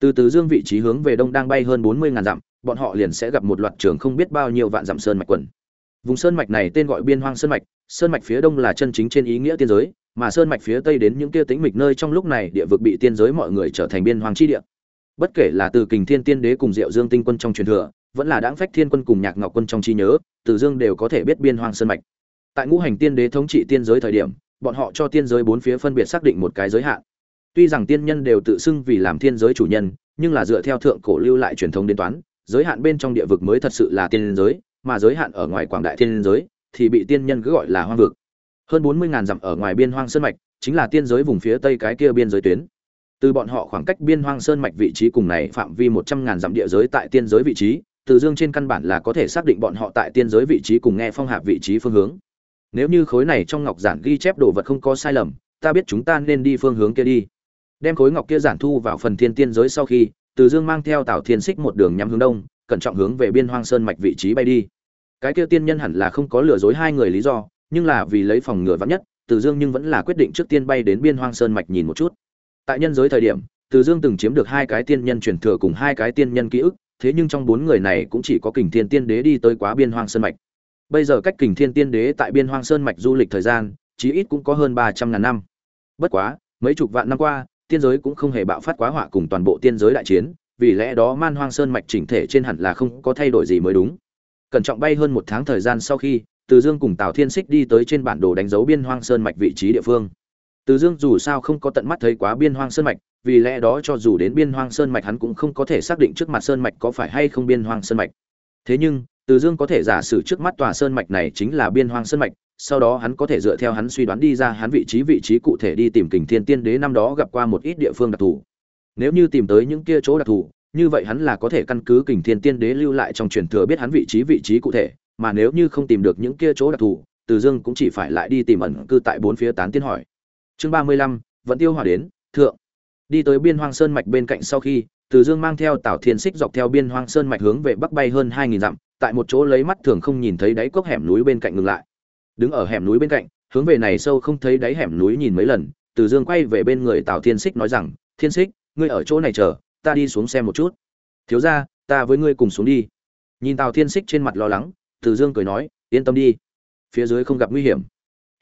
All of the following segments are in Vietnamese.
từ từ dương vị trí hướng về đông đang bay hơn bốn mươi ngàn dặm, bọn họ liền sẽ gặp một loạt trường không biết bao nhiêu vạn dặm sơn mạch quần. Vùng sơn mạch này tên gọi biên hoang sơn mạch sơn mạch phía đông là chân chính trên ý nghĩa tiên giới, mà sơn mạch phía tây đến những kia tĩnh mịch nơi trong lúc này địa vực bị tiên giới mọi người trở thành biên hoang chi địa. Bất kể là từ kình thiên tiên đế cùng diệu dương tinh quân trong truyền thừa, vẫn là đáng phách thiên quân cùng nhạc ngọc quân trong trí nhớ, từ dương đều có thể biết biên hoang sơn mạch. Tại ngũ hành tiên đế thống trị tiên giới thời điểm, bọn họ cho tiên giới bốn phía phân biệt xác định một cái giới hạn tuy rằng tiên nhân đều tự xưng vì làm thiên giới chủ nhân, nhưng là dựa theo thượng cổ lưu lại truyền thống đến toán, giới hạn bên trong địa vực mới thật sự là tiên giới, mà giới hạn ở ngoài quảng đại tiên giới thì bị tiên nhân cứ gọi là hoang vực. Hơn bốn mươi ngàn dặm ở ngoài biên hoang sơn mạch chính là tiên giới vùng phía tây cái kia biên giới tuyến. Từ bọn họ khoảng cách biên hoang sơn mạch vị trí cùng này phạm vi một trăm ngàn dặm địa giới tại tiên giới vị trí, từ dương trên căn bản là có thể xác định bọn họ tại tiên giới vị trí cùng nghe phong hạp vị trí phương hướng. Nếu như khối này trong ngọc giản ghi chép đồ vật không có sai lầm, ta biết chúng ta nên đi phương hướng kia đi đem khối ngọc kia giản thu vào phần thiên tiên giới sau khi, từ dương mang theo tào thiên xích một đường nhắm hướng đông, cẩn trọng hướng về biên hoang sơn mạch vị trí bay đi. Cái kia tiên nhân hẳn là không có lừa dối hai người lý do, nhưng là vì lấy phòng ngừa vắn nhất, từ dương nhưng vẫn là quyết định trước tiên bay đến biên hoang sơn mạch nhìn một chút. Tại nhân giới thời điểm, từ dương từng chiếm được hai cái tiên nhân truyền thừa cùng hai cái tiên nhân ký ức, thế nhưng trong bốn người này cũng chỉ có kình thiên tiên đế đi tới quá biên hoang sơn mạch. Bây giờ cách kình thiên tiên đế tại biên hoang sơn mạch du lịch thời gian, chí ít cũng có hơn ba trăm ngàn năm. Bất quá, mấy chục vạn năm qua tiên giới cũng không hề bạo phát quá họa cùng toàn bộ tiên giới đại chiến, vì lẽ đó man hoang sơn mạch chỉnh thể trên hẳn là không có thay đổi gì mới đúng. Cẩn trọng bay hơn một tháng thời gian sau khi, từ dương cùng tào thiên xích đi tới trên bản đồ đánh dấu biên hoang sơn mạch vị trí địa phương. Từ dương dù sao không có tận mắt thấy quá biên hoang sơn mạch, vì lẽ đó cho dù đến biên hoang sơn mạch hắn cũng không có thể xác định trước mặt sơn mạch có phải hay không biên hoang sơn mạch. Thế nhưng, từ dương có thể giả sử trước mắt tòa sơn mạch này chính là biên hoang sơn mạch sau đó hắn có thể dựa theo hắn suy đoán đi ra hắn vị trí vị trí cụ thể đi tìm kình thiên tiên đế năm đó gặp qua một ít địa phương đặc thù. Nếu như tìm tới những kia chỗ đặc thù, như vậy hắn là có thể căn cứ kình thiên tiên đế lưu lại trong truyền thừa biết hắn vị trí vị trí cụ thể, mà nếu như không tìm được những kia chỗ đặc thù, từ dương cũng chỉ phải lại đi tìm ẩn cư tại bốn phía tán tiên hỏi. Chương ba mươi lăm, vẫn tiêu hỏa đến, thượng. Đi tới biên hoang sơn mạch bên cạnh sau khi, từ dương mang theo tảo thiên xích dọc theo biên hoang sơn mạch hướng về bắc bay hơn hai nghìn dặm, tại một chỗ lấy mắt thường không nhìn thấy đáy cốc hẻm núi bên cạnh ngừng lại đứng ở hẻm núi bên cạnh, hướng về này sâu không thấy đáy hẻm núi nhìn mấy lần, từ dương quay về bên người tào thiên xích nói rằng, thiên xích ngươi ở chỗ này chờ, ta đi xuống xem một chút. Thiếu ra ta với ngươi cùng xuống đi. Nhìn tào thiên xích trên mặt lo lắng, từ dương cười nói, yên tâm đi, phía dưới không gặp nguy hiểm.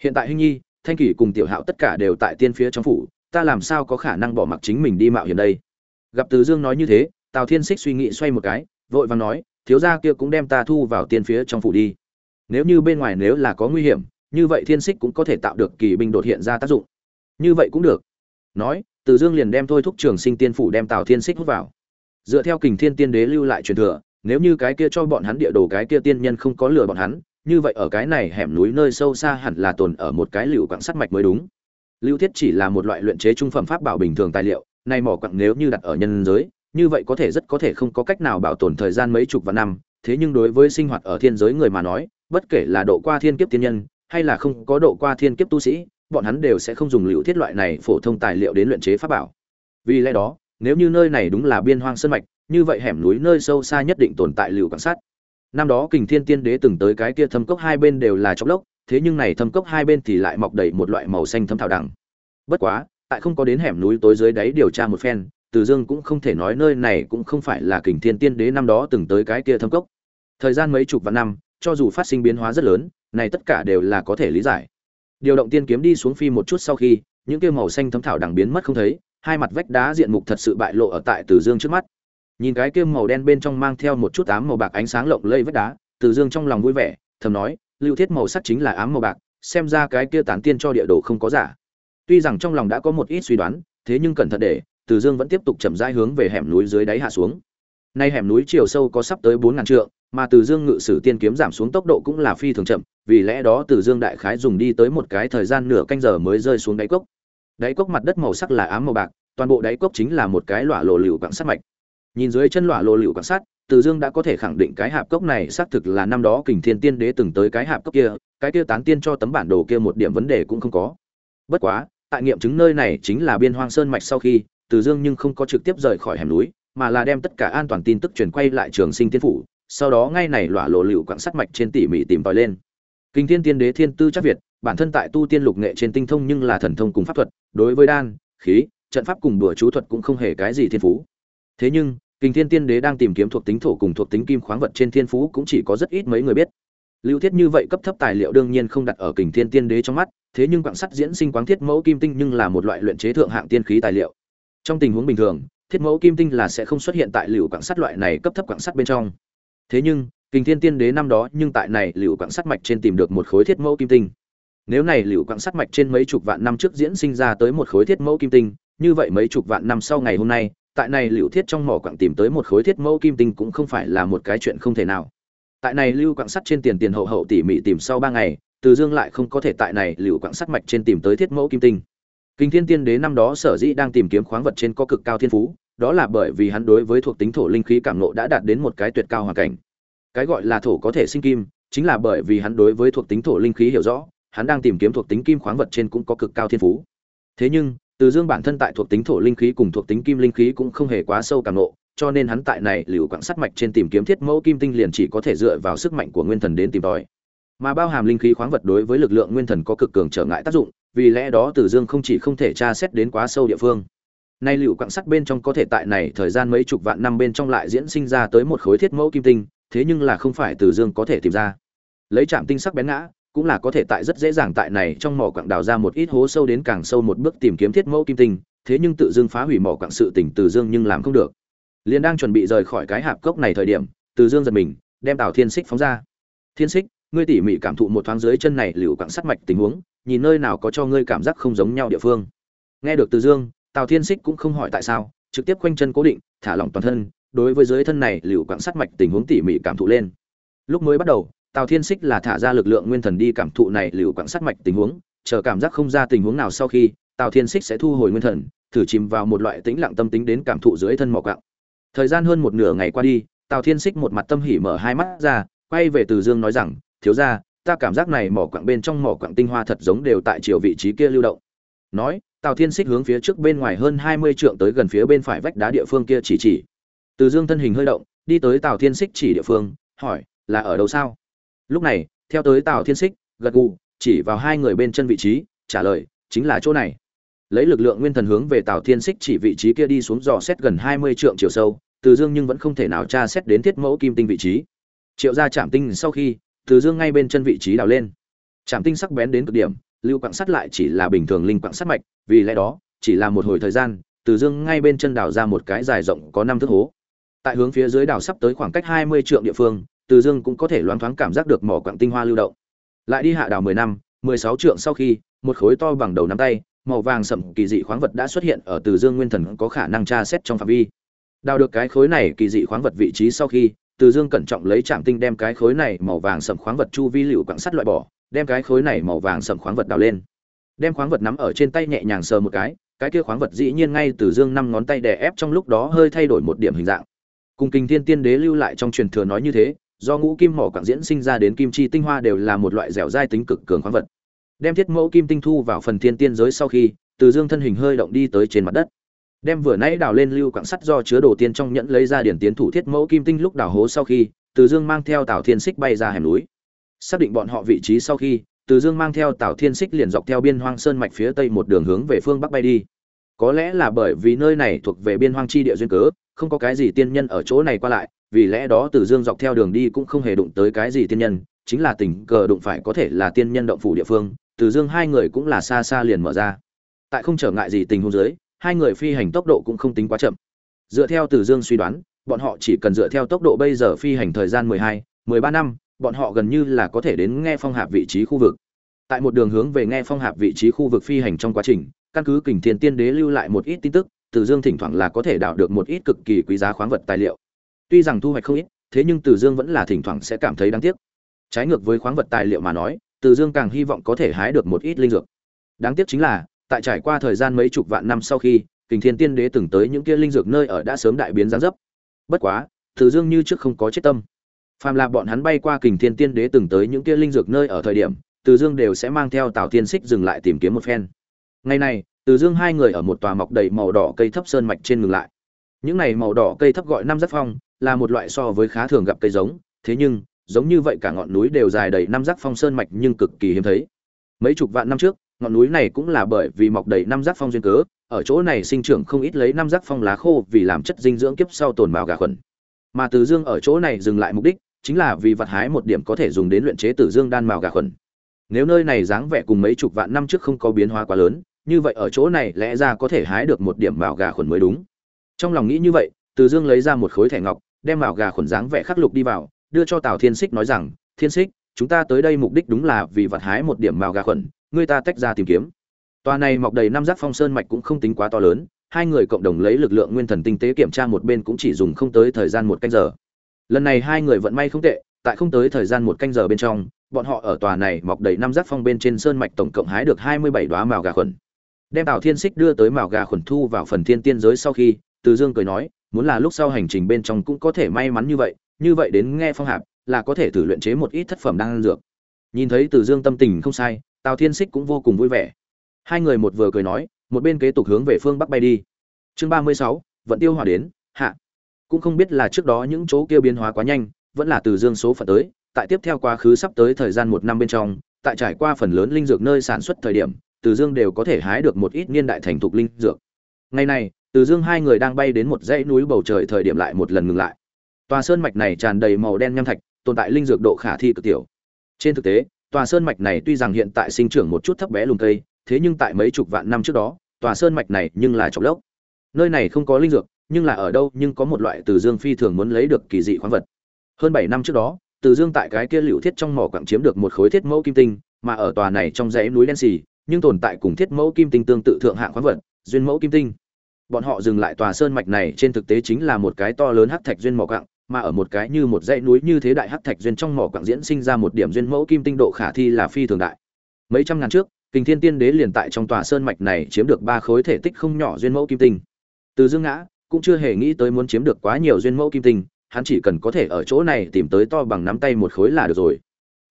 Hiện tại hinh nhi, thanh kỷ cùng tiểu hạo tất cả đều tại tiên phía trong phủ, ta làm sao có khả năng bỏ mặc chính mình đi mạo hiểm đây? Gặp từ dương nói như thế, tào thiên xích suy nghĩ xoay một cái, vội vàng nói, thiếu gia kia cũng đem ta thu vào tiên phía trong phủ đi nếu như bên ngoài nếu là có nguy hiểm, như vậy thiên xích cũng có thể tạo được kỳ binh đột hiện ra tác dụng. Như vậy cũng được. Nói, từ dương liền đem thôi thúc trường sinh tiên phủ đem tào thiên xích hút vào. Dựa theo kình thiên tiên đế lưu lại truyền thừa, nếu như cái kia cho bọn hắn địa đồ cái kia tiên nhân không có lừa bọn hắn, như vậy ở cái này hẻm núi nơi sâu xa hẳn là tồn ở một cái liều quặng sắt mạch mới đúng. Lưu thiết chỉ là một loại luyện chế trung phẩm pháp bảo bình thường tài liệu, nay mỏ quặng nếu như đặt ở nhân giới, như vậy có thể rất có thể không có cách nào bảo tồn thời gian mấy chục vạn năm, thế nhưng đối với sinh hoạt ở thiên giới người mà nói bất kể là độ qua thiên kiếp tiên nhân, hay là không có độ qua thiên kiếp tu sĩ, bọn hắn đều sẽ không dùng liệu thiết loại này phổ thông tài liệu đến luyện chế pháp bảo. Vì lẽ đó, nếu như nơi này đúng là biên hoang sơn mạch, như vậy hẻm núi nơi sâu xa nhất định tồn tại liều quan sát. Năm đó kình thiên tiên đế từng tới cái kia thâm cốc hai bên đều là chóc lốc, thế nhưng này thâm cốc hai bên thì lại mọc đầy một loại màu xanh thâm thảo đẳng. bất quá, tại không có đến hẻm núi tối dưới đáy điều tra một phen, từ dương cũng không thể nói nơi này cũng không phải là kình thiên tiên đế năm đó từng tới cái kia thâm cốc. Thời gian mấy chục vạn năm cho dù phát sinh biến hóa rất lớn, này tất cả đều là có thể lý giải. Điều động tiên kiếm đi xuống phi một chút sau khi, những kia màu xanh thấm thảo đằng biến mất không thấy, hai mặt vách đá diện mục thật sự bại lộ ở tại từ dương trước mắt. Nhìn cái kia màu đen bên trong mang theo một chút ám màu bạc ánh sáng lộng lây vách đá, từ dương trong lòng vui vẻ, thầm nói, lưu thiết màu sắc chính là ám màu bạc, xem ra cái kia tán tiên cho địa đồ không có giả. Tuy rằng trong lòng đã có một ít suy đoán, thế nhưng cẩn thận để, từ dương vẫn tiếp tục chậm rãi hướng về hẻm núi dưới đáy hạ xuống. Nay hẻm núi chiều sâu có sắp tới bốn ngàn trượng mà từ dương ngự sử tiên kiếm giảm xuống tốc độ cũng là phi thường chậm, vì lẽ đó từ dương đại khái dùng đi tới một cái thời gian nửa canh giờ mới rơi xuống đáy cốc. Đáy cốc mặt đất màu sắc là ám màu bạc, toàn bộ đáy cốc chính là một cái lọa lồ lựu quảng sắt mạch. Nhìn dưới chân lọa lồ lựu quảng sắt, từ dương đã có thể khẳng định cái hạp cốc này xác thực là năm đó kình thiên tiên đế từng tới cái hạp cốc kia, cái kia tán tiên cho tấm bản đồ kia một điểm vấn đề cũng không có. Bất quá, tại nghiệm chứng nơi này chính là biên hoang sơn mạch sau khi, từ dương nhưng không có trực tiếp rời khỏi hẻm núi, mà là đem tất cả an toàn tin tức truyền quay lại trường sinh tiên phủ sau đó ngay này lỏa lộ lựu quặng sắt mạch trên tỉ mỉ tìm tòi lên. Kinh thiên tiên đế thiên tư chắc việt, bản thân tại tu tiên lục nghệ trên tinh thông nhưng là thần thông cùng pháp thuật, đối với đan, khí, trận pháp cùng đùa chú thuật cũng không hề cái gì thiên phú. Thế nhưng kình thiên tiên đế đang tìm kiếm thuộc tính thổ cùng thuộc tính kim khoáng vật trên thiên phú cũng chỉ có rất ít mấy người biết. Lưu thiết như vậy cấp thấp tài liệu đương nhiên không đặt ở kình thiên tiên đế trong mắt, thế nhưng quặng sắt diễn sinh quáng thiết mẫu kim tinh nhưng là một loại luyện chế thượng hạng tiên khí tài liệu. Trong tình huống bình thường, thiết mẫu kim tinh là sẽ không xuất hiện tại liều quặng sắt loại này cấp thấp quặng sắt bên trong thế nhưng kinh thiên tiên đế năm đó nhưng tại này liệu quặng sắt mạch trên tìm được một khối thiết mẫu kim tinh. Nếu này liệu quặng sắt mạch trên mấy chục vạn năm trước diễn sinh ra tới một khối thiết mẫu kim tinh, như vậy mấy chục vạn năm sau ngày hôm nay, tại này liệu thiết trong mỏ quặng tìm tới một khối thiết mẫu kim tinh cũng không phải là một cái chuyện không thể nào. Tại này lưu quặng sắt trên tiền tiền hậu hậu tỉ mỉ tìm sau ba ngày, từ dương lại không có thể tại này liệu quặng sắt mạch trên tìm tới thiết mẫu kim tinh. Kinh thiên tiên đế năm đó sở dĩ đang tìm kiếm khoáng vật trên có cực cao thiên phú đó là bởi vì hắn đối với thuộc tính thổ linh khí cảm nộ đã đạt đến một cái tuyệt cao hoàn cảnh. Cái gọi là thổ có thể sinh kim, chính là bởi vì hắn đối với thuộc tính thổ linh khí hiểu rõ, hắn đang tìm kiếm thuộc tính kim khoáng vật trên cũng có cực cao thiên phú. Thế nhưng, từ dương bản thân tại thuộc tính thổ linh khí cùng thuộc tính kim linh khí cũng không hề quá sâu cảm nộ cho nên hắn tại này liều quặng sắt mạch trên tìm kiếm thiết mẫu kim tinh liền chỉ có thể dựa vào sức mạnh của nguyên thần đến tìm tòi. Mà bao hàm linh khí khoáng vật đối với lực lượng nguyên thần có cực cường trở ngại tác dụng, vì lẽ đó Từ Dương không chỉ không thể tra xét đến quá sâu địa phương. Nay liệu quặng sắt bên trong có thể tại này thời gian mấy chục vạn năm bên trong lại diễn sinh ra tới một khối thiết mẫu kim tinh, thế nhưng là không phải Từ Dương có thể tìm ra. Lấy chạm tinh sắc bén ngã, cũng là có thể tại rất dễ dàng tại này trong mỏ quặng đào ra một ít hố sâu đến càng sâu một bước tìm kiếm thiết mẫu kim tinh, thế nhưng tự Dương phá hủy mỏ quặng sự tỉnh Từ Dương nhưng làm không được. liền đang chuẩn bị rời khỏi cái hạp cốc này thời điểm, Từ Dương giật mình, đem Tào Thiên Xích phóng ra. Thiên Xích, ngươi tỉ mỉ cảm thụ một thoáng dưới chân này liệu quặng sắt mạch tình huống, nhìn nơi nào có cho ngươi cảm giác không giống nhau địa phương nghe được từ dương tào thiên xích cũng không hỏi tại sao, trực tiếp quanh chân cố định, thả lỏng toàn thân, đối với dưới thân này liều quặng sát mạch tình huống tỉ mỉ cảm thụ lên. Lúc mới bắt đầu, tào thiên xích là thả ra lực lượng nguyên thần đi cảm thụ này liều quặng sát mạch tình huống, chờ cảm giác không ra tình huống nào sau khi, tào thiên xích sẽ thu hồi nguyên thần, thử chìm vào một loại tĩnh lặng tâm tính đến cảm thụ dưới thân mỏ quặng thời gian hơn một nửa ngày qua đi, tào thiên xích một mặt tâm hỉ mở hai mắt ra, quay về từ dương nói rằng, thiếu gia, ta cảm giác này mỏ quặng bên trong mỏ quặng tinh hoa thật giống đều tại chiều vị trí kia lưu động. Nói tào thiên Sích hướng phía trước bên ngoài hơn hai mươi trượng tới gần phía bên phải vách đá địa phương kia chỉ chỉ. Từ dương thân hình hơi động đi tới tào thiên Sích chỉ địa phương hỏi là ở đâu sao? Lúc này theo tới tào thiên Sích, gật gù chỉ vào hai người bên chân vị trí trả lời chính là chỗ này. Lấy lực lượng nguyên thần hướng về tào thiên Sích chỉ vị trí kia đi xuống dò xét gần hai mươi trượng chiều sâu từ dương nhưng vẫn không thể nào tra xét đến thiết mẫu kim tinh vị trí. Triệu ra chạm tinh sau khi từ dương ngay bên chân vị trí đào lên. Chạm tinh sắc bén đến cực điểm lưu quặng sắt lại chỉ là bình thường linh quặng sắt mạch, vì lẽ đó, chỉ là một hồi thời gian, từ dương ngay bên chân đào ra một cái dài rộng có năm thước hố. Tại hướng phía dưới đào sắp tới khoảng cách hai mươi trượng địa phương, từ dương cũng có thể loáng thoáng cảm giác được mỏ quặng tinh hoa lưu động. Lại đi hạ đào mười năm, mười sáu trượng sau khi, một khối to bằng đầu nắm tay, màu vàng sẫm kỳ dị khoáng vật đã xuất hiện ở từ dương nguyên thần có khả năng tra xét trong phạm vi. Đào được cái khối này kỳ dị khoáng vật vị trí sau khi, từ dương cẩn trọng lấy chạm tinh đem cái khối này màu vàng sẫm khoáng vật chu vi lưu quặng sắt loại bỏ đem cái khối này màu vàng sầm khoáng vật đào lên. Đem khoáng vật nắm ở trên tay nhẹ nhàng sờ một cái cái kia khoáng vật dĩ nhiên ngay từ dương năm ngón tay đè ép trong lúc đó hơi thay đổi một điểm hình dạng. Cùng kinh thiên tiên đế lưu lại trong truyền thừa nói như thế, do ngũ kim mỏ quảng diễn sinh ra đến kim chi tinh hoa đều là một loại dẻo dai tính cực cường khoáng vật. Đem thiết mẫu kim tinh thu vào phần thiên tiên giới sau khi, từ dương thân hình hơi động đi tới trên mặt đất. Đem vừa nãy đào lên lưu quảng sắt do chứa đồ tiên trong nhẫn lấy ra điển tiến thủ thiết mẫu kim tinh lúc đào hố sau khi, từ dương mang theo tào thiên xích bay ra hẻm núi xác định bọn họ vị trí sau khi từ dương mang theo tào thiên xích liền dọc theo biên hoang sơn mạch phía tây một đường hướng về phương bắc bay đi có lẽ là bởi vì nơi này thuộc về biên hoang chi địa duyên cớ không có cái gì tiên nhân ở chỗ này qua lại vì lẽ đó từ dương dọc theo đường đi cũng không hề đụng tới cái gì tiên nhân chính là tình cờ đụng phải có thể là tiên nhân động phủ địa phương từ dương hai người cũng là xa xa liền mở ra tại không trở ngại gì tình huống dưới hai người phi hành tốc độ cũng không tính quá chậm. Dựa theo Từ Dương suy đoán, bọn họ chỉ cần dựa theo tốc độ bây giờ phi hành thời gian 12, 13 năm, bọn họ gần như là có thể đến nghe phong hạp vị trí khu vực. Tại một đường hướng về nghe phong hạp vị trí khu vực phi hành trong quá trình, căn cứ kình thiên tiên đế lưu lại một ít tin tức, Từ Dương thỉnh thoảng là có thể đào được một ít cực kỳ quý giá khoáng vật tài liệu. Tuy rằng thu hoạch không ít, thế nhưng Từ Dương vẫn là thỉnh thoảng sẽ cảm thấy đáng tiếc. Trái ngược với khoáng vật tài liệu mà nói, Từ Dương càng hy vọng có thể hái được một ít linh dược. Đáng tiếc chính là, tại trải qua thời gian mấy chục vạn năm sau khi kình thiên tiên đế từng tới những kia linh dược nơi ở đã sớm đại biến gián dấp bất quá từ dương như trước không có chết tâm phàm là bọn hắn bay qua kình thiên tiên đế từng tới những kia linh dược nơi ở thời điểm, từ dương đều sẽ mang theo tào tiên xích dừng lại tìm kiếm một phen. Ngày này, từ dương hai người ở một tòa mọc đầy màu đỏ cây thấp sơn mạch trên ngừng lại. Những này màu đỏ cây thấp gọi năm giác phong, là một loại so với khá thường gặp cây giống, thế nhưng, giống như vậy cả ngọn núi đều dài đầy năm giác phong sơn mạch nhưng cực kỳ hiếm thấy. Mấy chục vạn năm trước, ngọn núi này cũng là bởi vì mọc đầy năm giác phong duyên cớ, ở chỗ này sinh trưởng không ít lấy năm giác phong lá khô vì làm chất dinh dưỡng kiếp sau tồn bào gà khuẩn. Mà từ dương ở chỗ này dừng lại mục đích chính là vì vặt hái một điểm có thể dùng đến luyện chế tử dương đan màu gà khuẩn. Nếu nơi này dáng vẻ cùng mấy chục vạn năm trước không có biến hóa quá lớn, như vậy ở chỗ này lẽ ra có thể hái được một điểm màu gà khuẩn mới đúng. Trong lòng nghĩ như vậy, từ dương lấy ra một khối thẻ ngọc, đem màu gà khuẩn dáng vẻ khắc lục đi vào, đưa cho tào thiên xích nói rằng, thiên xích chúng ta tới đây mục đích đúng là vì vặt hái một điểm màu gà khuẩn, người ta tách ra tìm kiếm. Tòa này mọc đầy năm giác phong sơn mạch cũng không tính quá to lớn, hai người cộng đồng lấy lực lượng nguyên thần tinh tế kiểm tra một bên cũng chỉ dùng không tới thời gian một canh giờ lần này hai người vận may không tệ, tại không tới thời gian một canh giờ bên trong, bọn họ ở tòa này mọc đầy năm giác phong bên trên sơn mạch tổng cộng hái được hai mươi bảy đoá màu gà khuẩn. Đem tào thiên xích đưa tới màu gà khuẩn thu vào phần thiên tiên giới sau khi, từ dương cười nói, muốn là lúc sau hành trình bên trong cũng có thể may mắn như vậy như vậy đến nghe phong hạp, là có thể thử luyện chế một ít thất phẩm đang ăn dược. Nhìn thấy từ dương tâm tình không sai, tào thiên xích cũng vô cùng vui vẻ. Hai người một vừa cười nói, một bên kế tục hướng về phương bắc bay đi. Chương ba mươi sáu, vận tiêu hòa đến cũng không biết là trước đó những chỗ kia biến hóa quá nhanh, vẫn là từ dương số phận tới, tại tiếp theo quá khứ sắp tới thời gian một năm bên trong, tại trải qua phần lớn linh dược nơi sản xuất thời điểm, từ dương đều có thể hái được một ít niên đại thành thục linh dược. Ngày này, từ dương hai người đang bay đến một dãy núi bầu trời thời điểm lại một lần ngừng lại. Tòa sơn mạch này tràn đầy màu đen nham thạch, tồn tại linh dược độ khả thi cực tiểu. Trên thực tế, tòa sơn mạch này tuy rằng hiện tại sinh trưởng một chút thấp bé lùm cây, thế nhưng tại mấy chục vạn năm trước đó, tòa sơn mạch này nhưng là trọng lốc. Nơi này không có linh dược nhưng là ở đâu nhưng có một loại từ dương phi thường muốn lấy được kỳ dị khoáng vật. Hơn bảy năm trước đó, từ dương tại cái kia liễu thiết trong mỏ quặng chiếm được một khối thiết mẫu kim tinh, mà ở tòa này trong dãy núi đen xì, nhưng tồn tại cùng thiết mẫu kim tinh tương tự thượng hạng khoáng vật, duyên mẫu kim tinh. Bọn họ dừng lại tòa sơn mạch này trên thực tế chính là một cái to lớn hắc thạch duyên mỏ quặng, mà ở một cái như một dãy núi như thế đại hắc thạch duyên trong mỏ quặng diễn sinh ra một điểm duyên mẫu kim tinh độ khả thi là phi thường đại. Mấy trăm ngàn trước, Kình Thiên Tiên Đế liền tại trong tòa sơn mạch này chiếm được ba khối thể tích không nhỏ duyên mẫu kim tinh. Từ Dương Ngã cũng chưa hề nghĩ tới muốn chiếm được quá nhiều duyên mẫu kim tinh, hắn chỉ cần có thể ở chỗ này tìm tới to bằng nắm tay một khối là được rồi.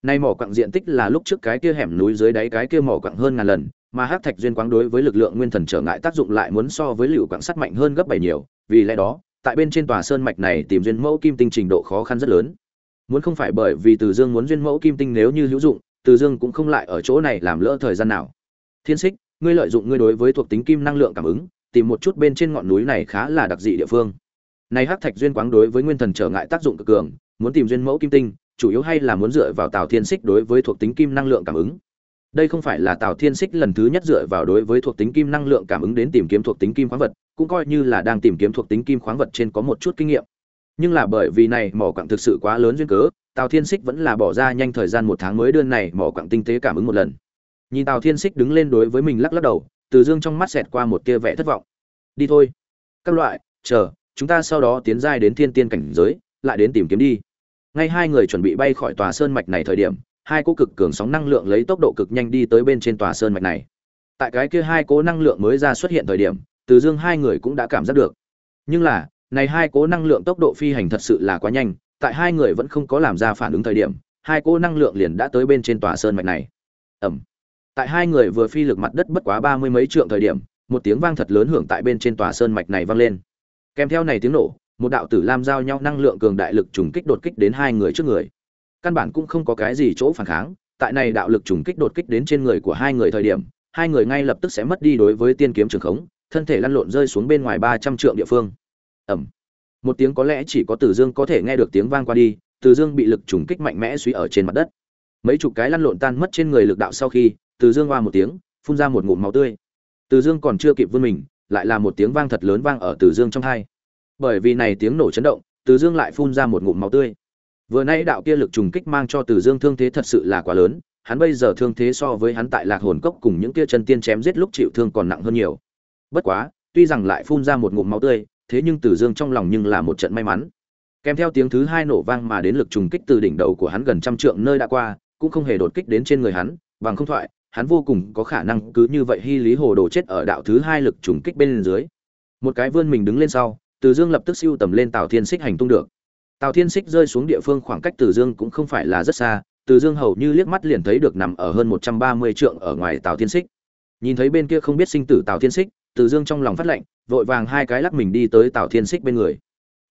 Nay mỏ quặng diện tích là lúc trước cái kia hẻm núi dưới đáy cái kia mỏ quặng hơn ngàn lần, mà hắc thạch duyên quáng đối với lực lượng nguyên thần trở ngại tác dụng lại muốn so với liệu quặng sắt mạnh hơn gấp bảy nhiều, vì lẽ đó, tại bên trên tòa sơn mạch này tìm duyên mẫu kim tinh trình độ khó khăn rất lớn. Muốn không phải bởi vì Từ Dương muốn duyên mẫu kim tinh nếu như hữu dụng, từ dương cũng không lại ở chỗ này làm lỡ thời gian nào thiên xích ngươi lợi dụng ngươi đối với thuộc tính kim năng lượng cảm ứng tìm một chút bên trên ngọn núi này khá là đặc dị địa phương. Này hắc thạch duyên quáng đối với nguyên thần trở ngại tác dụng cực cường, muốn tìm duyên mẫu kim tinh, chủ yếu hay là muốn dựa vào tào thiên xích đối với thuộc tính kim năng lượng cảm ứng. Đây không phải là tào thiên xích lần thứ nhất dựa vào đối với thuộc tính kim năng lượng cảm ứng đến tìm kiếm thuộc tính kim khoáng vật, cũng coi như là đang tìm kiếm thuộc tính kim khoáng vật trên có một chút kinh nghiệm. Nhưng là bởi vì này mỏ quặng thực sự quá lớn duyên cớ, tào thiên xích vẫn là bỏ ra nhanh thời gian một tháng mới đơn này mỏ quặng tinh tế cảm ứng một lần. Nhìn tào thiên xích đứng lên đối với mình lắc lắc đầu từ dương trong mắt xẹt qua một tia vẻ thất vọng. Đi thôi. Các loại, chờ, chúng ta sau đó tiến giai đến thiên tiên cảnh giới, lại đến tìm kiếm đi. Ngay hai người chuẩn bị bay khỏi tòa sơn mạch này thời điểm, hai cỗ cực cường sóng năng lượng lấy tốc độ cực nhanh đi tới bên trên tòa sơn mạch này. Tại cái kia hai cỗ năng lượng mới ra xuất hiện thời điểm, từ dương hai người cũng đã cảm giác được. Nhưng là, này hai cỗ năng lượng tốc độ phi hành thật sự là quá nhanh, tại hai người vẫn không có làm ra phản ứng thời điểm, hai cỗ năng lượng liền đã tới bên trên tòa sơn mạch này. Ẩm tại hai người vừa phi lực mặt đất bất quá ba mươi mấy trượng thời điểm, một tiếng vang thật lớn hưởng tại bên trên tòa sơn mạch này vang lên. Kèm theo này tiếng nổ, một đạo tử lam giao nhau năng lượng cường đại lực trùng kích đột kích đến hai người trước người. Căn bản cũng không có cái gì chỗ phản kháng, tại này đạo lực trùng kích đột kích đến trên người của hai người thời điểm, hai người ngay lập tức sẽ mất đi đối với tiên kiếm trường khống, thân thể lăn lộn rơi xuống bên ngoài ba trăm trượng địa phương. Ẩm một tiếng có lẽ chỉ có tử dương có thể nghe được tiếng vang qua đi Tử dương bị lực trùng kích mạnh mẽ suy ở trên mặt đất. Mấy chục cái lăn lộn tan mất trên người lực đạo sau khi từ dương hoa một tiếng phun ra một ngụm máu tươi. Từ dương còn chưa kịp vươn mình lại là một tiếng vang thật lớn vang ở từ dương trong hai. Bởi vì này tiếng nổ chấn động từ dương lại phun ra một ngụm máu tươi. Vừa nãy đạo kia lực trùng kích mang cho từ dương thương thế thật sự là quá lớn hắn bây giờ thương thế so với hắn tại lạc hồn cốc cùng những kia chân tiên chém giết lúc chịu thương còn nặng hơn nhiều. Bất quá tuy rằng lại phun ra một ngụm máu tươi thế nhưng Từ Dương trong lòng nhưng là một trận may mắn. Kèm theo tiếng thứ hai nổ vang mà đến lực trùng kích từ đỉnh đầu của hắn gần trăm trượng nơi đã qua, cũng không hề đột kích đến trên người hắn, bằng không thoại, hắn vô cùng có khả năng cứ như vậy hy lý hồ đồ chết ở đạo thứ hai lực trùng kích bên dưới. Một cái vươn mình đứng lên sau, Từ Dương lập tức siêu tầm lên Tào Thiên Xích hành tung được. Tào Thiên Xích rơi xuống địa phương khoảng cách Từ Dương cũng không phải là rất xa, Từ Dương hầu như liếc mắt liền thấy được nằm ở hơn một trăm ba mươi trượng ở ngoài Tào Thiên Xích. Nhìn thấy bên kia không biết sinh tử Tào Thiên Xích, Từ Dương trong lòng phát lạnh, vội vàng hai cái lắc mình đi tới Tào Thiên xích bên người.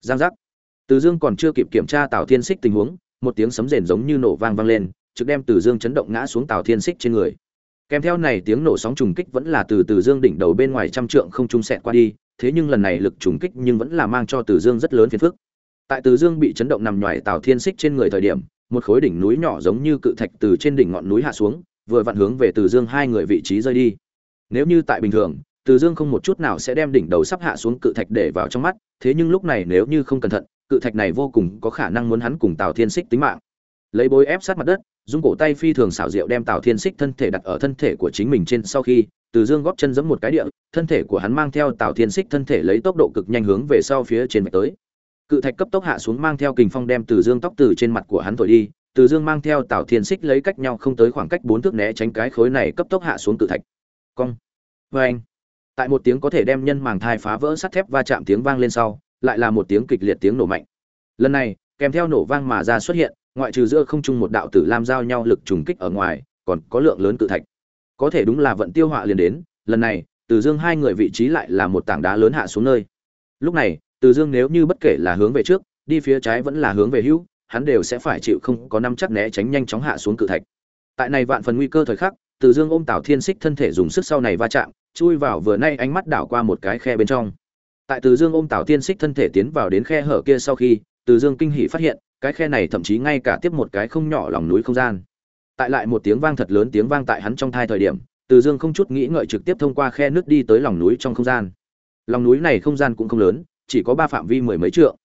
Giang giác. Từ Dương còn chưa kịp kiểm tra Tào Thiên xích tình huống, một tiếng sấm rền giống như nổ vang vang lên, trực đem Từ Dương chấn động ngã xuống Tào Thiên xích trên người kèm theo này tiếng nổ sóng trùng kích vẫn là từ từ dương đỉnh đầu bên ngoài trăm trượng không trung sẹt qua đi, thế nhưng lần này lực trùng kích nhưng vẫn là mang cho từ dương rất lớn phiền phức. Tại từ dương bị chấn động nằm ngoài tào thiên xích trên người thời điểm, một khối đỉnh núi nhỏ giống như cự thạch từ trên đỉnh ngọn núi hạ xuống, vừa vặn hướng về từ dương hai người vị trí rơi đi. Nếu như tại bình thường, từ dương không một chút nào sẽ đem đỉnh đầu sắp hạ xuống cự thạch để vào trong mắt, thế nhưng lúc này nếu như không cẩn thận, cự thạch này vô cùng có khả năng muốn hắn cùng tào thiên xích tính mạng. Lấy bối ép sát mặt đất dung cổ tay phi thường xảo diệu đem tào thiên xích thân thể đặt ở thân thể của chính mình trên sau khi, từ dương góp chân giẫm một cái địa, thân thể của hắn mang theo tào thiên xích thân thể lấy tốc độ cực nhanh hướng về sau phía trên mạch tới. Cự thạch cấp tốc hạ xuống mang theo kình phong đem từ dương tóc từ trên mặt của hắn thổi đi, từ dương mang theo tào thiên xích lấy cách nhau không tới khoảng cách bốn thước né tránh cái khối này cấp tốc hạ xuống cự thạch. Cong. Vê anh tại một tiếng có thể đem nhân màng thai phá vỡ sắt thép va chạm tiếng vang lên sau, lại là một tiếng kịch liệt tiếng nổ mạnh. Lần này, kèm theo nổ vang mà ra xuất hiện ngoại trừ giữa không trung một đạo tử lam giao nhau lực trùng kích ở ngoài, còn có lượng lớn cự thạch. Có thể đúng là vận tiêu họa liền đến, lần này, từ dương hai người vị trí lại là một tảng đá lớn hạ xuống nơi. Lúc này, từ dương nếu như bất kể là hướng về trước, đi phía trái vẫn là hướng về hữu, hắn đều sẽ phải chịu không có năm chắc né tránh nhanh chóng hạ xuống cự thạch. Tại này vạn phần nguy cơ thời khắc, từ dương ôm tào thiên xích thân thể dùng sức sau này va chạm, chui vào vừa nay ánh mắt đảo qua một cái khe bên trong. Tại từ dương ôm tào thiên xích thân thể tiến vào đến khe hở kia sau khi, từ dương kinh hỉ phát hiện cái khe này thậm chí ngay cả tiếp một cái không nhỏ lòng núi không gian. Tại lại một tiếng vang thật lớn tiếng vang tại hắn trong thai thời điểm, từ dương không chút nghĩ ngợi trực tiếp thông qua khe nước đi tới lòng núi trong không gian. Lòng núi này không gian cũng không lớn, chỉ có ba phạm vi mười mấy trượng.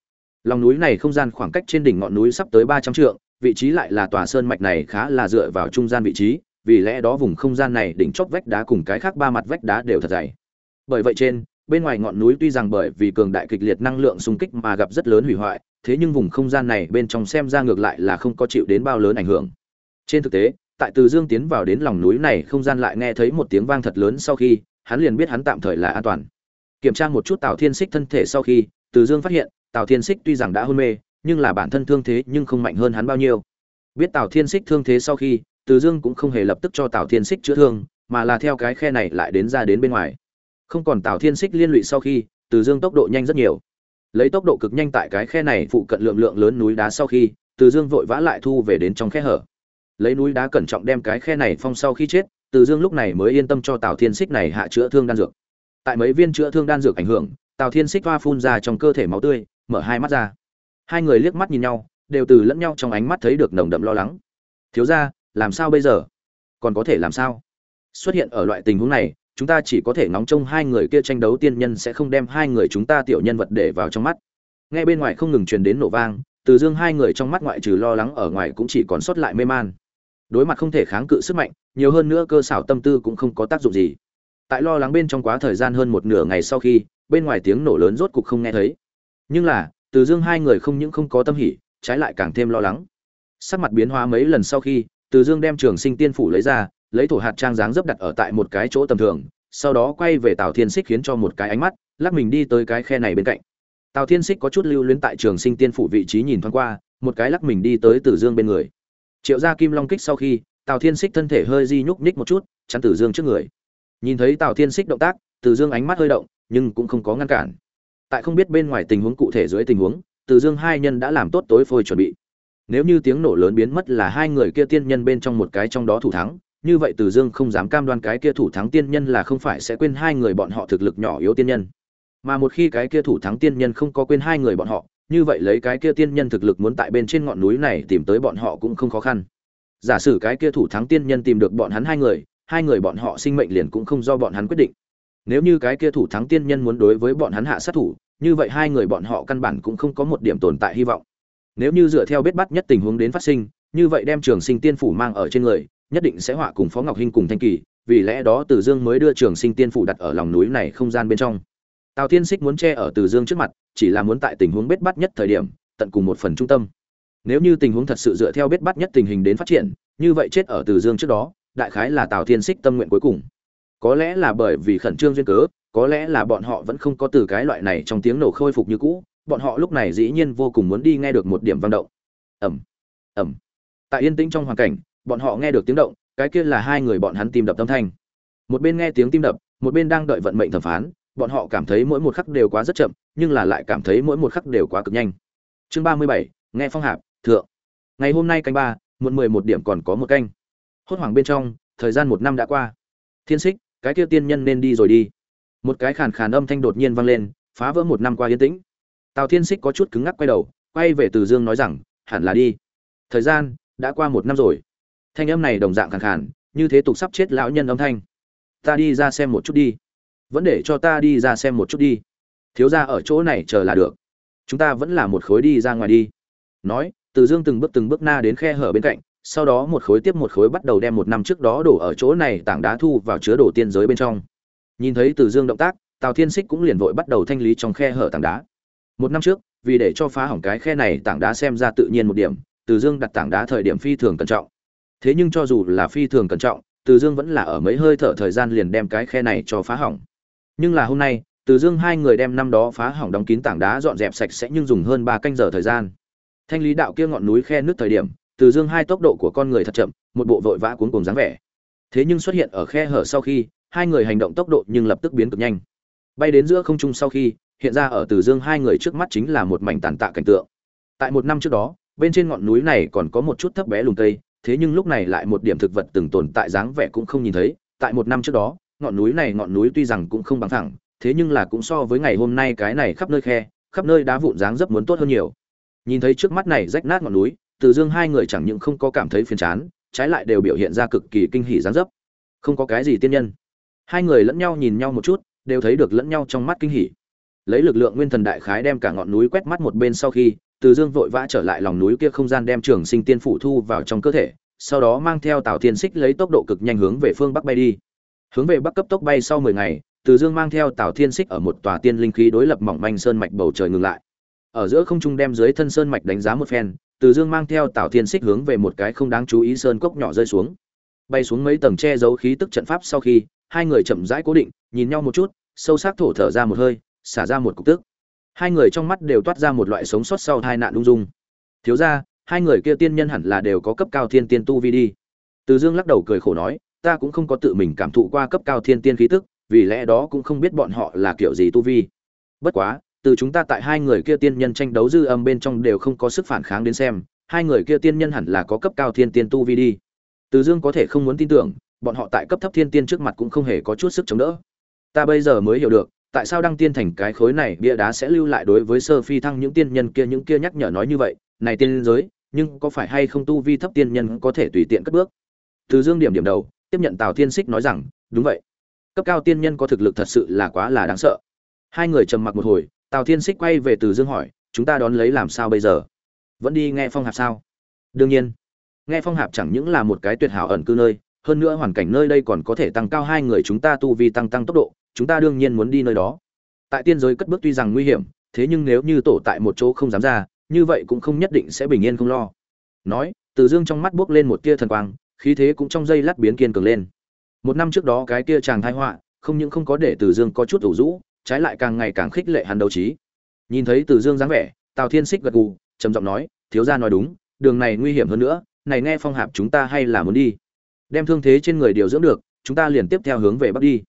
Lòng núi này không gian khoảng cách trên đỉnh ngọn núi sắp tới ba trăm trượng, vị trí lại là tòa sơn mạch này khá là dựa vào trung gian vị trí, vì lẽ đó vùng không gian này đỉnh chóp vách đá cùng cái khác ba mặt vách đá đều thật dày. Bởi vậy trên, bên ngoài ngọn núi tuy rằng bởi vì cường đại kịch liệt năng lượng xung kích mà gặp rất lớn hủy hoại thế nhưng vùng không gian này bên trong xem ra ngược lại là không có chịu đến bao lớn ảnh hưởng. Trên thực tế, tại từ dương tiến vào đến lòng núi này không gian lại nghe thấy một tiếng vang thật lớn sau khi, hắn liền biết hắn tạm thời là an toàn. Kiểm tra một chút tào thiên xích thân thể sau khi, từ dương phát hiện, tào thiên xích tuy rằng đã hôn mê, nhưng là bản thân thương thế nhưng không mạnh hơn hắn bao nhiêu. Biết tào thiên xích thương thế sau khi, từ dương cũng không hề lập tức cho tào thiên xích chữa thương, mà là theo cái khe này lại đến ra đến bên ngoài. Không còn tào thiên xích liên lụy sau khi, từ dương tốc độ nhanh rất nhiều lấy tốc độ cực nhanh tại cái khe này phụ cận lượng lượng lớn núi đá sau khi, từ dương vội vã lại thu về đến trong khe hở. Lấy núi đá cẩn trọng đem cái khe này phong sau khi chết, từ dương lúc này mới yên tâm cho tào thiên xích này hạ chữa thương đan dược. Tại mấy viên chữa thương đan dược ảnh hưởng, tào thiên xích hoa phun ra trong cơ thể máu tươi, mở hai mắt ra. Hai người liếc mắt nhìn nhau, đều từ lẫn nhau trong ánh mắt thấy được nồng đậm lo lắng. Thiếu ra làm sao bây giờ? Còn có thể làm sao? Xuất hiện ở loại tình huống này chúng ta chỉ có thể ngóng trông hai người kia tranh đấu tiên nhân sẽ không đem hai người chúng ta tiểu nhân vật để vào trong mắt. Nghe bên ngoài không ngừng truyền đến nổ vang, từ dương hai người trong mắt ngoại trừ lo lắng ở ngoài cũng chỉ còn sót lại mê man. Đối mặt không thể kháng cự sức mạnh, nhiều hơn nữa cơ xảo tâm tư cũng không có tác dụng gì. Tại lo lắng bên trong quá thời gian hơn một nửa ngày sau khi, bên ngoài tiếng nổ lớn rốt cục không nghe thấy. Nhưng là, từ dương hai người không những không có tâm hỉ, trái lại càng thêm lo lắng. Sắc mặt biến hóa mấy lần sau khi, từ dương đem trường sinh tiên phủ lấy ra lấy thổ hạt trang dáng dấp đặt ở tại một cái chỗ tầm thường, sau đó quay về tào thiên xích khiến cho một cái ánh mắt, lắc mình đi tới cái khe này bên cạnh. Tào thiên xích có chút lưu luyến tại trường sinh tiên phủ vị trí nhìn thoáng qua, một cái lắc mình đi tới tử dương bên người. Triệu gia kim long kích sau khi, tào thiên xích thân thể hơi di nhúc nhích một chút, chắn tử dương trước người. Nhìn thấy tào thiên xích động tác, tử dương ánh mắt hơi động, nhưng cũng không có ngăn cản. Tại không biết bên ngoài tình huống cụ thể dưới tình huống, tử dương hai nhân đã làm tốt tối phôi chuẩn bị. Nếu như tiếng nổ lớn biến mất là hai người kia tiên nhân bên trong một cái trong đó thủ thắng như vậy Từ Dương không dám cam đoan cái kia thủ thắng tiên nhân là không phải sẽ quên hai người bọn họ thực lực nhỏ yếu tiên nhân. Mà một khi cái kia thủ thắng tiên nhân không có quên hai người bọn họ, như vậy lấy cái kia tiên nhân thực lực muốn tại bên trên ngọn núi này tìm tới bọn họ cũng không khó khăn. Giả sử cái kia thủ thắng tiên nhân tìm được bọn hắn hai người, hai người bọn họ sinh mệnh liền cũng không do bọn hắn quyết định. Nếu như cái kia thủ thắng tiên nhân muốn đối với bọn hắn hạ sát thủ, như vậy hai người bọn họ căn bản cũng không có một điểm tồn tại hy vọng. Nếu như dựa theo biết bắt nhất tình huống đến phát sinh, như vậy đem Trường Sinh Tiên phủ mang ở trên người, nhất định sẽ họa cùng phó ngọc hinh cùng thanh kỳ, vì lẽ đó từ dương mới đưa trường sinh tiên phủ đặt ở lòng núi này không gian bên trong. Tào tiên xích muốn che ở từ dương trước mặt, chỉ là muốn tại tình huống bết bắt nhất thời điểm, tận cùng một phần trung tâm. Nếu như tình huống thật sự dựa theo bết bắt nhất tình hình đến phát triển, như vậy chết ở từ dương trước đó, đại khái là tào tiên xích tâm nguyện cuối cùng. Có lẽ là bởi vì khẩn trương duyên cớ, có lẽ là bọn họ vẫn không có từ cái loại này trong tiếng nổ khôi phục như cũ, bọn họ lúc này dĩ nhiên vô cùng muốn đi nghe được một điểm vang động. Ẩm ẩm tại yên tĩnh trong hoàn cảnh bọn họ nghe được tiếng động, cái kia là hai người bọn hắn tim đập tâm thanh. Một bên nghe tiếng tim đập, một bên đang đợi vận mệnh thẩm phán, bọn họ cảm thấy mỗi một khắc đều quá rất chậm, nhưng là lại cảm thấy mỗi một khắc đều quá cực nhanh. Chương ba mươi bảy, nghe phong hạp, thượng. Ngày hôm nay canh ba, muộn mười một điểm còn có một canh. Hốt hoảng bên trong, thời gian một năm đã qua. Thiên xích cái kia tiên nhân nên đi rồi đi. Một cái khàn khàn âm thanh đột nhiên vang lên, phá vỡ một năm qua yên tĩnh. Tào thiên xích có chút cứng ngắc quay đầu, quay về từ dương nói rằng, hẳn là đi. Thời gian đã qua một năm rồi thanh âm này đồng dạng khàn khàn, như thế tục sắp chết lão nhân âm thanh. Ta đi ra xem một chút đi. Vẫn để cho ta đi ra xem một chút đi. Thiếu ra ở chỗ này chờ là được. Chúng ta vẫn là một khối đi ra ngoài đi. Nói, từ dương từng bước từng bước na đến khe hở bên cạnh, sau đó một khối tiếp một khối bắt đầu đem một năm trước đó đổ ở chỗ này tảng đá thu vào chứa đổ tiên giới bên trong. Nhìn thấy từ dương động tác, tào thiên xích cũng liền vội bắt đầu thanh lý trong khe hở tảng đá. Một năm trước, vì để cho phá hỏng cái khe này, tảng đá xem ra tự nhiên một điểm, từ dương đặt tảng đá thời điểm phi thường cẩn trọng thế nhưng cho dù là phi thường cẩn trọng, từ dương vẫn là ở mấy hơi thở thời gian liền đem cái khe này cho phá hỏng. Nhưng là hôm nay, từ dương hai người đem năm đó phá hỏng đóng kín tảng đá dọn dẹp sạch sẽ nhưng dùng hơn ba canh giờ thời gian. Thanh lý đạo kia ngọn núi khe nước thời điểm, từ dương hai tốc độ của con người thật chậm, một bộ vội vã cuốn cùng dáng vẻ. Thế nhưng xuất hiện ở khe hở sau khi, hai người hành động tốc độ nhưng lập tức biến cực nhanh. Bay đến giữa không trung sau khi, hiện ra ở từ dương hai người trước mắt chính là một mảnh tàn tạ cảnh tượng. Tại một năm trước đó, bên trên ngọn núi này còn có một chút thấp bé lùm cây thế nhưng lúc này lại một điểm thực vật từng tồn tại dáng vẻ cũng không nhìn thấy. Tại một năm trước đó, ngọn núi này ngọn núi tuy rằng cũng không bằng thẳng, thế nhưng là cũng so với ngày hôm nay cái này khắp nơi khe, khắp nơi đá vụn dáng dấp muốn tốt hơn nhiều. Nhìn thấy trước mắt này rách nát ngọn núi, từ dương hai người chẳng những không có cảm thấy phiền chán, trái lại đều biểu hiện ra cực kỳ kinh hỉ dáng dấp. Không có cái gì tiên nhân. Hai người lẫn nhau nhìn nhau một chút, đều thấy được lẫn nhau trong mắt kinh hỉ. Lấy lực lượng nguyên thần đại khái đem cả ngọn núi quét mắt một bên sau khi từ dương vội vã trở lại lòng núi kia không gian đem trường sinh tiên phủ thu vào trong cơ thể, sau đó mang theo tào thiên xích lấy tốc độ cực nhanh hướng về phương bắc bay đi. Hướng về bắc cấp tốc bay sau mười ngày, từ dương mang theo tào thiên xích ở một tòa tiên linh khí đối lập mỏng manh sơn mạch bầu trời ngừng lại. Ở giữa không trung đem dưới thân sơn mạch đánh giá một phen, từ dương mang theo tào thiên xích hướng về một cái không đáng chú ý sơn cốc nhỏ rơi xuống. Bay xuống mấy tầng che giấu khí tức trận pháp sau khi, hai người chậm rãi cố định, nhìn nhau một chút, sâu sắc thổ thở ra một hơi, xả ra một cục tức hai người trong mắt đều toát ra một loại sống sót sau hai nạn ung dung. Thiếu ra, hai người kia tiên nhân hẳn là đều có cấp cao thiên tiên tu vi đi. Từ dương lắc đầu cười khổ nói, ta cũng không có tự mình cảm thụ qua cấp cao thiên tiên khí tức, vì lẽ đó cũng không biết bọn họ là kiểu gì tu vi. Bất quá, từ chúng ta tại hai người kia tiên nhân tranh đấu dư âm bên trong đều không có sức phản kháng đến xem, hai người kia tiên nhân hẳn là có cấp cao thiên tiên tu vi đi. Từ dương có thể không muốn tin tưởng, bọn họ tại cấp thấp thiên tiên trước mặt cũng không hề có chút sức chống đỡ. Ta bây giờ mới hiểu được tại sao đăng tiên thành cái khối này bia đá sẽ lưu lại đối với sơ phi thăng những tiên nhân kia, những kia nhắc nhở nói như vậy? Này tiên giới, nhưng có phải hay không tu vi thấp tiên nhân có thể tùy tiện cất bước? Từ dương điểm điểm đầu, tiếp nhận tào thiên xích nói rằng, đúng vậy. Cấp cao tiên nhân có thực lực thật sự là quá là đáng sợ. Hai người trầm mặc một hồi, tào thiên xích quay về từ dương hỏi, chúng ta đón lấy làm sao bây giờ? Vẫn đi nghe phong hạp sao? Đương nhiên. Nghe phong hạp chẳng những là một cái tuyệt hảo ẩn cư nơi hơn nữa hoàn cảnh nơi đây còn có thể tăng cao hai người chúng ta tu vi tăng tăng tốc độ, chúng ta đương nhiên muốn đi nơi đó. Tại tiên giới cất bước tuy rằng nguy hiểm, thế nhưng nếu như tổ tại một chỗ không dám ra, như vậy cũng không nhất định sẽ bình yên không lo. Nói, từ dương trong mắt buốc lên một tia thần quang, khí thế cũng trong giây lát biến kiên cường lên. Một năm trước đó cái kia chàng thái họa, không những không có để từ dương có chút ủ rũ, trái lại càng ngày càng khích lệ hắn đấu trí. Nhìn thấy từ dương dáng vẻ, tào thiên xích gật gù, trầm giọng nói, thiếu gia nói đúng, đường này nguy hiểm hơn nữa, này nghe phong hạp chúng ta hay là muốn đi? Đem thương thế trên người điều dưỡng được, chúng ta liền tiếp theo hướng về bắc đi.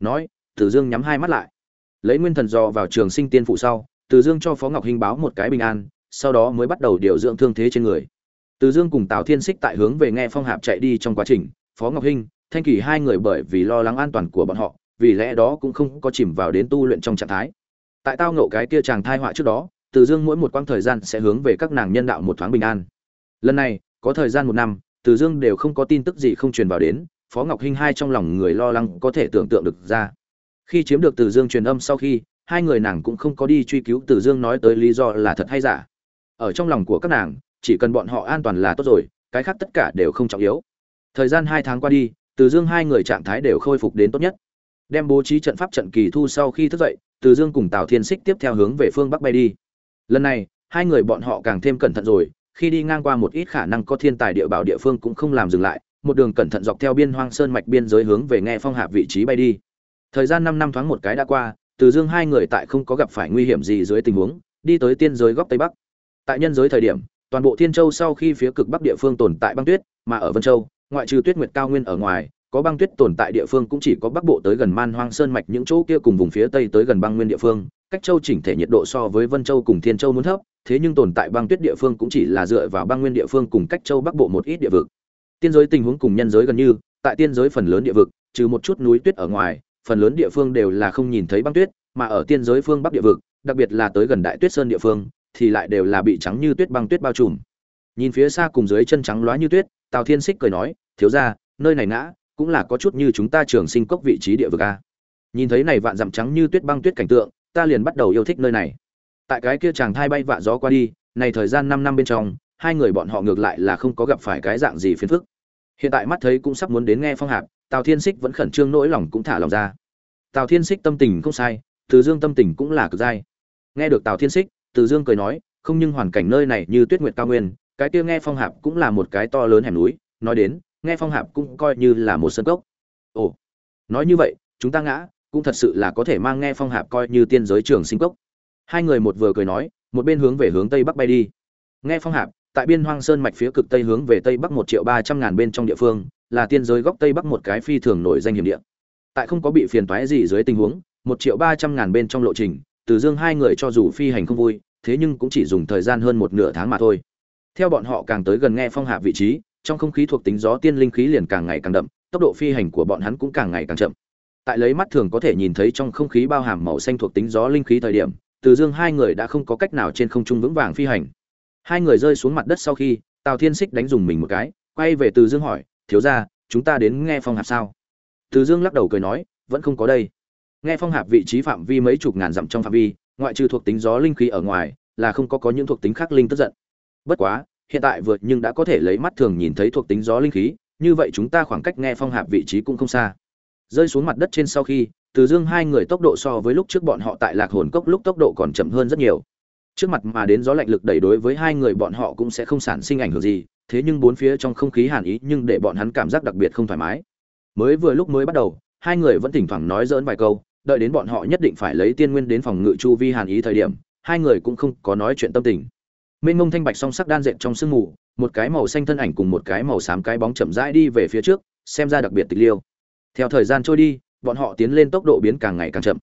Nói từ dương nhắm hai mắt lại. Lấy nguyên thần dò vào trường sinh tiên phụ sau từ dương cho phó ngọc hinh báo một cái bình an, sau đó mới bắt đầu điều dưỡng thương thế trên người. Từ dương cùng tào thiên xích tại hướng về nghe phong hạp chạy đi trong quá trình, phó ngọc hinh, thanh kỳ hai người bởi vì lo lắng an toàn của bọn họ, vì lẽ đó cũng không có chìm vào đến tu luyện trong trạng thái. Tại tao ngộ cái kia chàng thai họa trước đó từ dương mỗi một quãng thời gian sẽ hướng về các nàng nhân đạo một thoáng bình an. Lần này, có thời gian một năm từ dương đều không có tin tức gì không truyền vào đến, phó ngọc hinh hai trong lòng người lo lắng có thể tưởng tượng được ra. Khi chiếm được từ dương truyền âm sau khi, hai người nàng cũng không có đi truy cứu từ dương nói tới lý do là thật hay giả. Ở trong lòng của các nàng, chỉ cần bọn họ an toàn là tốt rồi, cái khác tất cả đều không trọng yếu. Thời gian hai tháng qua đi, từ dương hai người trạng thái đều khôi phục đến tốt nhất. Đem bố trí trận pháp trận kỳ thu sau khi thức dậy, từ dương cùng tào thiên xích tiếp theo hướng về phương bắc bay đi. Lần này, hai người bọn họ càng thêm cẩn thận rồi khi đi ngang qua một ít khả năng có thiên tài địa bảo địa phương cũng không làm dừng lại, một đường cẩn thận dọc theo biên hoang sơn mạch biên giới hướng về nghe phong hạp vị trí bay đi. Thời gian năm năm thoáng một cái đã qua, từ dương hai người tại không có gặp phải nguy hiểm gì dưới tình huống, đi tới tiên giới góc tây bắc. Tại nhân giới thời điểm, toàn bộ thiên châu sau khi phía cực bắc địa phương tồn tại băng tuyết, mà ở vân châu, ngoại trừ tuyết nguyệt cao nguyên ở ngoài, có băng tuyết tồn tại địa phương cũng chỉ có bắc bộ tới gần man hoang sơn mạch những chỗ kia cùng vùng phía tây tới gần băng nguyên địa phương cách châu chỉnh thể nhiệt độ so với vân châu cùng thiên châu muốn thấp, thế nhưng tồn tại băng tuyết địa phương cũng chỉ là dựa vào băng nguyên địa phương cùng cách châu bắc bộ một ít địa vực. Tiên giới tình huống cùng nhân giới gần như, tại tiên giới phần lớn địa vực, trừ một chút núi tuyết ở ngoài, phần lớn địa phương đều là không nhìn thấy băng tuyết, mà ở tiên giới phương bắc địa vực, đặc biệt là tới gần đại tuyết sơn địa phương, thì lại đều là bị trắng như tuyết băng tuyết bao trùm. Nhìn phía xa cùng dưới chân trắng loá như tuyết, tào thiên xích cười nói, thiếu ra nơi này ngã, cũng là có chút như chúng ta trường sinh cốc vị trí địa vực a. Nhìn thấy này vạn dặm trắng như tuyết băng tuyết cảnh tượng ta liền bắt đầu yêu thích nơi này. Tại cái kia chàng thai bay vạ gió qua đi, này thời gian năm năm bên trong, hai người bọn họ ngược lại là không có gặp phải cái dạng gì phiền phức. Hiện tại mắt thấy cũng sắp muốn đến nghe phong hạp, tào thiên xích vẫn khẩn trương nỗi lòng cũng thả lòng ra. Tào thiên xích tâm tình không sai, từ dương tâm tình cũng là cực dai. Nghe được tào thiên xích từ dương cười nói, không nhưng hoàn cảnh nơi này như tuyết nguyệt cao nguyên, cái kia nghe phong hạp cũng là một cái to lớn hẻm núi, nói đến, nghe phong hạp cũng coi như là một sân cốc. Ồ, nói như vậy, chúng ta ngã cũng thật sự là có thể mang nghe phong hạp coi như tiên giới trường sinh cốc. Hai người một vừa cười nói, một bên hướng về hướng tây bắc bay đi. Nghe phong hạp, tại biên hoang sơn mạch phía cực tây hướng về tây bắc một triệu ba trăm ngàn bên trong địa phương, là tiên giới góc tây bắc một cái phi thường nổi danh hiểm địa. Tại không có bị phiền toái gì dưới tình huống, một triệu ba trăm ngàn bên trong lộ trình, từ dương hai người cho dù phi hành không vui, thế nhưng cũng chỉ dùng thời gian hơn một nửa tháng mà thôi. Theo bọn họ càng tới gần nghe phong hạp vị trí, trong không khí thuộc tính gió tiên linh khí liền càng ngày càng đậm, tốc độ phi hành của bọn hắn cũng càng ngày càng chậm tại lấy mắt thường có thể nhìn thấy trong không khí bao hàm màu xanh thuộc tính gió linh khí thời điểm, từ dương hai người đã không có cách nào trên không trung vững vàng phi hành. Hai người rơi xuống mặt đất sau khi, tào thiên xích đánh dùng mình một cái, quay về từ dương hỏi, thiếu ra chúng ta đến nghe phong hạp sao? Từ dương lắc đầu cười nói, vẫn không có đây. Nghe phong hạp vị trí phạm vi mấy chục ngàn dặm trong phạm vi, ngoại trừ thuộc tính gió linh khí ở ngoài, là không có có những thuộc tính khác linh tức giận. Bất quá, hiện tại vượt nhưng đã có thể lấy mắt thường nhìn thấy thuộc tính gió linh khí, như vậy chúng ta khoảng cách nghe phong hạp vị trí cũng không xa rơi xuống mặt đất trên sau khi, từ dương hai người tốc độ so với lúc trước bọn họ tại lạc hồn cốc lúc tốc độ còn chậm hơn rất nhiều. Trước mặt mà đến gió lạnh lực đẩy đối với hai người bọn họ cũng sẽ không sản sinh ảnh hưởng gì, thế nhưng bốn phía trong không khí hàn ý nhưng để bọn hắn cảm giác đặc biệt không thoải mái. Mới vừa lúc mới bắt đầu, hai người vẫn thỉnh thoảng nói dỡn vài câu, đợi đến bọn họ nhất định phải lấy tiên nguyên đến phòng ngự chu vi hàn ý thời điểm, hai người cũng không có nói chuyện tâm tình. Mênh mông thanh bạch song sắc đan dệt trong sương mù, một cái màu xanh thân ảnh cùng một cái màu xám cái bóng chậm rãi đi về phía trước, xem ra đặc biệt tịch liêu theo thời gian trôi đi, bọn họ tiến lên tốc độ biến càng ngày càng chậm.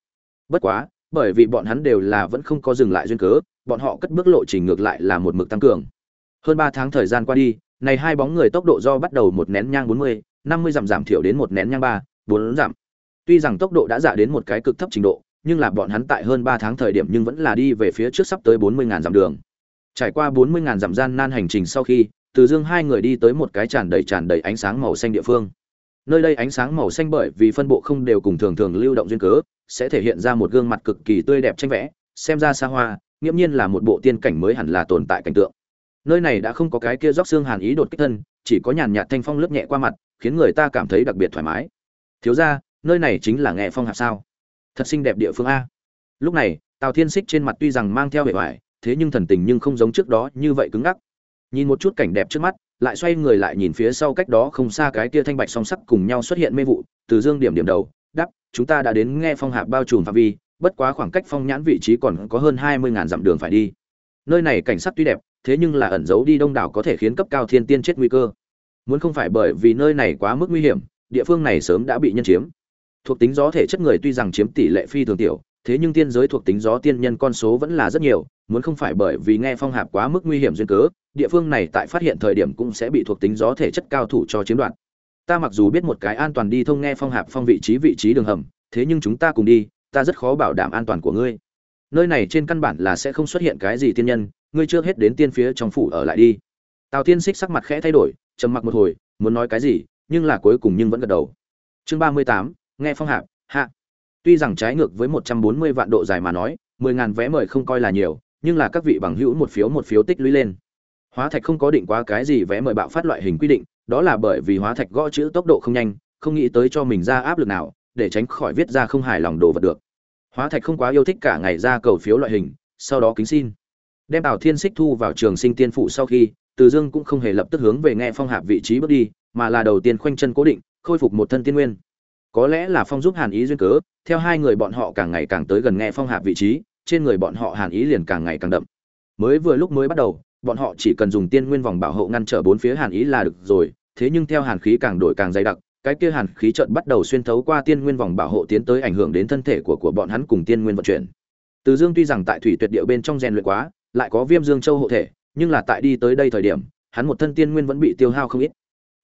Bất quá, bởi vì bọn hắn đều là vẫn không có dừng lại duyên cớ, bọn họ cất bước lộ trình ngược lại là một mực tăng cường. Hơn ba tháng thời gian qua đi, này hai bóng người tốc độ do bắt đầu một nén nhang bốn mươi, năm mươi giảm thiểu đến một nén nhang ba, bốn giảm. tuy rằng tốc độ đã giảm đến một cái cực thấp trình độ, nhưng là bọn hắn tại hơn ba tháng thời điểm nhưng vẫn là đi về phía trước sắp tới bốn mươi ngàn dặm đường. Trải qua bốn mươi ngàn dặm gian nan hành trình sau khi, từ dương hai người đi tới một cái tràn đầy tràn đầy ánh sáng màu xanh địa phương nơi đây ánh sáng màu xanh bởi vì phân bộ không đều cùng thường thường lưu động duyên cớ, sẽ thể hiện ra một gương mặt cực kỳ tươi đẹp tranh vẽ, xem ra xa hoa, nghiễm nhiên là một bộ tiên cảnh mới hẳn là tồn tại cảnh tượng. Nơi này đã không có cái kia róc xương hàn ý đột kích thân, chỉ có nhàn nhạt thanh phong lướt nhẹ qua mặt, khiến người ta cảm thấy đặc biệt thoải mái. Thiếu ra nơi này chính là nghe phong hạp sao? Thật xinh đẹp địa phương a. Lúc này, tào thiên xích trên mặt tuy rằng mang theo vẻ vải, thế nhưng thần tình nhưng không giống trước đó như vậy cứng ngắc. Nhìn một chút cảnh đẹp trước mắt lại xoay người lại nhìn phía sau cách đó không xa cái kia thanh bạch song sắc cùng nhau xuất hiện mê vụ, từ dương điểm điểm đầu đắp chúng ta đã đến nghe phong hạp bao trùm phạm vi, bất quá khoảng cách phong nhãn vị trí còn có hơn hai mươi ngàn dặm đường phải đi. Nơi này cảnh sắc tuy đẹp, thế nhưng là ẩn giấu đi đông đảo có thể khiến cấp cao thiên tiên chết nguy cơ. Muốn không phải bởi vì nơi này quá mức nguy hiểm, địa phương này sớm đã bị nhân chiếm. Thuộc tính gió thể chất người tuy rằng chiếm tỷ lệ phi thường tiểu thế nhưng tiên giới thuộc tính gió tiên nhân con số vẫn là rất nhiều, muốn không phải bởi vì nghe phong hạp quá mức nguy hiểm duyên cớ, địa phương này tại phát hiện thời điểm cũng sẽ bị thuộc tính gió thể chất cao thủ cho chiếm đoạt. Ta mặc dù biết một cái an toàn đi thông nghe phong hạp phong vị trí vị trí đường hầm, thế nhưng chúng ta cùng đi, ta rất khó bảo đảm an toàn của ngươi. Nơi này trên căn bản là sẽ không xuất hiện cái gì tiên nhân, ngươi chưa hết đến tiên phía trong phủ ở lại đi. Tào tiên xích sắc mặt khẽ thay đổi, trầm mặc một hồi, muốn nói cái gì, nhưng là cuối cùng nhưng vẫn gật đầu. Chương ba mươi tám, nghe phong hạp, hạ tuy rằng trái ngược với một trăm bốn mươi vạn độ dài mà nói, mười ngàn vé mời không coi là nhiều, nhưng là các vị bằng hữu một phiếu một phiếu tích lũy lên. Hóa thạch không có định quá cái gì vé mời bạo phát loại hình quy định, đó là bởi vì hóa thạch gõ chữ tốc độ không nhanh, không nghĩ tới cho mình ra áp lực nào, để tránh khỏi viết ra không hài lòng đồ vật được. Hóa thạch không quá yêu thích cả ngày ra cầu phiếu loại hình, sau đó kính xin. Đem tào thiên xích thu vào trường sinh tiên phụ sau khi, từ dương cũng không hề lập tức hướng về nghe phong hạp vị trí bước đi, mà là đầu tiên khoanh chân cố định, khôi phục một thân tiên nguyên có lẽ là phong giúp hàn ý duyên cớ, theo hai người bọn họ càng ngày càng tới gần nghe phong hạp vị trí, trên người bọn họ hàn ý liền càng ngày càng đậm. Mới vừa lúc mới bắt đầu, bọn họ chỉ cần dùng tiên nguyên vòng bảo hộ ngăn trở bốn phía hàn ý là được rồi, thế nhưng theo hàn khí càng đổi càng dày đặc, cái kia hàn khí trận bắt đầu xuyên thấu qua tiên nguyên vòng bảo hộ tiến tới ảnh hưởng đến thân thể của của bọn hắn cùng tiên nguyên vận chuyển. Từ dương tuy rằng tại thủy tuyệt địa bên trong rèn luyện quá, lại có viêm dương châu hộ thể, nhưng là tại đi tới đây thời điểm, hắn một thân tiên nguyên vẫn bị tiêu hao không ít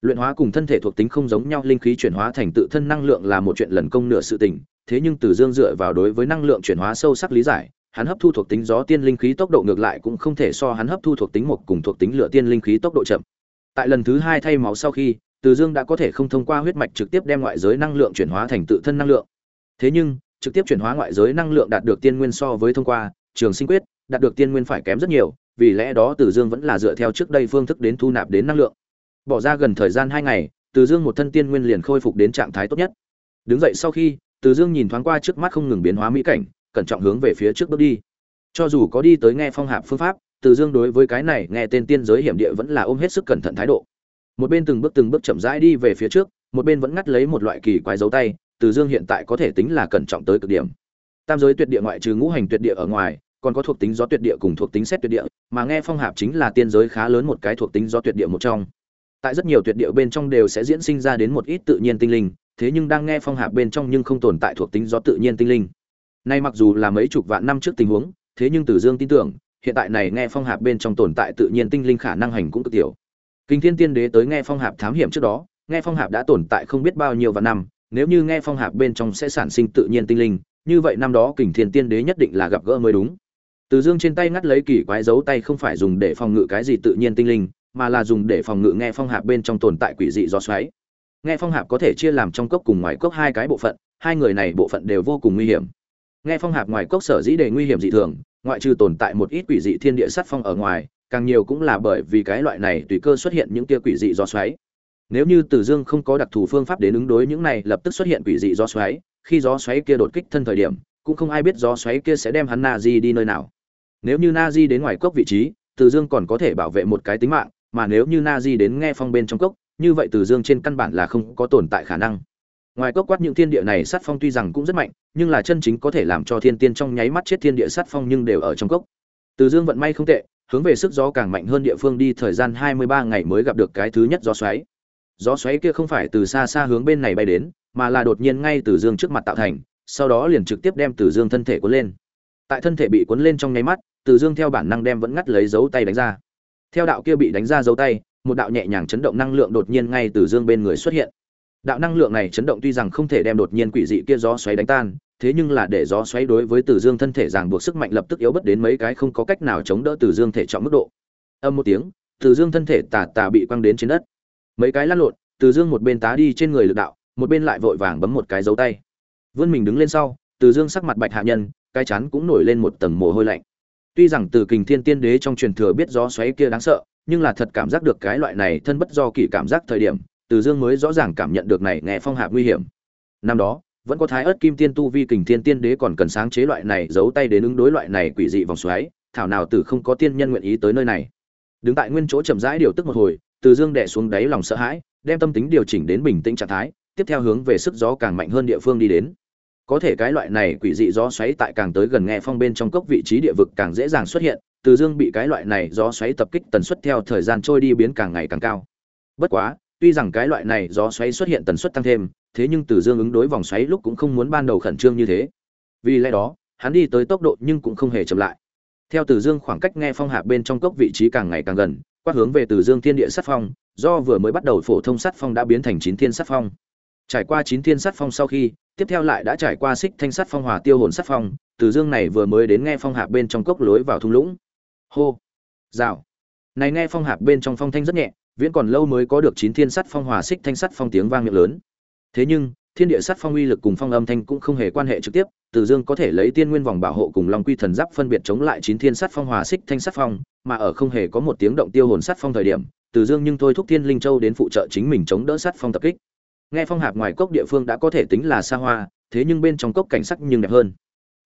luyện hóa cùng thân thể thuộc tính không giống nhau, linh khí chuyển hóa thành tự thân năng lượng là một chuyện lần công nửa sự tình. Thế nhưng từ dương dựa vào đối với năng lượng chuyển hóa sâu sắc lý giải, hắn hấp thu thuộc tính gió tiên linh khí tốc độ ngược lại cũng không thể so hắn hấp thu thuộc tính một cùng thuộc tính lửa tiên linh khí tốc độ chậm. Tại lần thứ hai thay máu sau khi, từ dương đã có thể không thông qua huyết mạch trực tiếp đem ngoại giới năng lượng chuyển hóa thành tự thân năng lượng. Thế nhưng, trực tiếp chuyển hóa ngoại giới năng lượng đạt được tiên nguyên so với thông qua, trường sinh quyết, đạt được tiên nguyên phải kém rất nhiều, vì lẽ đó từ dương vẫn là dựa theo trước đây phương thức đến thu nạp đến năng lượng bỏ ra gần thời gian hai ngày, từ dương một thân tiên nguyên liền khôi phục đến trạng thái tốt nhất. Đứng dậy sau khi, từ dương nhìn thoáng qua trước mắt không ngừng biến hóa mỹ cảnh, cẩn trọng hướng về phía trước bước đi. Cho dù có đi tới nghe phong hạp phương pháp, từ dương đối với cái này nghe tên tiên giới hiểm địa vẫn là ôm hết sức cẩn thận thái độ. Một bên từng bước từng bước chậm rãi đi về phía trước, một bên vẫn ngắt lấy một loại kỳ quái dấu tay, từ dương hiện tại có thể tính là cẩn trọng tới cực điểm. Tam giới tuyệt địa ngoại trừ ngũ hành tuyệt địa ở ngoài, còn có thuộc tính gió tuyệt địa cùng thuộc tính xét tuyệt địa, mà nghe phong hạp chính là tiên giới khá lớn một cái thuộc tính gió tuyệt địa một trong tại rất nhiều tuyệt địa bên trong đều sẽ diễn sinh ra đến một ít tự nhiên tinh linh thế nhưng đang nghe phong hạp bên trong nhưng không tồn tại thuộc tính gió tự nhiên tinh linh nay mặc dù là mấy chục vạn năm trước tình huống thế nhưng Từ Dương tin tưởng, hiện tại này nghe phong hạp bên trong tồn tại tự nhiên tinh linh khả năng hành cũng cực tiểu. Kinh Thiên Tiên Đế tới nghe phong hạp thám hiểm trước đó, nghe phong hạp đã tồn tại không biết bao nhiêu vạn năm, nếu như nghe phong hạp bên trong sẽ sản sinh tự nhiên tinh linh, như vậy năm đó Kình Thiên Tiên Đế nhất định là gặp gỡ mới đúng. Từ Dương trên tay ngắt lấy kỳ quái dấu tay không phải dùng để phòng ngự cái gì tự nhiên tinh linh, mà là dùng để phòng ngự nghe phong hạp bên trong tồn tại quỷ dị do xoáy. Nghe phong hạp có thể chia làm trong cốc cùng ngoài cốc hai cái bộ phận, hai người này bộ phận đều vô cùng nguy hiểm. Nghe phong hạp ngoài cốc sở dĩ đề nguy hiểm dị thường, ngoại trừ tồn tại một ít quỷ dị thiên địa sát phong ở ngoài, càng nhiều cũng là bởi vì cái loại này tùy cơ xuất hiện những tia quỷ dị do xoáy. Nếu như Tử Dương không có đặc thù phương pháp đến ứng đối những này lập tức xuất hiện quỷ dị do xoáy, khi gió xoáy kia đột kích thân thời điểm, cũng không ai biết gió xoáy kia sẽ đem hắn Na Di đi nơi nào. Nếu như Na Di đến ngoài cốc vị trí, Tử Dương còn có thể bảo vệ một cái tính mạng, mà nếu như Nazi đến nghe phong bên trong cốc, như vậy Từ Dương trên căn bản là không có tồn tại khả năng. Ngoài cốc quát những thiên địa này sát phong tuy rằng cũng rất mạnh, nhưng là chân chính có thể làm cho thiên tiên trong nháy mắt chết thiên địa sát phong nhưng đều ở trong cốc. Từ Dương vận may không tệ, hướng về sức gió càng mạnh hơn địa phương đi thời gian 23 ngày mới gặp được cái thứ nhất gió xoáy. Gió xoáy kia không phải từ xa xa hướng bên này bay đến, mà là đột nhiên ngay từ Dương trước mặt tạo thành, sau đó liền trực tiếp đem Từ Dương thân thể cuốn lên. Tại thân thể bị cuốn lên trong nháy mắt, Từ Dương theo bản năng đem vẫn ngắt lấy dấu tay đánh ra. Theo đạo kia bị đánh ra dấu tay, một đạo nhẹ nhàng chấn động năng lượng đột nhiên ngay từ Dương bên người xuất hiện đạo năng lượng này chấn động tuy rằng không thể đem đột nhiên quỷ dị kia gió xoáy đánh tan thế nhưng là để gió xoáy đối với Từ Dương thân thể ràng buộc sức mạnh lập tức yếu bất đến mấy cái không có cách nào chống đỡ Từ Dương thể trọng mức độ. Âm một tiếng, Từ Dương thân thể tà tà bị quăng đến trên đất. Mấy cái lăn lộn, Từ Dương một bên tá đi trên người lực đạo, một bên lại vội vàng bấm một cái dấu tay. Vươn mình đứng lên sau, Từ Dương sắc mặt bạch hạ nhân, cái chắn cũng nổi lên một tầng mồ hôi lạnh. Tuy rằng Từ Kình Thiên Tiên Đế trong truyền thừa biết gió xoáy kia đáng sợ, nhưng là thật cảm giác được cái loại này thân bất do kỳ cảm giác thời điểm, từ dương mới rõ ràng cảm nhận được này nghe phong hạp nguy hiểm. Năm đó vẫn có thái Ức kim tiên tu vi kình thiên tiên đế còn cần sáng chế loại này giấu tay đến ứng đối loại này quỷ dị vòng xoáy thảo nào tử không có tiên nhân nguyện ý tới nơi này. Đứng tại nguyên chỗ chậm rãi điều tức một hồi từ dương đè xuống đáy lòng sợ hãi đem tâm tính điều chỉnh đến bình tĩnh trạng thái tiếp theo hướng về sức gió càng mạnh hơn địa phương đi đến có thể cái loại này quỷ dị gió xoáy tại càng tới gần nghe phong bên trong cốc vị trí địa vực càng dễ dàng xuất hiện từ dương bị cái loại này gió xoáy tập kích tần suất theo thời gian trôi đi biến càng ngày càng cao bất quá Tuy rằng cái loại này gió xoáy xuất hiện tần suất tăng thêm, thế nhưng Từ Dương ứng đối vòng xoáy lúc cũng không muốn ban đầu khẩn trương như thế. Vì lẽ đó, hắn đi tới tốc độ nhưng cũng không hề chậm lại. Theo Từ Dương khoảng cách nghe phong hạ bên trong cốc vị trí càng ngày càng gần, quát hướng về Từ Dương thiên địa sát phong, do vừa mới bắt đầu phổ thông sát phong đã biến thành chín thiên sát phong. Trải qua chín thiên sát phong sau khi, tiếp theo lại đã trải qua xích thanh sát phong hòa tiêu hồn sát phong, Từ Dương này vừa mới đến nghe phong hạ bên trong cốc lối vào thung lũng. Hô, rào. Này nghe phong hạ bên trong phong thanh rất nhẹ, viễn còn lâu mới có được chín thiên sắt phong hòa xích thanh sắt phong tiếng vang miệng lớn thế nhưng thiên địa sắt phong uy lực cùng phong âm thanh cũng không hề quan hệ trực tiếp từ dương có thể lấy tiên nguyên vòng bảo hộ cùng long quy thần giáp phân biệt chống lại chín thiên sắt phong hòa xích thanh sắt phong mà ở không hề có một tiếng động tiêu hồn sắt phong thời điểm từ dương nhưng thôi thúc thiên linh châu đến phụ trợ chính mình chống đỡ sắt phong tập kích nghe phong hạp ngoài cốc địa phương đã có thể tính là xa hoa, thế nhưng bên trong cốc cảnh sắc nhưng đẹp hơn.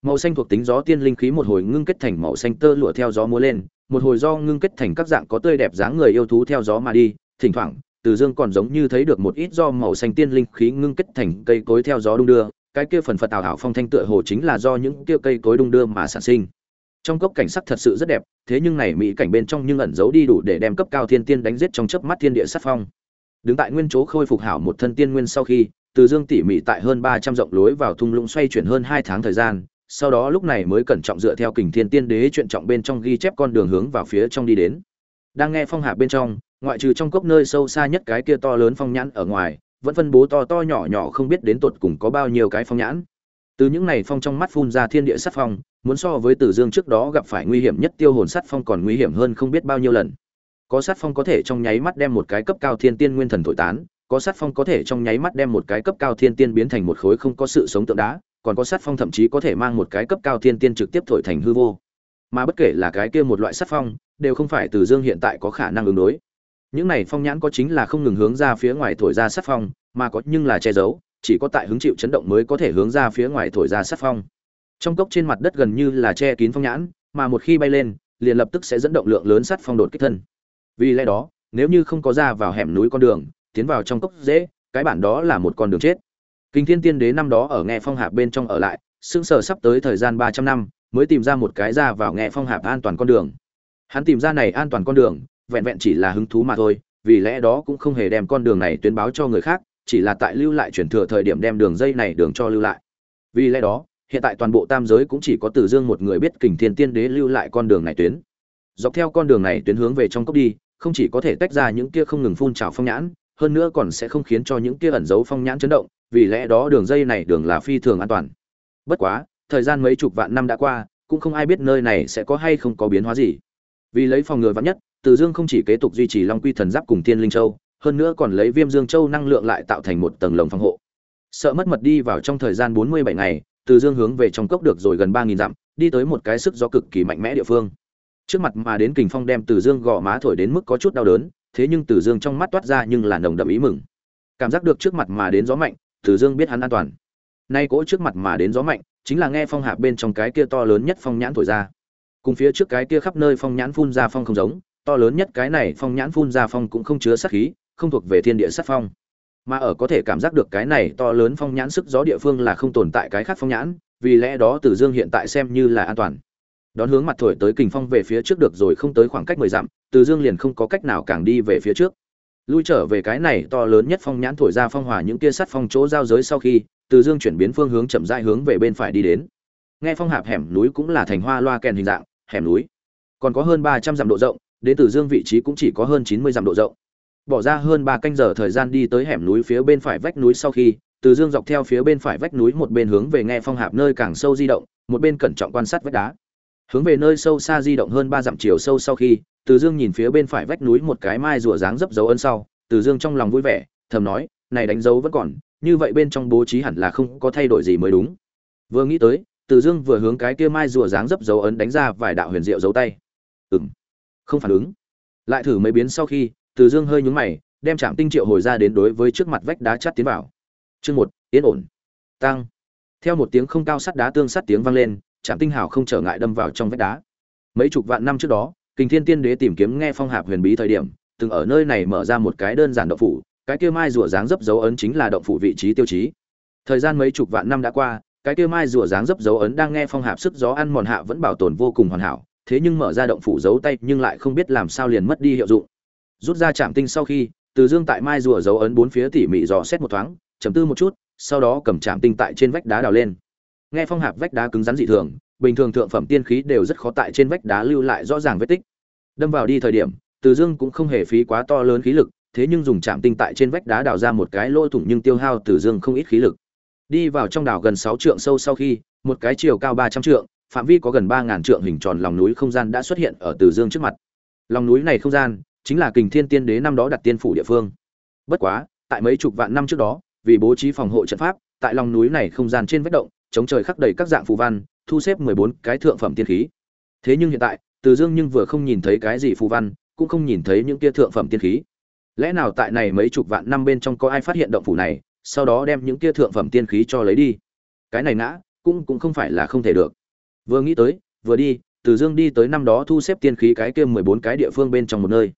Màu xanh thuộc tính gió tiên linh khí một hồi ngưng kết thành màu xanh tơ lụa theo gió múa lên, một hồi do ngưng kết thành các dạng có tươi đẹp dáng người yêu thú theo gió mà đi, thỉnh thoảng, từ dương còn giống như thấy được một ít do màu xanh tiên linh khí ngưng kết thành cây cối theo gió đung đưa, cái kia phần phật tào hảo phong thanh tựa hồ chính là do những kia cây cối đung đưa mà sản sinh. Trong cốc cảnh sắc thật sự rất đẹp, thế nhưng này mỹ cảnh bên trong nhưng ẩn giấu đi đủ để đem cấp cao thiên tiên đánh giết trong chớp mắt thiên địa sát phong đứng tại nguyên chỗ khôi phục hảo một thân tiên nguyên sau khi, từ dương tỉ mỉ tại hơn ba trăm rộng lối vào thung lũng xoay chuyển hơn hai tháng thời gian, sau đó lúc này mới cẩn trọng dựa theo kình thiên tiên đế chuyện trọng bên trong ghi chép con đường hướng vào phía trong đi đến. Đang nghe phong hạ bên trong, ngoại trừ trong cốc nơi sâu xa nhất cái kia to lớn phong nhãn ở ngoài, vẫn phân bố to to nhỏ nhỏ không biết đến tột cùng có bao nhiêu cái phong nhãn. Từ những này phong trong mắt phun ra thiên địa sắt phong, muốn so với tử dương trước đó gặp phải nguy hiểm nhất tiêu hồn sắt phong còn nguy hiểm hơn không biết bao nhiêu lần có sát phong có thể trong nháy mắt đem một cái cấp cao thiên tiên nguyên thần thổi tán, có sát phong có thể trong nháy mắt đem một cái cấp cao thiên tiên biến thành một khối không có sự sống tượng đá, còn có sát phong thậm chí có thể mang một cái cấp cao thiên tiên trực tiếp thổi thành hư vô. Mà bất kể là cái kia một loại sát phong, đều không phải từ dương hiện tại có khả năng ứng đối. Những này phong nhãn có chính là không ngừng hướng ra phía ngoài thổi ra sát phong, mà có nhưng là che giấu, chỉ có tại hứng chịu chấn động mới có thể hướng ra phía ngoài thổi ra sát phong. Trong cốc trên mặt đất gần như là che kín phong nhãn, mà một khi bay lên, liền lập tức sẽ dẫn động lượng lớn sát phong đột kích thân vì lẽ đó nếu như không có ra vào hẻm núi con đường tiến vào trong cốc dễ cái bản đó là một con đường chết. Kinh thiên tiên đế năm đó ở nghe phong hạp bên trong ở lại sững sờ sắp tới thời gian ba trăm năm mới tìm ra một cái ra vào nghe phong hạp an toàn con đường. Hắn tìm ra này an toàn con đường vẹn vẹn chỉ là hứng thú mà thôi vì lẽ đó cũng không hề đem con đường này tuyên báo cho người khác chỉ là tại lưu lại chuyển thừa thời điểm đem đường dây này đường cho lưu lại. Vì lẽ đó hiện tại toàn bộ tam giới cũng chỉ có Tử Dương một người biết Kình Thiên Tiên Đế lưu lại con đường này tuyến. Dọc theo con đường này tuyến hướng về trong cốc đi, không chỉ có thể tách ra những kia không ngừng phun trào phong nhãn, hơn nữa còn sẽ không khiến cho những kia ẩn giấu phong nhãn chấn động, vì lẽ đó đường dây này đường là phi thường an toàn. Bất quá, thời gian mấy chục vạn năm đã qua, cũng không ai biết nơi này sẽ có hay không có biến hóa gì. Vì lấy phòng ngừa vạn nhất, Từ Dương không chỉ kế tục duy trì Long Quy Thần Giáp cùng Tiên Linh Châu, hơn nữa còn lấy Viêm Dương Châu năng lượng lại tạo thành một tầng lồng phòng hộ. Sợ mất mật đi vào trong thời gian 47 ngày, Từ Dương hướng về trong cốc được rồi gần 3000 dặm, đi tới một cái sức gió cực kỳ mạnh mẽ địa phương trước mặt mà đến kình phong đem từ dương gò má thổi đến mức có chút đau đớn, thế nhưng từ dương trong mắt toát ra nhưng là nồng đậm ý mừng. Cảm giác được trước mặt mà đến gió mạnh, từ dương biết hắn an toàn. Nay cỗ trước mặt mà đến gió mạnh, chính là nghe phong hạ bên trong cái kia to lớn nhất phong nhãn thổi ra. Cùng phía trước cái kia khắp nơi phong nhãn phun ra phong không giống, to lớn nhất cái này phong nhãn phun ra phong cũng không chứa sát khí, không thuộc về thiên địa sát phong. Mà ở có thể cảm giác được cái này to lớn phong nhãn sức gió địa phương là không tồn tại cái khác phong nhãn, vì lẽ đó Từ Dương hiện tại xem như là an toàn đón hướng mặt thổi tới kình phong về phía trước được rồi không tới khoảng cách mười dặm, từ dương liền không có cách nào càng đi về phía trước. Lui trở về cái này to lớn nhất phong nhãn thổi ra phong hòa những kia sắt phong chỗ giao giới sau khi, từ dương chuyển biến phương hướng chậm rãi hướng về bên phải đi đến. Nghe phong hạp hẻm núi cũng là thành hoa loa kèn hình dạng, hẻm núi. Còn có hơn ba trăm dặm độ rộng, đến từ dương vị trí cũng chỉ có hơn chín mươi dặm độ rộng. Bỏ ra hơn ba canh giờ thời gian đi tới hẻm núi phía bên phải vách núi sau khi, từ dương dọc theo phía bên phải vách núi một bên hướng về nghe phong hạp nơi càng sâu di động, một bên cẩn trọng quan sát vách đá hướng về nơi sâu xa di động hơn ba dặm chiều sâu sau khi, từ dương nhìn phía bên phải vách núi một cái mai rùa dáng dấp dấu ân sau, từ dương trong lòng vui vẻ, thầm nói, này đánh dấu vẫn còn, như vậy bên trong bố trí hẳn là không có thay đổi gì mới đúng. Vừa nghĩ tới, từ dương vừa hướng cái kia mai rùa dáng dấp dấu ấn đánh ra vài đạo huyền diệu dấu tay. Ừng không phản ứng. Lại thử mấy biến sau khi, từ dương hơi nhúng mày, đem trạm tinh triệu hồi ra đến đối với trước mặt vách đá chắt tiến vào. Chương một, yên ổn. Tăng. Theo một tiếng không cao sắt đá tương sắt tiếng vang lên Trạm Tinh Hào không trở ngại đâm vào trong vách đá. Mấy chục vạn năm trước đó, Kình Thiên Tiên Đế tìm kiếm nghe phong hạp huyền bí thời điểm, từng ở nơi này mở ra một cái đơn giản động phủ, cái kia mai rùa dáng dấp dấu ấn chính là động phủ vị trí tiêu chí. Thời gian mấy chục vạn năm đã qua, cái kia mai rùa dáng dấp dấu ấn đang nghe phong hạp sức gió ăn mòn hạ vẫn bảo tồn vô cùng hoàn hảo, thế nhưng mở ra động phủ giấu tay nhưng lại không biết làm sao liền mất đi hiệu dụng. Rút ra Trạm Tinh sau khi, Từ Dương tại mai rùa dấu ấn bốn phía tỉ mỉ dò xét một thoáng, chấm tư một chút, sau đó cầm Trạm Tinh tại trên vách đá đào lên nghe phong hạp vách đá cứng rắn dị thường, bình thường thượng phẩm tiên khí đều rất khó tại trên vách đá lưu lại rõ ràng vết tích. Đâm vào đi thời điểm, từ dương cũng không hề phí quá to lớn khí lực, thế nhưng dùng chạm tinh tại trên vách đá đào ra một cái lỗ thủng nhưng tiêu hao từ dương không ít khí lực. Đi vào trong đảo gần sáu trượng sâu sau khi, một cái chiều cao ba trăm trượng, phạm vi có gần ba ngàn trượng hình tròn lòng núi không gian đã xuất hiện ở từ dương trước mặt. Lòng núi này không gian, chính là kình thiên tiên đế năm đó đặt tiên phủ địa phương. Bất quá, tại mấy chục vạn năm trước đó, vì bố trí phòng hộ trận pháp, tại lòng núi này không gian trên vách động chống trời khắc đầy các dạng phù văn, thu xếp 14 cái thượng phẩm tiên khí. Thế nhưng hiện tại, Từ Dương nhưng vừa không nhìn thấy cái gì phù văn, cũng không nhìn thấy những kia thượng phẩm tiên khí. Lẽ nào tại này mấy chục vạn năm bên trong có ai phát hiện động phủ này, sau đó đem những kia thượng phẩm tiên khí cho lấy đi? Cái này ngã, cũng cũng không phải là không thể được. Vừa nghĩ tới, vừa đi, Từ Dương đi tới năm đó thu xếp tiên khí cái kia 14 cái địa phương bên trong một nơi.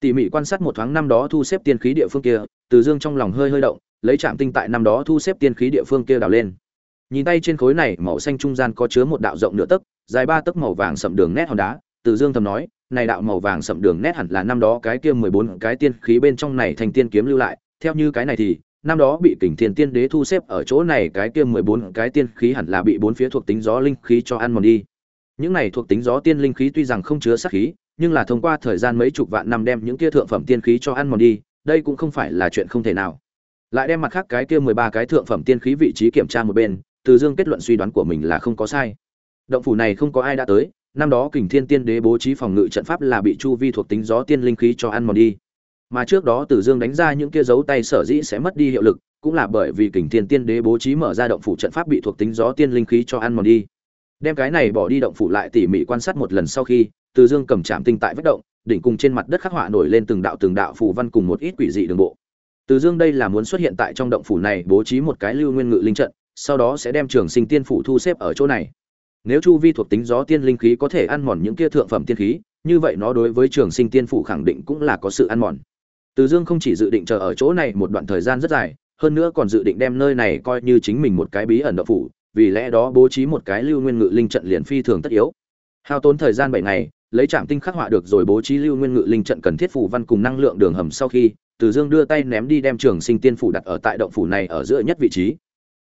Tỉ mỉ quan sát một thoáng năm đó thu xếp tiên khí địa phương kia, Từ Dương trong lòng hơi hơi động, lấy chạm tinh tại năm đó thu xếp tiên khí địa phương kia đào lên nhìn tay trên khối này màu xanh trung gian có chứa một đạo rộng nửa tấc, dài ba tấc màu vàng sậm đường nét hòn đá. Từ dương thầm nói, này đạo màu vàng sậm đường nét hẳn là năm đó cái kia mười bốn cái tiên khí bên trong này thành tiên kiếm lưu lại. Theo như cái này thì, năm đó bị kình thiên tiên đế thu xếp ở chỗ này cái kia mười bốn cái tiên khí hẳn là bị bốn phía thuộc tính gió linh khí cho ăn mòn đi. Những này thuộc tính gió tiên linh khí tuy rằng không chứa sát khí, nhưng là thông qua thời gian mấy chục vạn năm đem những kia thượng phẩm tiên khí cho ăn mòn đi, đây cũng không phải là chuyện không thể nào. Lại đem mặt khác cái kia mười ba cái thượng phẩm tiên khí vị trí kiểm tra một bên từ dương kết luận suy đoán của mình là không có sai động phủ này không có ai đã tới năm đó kình thiên tiên đế bố trí phòng ngự trận pháp là bị chu vi thuộc tính gió tiên linh khí cho ăn mòn đi mà trước đó Tử Dương đánh ra những kia dấu tay sở dĩ sẽ mất đi hiệu lực, cũng là bởi vì Kình Thiên Tiên Đế bố trí mở ra động phủ trận pháp bị thuộc tính gió tiên linh khí cho ăn mòn đi. Đem cái này bỏ đi động phủ lại tỉ mỉ quan sát một lần sau khi, Tử Dương cầm chạm tinh tại vết động, đỉnh cùng trên mặt đất khắc họa nổi lên từng đạo từng đạo phủ văn cùng một ít quỷ dị đường bộ. Tử Dương đây là muốn xuất hiện tại trong động phủ này bố trí một cái lưu nguyên ngự linh trận, sau đó sẽ đem Trường Sinh Tiên phủ thu xếp ở chỗ này. Nếu chu vi thuộc tính gió tiên linh khí có thể ăn mòn những kia thượng phẩm tiên khí, như vậy nó đối với Trường Sinh Tiên phủ khẳng định cũng là có sự ăn mòn. Từ Dương không chỉ dự định chờ ở chỗ này một đoạn thời gian rất dài, hơn nữa còn dự định đem nơi này coi như chính mình một cái bí ẩn động phủ, vì lẽ đó bố trí một cái lưu nguyên ngự linh trận liền phi thường tất yếu. Hao tốn thời gian bảy ngày, lấy trạm tinh khắc họa được rồi bố trí lưu nguyên ngự linh trận cần thiết phủ văn cùng năng lượng đường hầm sau khi, Từ Dương đưa tay ném đi đem Trường Sinh Tiên phủ đặt ở tại động phủ này ở giữa nhất vị trí.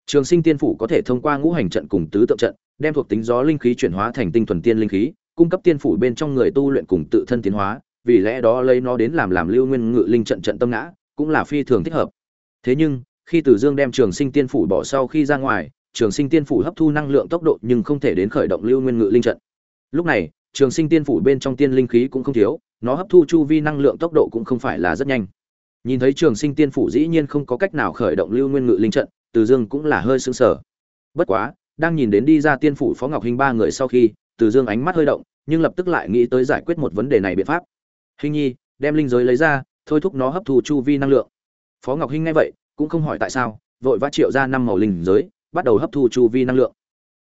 Trường Sinh Tiên phủ có thể thông qua ngũ hành trận cùng tứ tượng trận, đem thuộc tính gió linh khí chuyển hóa thành tinh thuần tiên linh khí, cung cấp tiên phủ bên trong người tu luyện cùng tự thân tiến hóa, vì lẽ đó lấy nó đến làm làm lưu nguyên ngự linh trận trận tâm ngã cũng là phi thường thích hợp. Thế nhưng khi tử dương đem trường sinh tiên phủ bỏ sau khi ra ngoài trường sinh tiên phủ hấp thu năng lượng tốc độ nhưng không thể đến khởi động lưu nguyên ngự linh trận. Lúc này trường sinh tiên phủ bên trong tiên linh khí cũng không thiếu nó hấp thu chu vi năng lượng tốc độ cũng không phải là rất nhanh. Nhìn thấy trường sinh tiên phủ dĩ nhiên không có cách nào khởi động lưu nguyên ngự linh trận từ dương cũng là hơi sững sờ bất quá đang nhìn đến đi ra tiên phủ phó ngọc hinh ba người sau khi từ dương ánh mắt hơi động nhưng lập tức lại nghĩ tới giải quyết một vấn đề này biện pháp Hinh Nhi, đem linh giới lấy ra, thôi thúc nó hấp thu chu vi năng lượng. Phó Ngọc Hinh nghe vậy, cũng không hỏi tại sao, vội vã triệu ra năm màu linh giới, bắt đầu hấp thu chu vi năng lượng.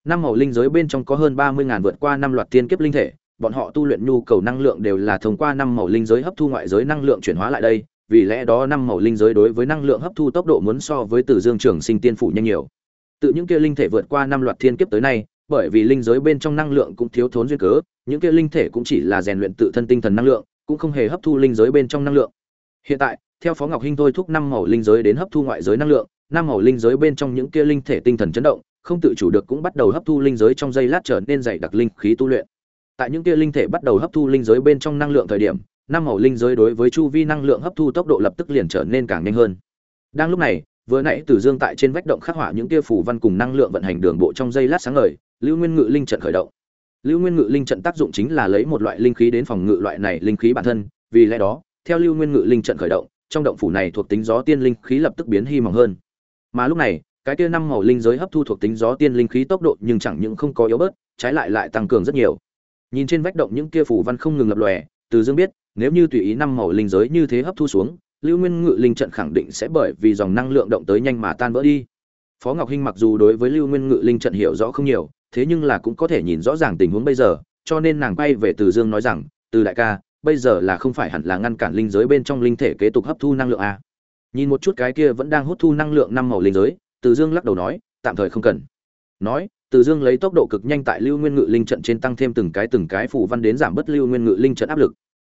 Năm màu linh giới bên trong có hơn ba mươi ngàn vượt qua năm loạt tiên kiếp linh thể, bọn họ tu luyện nhu cầu năng lượng đều là thông qua năm màu linh giới hấp thu ngoại giới năng lượng chuyển hóa lại đây, vì lẽ đó năm màu linh giới đối với năng lượng hấp thu tốc độ muốn so với Tử Dương Trường Sinh Tiên phủ nhanh nhiều. Tự những kia linh thể vượt qua năm loạt thiên kiếp tới nay, bởi vì linh giới bên trong năng lượng cũng thiếu thốn duyên cớ, những kia linh thể cũng chỉ là rèn luyện tự thân tinh thần năng lượng, cũng không hề hấp thu linh giới bên trong năng lượng. Hiện tại, theo Phó Ngọc Hinh thôi thúc năm màu linh giới đến hấp thu ngoại giới năng lượng, năm màu linh giới bên trong những kia linh thể tinh thần chấn động, không tự chủ được cũng bắt đầu hấp thu linh giới trong giây lát trở nên dày đặc linh khí tu luyện. Tại những kia linh thể bắt đầu hấp thu linh giới bên trong năng lượng thời điểm, năm màu linh giới đối với chu vi năng lượng hấp thu tốc độ lập tức liền trở nên càng nhanh hơn. Đang lúc này, vừa nãy Tử Dương tại trên vách động khắc họa những kia phù văn cùng năng lượng vận hành đường bộ trong giây lát sáng ngời, Lưu Nguyên Ngự linh trận khởi động. Lưu nguyên ngự linh trận tác dụng chính là lấy một loại linh khí đến phòng ngự loại này linh khí bản thân vì lẽ đó theo lưu nguyên ngự linh trận khởi động trong động phủ này thuộc tính gió tiên linh khí lập tức biến hy mỏng hơn. Mà lúc này cái kia năm màu linh giới hấp thu thuộc tính gió tiên linh khí tốc độ nhưng chẳng những không có yếu bớt trái lại lại tăng cường rất nhiều. Nhìn trên vách động những kia phù văn không ngừng lập lòe từ dương biết nếu như tùy ý năm màu linh giới như thế hấp thu xuống lưu nguyên ngự linh trận khẳng định sẽ bởi vì dòng năng lượng động tới nhanh mà tan vỡ đi phó ngọc hinh mặc dù đối với lưu nguyên ngự linh trận hiểu rõ không nhiều thế nhưng là cũng có thể nhìn rõ ràng tình huống bây giờ, cho nên nàng quay về Từ Dương nói rằng, "Từ đại ca, bây giờ là không phải hẳn là ngăn cản linh giới bên trong linh thể kế tục hấp thu năng lượng a?" Nhìn một chút cái kia vẫn đang hút thu năng lượng năm màu linh giới, Từ Dương lắc đầu nói, "Tạm thời không cần." Nói, Từ Dương lấy tốc độ cực nhanh tại Lưu Nguyên Ngự linh trận trên tăng thêm từng cái từng cái phủ văn đến giảm bớt Lưu Nguyên Ngự linh trận áp lực.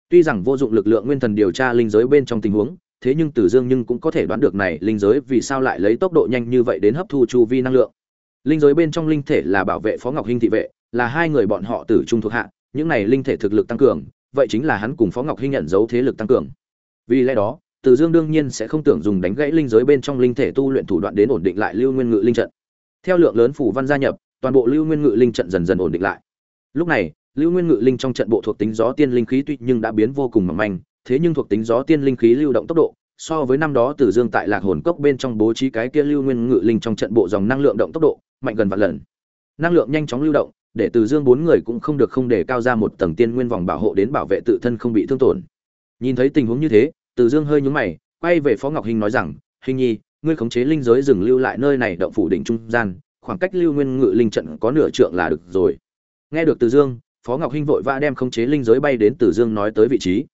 Tuy rằng vô dụng lực lượng nguyên thần điều tra linh giới bên trong tình huống, thế nhưng Tử Dương nhưng cũng có thể đoán được này linh giới vì sao lại lấy tốc độ nhanh như vậy đến hấp thu chu vi năng lượng. Linh giới bên trong linh thể là bảo vệ phó ngọc hinh thị vệ là hai người bọn họ tử trung thuộc hạ những này linh thể thực lực tăng cường vậy chính là hắn cùng phó ngọc hinh nhận dấu thế lực tăng cường. Vì lẽ đó Tử dương đương nhiên sẽ không tưởng dùng đánh gãy linh giới bên trong linh thể tu luyện thủ đoạn đến ổn định lại lưu nguyên ngự linh trận. Theo lượng lớn phủ văn gia nhập toàn bộ lưu nguyên ngự linh trận dần dần ổn định lại. Lúc này lưu nguyên ngự linh trong trận bộ thuộc tính gió tiên linh khí tuy nhưng đã biến vô cùng mỏng manh thế nhưng thuộc tính gió tiên linh khí lưu động tốc độ so với năm đó Tử Dương tại Lạc Hồn Cốc bên trong bố trí cái kia lưu nguyên ngự linh trong trận bộ dòng năng lượng động tốc độ, mạnh gần vạn lần. Năng lượng nhanh chóng lưu động, để Từ Dương bốn người cũng không được không để cao ra một tầng tiên nguyên vòng bảo hộ đến bảo vệ tự thân không bị thương tổn. Nhìn thấy tình huống như thế, Từ Dương hơi nhướng mày, quay về Phó Ngọc Hinh nói rằng, "Hình nhi, ngươi khống chế linh giới dừng lưu lại nơi này động phủ đỉnh trung gian, khoảng cách lưu nguyên ngự linh trận có nửa trượng là được rồi." Nghe được Từ Dương, Phó Ngọc Hinh vội vã đem khống chế linh giới bay đến Từ Dương nói tới vị trí.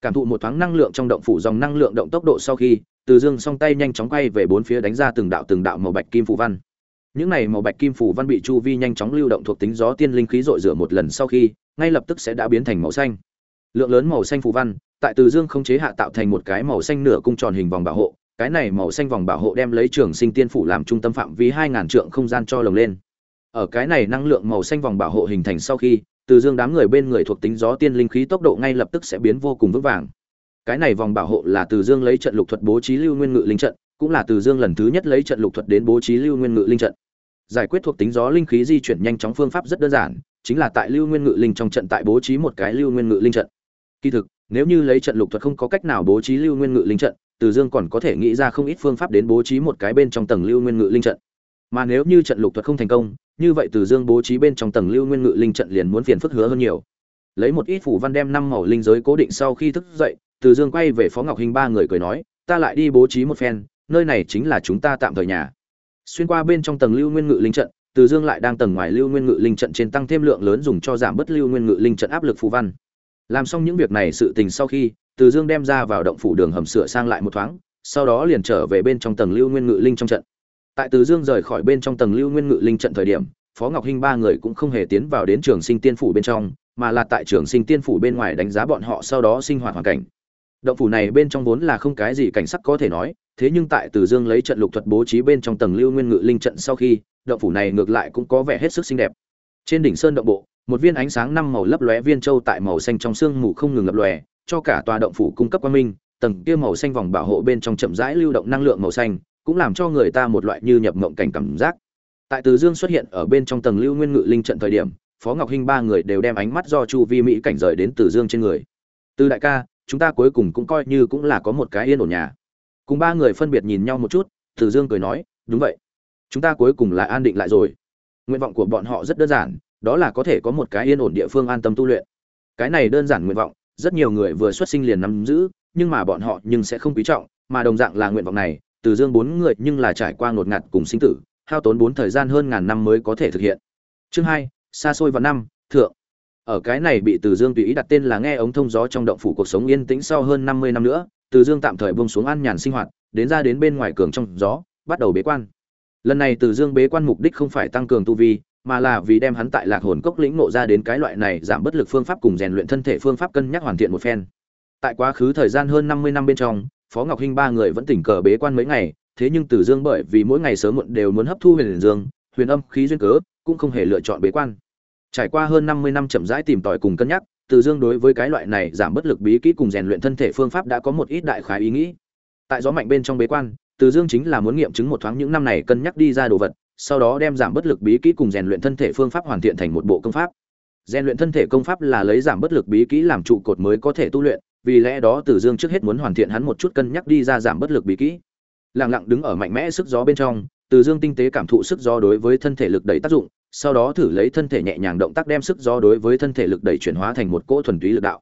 Cảm thụ một thoáng năng lượng trong động phủ dòng năng lượng động tốc độ sau khi, từ dương song tay nhanh chóng quay về bốn phía đánh ra từng đạo từng đạo màu bạch kim phủ văn. Những này màu bạch kim phủ văn bị chu vi nhanh chóng lưu động thuộc tính gió tiên linh khí dội rửa một lần sau khi, ngay lập tức sẽ đã biến thành màu xanh. Lượng lớn màu xanh phủ văn, tại từ dương không chế hạ tạo thành một cái màu xanh nửa cung tròn hình vòng bảo hộ. Cái này màu xanh vòng bảo hộ đem lấy trường sinh tiên phủ làm trung tâm phạm vi hai ngàn trượng không gian cho lồng lên. Ở cái này năng lượng màu xanh vòng bảo hộ hình thành sau khi từ dương đám người bên người thuộc tính gió tiên linh khí tốc độ ngay lập tức sẽ biến vô cùng vững vàng. Cái này vòng bảo hộ là từ dương lấy trận lục thuật bố trí lưu nguyên ngự linh trận, cũng là từ dương lần thứ nhất lấy trận lục thuật đến bố trí lưu nguyên ngự linh trận. Giải quyết thuộc tính gió linh khí di chuyển nhanh chóng phương pháp rất đơn giản, chính là tại lưu nguyên ngự linh trong trận tại bố trí một cái lưu nguyên ngự linh trận. Kỳ thực, nếu như lấy trận lục thuật không có cách nào bố trí lưu nguyên ngự linh trận, từ dương còn có thể nghĩ ra không ít phương pháp đến bố trí một cái bên trong tầng lưu nguyên ngự linh trận. Mà nếu như trận lục thuật không thành công như vậy từ dương bố trí bên trong tầng lưu nguyên ngự linh trận liền muốn phiền phức hứa hơn nhiều. Lấy một ít phủ văn đem năm màu linh giới cố định sau khi thức dậy, từ dương quay về phó ngọc hình ba người cười nói, ta lại đi bố trí một phen, nơi này chính là chúng ta tạm thời nhà. Xuyên qua bên trong tầng lưu nguyên ngự linh trận, từ dương lại đang tầng ngoài lưu nguyên ngự linh trận trên tăng thêm lượng lớn dùng cho giảm bớt lưu nguyên ngự linh trận áp lực phù văn. Làm xong những việc này sự tình sau khi, từ dương đem ra vào động phủ đường hầm sửa sang lại một thoáng, sau đó liền trở về bên trong tầng lưu nguyên ngự linh trong trận tại từ dương rời khỏi bên trong tầng lưu nguyên ngự linh trận thời điểm, phó ngọc hinh ba người cũng không hề tiến vào đến trường sinh tiên phủ bên trong, mà là tại trường sinh tiên phủ bên ngoài đánh giá bọn họ sau đó sinh hoạt hoàn cảnh. Động phủ này bên trong vốn là không cái gì cảnh sắc có thể nói, thế nhưng tại từ dương lấy trận lục thuật bố trí bên trong tầng lưu nguyên ngự linh trận sau khi, động phủ này ngược lại cũng có vẻ hết sức xinh đẹp. Trên đỉnh sơn động bộ, một viên ánh sáng năm màu lấp lóe viên châu tại màu xanh trong sương mù không ngừng lập lòe, cho cả tòa động phủ cung cấp quang minh, tầng kia màu xanh vòng bảo hộ bên trong chậm rãi lưu động năng lượng màu xanh cũng làm cho người ta một loại như nhập mộng cảnh cảm giác. Tại từ dương xuất hiện ở bên trong tầng lưu nguyên ngự linh trận thời điểm, phó ngọc hinh ba người đều đem ánh mắt do chu vi mỹ cảnh rời đến từ dương trên người. Từ đại ca, chúng ta cuối cùng cũng coi như cũng là có một cái yên ổn nhà. Cùng ba người phân biệt nhìn nhau một chút, từ dương cười nói, đúng vậy. Chúng ta cuối cùng là an định lại rồi. Nguyện vọng của bọn họ rất đơn giản, đó là có thể có một cái yên ổn địa phương an tâm tu luyện. Cái này đơn giản nguyện vọng, rất nhiều người vừa xuất sinh liền nắm giữ, nhưng mà bọn họ nhưng sẽ không quý trọng, mà đồng dạng là nguyện vọng này từ dương bốn người nhưng là trải qua ngột ngạt cùng sinh tử, hao tốn bốn thời gian hơn ngàn năm mới có thể thực hiện. Chương hai, xa xôi vào năm, thượng. Ở cái này bị từ dương tùy ý đặt tên là nghe ống thông gió trong động phủ cuộc sống yên tĩnh sau hơn năm mươi năm nữa, từ dương tạm thời buông xuống an nhàn sinh hoạt, đến ra đến bên ngoài cường trong gió, bắt đầu bế quan. Lần này từ dương bế quan mục đích không phải tăng cường tu vi, mà là vì đem hắn tại lạc hồn cốc lĩnh nộ ra đến cái loại này giảm bất lực phương pháp cùng rèn luyện thân thể phương pháp cân nhắc hoàn thiện một phen. Tại quá khứ thời gian hơn năm mươi năm bên trong phó ngọc hinh ba người vẫn tỉnh cờ bế quan mấy ngày, thế nhưng từ dương bởi vì mỗi ngày sớm muộn đều muốn hấp thu huyền dương, huyền âm, khí duyên cớ, cũng không hề lựa chọn bế quan. Trải qua hơn năm mươi năm chậm rãi tìm tòi cùng cân nhắc, từ dương đối với cái loại này giảm bất lực bí kỹ cùng rèn luyện thân thể phương pháp đã có một ít đại khái ý nghĩ. Tại gió mạnh bên trong bế quan, từ dương chính là muốn nghiệm chứng một thoáng những năm này cân nhắc đi ra đồ vật, sau đó đem giảm bất lực bí kỹ cùng rèn luyện thân thể phương pháp hoàn thiện thành một bộ công pháp. Rèn luyện thân thể công pháp là lấy giảm bất lực bí kỹ làm trụ cột mới có thể tu luyện vì lẽ đó từ dương trước hết muốn hoàn thiện hắn một chút cân nhắc đi ra giảm bất lực bí kỹ. Lặng lặng đứng ở mạnh mẽ sức gió bên trong, từ dương tinh tế cảm thụ sức gió đối với thân thể lực đẩy tác dụng, sau đó thử lấy thân thể nhẹ nhàng động tác đem sức gió đối với thân thể lực đẩy chuyển hóa thành một cỗ thuần túy lực đạo.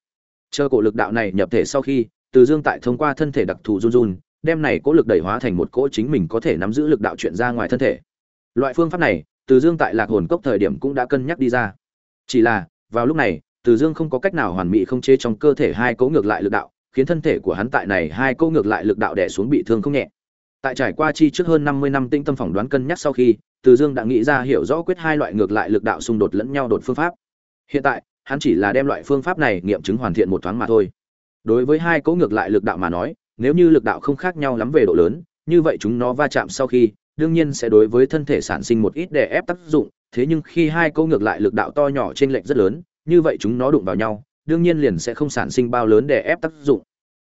Chờ cỗ lực đạo này nhập thể sau khi, từ dương tại thông qua thân thể đặc thù run run, đem này cỗ lực đẩy hóa thành một cỗ chính mình có thể nắm giữ lực đạo chuyển ra ngoài thân thể. Loại phương pháp này, từ dương tại lạc hồn cốc thời điểm cũng đã cân nhắc đi ra. Chỉ là, vào lúc này từ dương không có cách nào hoàn mỹ không chế trong cơ thể hai cỗ ngược lại lực đạo, khiến thân thể của hắn tại này hai cỗ ngược lại lực đạo đè xuống bị thương không nhẹ. Tại trải qua chi trước hơn năm mươi năm tinh tâm phỏng đoán cân nhắc sau khi, từ dương đã nghĩ ra hiểu rõ quyết hai loại ngược lại lực đạo xung đột lẫn nhau đột phương pháp. Hiện tại, hắn chỉ là đem loại phương pháp này nghiệm chứng hoàn thiện một thoáng mà thôi. Đối với hai cỗ ngược lại lực đạo mà nói, nếu như lực đạo không khác nhau lắm về độ lớn, như vậy chúng nó va chạm sau khi, đương nhiên sẽ đối với thân thể sản sinh một ít đè ép tác dụng, thế nhưng khi hai cỗ ngược lại lực đạo to nhỏ trên lệch rất lớn như vậy chúng nó đụng vào nhau, đương nhiên liền sẽ không sản sinh bao lớn để ép tác dụng.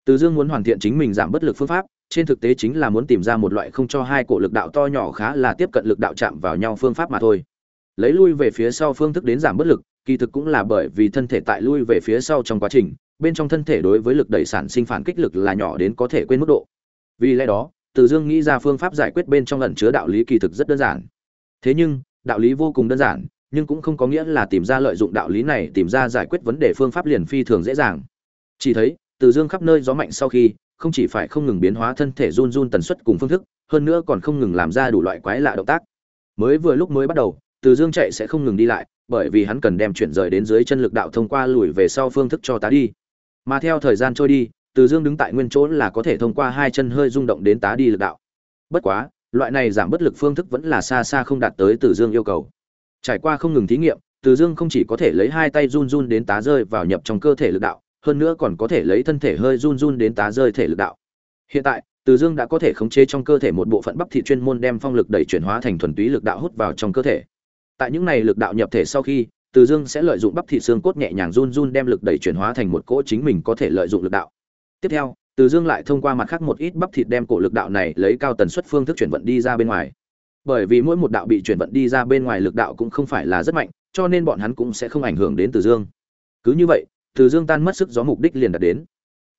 Từ dương muốn hoàn thiện chính mình giảm bất lực phương pháp, trên thực tế chính là muốn tìm ra một loại không cho hai cổ lực đạo to nhỏ khá là tiếp cận lực đạo chạm vào nhau phương pháp mà thôi. Lấy lui về phía sau phương thức đến giảm bất lực, kỳ thực cũng là bởi vì thân thể tại lui về phía sau trong quá trình, bên trong thân thể đối với lực đẩy sản sinh phản kích lực là nhỏ đến có thể quên mức độ. Vì lẽ đó, từ dương nghĩ ra phương pháp giải quyết bên trong ẩn chứa đạo lý kỳ thực rất đơn giản. Thế nhưng, đạo lý vô cùng đơn giản nhưng cũng không có nghĩa là tìm ra lợi dụng đạo lý này tìm ra giải quyết vấn đề phương pháp liền phi thường dễ dàng. Chỉ thấy, từ dương khắp nơi gió mạnh sau khi, không chỉ phải không ngừng biến hóa thân thể run run tần suất cùng phương thức, hơn nữa còn không ngừng làm ra đủ loại quái lạ động tác. Mới vừa lúc mới bắt đầu, từ dương chạy sẽ không ngừng đi lại, bởi vì hắn cần đem chuyển rời đến dưới chân lực đạo thông qua lùi về sau phương thức cho tá đi. Mà theo thời gian trôi đi, từ dương đứng tại nguyên chỗ là có thể thông qua hai chân hơi rung động đến tá đi lực đạo. Bất quá, loại này giảm bất lực phương thức vẫn là xa xa không đạt tới từ dương yêu cầu trải qua không ngừng thí nghiệm, từ dương không chỉ có thể lấy hai tay run run đến tá rơi vào nhập trong cơ thể lực đạo, hơn nữa còn có thể lấy thân thể hơi run run đến tá rơi thể lực đạo. Hiện tại, từ dương đã có thể khống chế trong cơ thể một bộ phận bắp thịt chuyên môn đem phong lực đẩy chuyển hóa thành thuần túy lực đạo hút vào trong cơ thể. Tại những này lực đạo nhập thể sau khi, từ dương sẽ lợi dụng bắp thịt xương cốt nhẹ nhàng run run đem lực đẩy chuyển hóa thành một cỗ chính mình có thể lợi dụng lực đạo. Tiếp theo, từ dương lại thông qua mặt khác một ít bắp thịt đem cổ lực đạo này lấy cao tần suất phương thức chuyển vận đi ra bên ngoài bởi vì mỗi một đạo bị chuyển vận đi ra bên ngoài lực đạo cũng không phải là rất mạnh, cho nên bọn hắn cũng sẽ không ảnh hưởng đến từ dương. Cứ như vậy, từ dương tan mất sức gió mục đích liền đạt đến.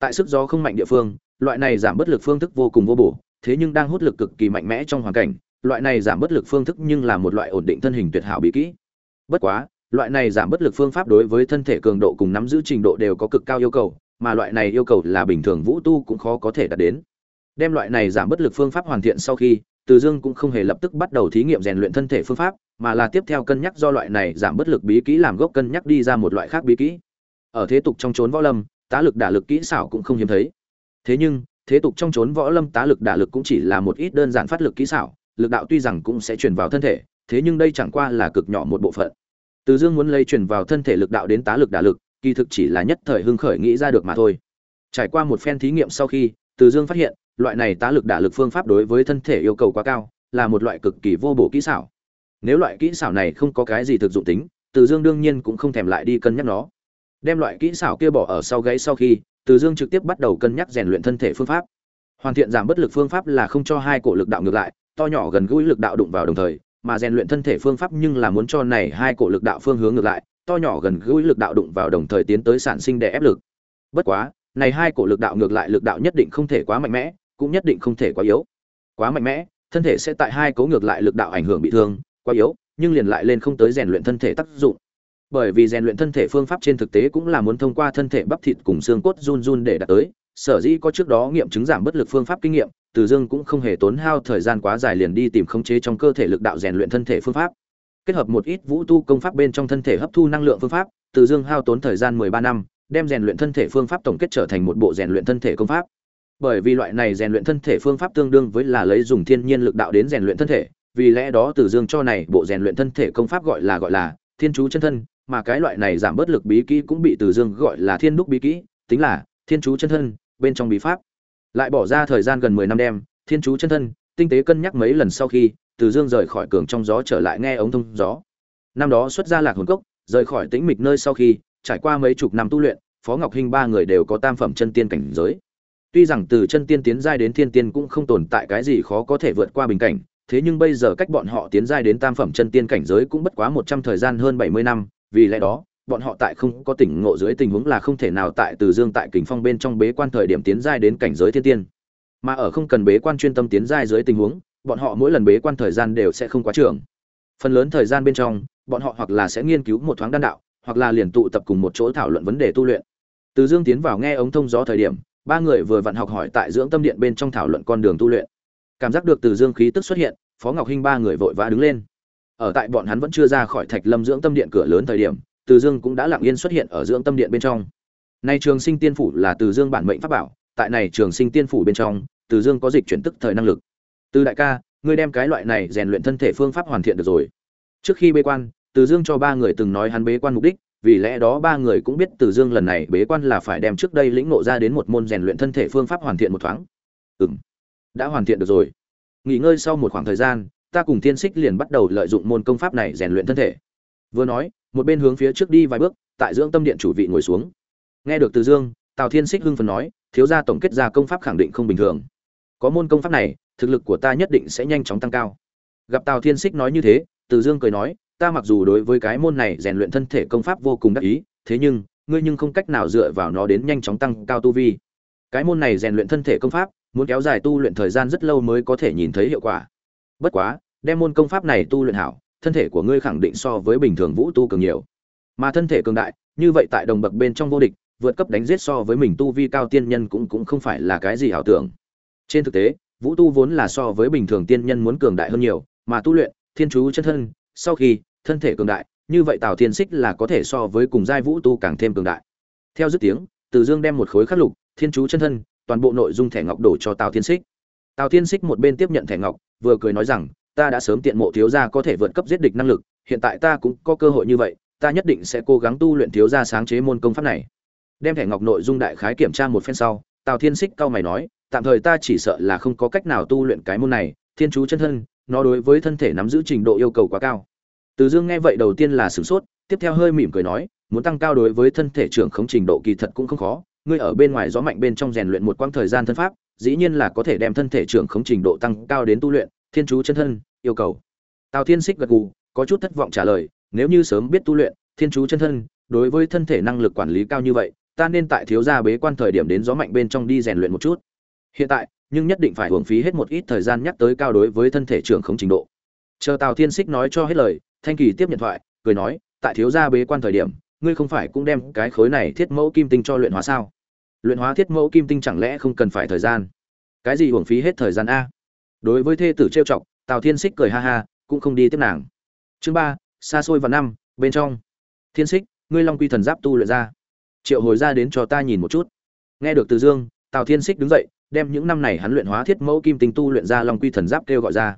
Tại sức gió không mạnh địa phương, loại này giảm bất lực phương thức vô cùng vô bổ, thế nhưng đang hút lực cực kỳ mạnh mẽ trong hoàn cảnh, loại này giảm bất lực phương thức nhưng là một loại ổn định thân hình tuyệt hảo bí kỹ. Bất quá, loại này giảm bất lực phương pháp đối với thân thể cường độ cùng nắm giữ trình độ đều có cực cao yêu cầu, mà loại này yêu cầu là bình thường vũ tu cũng khó có thể đạt đến. Đem loại này giảm bất lực phương pháp hoàn thiện sau khi từ dương cũng không hề lập tức bắt đầu thí nghiệm rèn luyện thân thể phương pháp, mà là tiếp theo cân nhắc do loại này giảm bất lực bí kỹ làm gốc cân nhắc đi ra một loại khác bí kỹ. Ở thế tục trong chốn võ lâm, tá lực đả lực kỹ xảo cũng không hiếm thấy. Thế nhưng, thế tục trong chốn võ lâm tá lực đả lực cũng chỉ là một ít đơn giản phát lực kỹ xảo, lực đạo tuy rằng cũng sẽ truyền vào thân thể, thế nhưng đây chẳng qua là cực nhỏ một bộ phận. Từ dương muốn lây truyền vào thân thể lực đạo đến tá lực đả lực, kỳ thực chỉ là nhất thời hưng khởi nghĩ ra được mà thôi. Trải qua một phen thí nghiệm sau khi, từ dương phát hiện loại này tá lực đả lực phương pháp đối với thân thể yêu cầu quá cao, là một loại cực kỳ vô bổ kỹ xảo. Nếu loại kỹ xảo này không có cái gì thực dụng tính, từ dương đương nhiên cũng không thèm lại đi cân nhắc nó. Đem loại kỹ xảo kia bỏ ở sau gáy sau khi, từ dương trực tiếp bắt đầu cân nhắc rèn luyện thân thể phương pháp. Hoàn thiện giảm bất lực phương pháp là không cho hai cổ lực đạo ngược lại, to nhỏ gần gũi lực đạo đụng vào đồng thời, mà rèn luyện thân thể phương pháp nhưng là muốn cho này hai cổ lực đạo phương hướng ngược lại, to nhỏ gần gũi lực đạo đụng vào đồng thời tiến tới sản sinh để ép lực. Bất quá, này hai cổ lực đạo ngược lại lực đạo nhất định không thể quá mạnh mẽ cũng nhất định không thể quá yếu. Quá mạnh mẽ, thân thể sẽ tại hai cố ngược lại lực đạo ảnh hưởng bị thương, quá yếu, nhưng liền lại lên không tới rèn luyện thân thể tác dụng. Bởi vì rèn luyện thân thể phương pháp trên thực tế cũng là muốn thông qua thân thể bắp thịt cùng xương cốt run run để đạt tới. Sở dĩ có trước đó nghiệm chứng giảm bất lực phương pháp kinh nghiệm, từ dương cũng không hề tốn hao thời gian quá dài liền đi tìm khống chế trong cơ thể lực đạo rèn luyện thân thể phương pháp. Kết hợp một ít vũ tu công pháp bên trong thân thể hấp thu năng lượng phương pháp, từ dương hao tốn thời gian mười ba năm, đem rèn luyện thân thể phương pháp tổng kết trở thành một bộ rèn luyện thân thể công pháp bởi vì loại này rèn luyện thân thể phương pháp tương đương với là lấy dùng thiên nhiên lực đạo đến rèn luyện thân thể, vì lẽ đó từ dương cho này bộ rèn luyện thân thể công pháp gọi là gọi là thiên chú chân thân, mà cái loại này giảm bớt lực bí kỹ cũng bị từ dương gọi là thiên đúc bí kỹ, tính là thiên chú chân thân bên trong bí pháp. Lại bỏ ra thời gian gần mười năm đêm thiên chú chân thân tinh tế cân nhắc mấy lần sau khi từ dương rời khỏi cường trong gió trở lại nghe ống thông gió. Năm đó xuất ra lạc hồn cốc, rời khỏi tĩnh mịch nơi sau khi trải qua mấy chục năm tu luyện, phó ngọc hinh ba người đều có tam phẩm chân tiên cảnh giới tuy rằng từ chân tiên tiến giai đến thiên tiên cũng không tồn tại cái gì khó có thể vượt qua bình cảnh, thế nhưng bây giờ cách bọn họ tiến giai đến tam phẩm chân tiên cảnh giới cũng bất quá một trăm thời gian hơn bảy mươi năm, vì lẽ đó, bọn họ tại không có tỉnh ngộ dưới tình huống là không thể nào tại từ dương tại kình phong bên trong bế quan thời điểm tiến giai đến cảnh giới thiên tiên. Mà ở không cần bế quan chuyên tâm tiến giai dưới tình huống, bọn họ mỗi lần bế quan thời gian đều sẽ không quá trường phần lớn thời gian bên trong, bọn họ hoặc là sẽ nghiên cứu một thoáng đan đạo, hoặc là liền tụ tập cùng một chỗ thảo luận vấn đề tu luyện. Từ dương tiến vào nghe ống thông gió thời điểm ba người vừa vặn học hỏi tại dưỡng tâm điện bên trong thảo luận con đường tu luyện. Cảm giác được từ dương khí tức xuất hiện, phó ngọc hinh ba người vội vã đứng lên. Ở tại bọn hắn vẫn chưa ra khỏi thạch lâm dưỡng tâm điện cửa lớn thời điểm, từ dương cũng đã lặng yên xuất hiện ở dưỡng tâm điện bên trong. Nay trường sinh tiên phủ là từ dương bản mệnh pháp bảo, tại này trường sinh tiên phủ bên trong, từ dương có dịch chuyển tức thời năng lực. Từ đại ca, ngươi đem cái loại này rèn luyện thân thể phương pháp hoàn thiện được rồi. Trước khi bế quan, từ dương cho ba người từng nói hắn bế quan mục đích vì lẽ đó ba người cũng biết từ dương lần này bế quan là phải đem trước đây lĩnh ngộ ra đến một môn rèn luyện thân thể phương pháp hoàn thiện một thoáng. Ừm, đã hoàn thiện được rồi. Nghỉ ngơi sau một khoảng thời gian ta cùng thiên xích liền bắt đầu lợi dụng môn công pháp này rèn luyện thân thể. Vừa nói một bên hướng phía trước đi vài bước tại dưỡng tâm điện chủ vị ngồi xuống. Nghe được từ dương tào thiên xích hưng phấn nói thiếu gia tổng kết ra công pháp khẳng định không bình thường. Có môn công pháp này thực lực của ta nhất định sẽ nhanh chóng tăng cao. Gặp tào thiên xích nói như thế từ dương cười nói ta mặc dù đối với cái môn này rèn luyện thân thể công pháp vô cùng đắc ý, thế nhưng, ngươi nhưng không cách nào dựa vào nó đến nhanh chóng tăng cao tu vi. Cái môn này rèn luyện thân thể công pháp, muốn kéo dài tu luyện thời gian rất lâu mới có thể nhìn thấy hiệu quả. Bất quá, đem môn công pháp này tu luyện hảo, thân thể của ngươi khẳng định so với bình thường vũ tu cường nhiều. Mà thân thể cường đại, như vậy tại đồng bậc bên trong vô địch, vượt cấp đánh giết so với mình tu vi cao tiên nhân cũng cũng không phải là cái gì ảo tưởng. Trên thực tế, vũ tu vốn là so với bình thường tiên nhân muốn cường đại hơn nhiều, mà tu luyện, thiên chú chân thân sau khi, thân thể cường đại, như vậy tào thiên xích là có thể so với cùng giai vũ tu càng thêm cường đại. Theo dứt tiếng, từ dương đem một khối khắc lục, thiên chú chân thân, toàn bộ nội dung thẻ ngọc đổ cho tào thiên xích tào thiên xích một bên tiếp nhận thẻ ngọc, vừa cười nói rằng, ta đã sớm tiện mộ thiếu gia có thể vượt cấp giết địch năng lực, hiện tại ta cũng có cơ hội như vậy, ta nhất định sẽ cố gắng tu luyện thiếu gia sáng chế môn công pháp này. Đem thẻ ngọc nội dung đại khái kiểm tra một phen sau, tào thiên xích cau mày nói, tạm thời ta chỉ sợ là không có cách nào tu luyện cái môn này, thiên chú chân thân nó đối với thân thể nắm giữ trình độ yêu cầu quá cao. Từ dương nghe vậy đầu tiên là sửng sốt, tiếp theo hơi mỉm cười nói, muốn tăng cao đối với thân thể trưởng khống trình độ kỳ thật cũng không khó. Ngươi ở bên ngoài gió mạnh bên trong rèn luyện một quãng thời gian thân pháp, dĩ nhiên là có thể đem thân thể trưởng khống trình độ tăng cao đến tu luyện, thiên chú chân thân, yêu cầu. Tào thiên xích gật gù, có chút thất vọng trả lời, nếu như sớm biết tu luyện, thiên chú chân thân, đối với thân thể năng lực quản lý cao như vậy, ta nên tại thiếu gia bế quan thời điểm đến gió mạnh bên trong đi rèn luyện một chút hiện tại, nhưng nhất định phải hưởng phí hết một ít thời gian nhắc tới cao đối với thân thể trưởng không trình độ. Chờ tào thiên xích nói cho hết lời, thanh kỳ tiếp nhận thoại, cười nói, tại thiếu gia bế quan thời điểm, ngươi không phải cũng đem cái khối này thiết mẫu kim tinh cho luyện hóa sao? Luyện hóa thiết mẫu kim tinh chẳng lẽ không cần phải thời gian? Cái gì hưởng phí hết thời gian a? Đối với thê tử trêu chọc, tào thiên xích cười ha ha, cũng không đi tiếp nàng. Chương ba, xa xôi và năm, bên trong. Thiên xích ngươi long quy thần giáp tu luyện ra. Triệu hồi ra đến cho ta nhìn một chút. Nghe được từ dương, tào thiên xích đứng dậy đem những năm này hắn luyện hóa thiết mẫu kim tinh tu luyện ra long quy thần giáp kêu gọi ra.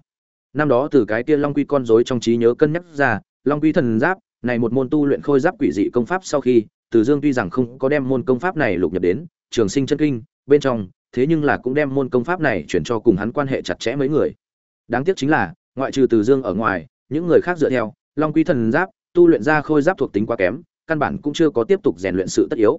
Năm đó từ cái kia long quy con rối trong trí nhớ cân nhắc ra, long quy thần giáp, này một môn tu luyện khôi giáp quỷ dị công pháp sau khi, từ dương tuy rằng không có đem môn công pháp này lục nhập đến, trường sinh chân kinh, bên trong, thế nhưng là cũng đem môn công pháp này chuyển cho cùng hắn quan hệ chặt chẽ mấy người. Đáng tiếc chính là, ngoại trừ từ dương ở ngoài, những người khác dựa theo, long quy thần giáp, tu luyện ra khôi giáp thuộc tính quá kém, căn bản cũng chưa có tiếp tục rèn luyện sự tất yếu.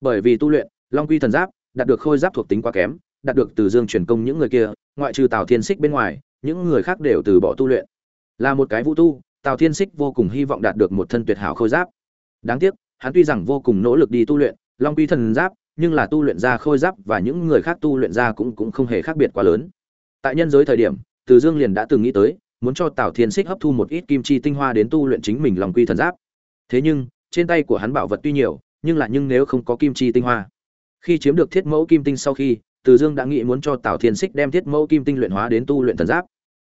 Bởi vì tu luyện, long quy thần giáp, đạt được khôi giáp thuộc tính quá kém đạt được từ dương truyền công những người kia, ngoại trừ tào thiên xích bên ngoài, những người khác đều từ bỏ tu luyện. Là một cái vũ tu, tào thiên xích vô cùng hy vọng đạt được một thân tuyệt hảo khôi giáp. Đáng tiếc, hắn tuy rằng vô cùng nỗ lực đi tu luyện, long quy thần giáp, nhưng là tu luyện ra khôi giáp và những người khác tu luyện ra cũng cũng không hề khác biệt quá lớn. Tại nhân giới thời điểm, từ dương liền đã từng nghĩ tới, muốn cho tào thiên xích hấp thu một ít kim chi tinh hoa đến tu luyện chính mình long quy thần giáp. Thế nhưng, trên tay của hắn bảo vật tuy nhiều, nhưng là nhưng nếu không có kim chi tinh hoa. Khi chiếm được thiết mẫu kim tinh sau khi từ dương đã nghĩ muốn cho tào thiên xích đem thiết mẫu kim tinh luyện hóa đến tu luyện thần giáp.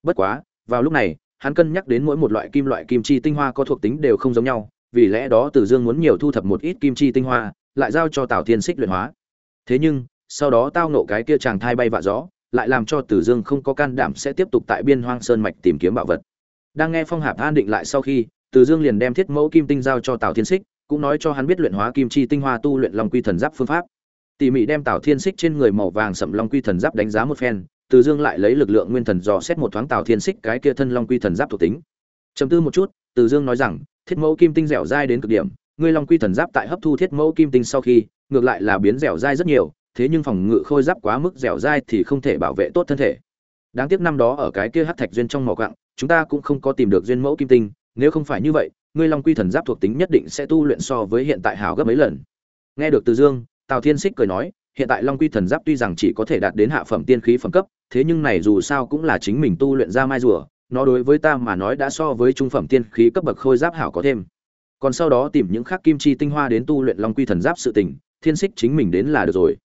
Bất quá vào lúc này hắn cân nhắc đến mỗi một loại kim loại kim chi tinh hoa có thuộc tính đều không giống nhau vì lẽ đó từ dương muốn nhiều thu thập một ít kim chi tinh hoa lại giao cho tào thiên xích luyện hóa. Thế nhưng sau đó tao nộ cái kia chàng thai bay vạ gió lại làm cho từ dương không có can đảm sẽ tiếp tục tại biên hoang sơn mạch tìm kiếm bảo vật. Đang nghe phong hạp an định lại sau khi từ dương liền đem thiết mẫu kim tinh giao cho tào thiên Sích, cũng nói cho hắn biết luyện hóa kim chi tinh hoa tu luyện long quy thần giáp phương pháp tỉ mỉ đem tào thiên xích trên người màu vàng sậm long quy thần giáp đánh giá một phen, từ dương lại lấy lực lượng nguyên thần dò xét một thoáng tào thiên xích cái kia thân long quy thần giáp thuộc tính. Chấm tư một chút, từ dương nói rằng, thiết mẫu kim tinh dẻo dai đến cực điểm, ngươi long quy thần giáp tại hấp thu thiết mẫu kim tinh sau khi, ngược lại là biến dẻo dai rất nhiều, thế nhưng phòng ngự khôi giáp quá mức dẻo dai thì không thể bảo vệ tốt thân thể. Đáng tiếc năm đó ở cái kia hắc thạch duyên trong mỏ quặng, chúng ta cũng không có tìm được duyên mẫu kim tinh, nếu không phải như vậy, ngươi long quy thần giáp thuộc tính nhất định sẽ tu luyện so với hiện tại hảo gấp mấy lần. Nghe được từ dương tào thiên xích cười nói, hiện tại long quy thần giáp tuy rằng chỉ có thể đạt đến hạ phẩm tiên khí phẩm cấp, thế nhưng này dù sao cũng là chính mình tu luyện ra mai rùa, nó đối với ta mà nói đã so với trung phẩm tiên khí cấp bậc khôi giáp hảo có thêm. Còn sau đó tìm những khắc kim chi tinh hoa đến tu luyện long quy thần giáp sự tình, thiên xích chính mình đến là được rồi.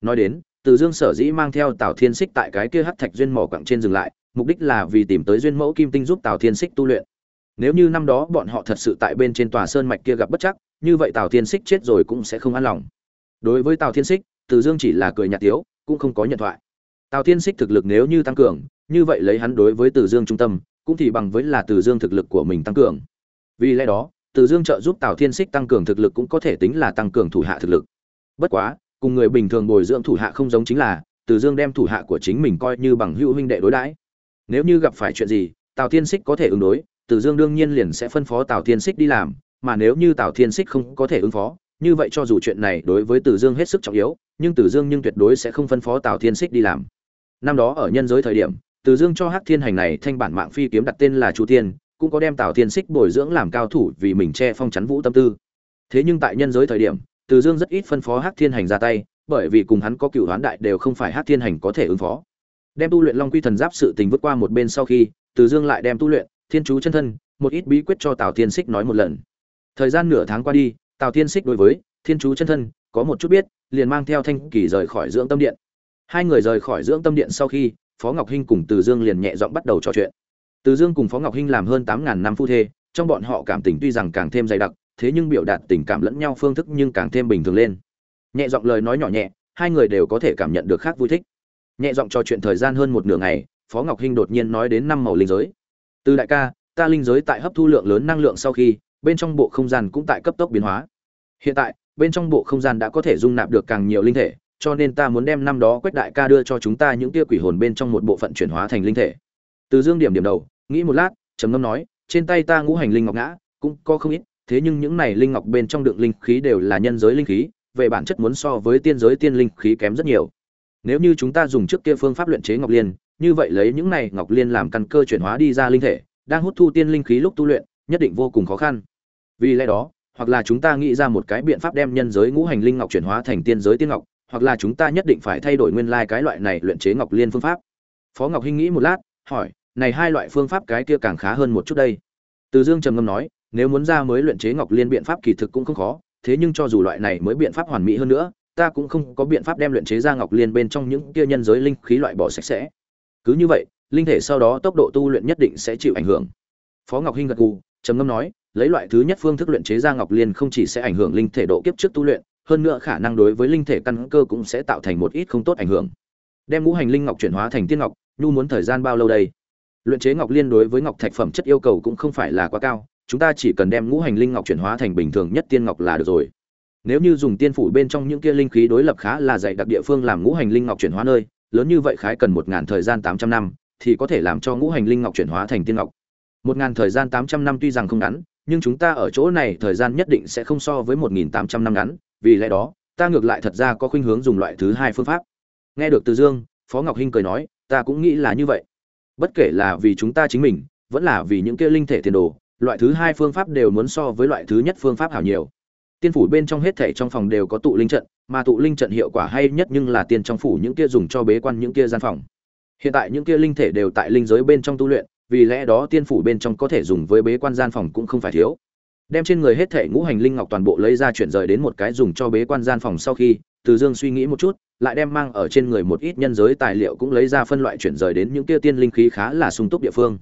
Nói đến, từ dương sở dĩ mang theo tào thiên xích tại cái kia hắc thạch duyên mỏ quặng trên dừng lại, mục đích là vì tìm tới duyên mẫu kim tinh giúp tào thiên xích tu luyện. Nếu như năm đó bọn họ thật sự tại bên trên tòa sơn mạch kia gặp bất chắc, như vậy tào thiên xích chết rồi cũng sẽ không an lòng đối với tào thiên xích từ dương chỉ là cười nhạt tiếu, cũng không có nhận thoại. Tào thiên xích thực lực nếu như tăng cường, như vậy lấy hắn đối với từ dương trung tâm, cũng thì bằng với là từ dương thực lực của mình tăng cường. Vì lẽ đó, từ dương trợ giúp tào thiên xích tăng cường thực lực cũng có thể tính là tăng cường thủ hạ thực lực. Bất quá, cùng người bình thường bồi dưỡng thủ hạ không giống chính là, từ dương đem thủ hạ của chính mình coi như bằng hữu huynh đệ đối đãi. Nếu như gặp phải chuyện gì, tào thiên xích có thể ứng đối, từ dương đương nhiên liền sẽ phân phó tào thiên xích đi làm, mà nếu như tào thiên xích không có thể ứng phó như vậy cho dù chuyện này đối với từ dương hết sức trọng yếu, nhưng từ dương nhưng tuyệt đối sẽ không phân phó tào thiên Sích đi làm. Năm đó ở nhân giới thời điểm, từ dương cho hắc thiên hành này thanh bản mạng phi kiếm đặt tên là chu tiên cũng có đem tào thiên Sích bồi dưỡng làm cao thủ vì mình che phong chắn vũ tâm tư. Thế nhưng tại nhân giới thời điểm, từ dương rất ít phân phó hắc thiên hành ra tay, bởi vì cùng hắn có cựu đoán đại đều không phải hắc thiên hành có thể ứng phó. Đem tu luyện long quy thần giáp sự tình vượt qua một bên sau khi, từ dương lại đem tu luyện thiên chú chân thân, một ít bí quyết cho tào thiên Sích nói một lần. Thời gian nửa tháng qua đi tào thiên xích đối với thiên chú chân thân, có một chút biết, liền mang theo thanh kỳ rời khỏi dưỡng tâm điện. Hai người rời khỏi dưỡng tâm điện sau khi, phó ngọc hinh cùng từ dương liền nhẹ giọng bắt đầu trò chuyện. Từ dương cùng phó ngọc hinh làm hơn tám ngàn năm phu thê, trong bọn họ cảm tình tuy rằng càng thêm dày đặc, thế nhưng biểu đạt tình cảm lẫn nhau phương thức nhưng càng thêm bình thường lên. Nhẹ giọng lời nói nhỏ nhẹ, hai người đều có thể cảm nhận được khác vui thích. Nhẹ giọng trò chuyện thời gian hơn một nửa ngày, phó ngọc hinh đột nhiên nói đến năm màu linh giới. Từ đại ca, ta linh giới tại hấp thu lượng lớn năng lượng sau khi bên trong bộ không gian cũng tại cấp tốc biến hóa. Hiện tại, bên trong bộ không gian đã có thể dung nạp được càng nhiều linh thể, cho nên ta muốn đem năm đó quách đại ca đưa cho chúng ta những tia quỷ hồn bên trong một bộ phận chuyển hóa thành linh thể. Từ dương điểm điểm đầu, nghĩ một lát, trầm ngâm nói, trên tay ta ngũ hành linh ngọc ngã, cũng có không ít, thế nhưng những này linh ngọc bên trong đựng linh khí đều là nhân giới linh khí, về bản chất muốn so với tiên giới tiên linh khí kém rất nhiều. Nếu như chúng ta dùng trước kia phương pháp luyện chế ngọc liên, như vậy lấy những này ngọc liên làm căn cơ chuyển hóa đi ra linh thể, đang hút thu tiên linh khí lúc tu luyện, nhất định vô cùng khó khăn vì lẽ đó, hoặc là chúng ta nghĩ ra một cái biện pháp đem nhân giới ngũ hành linh ngọc chuyển hóa thành tiên giới tiên ngọc, hoặc là chúng ta nhất định phải thay đổi nguyên lai cái loại này luyện chế ngọc liên phương pháp. Phó ngọc hinh nghĩ một lát, hỏi, này hai loại phương pháp cái kia càng khá hơn một chút đây. Từ dương trầm ngâm nói, nếu muốn ra mới luyện chế ngọc liên biện pháp kỳ thực cũng không khó, thế nhưng cho dù loại này mới biện pháp hoàn mỹ hơn nữa, ta cũng không có biện pháp đem luyện chế ra ngọc liên bên trong những kia nhân giới linh khí loại bỏ sạch sẽ. Cứ như vậy, linh thể sau đó tốc độ tu luyện nhất định sẽ chịu ảnh hưởng. Phó ngọc hinh gật gù, trầm ngâm nói lấy loại thứ nhất phương thức luyện chế ra ngọc liên không chỉ sẽ ảnh hưởng linh thể độ kiếp trước tu luyện, hơn nữa khả năng đối với linh thể căn cơ cũng sẽ tạo thành một ít không tốt ảnh hưởng. Đem ngũ hành linh ngọc chuyển hóa thành tiên ngọc, nhu muốn thời gian bao lâu đây? Luyện chế ngọc liên đối với ngọc thạch phẩm chất yêu cầu cũng không phải là quá cao, chúng ta chỉ cần đem ngũ hành linh ngọc chuyển hóa thành bình thường nhất tiên ngọc là được rồi. Nếu như dùng tiên phủ bên trong những kia linh khí đối lập khá là dày đặc địa phương làm ngũ hành linh ngọc chuyển hóa nơi, lớn như vậy khái cần một ngàn thời gian tám trăm năm, thì có thể làm cho ngũ hành linh ngọc chuyển hóa thành tiên ngọc. Một ngàn thời gian tám trăm năm tuy rằng không ngắn nhưng chúng ta ở chỗ này thời gian nhất định sẽ không so với một nghìn tám trăm năm ngắn, vì lẽ đó, ta ngược lại thật ra có khuynh hướng dùng loại thứ hai phương pháp. Nghe được từ dương, phó ngọc hinh cười nói, ta cũng nghĩ là như vậy. Bất kể là vì chúng ta chính mình, vẫn là vì những kia linh thể tiền đồ, loại thứ hai phương pháp đều muốn so với loại thứ nhất phương pháp hảo nhiều. Tiên phủ bên trong hết thảy trong phòng đều có tụ linh trận, mà tụ linh trận hiệu quả hay nhất nhưng là tiên trong phủ những kia dùng cho bế quan những kia gian phòng. Hiện tại những kia linh thể đều tại linh giới bên trong tu luyện vì lẽ đó tiên phủ bên trong có thể dùng với bế quan gian phòng cũng không phải thiếu. Đem trên người hết thệ ngũ hành linh ngọc toàn bộ lấy ra chuyển rời đến một cái dùng cho bế quan gian phòng sau khi, từ dương suy nghĩ một chút, lại đem mang ở trên người một ít nhân giới tài liệu cũng lấy ra phân loại chuyển rời đến những kia tiên linh khí khá là sung túc địa phương.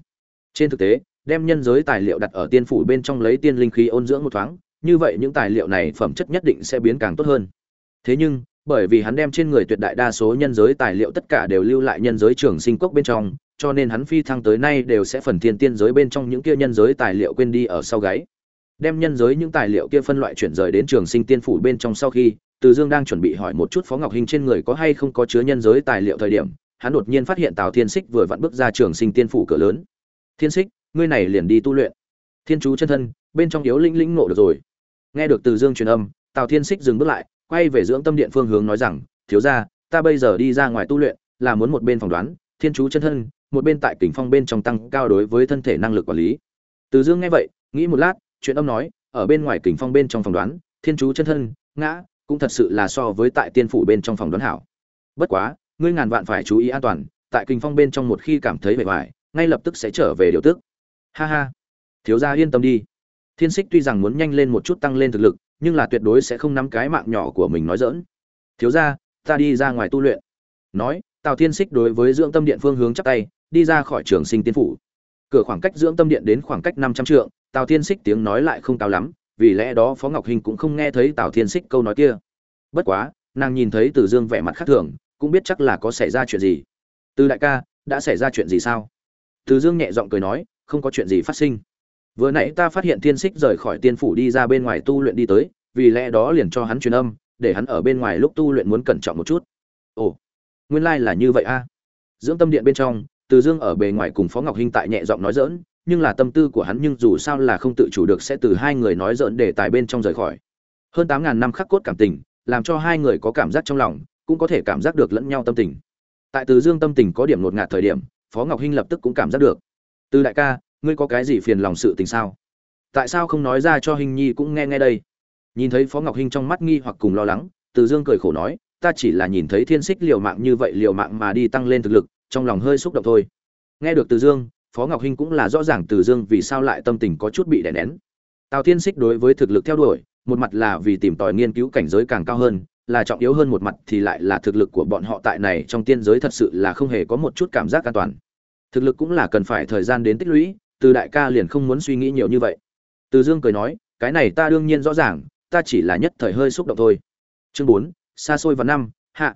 Trên thực tế, đem nhân giới tài liệu đặt ở tiên phủ bên trong lấy tiên linh khí ôn dưỡng một thoáng, như vậy những tài liệu này phẩm chất nhất định sẽ biến càng tốt hơn. Thế nhưng, bởi vì hắn đem trên người tuyệt đại đa số nhân giới tài liệu tất cả đều lưu lại nhân giới trường sinh cốc bên trong cho nên hắn phi thăng tới nay đều sẽ phần thiên tiên giới bên trong những kia nhân giới tài liệu quên đi ở sau gáy. Đem nhân giới những tài liệu kia phân loại chuyển rời đến trường sinh tiên phủ bên trong sau khi, từ dương đang chuẩn bị hỏi một chút phó ngọc Hinh trên người có hay không có chứa nhân giới tài liệu thời điểm, hắn đột nhiên phát hiện tào thiên xích vừa vặn bước ra trường sinh tiên phủ cửa lớn. Thiên xích ngươi này liền đi tu luyện. Thiên chú chân thân, bên trong yếu linh linh nộ được rồi. Nghe được từ dương truyền âm, tào thiên xích dừng bước lại, quay về dưỡng tâm điện phương hướng nói rằng, thiếu ra ta bây giờ đi ra ngoài tu luyện, là muốn một bên phỏng đoán, thiên chú chân thân một bên tại kình phong bên trong tăng cao đối với thân thể năng lực quản lý. Từ dương nghe vậy, nghĩ một lát, chuyện ông nói, ở bên ngoài kình phong bên trong phòng đoán, thiên chú chân thân, ngã, cũng thật sự là so với tại tiên phủ bên trong phòng đoán hảo. Bất quá, ngươi ngàn vạn phải chú ý an toàn, tại kình phong bên trong một khi cảm thấy vẻ vải ngay lập tức sẽ trở về điều tức. Ha ha. Thiếu gia yên tâm đi. Thiên xích tuy rằng muốn nhanh lên một chút tăng lên thực lực, nhưng là tuyệt đối sẽ không nắm cái mạng nhỏ của mình nói dỡn thiếu gia, ta đi ra ngoài tu luyện. Nói, tào thiên xích đối với dưỡng tâm điện phương hướng chắp tay đi ra khỏi trường sinh tiên phủ. Cửa khoảng cách dưỡng tâm điện đến khoảng cách năm trăm trượng, tào thiên xích tiếng nói lại không cao lắm, vì lẽ đó phó ngọc hình cũng không nghe thấy tào thiên xích câu nói kia. Bất quá, nàng nhìn thấy từ dương vẻ mặt khác thường, cũng biết chắc là có xảy ra chuyện gì. Từ đại ca, đã xảy ra chuyện gì sao? Từ dương nhẹ giọng cười nói, không có chuyện gì phát sinh. Vừa nãy ta phát hiện thiên xích rời khỏi tiên phủ đi ra bên ngoài tu luyện đi tới, vì lẽ đó liền cho hắn truyền âm, để hắn ở bên ngoài lúc tu luyện muốn cẩn trọng một chút. Ồ, nguyên lai、like、là như vậy a. Dưỡng tâm điện bên trong từ dương ở bề ngoài cùng phó ngọc hinh tại nhẹ giọng nói dỡn nhưng là tâm tư của hắn nhưng dù sao là không tự chủ được sẽ từ hai người nói dỡn để tài bên trong rời khỏi. Hơn tám ngàn năm khắc cốt cảm tình, làm cho hai người có cảm giác trong lòng, cũng có thể cảm giác được lẫn nhau tâm tình. Tại từ dương tâm tình có điểm ngột ngạt thời điểm, phó ngọc hinh lập tức cũng cảm giác được. Từ đại ca, ngươi có cái gì phiền lòng sự tình sao? Tại sao không nói ra cho hình nhi cũng nghe nghe đây? Nhìn thấy phó ngọc hinh trong mắt nghi hoặc cùng lo lắng, từ dương cười khổ nói, ta chỉ là nhìn thấy thiên xích liều mạng như vậy liều mạng mà đi tăng lên thực lực trong lòng hơi xúc động thôi. Nghe được từ dương, phó ngọc hinh cũng là rõ ràng từ dương vì sao lại tâm tình có chút bị đè nén. Tào thiên xích đối với thực lực theo đuổi, một mặt là vì tìm tòi nghiên cứu cảnh giới càng cao hơn, là trọng yếu hơn một mặt thì lại là thực lực của bọn họ tại này trong tiên giới thật sự là không hề có một chút cảm giác an toàn. Thực lực cũng là cần phải thời gian đến tích lũy, từ đại ca liền không muốn suy nghĩ nhiều như vậy. Từ dương cười nói, cái này ta đương nhiên rõ ràng, ta chỉ là nhất thời hơi xúc động thôi. Chương bốn, xa xôi và năm, hạ.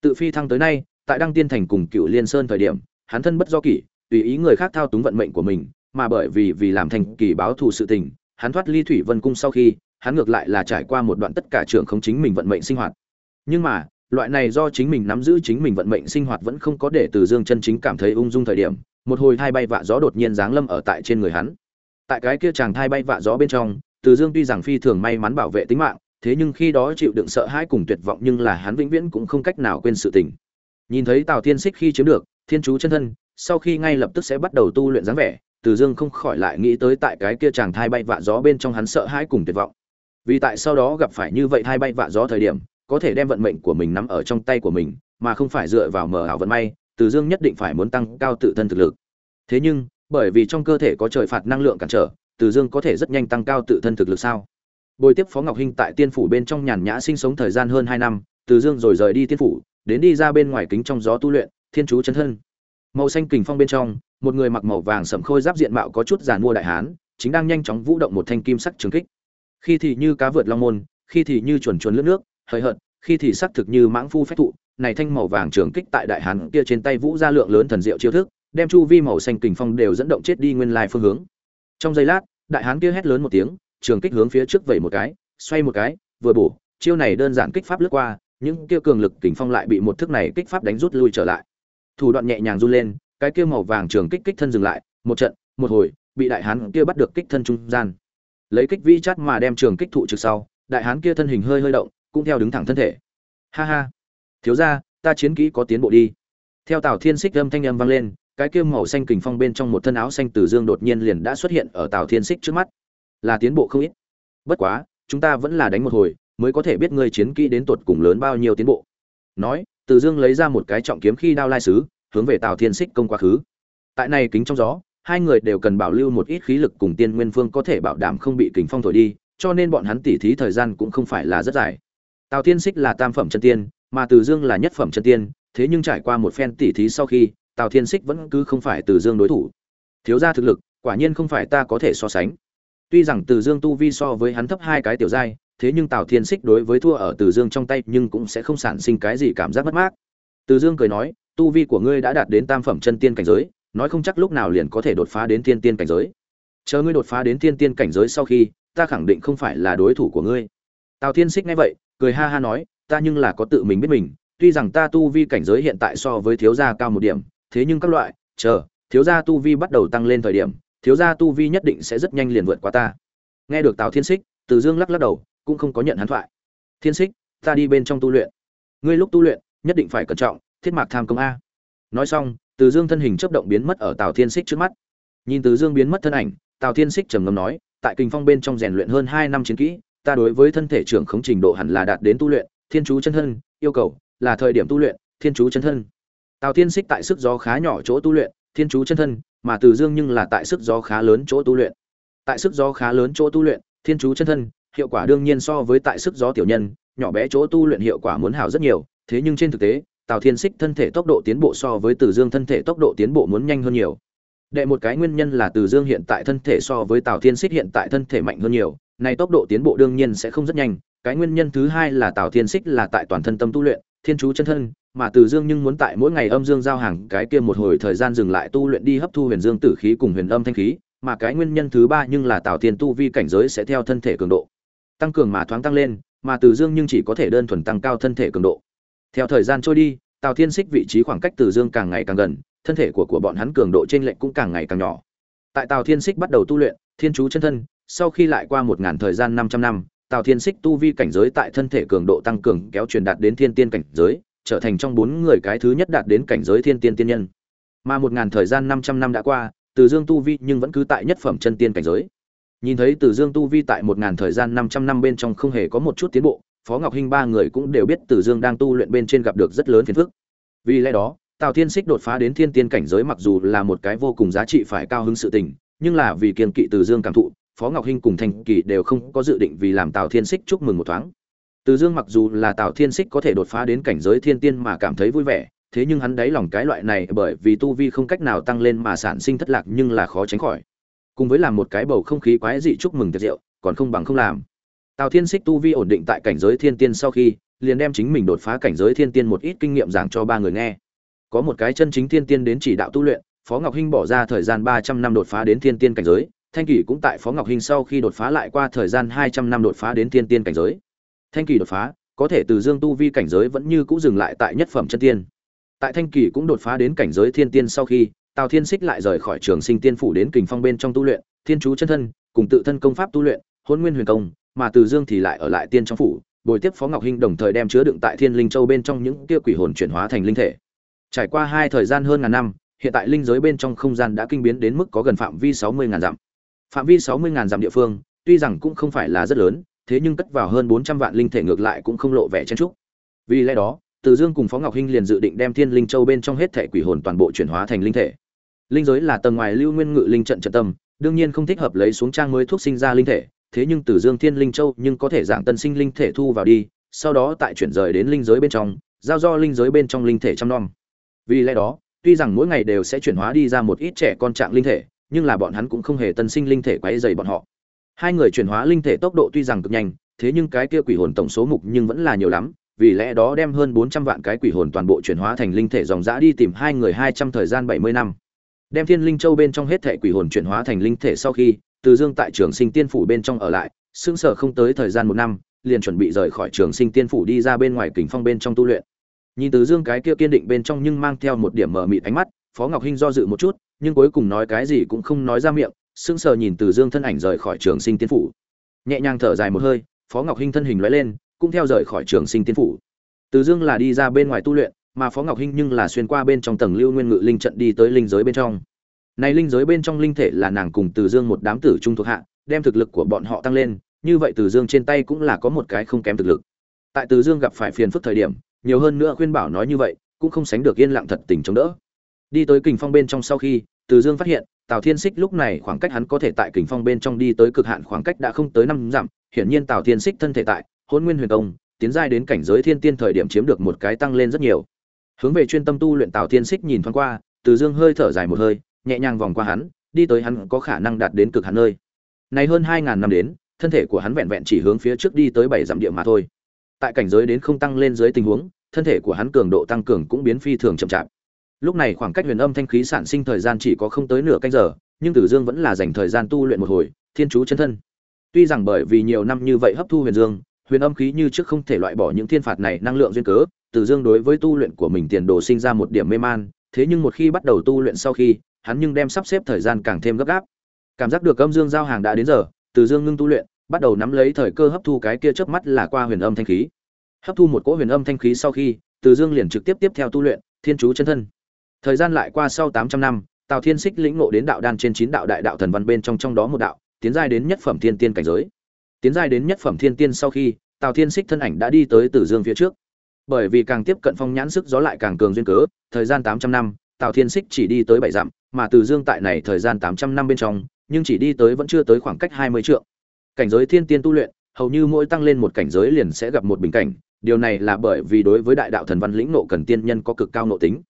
Tự phi thăng tới nay tại đăng tiên thành cùng cựu liên sơn thời điểm hắn thân bất do kỷ tùy ý người khác thao túng vận mệnh của mình mà bởi vì vì làm thành kỳ báo thù sự tình hắn thoát ly thủy vân cung sau khi hắn ngược lại là trải qua một đoạn tất cả trường không chính mình vận mệnh sinh hoạt nhưng mà loại này do chính mình nắm giữ chính mình vận mệnh sinh hoạt vẫn không có để từ dương chân chính cảm thấy ung dung thời điểm một hồi thai bay vạ gió đột nhiên giáng lâm ở tại trên người hắn tại cái kia chàng thai bay vạ gió bên trong Từ Dương tuy rằng phi thường may mắn bảo vệ tính mạng, thế nhưng khi đó chịu đựng sợ hãi cùng tuyệt vọng nhưng là hắn vĩnh viễn cũng không cách nào quên sự tình. Nhìn thấy Tào Thiên xích khi chiếm được Thiên chú chân thân, sau khi ngay lập tức sẽ bắt đầu tu luyện dáng vẻ, Từ Dương không khỏi lại nghĩ tới tại cái kia chàng thai bay vạ gió bên trong hắn sợ hãi cùng tuyệt vọng. Vì tại sau đó gặp phải như vậy thai bay vạ gió thời điểm, có thể đem vận mệnh của mình nắm ở trong tay của mình, mà không phải dựa vào mờ ảo vận may, Từ Dương nhất định phải muốn tăng cao tự thân thực lực. Thế nhưng, bởi vì trong cơ thể có trời phạt năng lượng cản trở, Từ Dương có thể rất nhanh tăng cao tự thân thực lực sao? Bồi tiếp Phó Ngọc Hinh tại Tiên phủ bên trong nhàn nhã sinh sống thời gian hơn hai năm, Từ Dương rồi rời đi Tiên phủ, đến đi ra bên ngoài kính trong gió tu luyện, thiên chú chân thân. Màu xanh kình phong bên trong, một người mặc màu vàng sẫm khôi giáp diện mạo có chút giàn mua đại hán, chính đang nhanh chóng vũ động một thanh kim sắc trường kích. Khi thì như cá vượt long môn, khi thì như chuẩn chuẩn lướt nước, hơi hợt, khi thì sắc thực như mãng phu phách thụ, này thanh màu vàng trường kích tại đại hán kia trên tay vũ ra lượng lớn thần diệu chiêu thức, đem chu vi màu xanh kình phong đều dẫn động chết đi nguyên lai phương hướng. Trong giây lát, đại hán kia hét lớn một tiếng, trường kích hướng phía trước vẩy một cái, xoay một cái, vừa bổ, chiêu này đơn giản kích pháp lướt qua, những kia cường lực kình phong lại bị một thức này kích pháp đánh rút lui trở lại. Thủ đoạn nhẹ nhàng run lên, cái kia màu vàng trường kích kích thân dừng lại, một trận, một hồi, bị đại hán kia bắt được kích thân trung gian. Lấy kích vi chát mà đem trường kích thụ trực sau, đại hán kia thân hình hơi hơi động, cũng theo đứng thẳng thân thể. Ha ha, thiếu gia, ta chiến kỹ có tiến bộ đi. Theo Tào Thiên Sích âm thanh âm vang lên, cái kia màu xanh kình phong bên trong một thân áo xanh từ dương đột nhiên liền đã xuất hiện ở Tào Thiên Sích trước mắt. Là tiến bộ không ít. Bất quá, chúng ta vẫn là đánh một hồi, mới có thể biết ngươi chiến kỹ đến tuột cùng lớn bao nhiêu tiến bộ. Nói, Từ Dương lấy ra một cái trọng kiếm khi đao lai sứ, hướng về Tào Thiên Sích công quá khứ. Tại này kính trong gió, hai người đều cần bảo lưu một ít khí lực cùng Tiên Nguyên Phương có thể bảo đảm không bị kính phong thổi đi, cho nên bọn hắn tỉ thí thời gian cũng không phải là rất dài. Tào Thiên Sích là tam phẩm chân tiên, mà Từ Dương là nhất phẩm chân tiên, thế nhưng trải qua một phen tỉ thí sau khi, Tào Thiên Sích vẫn cứ không phải Từ Dương đối thủ. Thiếu gia thực lực, quả nhiên không phải ta có thể so sánh. Tuy rằng Từ Dương tu vi so với hắn thấp hai cái tiểu giai, thế nhưng Tào Thiên Sích đối với thua ở Từ Dương trong tay nhưng cũng sẽ không sản sinh cái gì cảm giác mất mát. Từ Dương cười nói, tu vi của ngươi đã đạt đến tam phẩm chân tiên cảnh giới, nói không chắc lúc nào liền có thể đột phá đến thiên tiên cảnh giới. Chờ ngươi đột phá đến thiên tiên cảnh giới sau khi, ta khẳng định không phải là đối thủ của ngươi. Tào Thiên Sích nghe vậy, cười ha ha nói, ta nhưng là có tự mình biết mình, tuy rằng ta tu vi cảnh giới hiện tại so với thiếu gia cao một điểm, thế nhưng các loại, chờ, thiếu gia tu vi bắt đầu tăng lên thời điểm, thiếu gia tu vi nhất định sẽ rất nhanh liền vượt qua ta. Nghe được Tào Thiên Sích, Từ Dương lắc lắc đầu, cũng không có nhận hắn thoại. Thiên Sích, ta đi bên trong tu luyện. Ngươi lúc tu luyện, nhất định phải cẩn trọng, thiết mạc tham công a. Nói xong, Từ Dương thân hình chớp động biến mất ở Tào Thiên Sích trước mắt. Nhìn Từ Dương biến mất thân ảnh, Tào Thiên Sích trầm ngâm nói, tại Kình Phong bên trong rèn luyện hơn hai năm chiến kỹ, ta đối với thân thể trưởng khống trình độ hẳn là đạt đến tu luyện, Thiên chú chân thân, yêu cầu là thời điểm tu luyện, Thiên chú chân thân. Tào Thiên Sích tại sức gió khá nhỏ chỗ tu luyện, Thiên chú chân thân, mà Từ Dương nhưng là tại sức gió khá lớn chỗ tu luyện. Tại sức gió khá lớn chỗ tu luyện, Thiên chú chân thân, hiệu quả đương nhiên so với tại sức gió tiểu nhân, nhỏ bé chỗ tu luyện hiệu quả muốn hảo rất nhiều, thế nhưng trên thực tế, Tào Thiên Sích thân thể tốc độ tiến bộ so với Từ Dương thân thể tốc độ tiến bộ muốn nhanh hơn nhiều. Đệ một cái nguyên nhân là Từ Dương hiện tại thân thể so với Tào Thiên Sích hiện tại thân thể mạnh hơn nhiều, này tốc độ tiến bộ đương nhiên sẽ không rất nhanh. Cái nguyên nhân thứ hai là Tào Thiên Sích là tại toàn thân tâm tu luyện, thiên chú chân thân, mà Từ Dương nhưng muốn tại mỗi ngày âm dương giao hàng cái kia một hồi thời gian dừng lại tu luyện đi hấp thu huyền dương tử khí cùng huyền âm thanh khí, mà cái nguyên nhân thứ ba nhưng là Tào Thiên tu vi cảnh giới sẽ theo thân thể cường độ tăng cường mà thoáng tăng lên, mà Từ Dương nhưng chỉ có thể đơn thuần tăng cao thân thể cường độ. Theo thời gian trôi đi, Tào Thiên xích vị trí khoảng cách Từ Dương càng ngày càng gần, thân thể của của bọn hắn cường độ trên lệnh cũng càng ngày càng nhỏ. Tại Tào Thiên xích bắt đầu tu luyện, Thiên chú chân thân, sau khi lại qua một ngàn thời gian 500 năm, Tào Thiên xích tu vi cảnh giới tại thân thể cường độ tăng cường kéo truyền đạt đến thiên tiên cảnh giới, trở thành trong bốn người cái thứ nhất đạt đến cảnh giới thiên tiên tiên nhân. Mà một ngàn thời gian 500 năm đã qua, Từ Dương tu vi nhưng vẫn cứ tại nhất phẩm chân tiên cảnh giới. Nhìn thấy Từ Dương tu vi tại một ngàn thời gian 500 năm bên trong không hề có một chút tiến bộ, Phó Ngọc Hinh ba người cũng đều biết Từ Dương đang tu luyện bên trên gặp được rất lớn phiền phức. Vì lẽ đó, Tào Thiên Sích đột phá đến thiên tiên cảnh giới mặc dù là một cái vô cùng giá trị phải cao hứng sự tình, nhưng là vì kiên kỵ Từ Dương cảm thụ, Phó Ngọc Hinh cùng Thành Kỳ đều không có dự định vì làm Tào Thiên Sích chúc mừng một thoáng. Từ Dương mặc dù là Tào Thiên Sích có thể đột phá đến cảnh giới thiên tiên mà cảm thấy vui vẻ, thế nhưng hắn đáy lòng cái loại này bởi vì tu vi không cách nào tăng lên mà sản sinh thất lạc nhưng là khó tránh khỏi. Cùng với làm một cái bầu không khí quái dị chúc mừng tiệc rượu, còn không bằng không làm. Tào Thiên Sích tu vi ổn định tại cảnh giới thiên tiên sau khi, liền đem chính mình đột phá cảnh giới thiên tiên một ít kinh nghiệm giảng cho ba người nghe. Có một cái chân chính thiên tiên đến chỉ đạo tu luyện, Phó Ngọc Hinh bỏ ra thời gian 300 năm đột phá đến thiên tiên cảnh giới, Thanh Kỳ cũng tại Phó Ngọc Hinh sau khi đột phá lại qua thời gian 200 năm đột phá đến thiên tiên cảnh giới. Thanh Kỳ đột phá, có thể từ dương tu vi cảnh giới vẫn như cũ dừng lại tại nhất phẩm chân tiên. Tại Thanh Kỳ cũng đột phá đến cảnh giới thiên tiên sau khi, Tào Thiên Sích lại rời khỏi Trường Sinh Tiên phủ đến Kình Phong bên trong tu luyện, Thiên chú chân thân, cùng tự thân công pháp tu luyện, Hỗn nguyên huyền công mà từ dương thì lại ở lại tiên trong phủ bồi tiếp phó ngọc hinh đồng thời đem chứa đựng tại thiên linh châu bên trong những kia quỷ hồn chuyển hóa thành linh thể. Trải qua hai thời gian hơn ngàn năm hiện tại linh giới bên trong không gian đã kinh biến đến mức có gần phạm vi sáu mươi ngàn dặm. Phạm vi sáu mươi ngàn dặm địa phương tuy rằng cũng không phải là rất lớn thế nhưng cất vào hơn bốn trăm vạn linh thể ngược lại cũng không lộ vẻ chen trúc vì lẽ đó từ dương cùng phó ngọc hinh liền dự định đem thiên linh châu bên trong hết thể quỷ hồn toàn bộ chuyển hóa thành linh thể linh giới là tầng ngoài lưu nguyên ngự linh trận trận tâm, đương nhiên không thích hợp lấy xuống trang mới thuốc sinh ra linh thể, thế nhưng từ dương thiên linh châu nhưng có thể dạng tân sinh linh thể thu vào đi, sau đó tại chuyển rời đến linh giới bên trong, giao do linh giới bên trong linh thể chăm nom. Vì lẽ đó, tuy rằng mỗi ngày đều sẽ chuyển hóa đi ra một ít trẻ con trạng linh thể, nhưng là bọn hắn cũng không hề tân sinh linh thể quấy dày bọn họ. Hai người chuyển hóa linh thể tốc độ tuy rằng cực nhanh, thế nhưng cái kia quỷ hồn tổng số mục nhưng vẫn là nhiều lắm, vì lẽ đó đem hơn bốn trăm vạn cái quỷ hồn toàn bộ chuyển hóa thành linh thể dòng dã đi tìm hai người hai trăm thời gian bảy mươi năm đem thiên linh châu bên trong hết thể quỷ hồn chuyển hóa thành linh thể sau khi, từ dương tại trường sinh tiên phủ bên trong ở lại, sững sờ không tới thời gian một năm, liền chuẩn bị rời khỏi trường sinh tiên phủ đi ra bên ngoài kính phong bên trong tu luyện. Nhìn từ dương cái kia kiên định bên trong nhưng mang theo một điểm mờ mịt ánh mắt, phó ngọc hinh do dự một chút, nhưng cuối cùng nói cái gì cũng không nói ra miệng, sững sờ nhìn từ dương thân ảnh rời khỏi trường sinh tiên phủ. Nhẹ nhàng thở dài một hơi, phó ngọc hinh thân hình lóe lên, cũng theo rời khỏi trường sinh tiên phủ. Từ dương là đi ra bên ngoài tu luyện mà phó ngọc hinh nhưng là xuyên qua bên trong tầng lưu nguyên ngự linh trận đi tới linh giới bên trong. Này linh giới bên trong linh thể là nàng cùng từ dương một đám tử trung thuộc hạ, đem thực lực của bọn họ tăng lên, như vậy từ dương trên tay cũng là có một cái không kém thực lực. Tại từ dương gặp phải phiền phức thời điểm, nhiều hơn nữa khuyên bảo nói như vậy, cũng không sánh được yên lặng thật tình chống đỡ. Đi tới kình phong bên trong sau khi, từ dương phát hiện, tào thiên xích lúc này khoảng cách hắn có thể tại kình phong bên trong đi tới cực hạn khoảng cách đã không tới năm dặm, hiển nhiên tào thiên xích thân thể tại hôn nguyên huyền công tiến giai đến cảnh giới thiên tiên thời điểm chiếm được một cái tăng lên rất nhiều hướng về chuyên tâm tu luyện tào thiên xích nhìn thoáng qua, từ dương hơi thở dài một hơi, nhẹ nhàng vòng qua hắn, đi tới hắn có khả năng đạt đến cực hạn nơi. Này hơn hai ngàn năm đến, thân thể của hắn vẹn vẹn chỉ hướng phía trước đi tới bảy dặm địa mà thôi. Tại cảnh giới đến không tăng lên dưới tình huống, thân thể của hắn cường độ tăng cường cũng biến phi thường chậm chạp. Lúc này khoảng cách huyền âm thanh khí sản sinh thời gian chỉ có không tới nửa canh giờ, nhưng tử dương vẫn là dành thời gian tu luyện một hồi, thiên chú chân thân. Tuy rằng bởi vì nhiều năm như vậy hấp thu huyền dương, huyền âm khí như trước không thể loại bỏ những thiên phạt này năng lượng duyên cớ từ dương đối với tu luyện của mình tiền đồ sinh ra một điểm mê man, thế nhưng một khi bắt đầu tu luyện sau khi, hắn nhưng đem sắp xếp thời gian càng thêm gấp gáp. Cảm giác được âm dương giao hàng đã đến giờ, Từ dương ngưng tu luyện, bắt đầu nắm lấy thời cơ hấp thu cái kia chớp mắt là qua huyền âm thanh khí. Hấp thu một cỗ huyền âm thanh khí sau khi, từ dương liền trực tiếp tiếp theo tu luyện, thiên chú chân thân. Thời gian lại qua sau tám trăm năm, tào thiên xích lĩnh ngộ đến đạo đan trên chín đạo đại đạo thần văn bên trong trong đó một đạo, tiến giai đến nhất phẩm thiên tiên cảnh giới. Tiến giai đến nhất phẩm thiên tiên sau khi, tào thiên xích thân ảnh đã đi tới tử dương phía trước bởi vì càng tiếp cận phong nhãn sức gió lại càng cường duyên cớ, thời gian tám trăm năm, tào thiên xích chỉ đi tới bảy dặm, mà từ dương tại này thời gian tám trăm năm bên trong, nhưng chỉ đi tới vẫn chưa tới khoảng cách hai mươi trượng. Cảnh giới thiên tiên tu luyện, hầu như mỗi tăng lên một cảnh giới liền sẽ gặp một bình cảnh, điều này là bởi vì đối với đại đạo thần văn lĩnh nộ cần tiên nhân có cực cao nộ tính.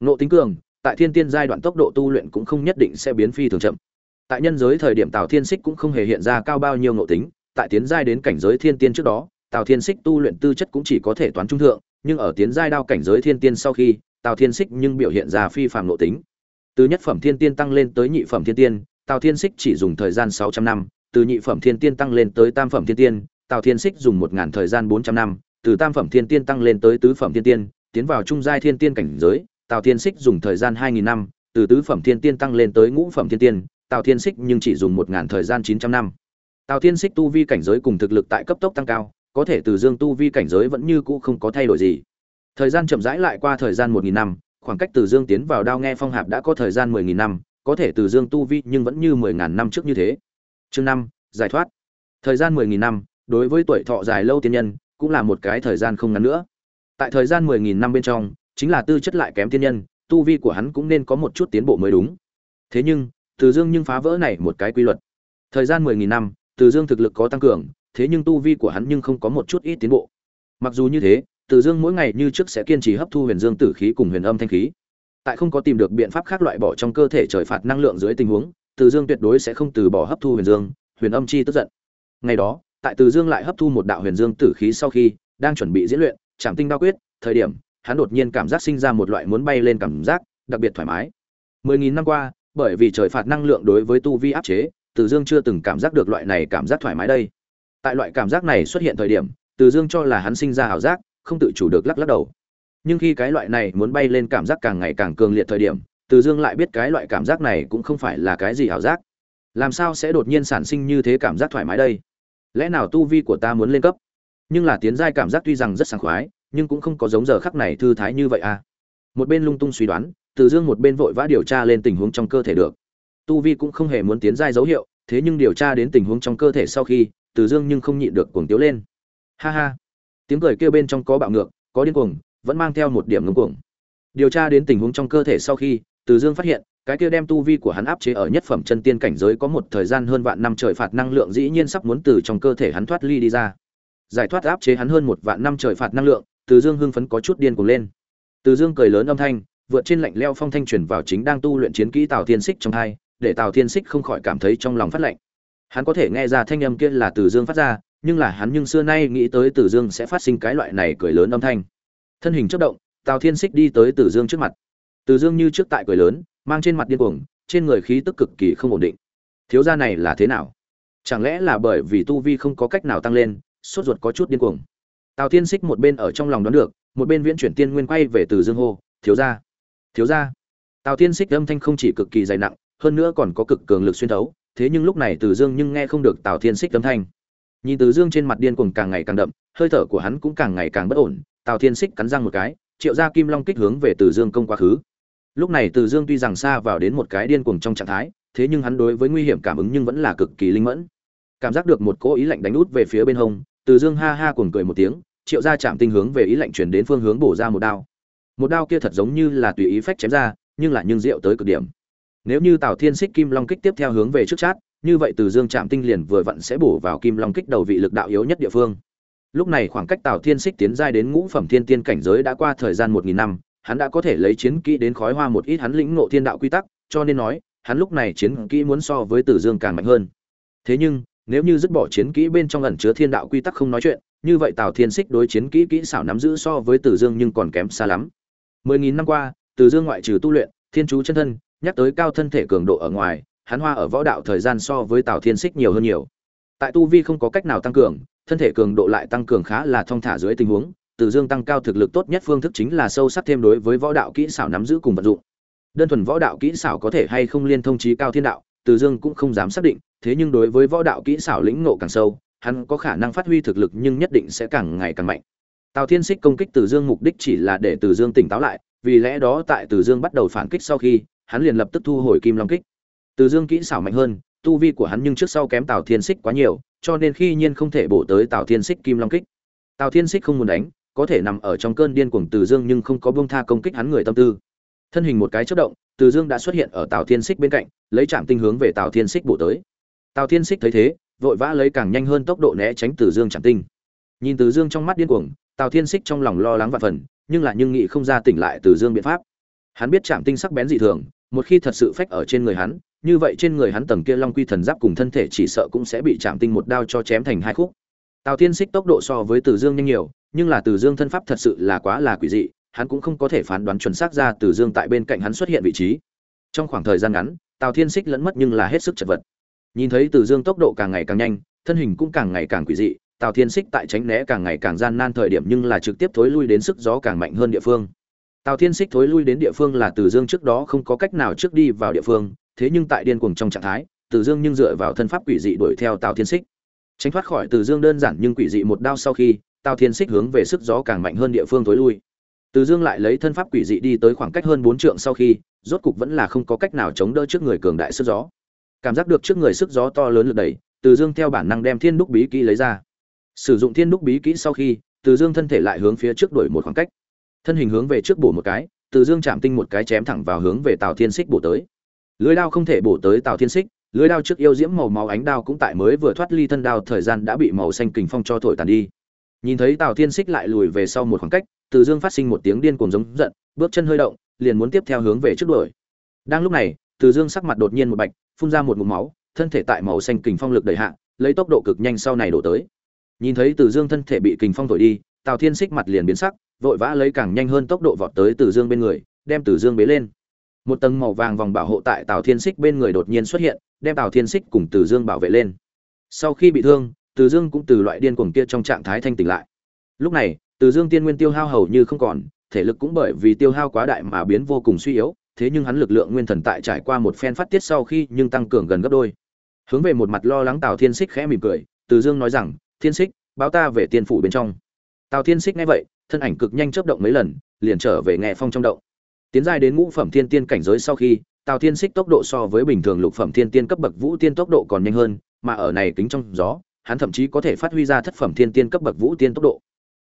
Nộ tính cường, tại thiên tiên giai đoạn tốc độ tu luyện cũng không nhất định sẽ biến phi thường chậm. Tại nhân giới thời điểm tào thiên xích cũng không hề hiện ra cao bao nhiêu nộ tính, tại tiến giai đến cảnh giới thiên tiên trước đó tào thiên Sích tu luyện tư chất cũng chỉ có thể toán trung thượng, nhưng ở tiến giai đao cảnh giới thiên tiên sau khi, tào thiên Sích nhưng biểu hiện ra phi phàm nội tính. Từ nhất phẩm thiên tiên tăng lên tới nhị phẩm thiên tiên, tào thiên Sích chỉ dùng thời gian sáu trăm năm, từ nhị phẩm thiên tiên tăng lên tới tam phẩm thiên tiên, tào thiên Sích dùng một ngàn thời gian bốn trăm năm, từ tam phẩm thiên tiên tăng lên tới tứ phẩm thiên tiên, tiến vào trung giai thiên tiên cảnh giới, tào thiên Sích dùng thời gian hai nghìn năm, từ tứ phẩm thiên tiên tăng lên tới ngũ phẩm thiên tiên, tào thiên Sích nhưng chỉ dùng một ngàn thời gian chín trăm năm. Tào thiên Sích tu vi cảnh giới cùng thực lực tại cấp tốc tăng cao có thể từ dương tu vi cảnh giới vẫn như cũ không có thay đổi gì. Thời gian chậm rãi lại qua thời gian một nghìn năm, khoảng cách từ dương tiến vào đao nghe phong hạp đã có thời gian mười nghìn năm, có thể từ dương tu vi nhưng vẫn như mười ngàn năm trước như thế. Chương năm, giải thoát. Thời gian mười nghìn năm, đối với tuổi thọ dài lâu tiên nhân, cũng là một cái thời gian không ngắn nữa. Tại thời gian mười nghìn năm bên trong, chính là tư chất lại kém tiên nhân, tu vi của hắn cũng nên có một chút tiến bộ mới đúng. Thế nhưng, từ dương nhưng phá vỡ này một cái quy luật. Thời gian mười nghìn năm, từ dương thực lực có tăng cường thế nhưng tu vi của hắn nhưng không có một chút ít tiến bộ. Mặc dù như thế từ dương mỗi ngày như trước sẽ kiên trì hấp thu huyền dương tử khí cùng huyền âm thanh khí. Tại không có tìm được biện pháp khác loại bỏ trong cơ thể trời phạt năng lượng dưới tình huống từ dương tuyệt đối sẽ không từ bỏ hấp thu huyền dương, huyền âm chi tức giận. Ngày đó, tại từ dương lại hấp thu một đạo huyền dương tử khí sau khi đang chuẩn bị diễn luyện, Trảm tinh đao quyết, thời điểm, hắn đột nhiên cảm giác sinh ra một loại muốn bay lên cảm giác đặc biệt thoải mái. Mười nghìn năm qua, bởi vì trời phạt năng lượng đối với tu vi áp chế từ dương chưa từng cảm giác được loại này cảm giác thoải mái đây tại loại cảm giác này xuất hiện thời điểm, từ dương cho là hắn sinh ra ảo giác, không tự chủ được lắc lắc đầu. Nhưng khi cái loại này muốn bay lên cảm giác càng ngày càng cường liệt thời điểm, từ dương lại biết cái loại cảm giác này cũng không phải là cái gì ảo giác. Làm sao sẽ đột nhiên sản sinh như thế cảm giác thoải mái đây? Lẽ nào tu vi của ta muốn lên cấp? Nhưng là tiến giai cảm giác tuy rằng rất sảng khoái, nhưng cũng không có giống giờ khắc này thư thái như vậy à. Một bên lung tung suy đoán, từ dương một bên vội vã điều tra lên tình huống trong cơ thể được. Tu vi cũng không hề muốn tiến giai dấu hiệu, thế nhưng điều tra đến tình huống trong cơ thể sau khi từ dương nhưng không nhịn được cuồng tiếu lên. Ha ha. Tiếng cười kêu bên trong có bạo ngược, có điên cuồng, vẫn mang theo một điểm ngưng cuồng. Điều tra đến tình huống trong cơ thể sau khi, từ dương phát hiện, cái kia đem tu vi của hắn áp chế ở nhất phẩm chân tiên cảnh giới có một thời gian hơn vạn năm trời phạt năng lượng dĩ nhiên sắp muốn từ trong cơ thể hắn thoát ly đi ra. Giải thoát áp chế hắn hơn một vạn năm trời phạt năng lượng, từ dương hưng phấn có chút điên cuồng lên. Từ dương cười lớn âm thanh, vượt trên lạnh leo phong thanh truyền vào chính đang tu luyện chiến kỹ tào thiên xích trong hai, để tào thiên xích không khỏi cảm thấy trong lòng phát lạnh hắn có thể nghe ra thanh âm kia là từ dương phát ra, nhưng là hắn nhưng xưa nay nghĩ tới từ dương sẽ phát sinh cái loại này cười lớn âm thanh. Thân hình chất động, tào thiên xích đi tới từ dương trước mặt. Từ dương như trước tại cười lớn, mang trên mặt điên cuồng, trên người khí tức cực kỳ không ổn định. Thiếu gia này là thế nào? Chẳng lẽ là bởi vì tu vi không có cách nào tăng lên, sốt ruột có chút điên cuồng? Tào thiên xích một bên ở trong lòng đoán được, một bên viễn chuyển tiên nguyên quay về từ dương hô, thiếu gia thiếu gia. Tào thiên xích âm thanh không chỉ cực kỳ dày nặng, hơn nữa còn có cực cường lực xuyên thấu thế nhưng lúc này từ dương nhưng nghe không được tào thiên xích âm thanh. Nhìn từ dương trên mặt điên cuồng càng ngày càng đậm, hơi thở của hắn cũng càng ngày càng bất ổn, tào thiên xích cắn răng một cái, triệu ra kim long kích hướng về từ dương công quá khứ. Lúc này từ dương tuy rằng xa vào đến một cái điên cuồng trong trạng thái, thế nhưng hắn đối với nguy hiểm cảm ứng nhưng vẫn là cực kỳ linh mẫn. Cảm giác được một cỗ ý lạnh đánh út về phía bên hông, từ dương ha ha cuồng cười một tiếng, triệu ra chạm tinh hướng về ý lạnh chuyển đến phương hướng bổ ra một đao. Một đao kia thật giống như là tùy ý phách chém ra, nhưng lại nhưng rượu tới cực điểm nếu như tào thiên xích kim long kích tiếp theo hướng về trước chát, như vậy từ dương chạm tinh liền vừa vặn sẽ bổ vào kim long kích đầu vị lực đạo yếu nhất địa phương. Lúc này khoảng cách tào thiên xích tiến giai đến ngũ phẩm thiên tiên cảnh giới đã qua thời gian một nghìn năm, hắn đã có thể lấy chiến kỹ đến khói hoa một ít hắn lĩnh ngộ thiên đạo quy tắc, cho nên nói, hắn lúc này chiến kỹ muốn so với tử dương càng mạnh hơn. Thế nhưng, nếu như dứt bỏ chiến kỹ bên trong ẩn chứa thiên đạo quy tắc không nói chuyện, như vậy tào thiên xích đối chiến kỹ kỹ xảo nắm giữ so với tử dương nhưng còn kém xa lắm. Mười nghìn năm qua tử dương ngoại trừ tu luyện, thiên chú chân thân nhắc tới cao thân thể cường độ ở ngoài, hắn hoa ở võ đạo thời gian so với tào thiên xích nhiều hơn nhiều. Tại tu vi không có cách nào tăng cường, thân thể cường độ lại tăng cường khá là thong thả dưới tình huống, từ dương tăng cao thực lực tốt nhất phương thức chính là sâu sắc thêm đối với võ đạo kỹ xảo nắm giữ cùng vận dụng. Đơn thuần võ đạo kỹ xảo có thể hay không liên thông trí cao thiên đạo, từ dương cũng không dám xác định, thế nhưng đối với võ đạo kỹ xảo lĩnh ngộ càng sâu, hắn có khả năng phát huy thực lực nhưng nhất định sẽ càng ngày càng mạnh. Tào thiên xích công kích từ dương mục đích chỉ là để từ dương tỉnh táo lại, vì lẽ đó tại từ dương bắt đầu phản kích sau khi hắn liền lập tức thu hồi kim long kích. Từ dương kỹ xảo mạnh hơn, tu vi của hắn nhưng trước sau kém tào thiên xích quá nhiều, cho nên khi nhiên không thể bổ tới tào thiên xích kim long kích. Tào thiên xích không muốn đánh, có thể nằm ở trong cơn điên cuồng từ dương nhưng không có buông tha công kích hắn người tâm tư. Thân hình một cái chớp động, từ dương đã xuất hiện ở tào thiên xích bên cạnh, lấy trạng tinh hướng về tào thiên xích bổ tới. Tào thiên xích thấy thế, vội vã lấy càng nhanh hơn tốc độ né tránh từ dương trạng tinh. Nhìn từ dương trong mắt điên cuồng, tào thiên xích trong lòng lo lắng và phần, nhưng lại nhưng nghĩ không ra tỉnh lại từ dương biện pháp. Hắn biết trạng tinh sắc bén dị thường một khi thật sự phách ở trên người hắn, như vậy trên người hắn tầng kia long quy thần giáp cùng thân thể chỉ sợ cũng sẽ bị chạm tinh một đao cho chém thành hai khúc. Tào thiên xích tốc độ so với từ dương nhanh nhiều, nhưng là từ dương thân pháp thật sự là quá là quỷ dị, hắn cũng không có thể phán đoán chuẩn xác ra từ dương tại bên cạnh hắn xuất hiện vị trí. Trong khoảng thời gian ngắn, tào thiên xích lẫn mất nhưng là hết sức chật vật. Nhìn thấy từ dương tốc độ càng ngày càng nhanh, thân hình cũng càng ngày càng quỷ dị, tào thiên xích tại tránh né càng ngày càng gian nan thời điểm nhưng là trực tiếp thối lui đến sức gió càng mạnh hơn địa phương tào thiên Sích thối lui đến địa phương là từ dương trước đó không có cách nào trước đi vào địa phương thế nhưng tại điên cuồng trong trạng thái từ dương nhưng dựa vào thân pháp quỷ dị đuổi theo tào thiên Sích, tránh thoát khỏi từ dương đơn giản nhưng quỷ dị một đao sau khi tào thiên Sích hướng về sức gió càng mạnh hơn địa phương thối lui. Từ dương lại lấy thân pháp quỷ dị đi tới khoảng cách hơn bốn trượng sau khi rốt cục vẫn là không có cách nào chống đỡ trước người cường đại sức gió. Cảm giác được trước người sức gió to lớn lực đẩy từ dương theo bản năng đem thiên đúc bí kỹ lấy ra. Sử dụng thiên đúc bí kỹ sau khi từ dương thân thể lại hướng phía trước đuổi một khoảng cách thân hình hướng về trước bổ một cái, từ dương chạm tinh một cái chém thẳng vào hướng về tào thiên xích bổ tới. Lưới đao không thể bổ tới tào thiên xích lưới đao trước yêu diễm màu máu ánh đao cũng tại mới vừa thoát ly thân đao thời gian đã bị màu xanh kình phong cho thổi tàn đi. Nhìn thấy tào thiên xích lại lùi về sau một khoảng cách, từ dương phát sinh một tiếng điên cuồng giống giận, bước chân hơi động, liền muốn tiếp theo hướng về trước đuổi. Đang lúc này, từ dương sắc mặt đột nhiên một bạch, phun ra một ngụm máu, thân thể tại màu xanh kình phong lực đẩy hạ, lấy tốc độ cực nhanh sau này đổ tới. Nhìn thấy từ dương thân thể bị kình phong thổi đi, tào thiên xích mặt liền biến sắc vội vã lấy càng nhanh hơn tốc độ vọt tới từ dương bên người, đem từ dương bế lên. Một tầng màu vàng vòng bảo hộ tại tào thiên xích bên người đột nhiên xuất hiện, đem tào thiên xích cùng từ dương bảo vệ lên. Sau khi bị thương, từ dương cũng từ loại điên cuồng kia trong trạng thái thanh tỉnh lại. Lúc này, từ dương tiên nguyên tiêu hao hầu như không còn, thể lực cũng bởi vì tiêu hao quá đại mà biến vô cùng suy yếu, thế nhưng hắn lực lượng nguyên thần tại trải qua một phen phát tiết sau khi nhưng tăng cường gần gấp đôi. Hướng về một mặt lo lắng tào thiên xích khẽ mỉm cười, từ dương nói rằng, thiên xích báo ta về tiên phủ bên trong. Tào thiên xích nghe vậy thân ảnh cực nhanh chớp động mấy lần liền trở về nghe phong trong động. Tiến giai đến ngũ phẩm thiên tiên cảnh giới sau khi tào thiên xích tốc độ so với bình thường lục phẩm thiên tiên cấp bậc vũ tiên tốc độ còn nhanh hơn mà ở này kính trong gió hắn thậm chí có thể phát huy ra thất phẩm thiên tiên cấp bậc vũ tiên tốc độ.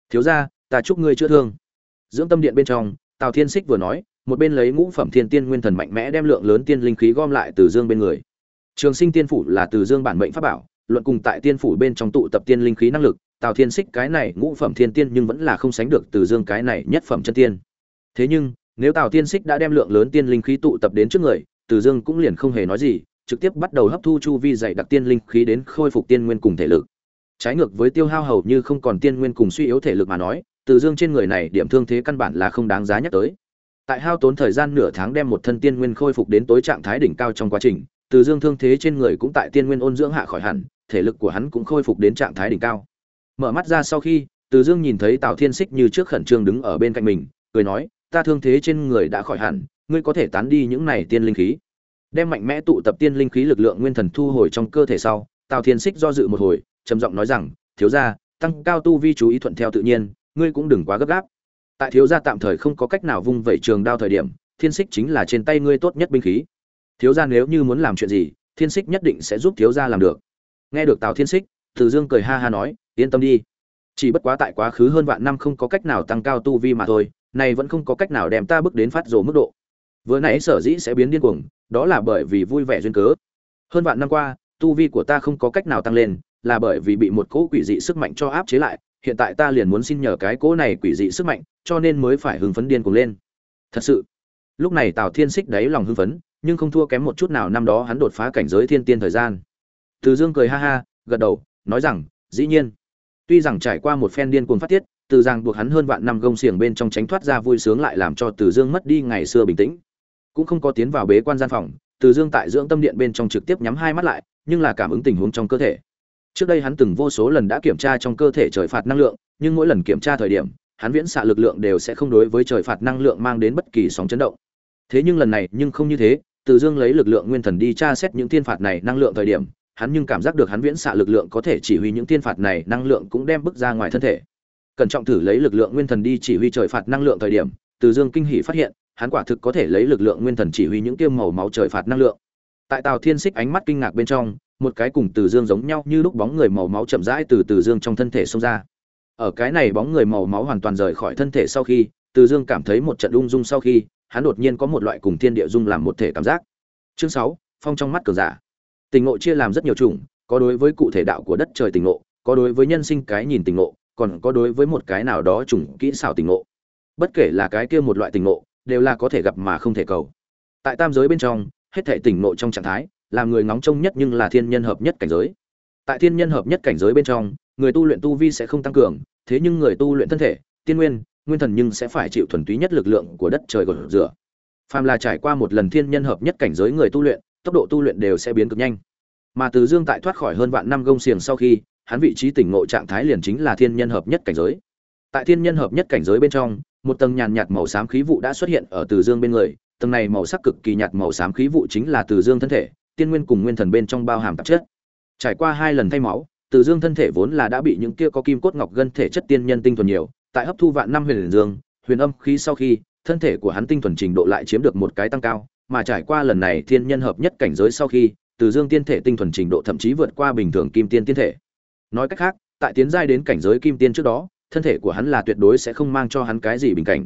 Thiếu gia, ta chúc ngươi chữa thương. Dưỡng tâm điện bên trong tào thiên xích vừa nói một bên lấy ngũ phẩm thiên tiên nguyên thần mạnh mẽ đem lượng lớn tiên linh khí gom lại từ dương bên người. Trường sinh tiên phủ là từ dương bản mệnh pháp bảo luận cùng tại tiên phủ bên trong tụ tập tiên linh khí năng lực tào thiên xích cái này ngũ phẩm thiên tiên nhưng vẫn là không sánh được từ dương cái này nhất phẩm chân tiên. Thế nhưng, nếu tào thiên xích đã đem lượng lớn tiên linh khí tụ tập đến trước người, từ dương cũng liền không hề nói gì, trực tiếp bắt đầu hấp thu chu vi dạy đặc tiên linh khí đến khôi phục tiên nguyên cùng thể lực. Trái ngược với tiêu hao hầu như không còn tiên nguyên cùng suy yếu thể lực mà nói, từ dương trên người này điểm thương thế căn bản là không đáng giá nhắc tới. Tại hao tốn thời gian nửa tháng đem một thân tiên nguyên khôi phục đến tối trạng thái đỉnh cao trong quá trình, từ dương thương thế trên người cũng tại tiên nguyên ôn dưỡng hạ khỏi hẳn, thể lực của hắn cũng khôi phục đến trạng thái đỉnh cao mở mắt ra sau khi, từ dương nhìn thấy tào thiên xích như trước khẩn trương đứng ở bên cạnh mình, cười nói, ta thương thế trên người đã khỏi hẳn, ngươi có thể tán đi những này tiên linh khí. Đem mạnh mẽ tụ tập tiên linh khí lực lượng nguyên thần thu hồi trong cơ thể sau, tào thiên xích do dự một hồi, trầm giọng nói rằng, thiếu gia, tăng cao tu vi chú ý thuận theo tự nhiên, ngươi cũng đừng quá gấp gáp. Tại thiếu gia tạm thời không có cách nào vung vẩy trường đao thời điểm, thiên xích chính là trên tay ngươi tốt nhất binh khí. Thiếu gia nếu như muốn làm chuyện gì, thiên xích nhất định sẽ giúp thiếu gia làm được. Nghe được tào thiên xích từ dương cười ha ha nói, yên tâm đi. Chỉ bất quá tại quá khứ hơn vạn năm không có cách nào tăng cao tu vi mà thôi này vẫn không có cách nào đem ta bước đến phát rồ mức độ. Vừa nãy sở dĩ sẽ biến điên cuồng, đó là bởi vì vui vẻ duyên cớ. Hơn vạn năm qua, tu vi của ta không có cách nào tăng lên, là bởi vì bị một cỗ quỷ dị sức mạnh cho áp chế lại, hiện tại ta liền muốn xin nhờ cái cỗ này quỷ dị sức mạnh, cho nên mới phải hưng phấn điên cuồng lên. Thật sự, lúc này tào thiên xích đáy lòng hưng phấn, nhưng không thua kém một chút nào năm đó hắn đột phá cảnh giới thiên tiên thời gian. Từ dương cười ha ha, gật đầu nói rằng, dĩ nhiên. Tuy rằng trải qua một phen điên cuồng phát tiết, từ giang buộc hắn hơn vạn năm gông xiềng bên trong tránh thoát ra vui sướng lại làm cho từ dương mất đi ngày xưa bình tĩnh. Cũng không có tiến vào bế quan gian phòng, từ dương tại dưỡng tâm điện bên trong trực tiếp nhắm hai mắt lại, nhưng là cảm ứng tình huống trong cơ thể. Trước đây hắn từng vô số lần đã kiểm tra trong cơ thể trời phạt năng lượng, nhưng mỗi lần kiểm tra thời điểm, hắn viễn xạ lực lượng đều sẽ không đối với trời phạt năng lượng mang đến bất kỳ sóng chấn động. Thế nhưng lần này nhưng không như thế, từ dương lấy lực lượng nguyên thần đi tra xét những thiên phạt này năng lượng thời điểm hắn nhưng cảm giác được hắn viễn xạ lực lượng có thể chỉ huy những thiên phạt này, năng lượng cũng đem bước ra ngoài thân thể. Cẩn trọng thử lấy lực lượng nguyên thần đi chỉ huy trời phạt năng lượng thời điểm, từ dương kinh hỉ phát hiện, hắn quả thực có thể lấy lực lượng nguyên thần chỉ huy những tiêm màu máu trời phạt năng lượng. Tại tàu thiên xích ánh mắt kinh ngạc bên trong, một cái cùng từ dương giống nhau như lúc bóng người màu máu chậm rãi từ từ dương trong thân thể xông ra. Ở cái này bóng người màu máu hoàn toàn rời khỏi thân thể sau khi, từ dương cảm thấy một trận ung dung sau khi, hắn đột nhiên có một loại cùng thiên địa dung làm một thể cảm giác. Chương sáu, phong trong mắt cường giả tình ngộ chia làm rất nhiều chủng, có đối với cụ thể đạo của đất trời tình ngộ, có đối với nhân sinh cái nhìn tình ngộ, còn có đối với một cái nào đó chủng kỹ xảo tình ngộ. Bất kể là cái kia một loại tình ngộ, đều là có thể gặp mà không thể cầu. Tại tam giới bên trong, hết thể tình ngộ trong trạng thái làm người ngóng trông nhất nhưng là thiên nhân hợp nhất cảnh giới. Tại thiên nhân hợp nhất cảnh giới bên trong, người tu luyện tu vi sẽ không tăng cường, thế nhưng người tu luyện thân thể, tiên nguyên nguyên thần nhưng sẽ phải chịu thuần túy nhất lực lượng của đất trời gột rửa. Phàm là trải qua một lần thiên nhân hợp nhất cảnh giới người tu luyện tốc độ tu luyện đều sẽ biến cực nhanh. Mà từ dương tại thoát khỏi hơn vạn năm gông xiềng sau khi, hắn vị trí tỉnh ngộ trạng thái liền chính là thiên nhân hợp nhất cảnh giới. Tại thiên nhân hợp nhất cảnh giới bên trong, một tầng nhàn nhạt màu xám khí vụ đã xuất hiện ở từ dương bên người, tầng này màu sắc cực kỳ nhạt màu xám khí vụ chính là từ dương thân thể, tiên nguyên cùng nguyên thần bên trong bao hàm tạp chất. Trải qua hai lần thay máu, từ dương thân thể vốn là đã bị những kia có kim cốt ngọc gân thể chất tiên nhân tinh thuần nhiều, tại hấp thu vạn năm huyền dương, huyền âm khí sau khi, thân thể của hắn tinh thuần trình độ lại chiếm được một cái tăng cao mà trải qua lần này thiên nhân hợp nhất cảnh giới sau khi, từ dương tiên thể tinh thuần trình độ thậm chí vượt qua bình thường kim tiên tiên thể. Nói cách khác, tại tiến giai đến cảnh giới kim tiên trước đó, thân thể của hắn là tuyệt đối sẽ không mang cho hắn cái gì bình cảnh.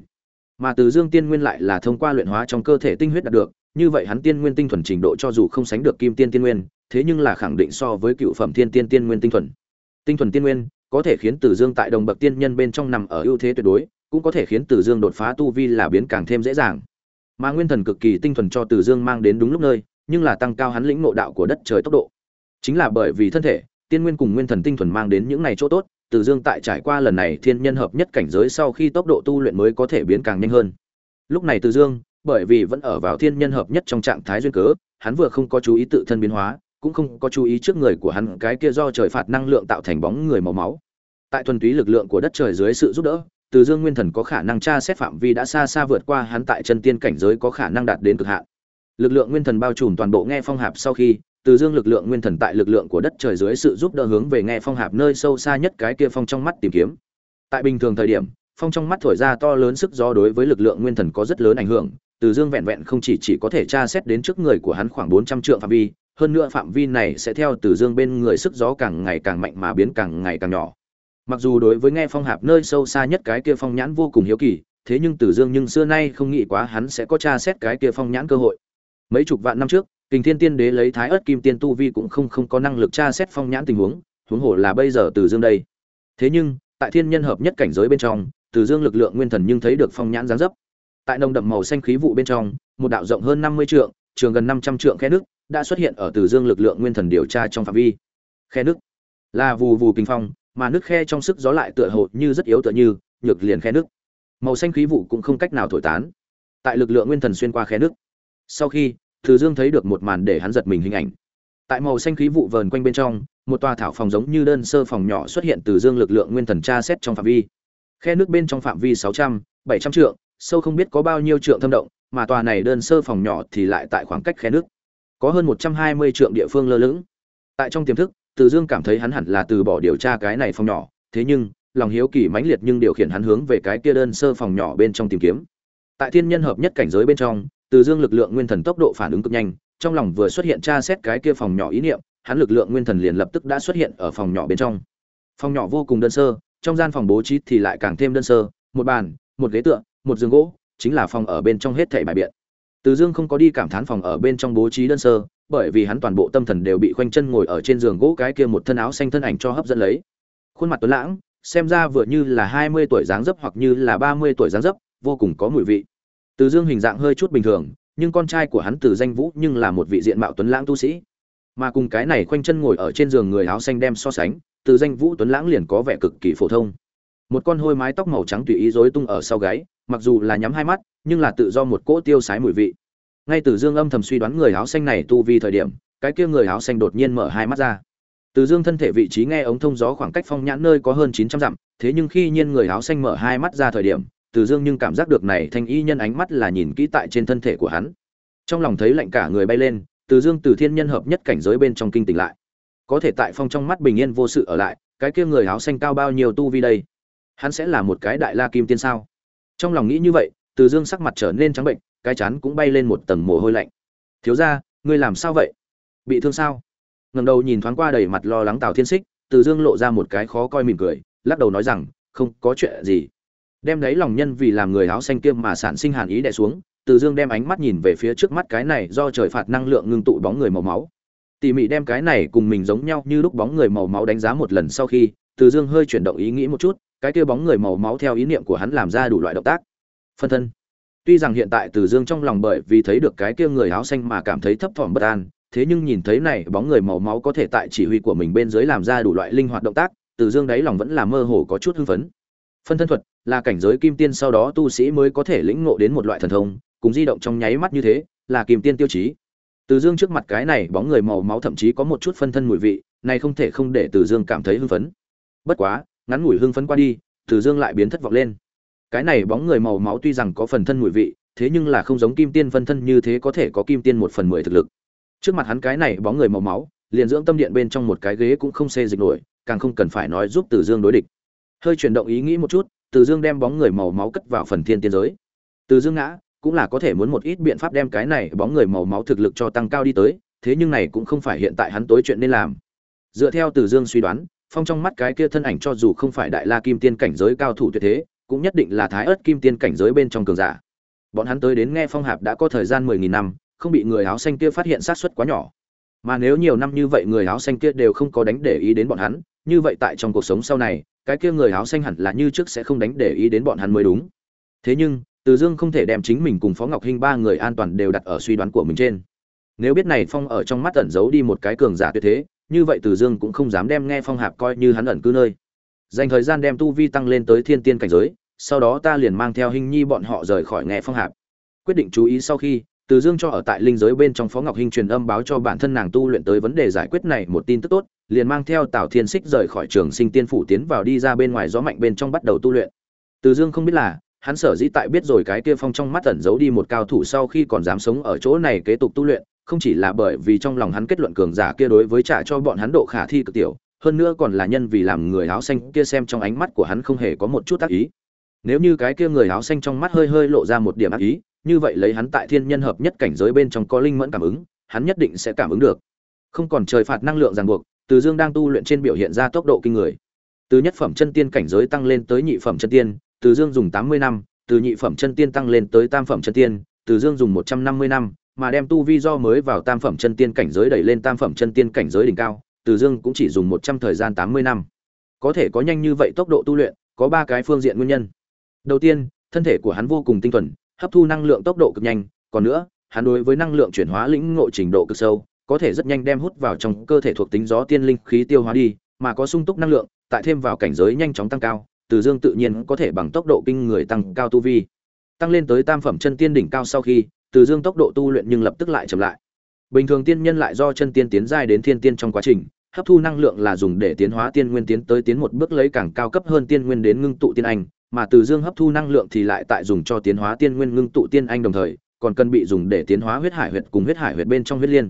Mà từ dương tiên nguyên lại là thông qua luyện hóa trong cơ thể tinh huyết đạt được, như vậy hắn tiên nguyên tinh thuần trình độ cho dù không sánh được kim tiên tiên nguyên, thế nhưng là khẳng định so với cựu phẩm thiên tiên tiên nguyên tinh thuần. Tinh thuần tiên nguyên, có thể khiến từ dương tại đồng bậc tiên nhân bên trong nằm ở ưu thế tuyệt đối, cũng có thể khiến từ dương đột phá tu vi là biến càng thêm dễ dàng mà nguyên thần cực kỳ tinh thuần cho từ dương mang đến đúng lúc nơi, nhưng là tăng cao hắn lĩnh ngộ đạo của đất trời tốc độ. Chính là bởi vì thân thể, tiên nguyên cùng nguyên thần tinh thuần mang đến những này chỗ tốt, từ dương tại trải qua lần này thiên nhân hợp nhất cảnh giới sau khi tốc độ tu luyện mới có thể biến càng nhanh hơn. Lúc này từ dương, bởi vì vẫn ở vào thiên nhân hợp nhất trong trạng thái duyên cớ, hắn vừa không có chú ý tự thân biến hóa, cũng không có chú ý trước người của hắn, cái kia do trời phạt năng lượng tạo thành bóng người màu máu. Tại thuần túy lực lượng của đất trời dưới sự giúp đỡ từ dương nguyên thần có khả năng tra xét phạm vi đã xa xa vượt qua hắn tại chân tiên cảnh giới có khả năng đạt đến cực hạn. Lực lượng nguyên thần bao trùm toàn bộ nghe phong hạp sau khi, từ dương lực lượng nguyên thần tại lực lượng của đất trời dưới sự giúp đỡ hướng về nghe phong hạp nơi sâu xa nhất cái kia phong trong mắt tìm kiếm. Tại bình thường thời điểm, phong trong mắt thổi ra to lớn sức gió đối với lực lượng nguyên thần có rất lớn ảnh hưởng, từ dương vẹn vẹn không chỉ chỉ có thể tra xét đến trước người của hắn khoảng bốn trăm triệu phạm vi, hơn nữa phạm vi này sẽ theo từ dương bên người sức gió càng ngày càng mạnh mà biến càng ngày càng nhỏ mặc dù đối với nghe phong hạp nơi sâu xa nhất cái kia phong nhãn vô cùng hiếu kỳ, thế nhưng tử dương nhưng xưa nay không nghĩ quá hắn sẽ có tra xét cái kia phong nhãn cơ hội. Mấy chục vạn năm trước, kình thiên tiên đế lấy thái ớt kim tiên tu vi cũng không không có năng lực tra xét phong nhãn tình huống huống hồ là bây giờ tử dương đây. Thế nhưng, tại thiên nhân hợp nhất cảnh giới bên trong, tử dương lực lượng nguyên thần nhưng thấy được phong nhãn giáng dấp. Tại nồng đậm màu xanh khí vụ bên trong, một đạo rộng hơn năm mươi trượng, trường gần năm trăm trượng khe nước, đã xuất hiện ở tử dương lực lượng nguyên thần điều tra trong phạm vi. Khe nước là vù vù kinh phong mà nước khe trong sức gió lại tựa hồ như rất yếu tựa như, nhược liền khe nước. Màu xanh khí vụ cũng không cách nào thổi tán. Tại lực lượng nguyên thần xuyên qua khe nước. Sau khi, từ dương thấy được một màn để hắn giật mình hình ảnh. Tại màu xanh khí vụ vờn quanh bên trong, một tòa thảo phòng giống như đơn sơ phòng nhỏ xuất hiện từ dương lực lượng nguyên thần tra xét trong phạm vi. Khe nước bên trong phạm vi sáu trăm, bảy trăm trượng, sâu không biết có bao nhiêu trượng thâm động, mà tòa này đơn sơ phòng nhỏ thì lại tại khoảng cách khe nước. Có hơn một trăm hai mươi trượng địa phương lơ lửng. Tại trong tiềm thức từ dương cảm thấy hắn hẳn là từ bỏ điều tra cái này phòng nhỏ, thế nhưng, lòng hiếu kỳ mãnh liệt nhưng điều khiển hắn hướng về cái kia đơn sơ phòng nhỏ bên trong tìm kiếm. Tại thiên nhân hợp nhất cảnh giới bên trong, từ dương lực lượng nguyên thần tốc độ phản ứng cực nhanh, trong lòng vừa xuất hiện tra xét cái kia phòng nhỏ ý niệm, hắn lực lượng nguyên thần liền lập tức đã xuất hiện ở phòng nhỏ bên trong. Phòng nhỏ vô cùng đơn sơ, trong gian phòng bố trí thì lại càng thêm đơn sơ, một bàn, một ghế tựa, một giường gỗ, chính là phòng ở bên trong hết thảy bài biện. Từ dương không có đi cảm thán phòng ở bên trong bố trí đơn sơ bởi vì hắn toàn bộ tâm thần đều bị khoanh chân ngồi ở trên giường gỗ cái kia một thân áo xanh thân ảnh cho hấp dẫn lấy. Khuôn mặt tuấn lãng, xem ra vừa như là hai mươi tuổi dáng dấp hoặc như là ba mươi tuổi dáng dấp, vô cùng có mùi vị. Từ dương hình dạng hơi chút bình thường, nhưng con trai của hắn từ danh vũ nhưng là một vị diện mạo tuấn lãng tu sĩ. Mà cùng cái này khoanh chân ngồi ở trên giường người áo xanh đem so sánh, từ danh vũ tuấn lãng liền có vẻ cực kỳ phổ thông. Một con hôi mái tóc màu trắng tùy ý rối tung ở sau gáy, mặc dù là nhắm hai mắt, nhưng là tự do một cỗ tiêu sái mùi vị ngay từ dương âm thầm suy đoán người áo xanh này tu vi thời điểm, cái kia người áo xanh đột nhiên mở hai mắt ra. Từ dương thân thể vị trí nghe ống thông gió khoảng cách phong nhãn nơi có hơn chín trăm dặm, thế nhưng khi nhiên người áo xanh mở hai mắt ra thời điểm, từ dương nhưng cảm giác được này thanh y nhân ánh mắt là nhìn kỹ tại trên thân thể của hắn. Trong lòng thấy lạnh cả người bay lên, từ dương từ thiên nhân hợp nhất cảnh giới bên trong kinh tỉnh lại. Có thể tại phong trong mắt bình yên vô sự ở lại, cái kia người áo xanh cao bao nhiêu tu vi đây? Hắn sẽ là một cái đại la kim tiên sao? Trong lòng nghĩ như vậy, từ dương sắc mặt trở nên trắng bệnh cái chán cũng bay lên một tầng mồ hôi lạnh. Thiếu ra ngươi làm sao vậy? Bị thương sao? Ngầm đầu nhìn thoáng qua đầy mặt lo lắng tào thiên xích từ dương lộ ra một cái khó coi mỉm cười, lắc đầu nói rằng, không có chuyện gì. Đem lấy lòng nhân vì làm người áo xanh kiêm mà sản sinh hàn ý đè xuống, từ dương đem ánh mắt nhìn về phía trước mắt cái này do trời phạt năng lượng ngưng tụ bóng người màu máu. Tỉ mỉ đem cái này cùng mình giống nhau như lúc bóng người màu máu đánh giá một lần sau khi, từ dương hơi chuyển động ý nghĩ một chút, cái kia bóng người màu máu theo ý niệm của hắn làm ra đủ loại động tác. Phân thân tuy rằng hiện tại từ dương trong lòng bởi vì thấy được cái kia người áo xanh mà cảm thấy thấp thỏm bất an, thế nhưng nhìn thấy này, bóng người màu máu có thể tại chỉ huy của mình bên dưới làm ra đủ loại linh hoạt động tác, từ dương đáy lòng vẫn là mơ hồ có chút hưng phấn. Phân thân thuật là cảnh giới kim tiên sau đó tu sĩ mới có thể lĩnh ngộ đến một loại thần thông, cùng di động trong nháy mắt như thế, là kim tiên tiêu chí. Từ dương trước mặt cái này, bóng người màu máu thậm chí có một chút phân thân mùi vị, này không thể không để từ dương cảm thấy hưng phấn. Bất quá, ngắn ngủi hưng phấn qua đi, từ dương lại biến thất vọng lên cái này bóng người màu máu tuy rằng có phần thân mùi vị, thế nhưng là không giống kim tiên phân thân như thế có thể có kim tiên một phần mười thực lực. Trước mặt hắn cái này bóng người màu máu, liền dưỡng tâm điện bên trong một cái ghế cũng không xê dịch nổi, càng không cần phải nói giúp từ dương đối địch. Hơi chuyển động ý nghĩ một chút, từ dương đem bóng người màu máu cất vào phần thiên tiên giới. Từ dương ngã, cũng là có thể muốn một ít biện pháp đem cái này bóng người màu máu thực lực cho tăng cao đi tới, thế nhưng này cũng không phải hiện tại hắn tối chuyện nên làm. Dựa theo từ dương suy đoán, phong trong mắt cái kia thân ảnh cho dù không phải đại la kim tiên cảnh giới cao thủ tuyệt thế cũng nhất định là thái ớt kim tiên cảnh giới bên trong cường giả. Bọn hắn tới đến nghe phong hạp đã có thời gian mười nghìn năm, không bị người áo xanh kia phát hiện sát suất quá nhỏ. Mà nếu nhiều năm như vậy người áo xanh kia đều không có đánh để ý đến bọn hắn, như vậy tại trong cuộc sống sau này, cái kia người áo xanh hẳn là như trước sẽ không đánh để ý đến bọn hắn mới đúng. Thế nhưng, từ dương không thể đem chính mình cùng phó ngọc hinh ba người an toàn đều đặt ở suy đoán của mình trên. Nếu biết này phong ở trong mắt ẩn giấu đi một cái cường giả tuyệt thế, như vậy từ dương cũng không dám đem nghe phong hạp coi như hắn ẩn cư nơi dành thời gian đem tu vi tăng lên tới thiên tiên cảnh giới, sau đó ta liền mang theo hình nhi bọn họ rời khỏi nghe phong hạp. Quyết định chú ý sau khi, từ dương cho ở tại linh giới bên trong phó ngọc hình truyền âm báo cho bản thân nàng tu luyện tới vấn đề giải quyết này một tin tức tốt, liền mang theo tào thiên xích rời khỏi trường sinh tiên phủ tiến vào đi ra bên ngoài gió mạnh bên trong bắt đầu tu luyện. Từ dương không biết là, hắn sở dĩ tại biết rồi cái kia phong trong mắt ẩn giấu đi một cao thủ sau khi còn dám sống ở chỗ này kế tục tu luyện, không chỉ là bởi vì trong lòng hắn kết luận cường giả kia đối với trả cho bọn hắn độ khả thi cực tiểu hơn nữa còn là nhân vì làm người áo xanh kia xem trong ánh mắt của hắn không hề có một chút ác ý. Nếu như cái kia người áo xanh trong mắt hơi hơi lộ ra một điểm ác ý, như vậy lấy hắn tại thiên nhân hợp nhất cảnh giới bên trong có linh mẫn cảm ứng, hắn nhất định sẽ cảm ứng được. Không còn trời phạt năng lượng ràng buộc, từ dương đang tu luyện trên biểu hiện ra tốc độ kinh người. Từ nhất phẩm chân tiên cảnh giới tăng lên tới nhị phẩm chân tiên, từ dương dùng tám mươi năm, từ nhị phẩm chân tiên tăng lên tới tam phẩm chân tiên, từ dương dùng một trăm năm mươi năm, mà đem tu vi do mới vào tam phẩm chân tiên cảnh giới đẩy lên tam phẩm chân tiên cảnh giới đỉnh cao từ dương cũng chỉ dùng một trăm thời gian tám mươi năm. Có thể có nhanh như vậy tốc độ tu luyện, có ba cái phương diện nguyên nhân. Đầu tiên, thân thể của hắn vô cùng tinh thuần, hấp thu năng lượng tốc độ cực nhanh. Còn nữa, hắn đối với năng lượng chuyển hóa lĩnh ngộ trình độ cực sâu, có thể rất nhanh đem hút vào trong cơ thể thuộc tính gió tiên linh khí tiêu hóa đi, mà có sung túc năng lượng, tại thêm vào cảnh giới nhanh chóng tăng cao, từ dương tự nhiên có thể bằng tốc độ kinh người tăng cao tu vi. Tăng lên tới tam phẩm chân tiên đỉnh cao sau khi, từ dương tốc độ tu luyện nhưng lập tức lại chậm lại. Bình thường tiên nhân lại do chân tiên tiến giai đến thiên tiên trong quá trình hấp thu năng lượng là dùng để tiến hóa tiên nguyên tiến tới tiến một bước lấy càng cao cấp hơn tiên nguyên đến ngưng tụ tiên anh, mà từ dương hấp thu năng lượng thì lại tại dùng cho tiến hóa tiên nguyên ngưng tụ tiên anh đồng thời, còn cần bị dùng để tiến hóa huyết hải huyệt cùng huyết hải huyệt bên trong huyết liên.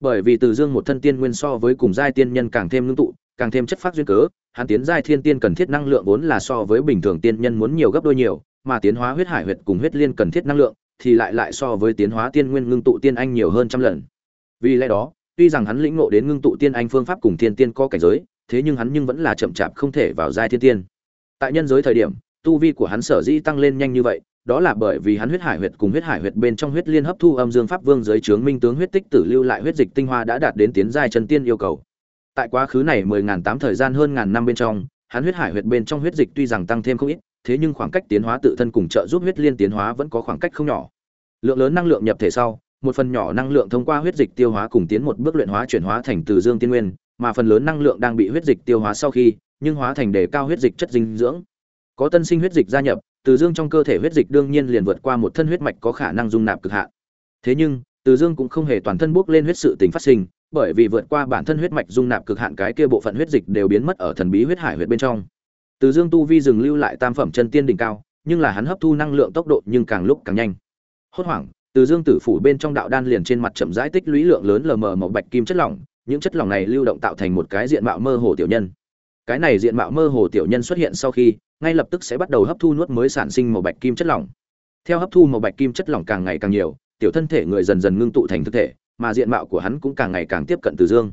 Bởi vì từ dương một thân tiên nguyên so với cùng giai tiên nhân càng thêm ngưng tụ, càng thêm chất phát duyên cớ, hắn tiến giai thiên tiên cần thiết năng lượng vốn là so với bình thường tiên nhân muốn nhiều gấp đôi nhiều, mà tiến hóa huyết hải huyệt cùng huyết liên cần thiết năng lượng thì lại lại so với tiến hóa tiên nguyên ngưng tụ tiên anh nhiều hơn trăm lần. Vì lẽ đó tuy rằng hắn lĩnh ngộ đến ngưng tụ tiên anh phương pháp cùng thiên tiên có cảnh giới thế nhưng hắn nhưng vẫn là chậm chạp không thể vào giai thiên tiên tại nhân giới thời điểm tu vi của hắn sở dĩ tăng lên nhanh như vậy đó là bởi vì hắn huyết hải huyệt cùng huyết hải huyệt bên trong huyết liên hấp thu âm dương pháp vương giới chướng minh tướng huyết tích tử lưu lại huyết dịch tinh hoa đã đạt đến tiến giai chân tiên yêu cầu. Tại quá khứ này mười ngàn tám thời gian hơn ngàn năm bên trong, hắn huyết hải huyệt bên trong huyết dịch tuy rằng tăng thêm không ít, thế nhưng khoảng cách tiến hóa tự thân cùng trợ giúp huyết liên tiến hóa vẫn có khoảng cách không nhỏ. Lượng lớn năng lượng nhập thể sau, một phần nhỏ năng lượng thông qua huyết dịch tiêu hóa cùng tiến một bước luyện hóa chuyển hóa thành từ dương tiên nguyên, mà phần lớn năng lượng đang bị huyết dịch tiêu hóa sau khi, nhưng hóa thành đề cao huyết dịch chất dinh dưỡng. Có tân sinh huyết dịch gia nhập, từ dương trong cơ thể huyết dịch đương nhiên liền vượt qua một thân huyết mạch có khả năng dung nạp cực hạn. Thế nhưng từ dương cũng không hề toàn thân bốc lên huyết sự tình phát sinh bởi vì vượt qua bản thân huyết mạch dung nạp cực hạn cái kia bộ phận huyết dịch đều biến mất ở thần bí huyết hải huyệt bên trong. Từ dương tu vi dừng lưu lại tam phẩm chân tiên đỉnh cao nhưng là hắn hấp thu năng lượng tốc độ nhưng càng lúc càng nhanh. Hốt hoảng từ dương tử phủ bên trong đạo đan liền trên mặt chậm rãi tích lũy lượng lớn lờ mờ màu bạch kim chất lỏng, những chất lỏng này lưu động tạo thành một cái diện mạo mơ hồ tiểu nhân. Cái này diện mạo mơ hồ tiểu nhân xuất hiện sau khi, ngay lập tức sẽ bắt đầu hấp thu nuốt mới sản sinh màu bạch kim chất lỏng. Theo hấp thu màu bạch kim chất lỏng càng ngày càng nhiều, tiểu thân thể người dần dần ngưng tụ thành thực thể, mà diện mạo của hắn cũng càng ngày càng tiếp cận từ dương.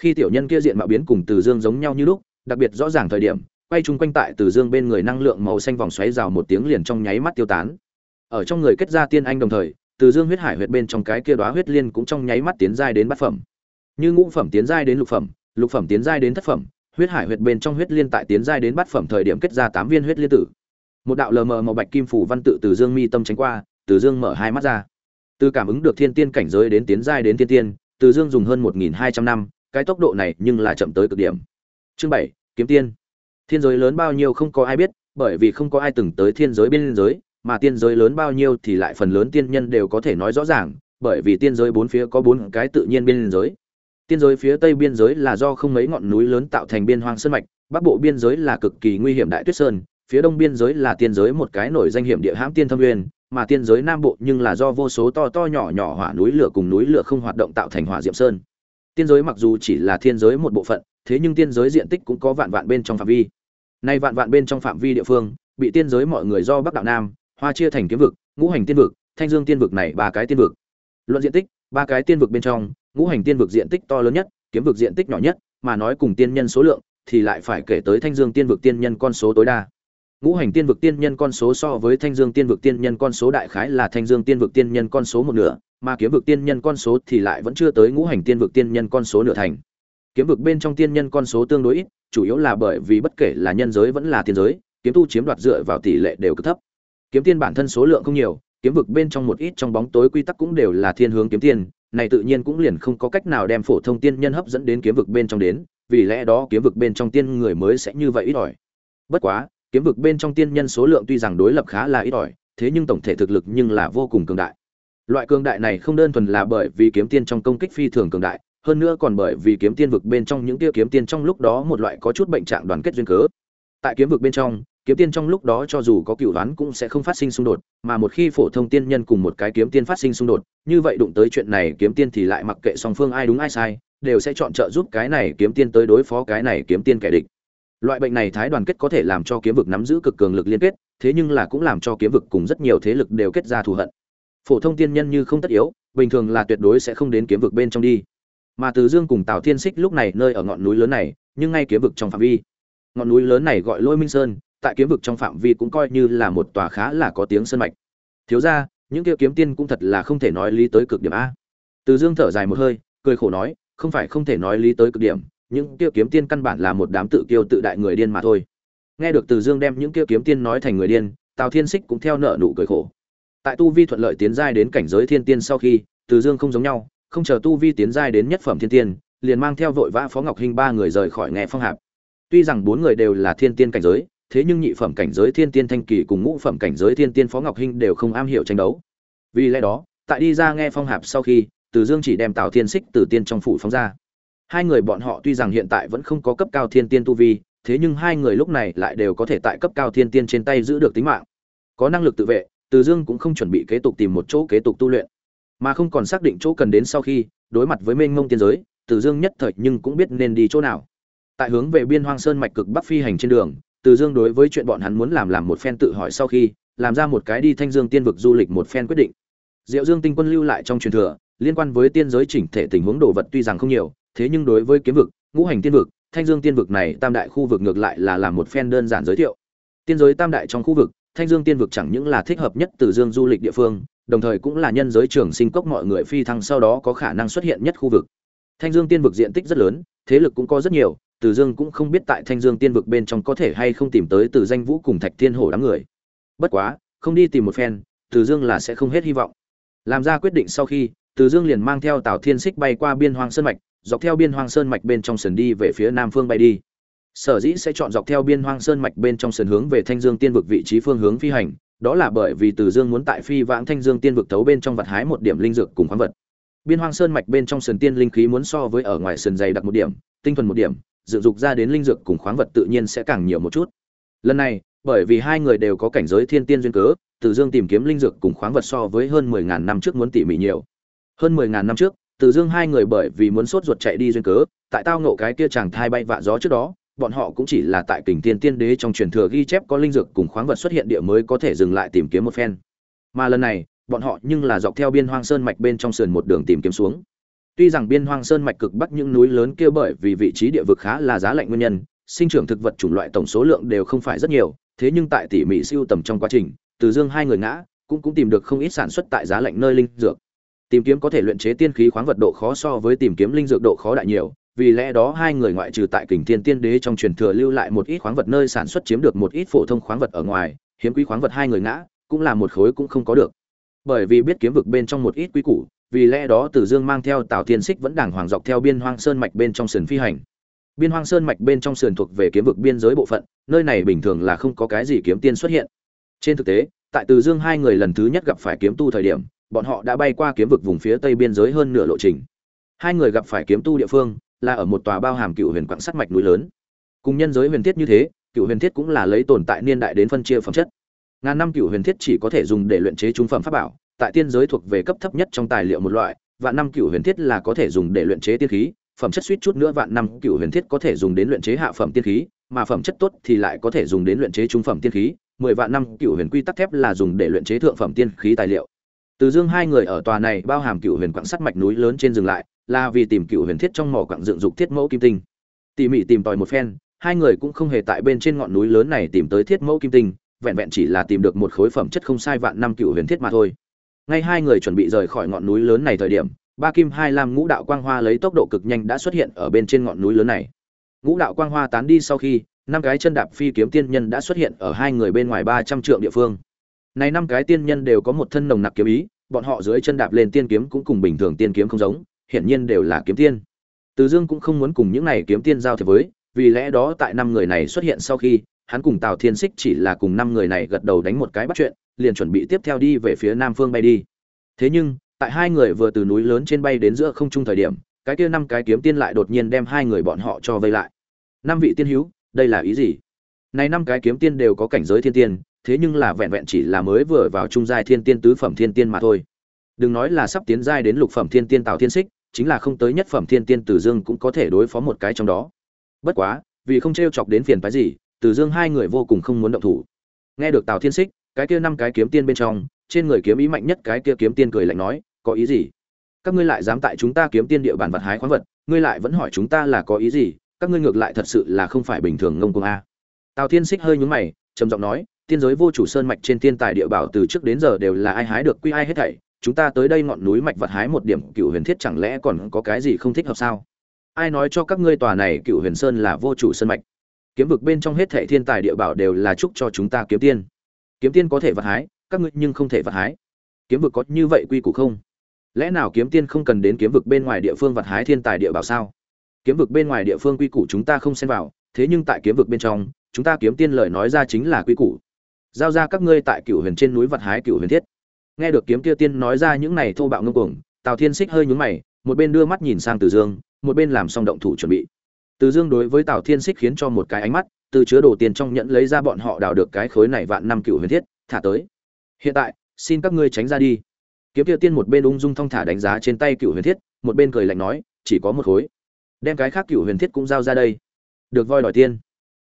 Khi tiểu nhân kia diện mạo biến cùng từ dương giống nhau như lúc, đặc biệt rõ ràng thời điểm, quay chung quanh tại từ dương bên người năng lượng màu xanh vòng xoáy rào một tiếng liền trong nháy mắt tiêu tán. Ở trong người kết ra tiên anh đồng thời từ dương huyết hải huyệt bên trong cái kia đóa huyết liên cũng trong nháy mắt tiến giai đến bát phẩm. Như ngũ phẩm tiến giai đến lục phẩm lục phẩm tiến giai đến thất phẩm, huyết hải huyệt bên trong huyết liên tại tiến giai đến bát phẩm thời điểm kết ra tám viên huyết liên tử. Một đạo lờ mờ màu bạch kim phủ văn tự từ dương mi tâm tránh qua, từ dương mở hai mắt ra. Từ cảm ứng được thiên tiên cảnh giới đến tiến giai đến thiên tiên, từ dương dùng hơn một nghìn hai trăm năm, cái tốc độ này nhưng là chậm tới cực điểm. Chương bảy, kiếm tiên. Thiên giới lớn bao nhiêu không có ai biết, bởi vì không có ai từng tới thiên giới biên giới mà tiên giới lớn bao nhiêu thì lại phần lớn tiên nhân đều có thể nói rõ ràng bởi vì tiên giới bốn phía có bốn cái tự nhiên biên giới Tiên giới phía tây biên giới là do không mấy ngọn núi lớn tạo thành biên hoang sơn mạch, bắc bộ biên giới là cực kỳ nguy hiểm đại tuyết sơn, phía đông biên giới là tiên giới một cái nổi danh hiểm địa hãm tiên thâm nguyên, mà tiên giới nam bộ nhưng là do vô số to to nhỏ nhỏ hỏa núi lửa cùng núi lửa không hoạt động tạo thành hỏa diệm sơn. Tiên giới mặc dù chỉ là thiên giới một bộ phận, thế nhưng tiên giới diện tích cũng có vạn vạn bên trong phạm vi. Nay vạn vạn bên trong phạm vi địa phương, bị tiên giới mọi người do Bắc đạo Nam, Hoa chia thành kiếm vực, ngũ hành tiên vực, thanh dương tiên vực này ba cái tiên vực. Luận diện tích, ba cái tiên vực bên trong, ngũ hành tiên vực diện tích to lớn nhất, kiếm vực diện tích nhỏ nhất, mà nói cùng tiên nhân số lượng thì lại phải kể tới Thanh Dương tiên vực tiên nhân con số tối đa. Ngũ hành tiên vực tiên nhân con số so với Thanh Dương tiên vực tiên nhân con số đại khái là Thanh Dương tiên vực tiên nhân con số một nửa, mà kiếm vực tiên nhân con số thì lại vẫn chưa tới ngũ hành tiên vực tiên nhân con số nửa thành. Kiếm vực bên trong tiên nhân con số tương đối ít, chủ yếu là bởi vì bất kể là nhân giới vẫn là tiên giới, kiếm tu chiếm đoạt dựa vào tỷ lệ đều cực thấp. Kiếm tiên bản thân số lượng không nhiều, kiếm vực bên trong một ít trong bóng tối quy tắc cũng đều là thiên hướng kiếm tiên, này tự nhiên cũng liền không có cách nào đem phổ thông tiên nhân hấp dẫn đến kiếm vực bên trong đến, vì lẽ đó kiếm vực bên trong tiên người mới sẽ như vậy ít ỏi. Bất quá, kiếm vực bên trong tiên nhân số lượng tuy rằng đối lập khá là ít ỏi, thế nhưng tổng thể thực lực nhưng là vô cùng cường đại. Loại cường đại này không đơn thuần là bởi vì kiếm tiên trong công kích phi thường cường đại, hơn nữa còn bởi vì kiếm tiên vực bên trong những tia kiếm tiên trong lúc đó một loại có chút bệnh trạng đoàn kết duyên cớ. Tại kiếm vực bên trong, kiếm tiên trong lúc đó cho dù có cựu đoán cũng sẽ không phát sinh xung đột, mà một khi phổ thông tiên nhân cùng một cái kiếm tiên phát sinh xung đột, như vậy đụng tới chuyện này kiếm tiên thì lại mặc kệ song phương ai đúng ai sai, đều sẽ chọn trợ giúp cái này kiếm tiên tới đối phó cái này kiếm tiên kẻ địch. Loại bệnh này thái đoàn kết có thể làm cho kiếm vực nắm giữ cực cường lực liên kết, thế nhưng là cũng làm cho kiếm vực cùng rất nhiều thế lực đều kết ra thù hận. Phổ thông tiên nhân như không tất yếu, bình thường là tuyệt đối sẽ không đến kiếm vực bên trong đi. Mà từ dương cùng tào thiên xích lúc này nơi ở ngọn núi lớn này, nhưng ngay kiếm vực trong phạm vi. Ngọn núi lớn này gọi lôi minh sơn tại kiếm vực trong phạm vi cũng coi như là một tòa khá là có tiếng sơn mạch. Thiếu ra những kia kiếm tiên cũng thật là không thể nói lý tới cực điểm a. Từ dương thở dài một hơi, cười khổ nói, không phải không thể nói lý tới cực điểm, những kia kiếm tiên căn bản là một đám tự kiêu tự đại người điên mà thôi. Nghe được từ dương đem những kia kiếm tiên nói thành người điên, tào thiên xích cũng theo nợ nụ cười khổ. Tại tu vi thuận lợi tiến giai đến cảnh giới thiên tiên sau khi, từ dương không giống nhau, không chờ tu vi tiến giai đến nhất phẩm thiên tiên, liền mang theo vội vã phó ngọc hinh ba người rời khỏi nghe phong hạp. Tuy rằng bốn người đều là thiên tiên cảnh giới thế nhưng nhị phẩm cảnh giới thiên tiên thanh kỳ cùng ngũ phẩm cảnh giới thiên tiên phó ngọc hinh đều không am hiểu tranh đấu. Vì lẽ đó, tại đi ra nghe phong hạp sau khi, từ dương chỉ đem tào thiên xích từ tiên trong phủ phóng ra. Hai người bọn họ tuy rằng hiện tại vẫn không có cấp cao thiên tiên tu vi, thế nhưng hai người lúc này lại đều có thể tại cấp cao thiên tiên trên tay giữ được tính mạng. Có năng lực tự vệ, từ dương cũng không chuẩn bị kế tục tìm một chỗ kế tục tu luyện. Mà không còn xác định chỗ cần đến sau khi, đối mặt với mênh mông tiên giới, từ dương nhất thời nhưng cũng biết nên đi chỗ nào. Tại hướng về biên hoang sơn mạch cực bắc phi hành trên đường từ dương đối với chuyện bọn hắn muốn làm làm một phen tự hỏi sau khi, làm ra một cái đi thanh dương tiên vực du lịch một phen quyết định. Diệu dương tinh quân lưu lại trong truyền thừa, liên quan với tiên giới chỉnh thể tình huống đồ vật tuy rằng không nhiều, thế nhưng đối với kiếm vực, ngũ hành tiên vực, thanh dương tiên vực này tam đại khu vực ngược lại là làm một phen đơn giản giới thiệu. Tiên giới tam đại trong khu vực, thanh dương tiên vực chẳng những là thích hợp nhất từ dương du lịch địa phương, đồng thời cũng là nhân giới trường sinh cốc mọi người phi thăng sau đó có khả năng xuất hiện nhất khu vực. Thanh dương tiên vực diện tích rất lớn, thế lực cũng có rất nhiều từ dương cũng không biết tại thanh dương tiên vực bên trong có thể hay không tìm tới từ danh vũ cùng thạch thiên hổ đám người. Bất quá, không đi tìm một phen, từ dương là sẽ không hết hy vọng. Làm ra quyết định sau khi, từ dương liền mang theo tào thiên xích bay qua biên hoang sơn mạch, dọc theo biên hoang sơn mạch bên trong sườn đi về phía nam phương bay đi. Sở dĩ sẽ chọn dọc theo biên hoang sơn mạch bên trong sườn hướng về thanh dương tiên vực vị trí phương hướng phi hành, đó là bởi vì từ dương muốn tại phi vãng thanh dương tiên vực thấu bên trong vật hái một điểm linh dược cùng khoáng vật. Biên hoang sơn mạch bên trong sườn tiên linh khí muốn so với ở ngoài sườn dày đặc một điểm, tinh thuần một điểm dựng dục ra đến linh dược cùng khoáng vật tự nhiên sẽ càng nhiều một chút. Lần này, bởi vì hai người đều có cảnh giới thiên tiên duyên cớ, từ dương tìm kiếm linh dược cùng khoáng vật so với hơn 10000 năm trước muốn tỉ mỉ nhiều. Hơn 10000 năm trước, từ dương hai người bởi vì muốn sốt ruột chạy đi duyên cớ, tại tao ngộ cái kia chàng thai bay vạ gió trước đó, bọn họ cũng chỉ là tại kình tiên tiên đế trong truyền thừa ghi chép có linh dược cùng khoáng vật xuất hiện địa mới có thể dừng lại tìm kiếm một phen. Mà lần này, bọn họ nhưng là dọc theo biên hoang sơn mạch bên trong sườn một đường tìm kiếm xuống tuy rằng biên hoang sơn mạch cực bắc những núi lớn kia bởi vì vị trí địa vực khá là giá lạnh nguyên nhân, sinh trưởng thực vật chủng loại tổng số lượng đều không phải rất nhiều, thế nhưng tại tỉ mỉ siêu tầm trong quá trình, từ dương hai người ngã, cũng cũng tìm được không ít sản xuất tại giá lạnh nơi linh dược. Tìm kiếm có thể luyện chế tiên khí khoáng vật độ khó so với tìm kiếm linh dược độ khó đại nhiều, vì lẽ đó hai người ngoại trừ tại kình thiên tiên đế trong truyền thừa lưu lại một ít khoáng vật nơi sản xuất chiếm được một ít phổ thông khoáng vật ở ngoài, hiếm quý khoáng vật hai người ngã, cũng là một khối cũng không có được. Bởi vì biết kiếm vực bên trong một ít quý củ vì lẽ đó Tử Dương mang theo Tào Thiên Sích vẫn đàng hoàng dọc theo biên hoang sơn mạch bên trong sườn phi hành. Biên hoang sơn mạch bên trong sườn thuộc về kiếm vực biên giới bộ phận, nơi này bình thường là không có cái gì kiếm tiên xuất hiện. Trên thực tế, tại Từ Dương hai người lần thứ nhất gặp phải kiếm tu thời điểm, bọn họ đã bay qua kiếm vực vùng phía tây biên giới hơn nửa lộ trình. Hai người gặp phải kiếm tu địa phương, là ở một tòa bao hàm cựu huyền quặng sắt mạch núi lớn. Cùng nhân giới huyền thiết như thế, cựu huyền thiết cũng là lấy tồn tại niên đại đến phân chia phẩm chất. Ngàn năm cựu huyền thiết chỉ có thể dùng để luyện chế trung phẩm pháp bảo, tại tiên giới thuộc về cấp thấp nhất trong tài liệu một loại, vạn năm cựu huyền thiết là có thể dùng để luyện chế tiên khí, phẩm chất suýt chút nữa vạn năm cựu huyền thiết có thể dùng đến luyện chế hạ phẩm tiên khí, mà phẩm chất tốt thì lại có thể dùng đến luyện chế trung phẩm tiên khí, mười vạn năm cựu huyền quy tắc thép là dùng để luyện chế thượng phẩm tiên khí tài liệu. Từ Dương hai người ở tòa này bao hàm cựu huyền quặng sắt mạch núi lớn trên dừng lại, là vì tìm cựu huyền thiết trong mỏ quặng dựng dục thiết mẫu kim tinh. Tỉ mỉ tìm tòi một phen, hai người cũng không hề tại bên trên ngọn núi lớn này tìm tới thiết mẫu kim tinh, vẹn vẹn chỉ là tìm được một khối phẩm chất không sai vạn năm cựu huyền thiết mà thôi ngay hai người chuẩn bị rời khỏi ngọn núi lớn này thời điểm, ba kim hai lam ngũ đạo quang hoa lấy tốc độ cực nhanh đã xuất hiện ở bên trên ngọn núi lớn này. Ngũ đạo quang hoa tán đi sau khi, năm cái chân đạp phi kiếm tiên nhân đã xuất hiện ở hai người bên ngoài ba trăm trượng địa phương. Này năm cái tiên nhân đều có một thân nồng nặc kiếm ý, bọn họ dưới chân đạp lên tiên kiếm cũng cùng bình thường tiên kiếm không giống, hiển nhiên đều là kiếm tiên. Từ dương cũng không muốn cùng những này kiếm tiên giao thiệp với, vì lẽ đó tại năm người này xuất hiện sau khi hắn cùng tào thiên xích chỉ là cùng năm người này gật đầu đánh một cái bắt chuyện liền chuẩn bị tiếp theo đi về phía nam phương bay đi. Thế nhưng tại hai người vừa từ núi lớn trên bay đến giữa không trung thời điểm cái kia năm cái kiếm tiên lại đột nhiên đem hai người bọn họ cho vây lại. Năm vị tiên hữu đây là ý gì? Này năm cái kiếm tiên đều có cảnh giới thiên tiên thế nhưng là vẹn vẹn chỉ là mới vừa vào trung giai thiên tiên tứ phẩm thiên tiên mà thôi. Đừng nói là sắp tiến giai đến lục phẩm thiên tiên tào thiên xích chính là không tới nhất phẩm thiên tiên Tử Dương cũng có thể đối phó một cái trong đó. Bất quá, vì không trêu chọc đến phiền phức gì, từ Dương hai người vô cùng không muốn động thủ. Nghe được Tào Thiên Sích, cái kia năm cái kiếm tiên bên trong, trên người kiếm ý mạnh nhất cái kia kiếm tiên cười lạnh nói, có ý gì? Các ngươi lại dám tại chúng ta kiếm tiên địa bàn vật hái khoáng vật, ngươi lại vẫn hỏi chúng ta là có ý gì? Các ngươi ngược lại thật sự là không phải bình thường ngông cuồng a. Tào Thiên Sích hơi nhướng mày, trầm giọng nói, tiên giới vô chủ sơn mạch trên tiên tài địa bảo từ trước đến giờ đều là ai hái được quy ai hết thảy, chúng ta tới đây ngọn núi mạch vật hái một điểm cựu huyền thiết chẳng lẽ còn có cái gì không thích hợp sao ai nói cho các ngươi tòa này cựu huyền sơn là vô chủ sơn mạch kiếm vực bên trong hết thệ thiên tài địa bảo đều là chúc cho chúng ta kiếm tiên. Kiếm tiên có thể vật hái, các ngươi nhưng không thể vật hái. Kiếm vực có như vậy quy củ không? Lẽ nào kiếm tiên không cần đến kiếm vực bên ngoài địa phương vật hái thiên tài địa bảo sao? Kiếm vực bên ngoài địa phương quy củ chúng ta không xen vào, thế nhưng tại kiếm vực bên trong, chúng ta kiếm tiên lời nói ra chính là quy củ. Giao ra các ngươi tại cựu huyền trên núi vật hái cựu huyền thiết. Nghe được kiếm kia tiên nói ra những này thô bạo ngông cuồng, tào thiên xích hơi nhúng mày, một bên đưa mắt nhìn sang từ dương, một bên làm xong động thủ chuẩn bị từ dương đối với tào thiên xích khiến cho một cái ánh mắt, từ chứa đồ tiền trong nhẫn lấy ra bọn họ đào được cái khối này vạn năm cựu huyền thiết, thả tới. Hiện tại, xin các ngươi tránh ra đi. Kiếm Tiêu tiên một bên ung dung thong thả đánh giá trên tay cựu huyền thiết, một bên cười lạnh nói, chỉ có một khối. Đem cái khác cựu huyền thiết cũng giao ra đây. Được voi đòi tiên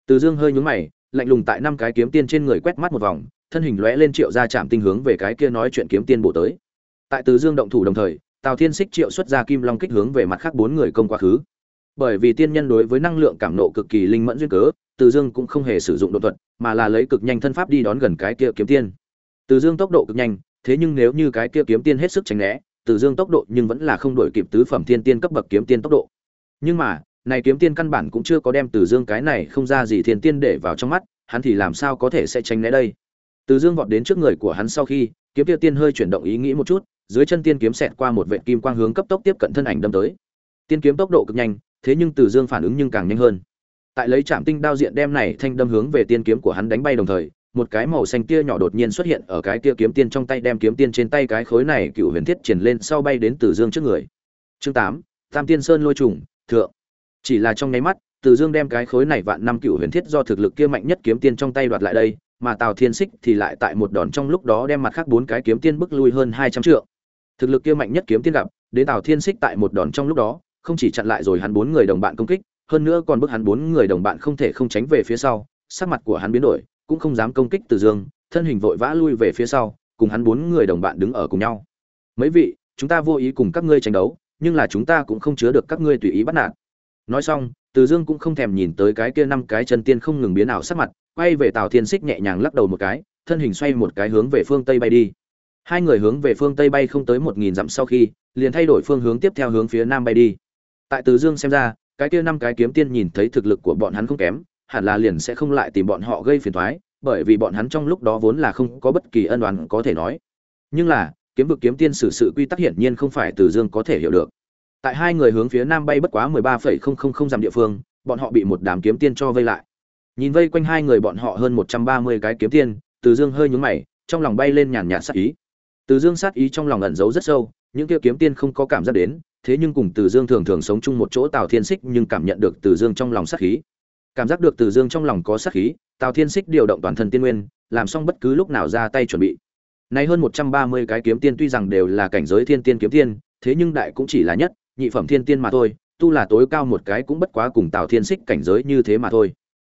từ dương hơi nhúng mày, lạnh lùng tại năm cái kiếm tiên trên người quét mắt một vòng, thân hình lóe lên triệu ra chạm tinh hướng về cái kia nói chuyện kiếm tiên bộ tới. Tại từ dương động thủ đồng thời, tào thiên xích triệu xuất ra kim long kích hướng về mặt khác bốn người công quá khứ bởi vì tiên nhân đối với năng lượng cảm nộ cực kỳ linh mẫn duyên cớ, từ dương cũng không hề sử dụng đột thuật, mà là lấy cực nhanh thân pháp đi đón gần cái kia kiếm tiên. Từ dương tốc độ cực nhanh, thế nhưng nếu như cái kia kiếm tiên hết sức tránh né, từ dương tốc độ nhưng vẫn là không đổi kịp tứ phẩm thiên tiên cấp bậc kiếm tiên tốc độ. Nhưng mà, này kiếm tiên căn bản cũng chưa có đem từ dương cái này không ra gì thiên tiên để vào trong mắt, hắn thì làm sao có thể sẽ tránh né đây? Từ dương vọt đến trước người của hắn sau khi, kiếm kia tiên hơi chuyển động ý nghĩ một chút, dưới chân tiên kiếm xẹt qua một vệ kim quang hướng cấp tốc tiếp cận thân ảnh đâm tới. Tiên kiếm tốc độ cực nhanh thế nhưng từ dương phản ứng nhưng càng nhanh hơn. Tại lấy chạm tinh đao diện đem này thanh đâm hướng về tiên kiếm của hắn đánh bay đồng thời một cái màu xanh tia nhỏ đột nhiên xuất hiện ở cái tia kiếm tiên trong tay đem kiếm tiên trên tay cái khối này cựu huyền thiết triển lên sau bay đến từ dương trước người. Chương tám tam tiên sơn lôi trùng thượng. Chỉ là trong nháy mắt từ dương đem cái khối này vạn năm cựu huyền thiết do thực lực kia mạnh nhất kiếm tiên trong tay đoạt lại đây mà Tào Thiên Sích thì lại tại một đòn trong lúc đó đem mặt khác bốn cái kiếm tiên bức lui hơn hai trăm trượng. Thực lực kia mạnh nhất kiếm tiên gặp, đến Tào Thiên Sích tại một đòn trong lúc đó, không chỉ chặn lại rồi hắn bốn người đồng bạn công kích, hơn nữa còn bức hắn bốn người đồng bạn không thể không tránh về phía sau, sắc mặt của hắn biến đổi, cũng không dám công kích Từ Dương, thân hình vội vã lui về phía sau, cùng hắn bốn người đồng bạn đứng ở cùng nhau. Mấy vị, chúng ta vô ý cùng các ngươi tranh đấu, nhưng là chúng ta cũng không chứa được các ngươi tùy ý bắt nạt. Nói xong, Từ Dương cũng không thèm nhìn tới cái kia năm cái chân tiên không ngừng biến ảo sắc mặt, quay về Tào Thiên Sích nhẹ nhàng lắc đầu một cái, thân hình xoay một cái hướng về phương tây bay đi. Hai người hướng về phương tây bay không tới một nghìn dặm sau khi, liền thay đổi phương hướng tiếp theo hướng phía nam bay đi. Tại Từ Dương xem ra, cái kia năm cái kiếm tiên nhìn thấy thực lực của bọn hắn không kém, hẳn là liền sẽ không lại tìm bọn họ gây phiền toái, bởi vì bọn hắn trong lúc đó vốn là không có bất kỳ ân oán có thể nói. Nhưng là, kiếm vực kiếm tiên xử sự quy tắc hiển nhiên không phải Từ Dương có thể hiểu được. Tại hai người hướng phía nam bay bất quá 13.000 dặm địa phương, bọn họ bị một đám kiếm tiên cho vây lại nhìn vây quanh hai người bọn họ hơn một trăm ba mươi cái kiếm tiên từ dương hơi nhúng mày trong lòng bay lên nhàn nhạt sát ý từ dương sát ý trong lòng ẩn giấu rất sâu những kia kiếm tiên không có cảm giác đến thế nhưng cùng từ dương thường thường sống chung một chỗ tào thiên Sích nhưng cảm nhận được từ dương trong lòng sát khí. Cảm giác được từ dương trong lòng có sát khí tào thiên Sích điều động toàn thân tiên nguyên làm xong bất cứ lúc nào ra tay chuẩn bị. Nay hơn một trăm ba mươi cái kiếm tiên tuy rằng đều là cảnh giới thiên tiên kiếm tiên thế nhưng đại cũng chỉ là nhất nhị phẩm thiên tiên mà thôi tu là tối cao một cái cũng bất quá cùng tào thiên Sích cảnh giới như thế mà thôi.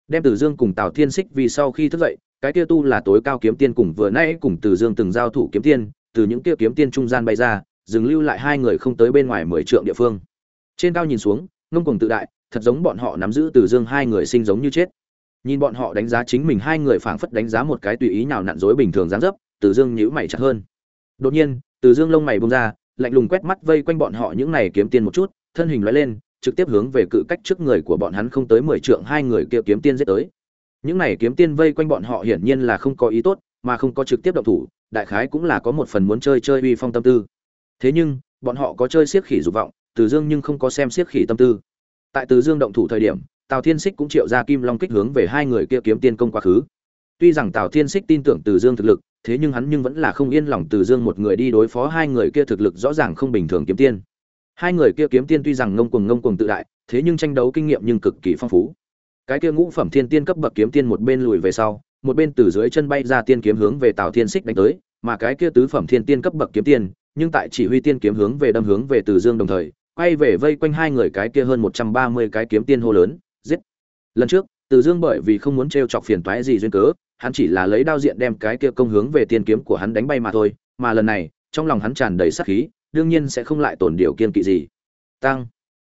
Đem Từ Dương cùng Tào Thiên Sích vì sau khi thức dậy, cái kia tu là tối cao kiếm tiên cùng vừa nãy cùng Từ Dương từng giao thủ kiếm tiên, từ những kia kiếm tiên trung gian bay ra, dừng lưu lại hai người không tới bên ngoài mười trượng địa phương. Trên cao nhìn xuống, ngông cùng tự đại, thật giống bọn họ nắm giữ Từ Dương hai người sinh giống như chết. Nhìn bọn họ đánh giá chính mình hai người phảng phất đánh giá một cái tùy ý nào nặn dối bình thường dáng dấp, Từ Dương nhíu mày chặt hơn. Đột nhiên, Từ Dương lông mày bông ra, lạnh lùng quét mắt vây quanh bọn họ những này kiếm tiên một chút, thân hình lóe lên, trực tiếp hướng về cự cách trước người của bọn hắn không tới mười trượng hai người kia kiếm tiên giết tới. Những này kiếm tiên vây quanh bọn họ hiển nhiên là không có ý tốt, mà không có trực tiếp động thủ, đại khái cũng là có một phần muốn chơi chơi uy phong tâm tư. Thế nhưng, bọn họ có chơi siết khỉ dục vọng, Từ Dương nhưng không có xem siết khỉ tâm tư. Tại Từ Dương động thủ thời điểm, Tào Thiên Xích cũng triệu ra kim long kích hướng về hai người kia kiếm tiên công quá khứ. Tuy rằng Tào Thiên Xích tin tưởng Từ Dương thực lực, thế nhưng hắn nhưng vẫn là không yên lòng Từ Dương một người đi đối phó hai người kia thực lực rõ ràng không bình thường kiếm tiên. Hai người kia kiếm tiên tuy rằng ngông cuồng ngông cuồng tự đại, thế nhưng tranh đấu kinh nghiệm nhưng cực kỳ phong phú. Cái kia ngũ phẩm thiên tiên cấp bậc kiếm tiên một bên lùi về sau, một bên từ dưới chân bay ra tiên kiếm hướng về Tào Thiên Xích đánh tới, mà cái kia tứ phẩm thiên tiên cấp bậc kiếm tiên nhưng tại chỉ huy tiên kiếm hướng về đâm hướng về Từ Dương đồng thời, quay về vây quanh hai người cái kia hơn một trăm ba mươi cái kiếm tiên hô lớn, giết. Lần trước, Từ Dương bởi vì không muốn trêu chọc phiền toái gì duyên cớ, hắn chỉ là lấy đao diện đem cái kia công hướng về tiên kiếm của hắn đánh bay mà thôi, mà lần này, trong lòng hắn tràn đầy sát khí, đương nhiên sẽ không lại tổn điều kiên kỵ gì. Tăng.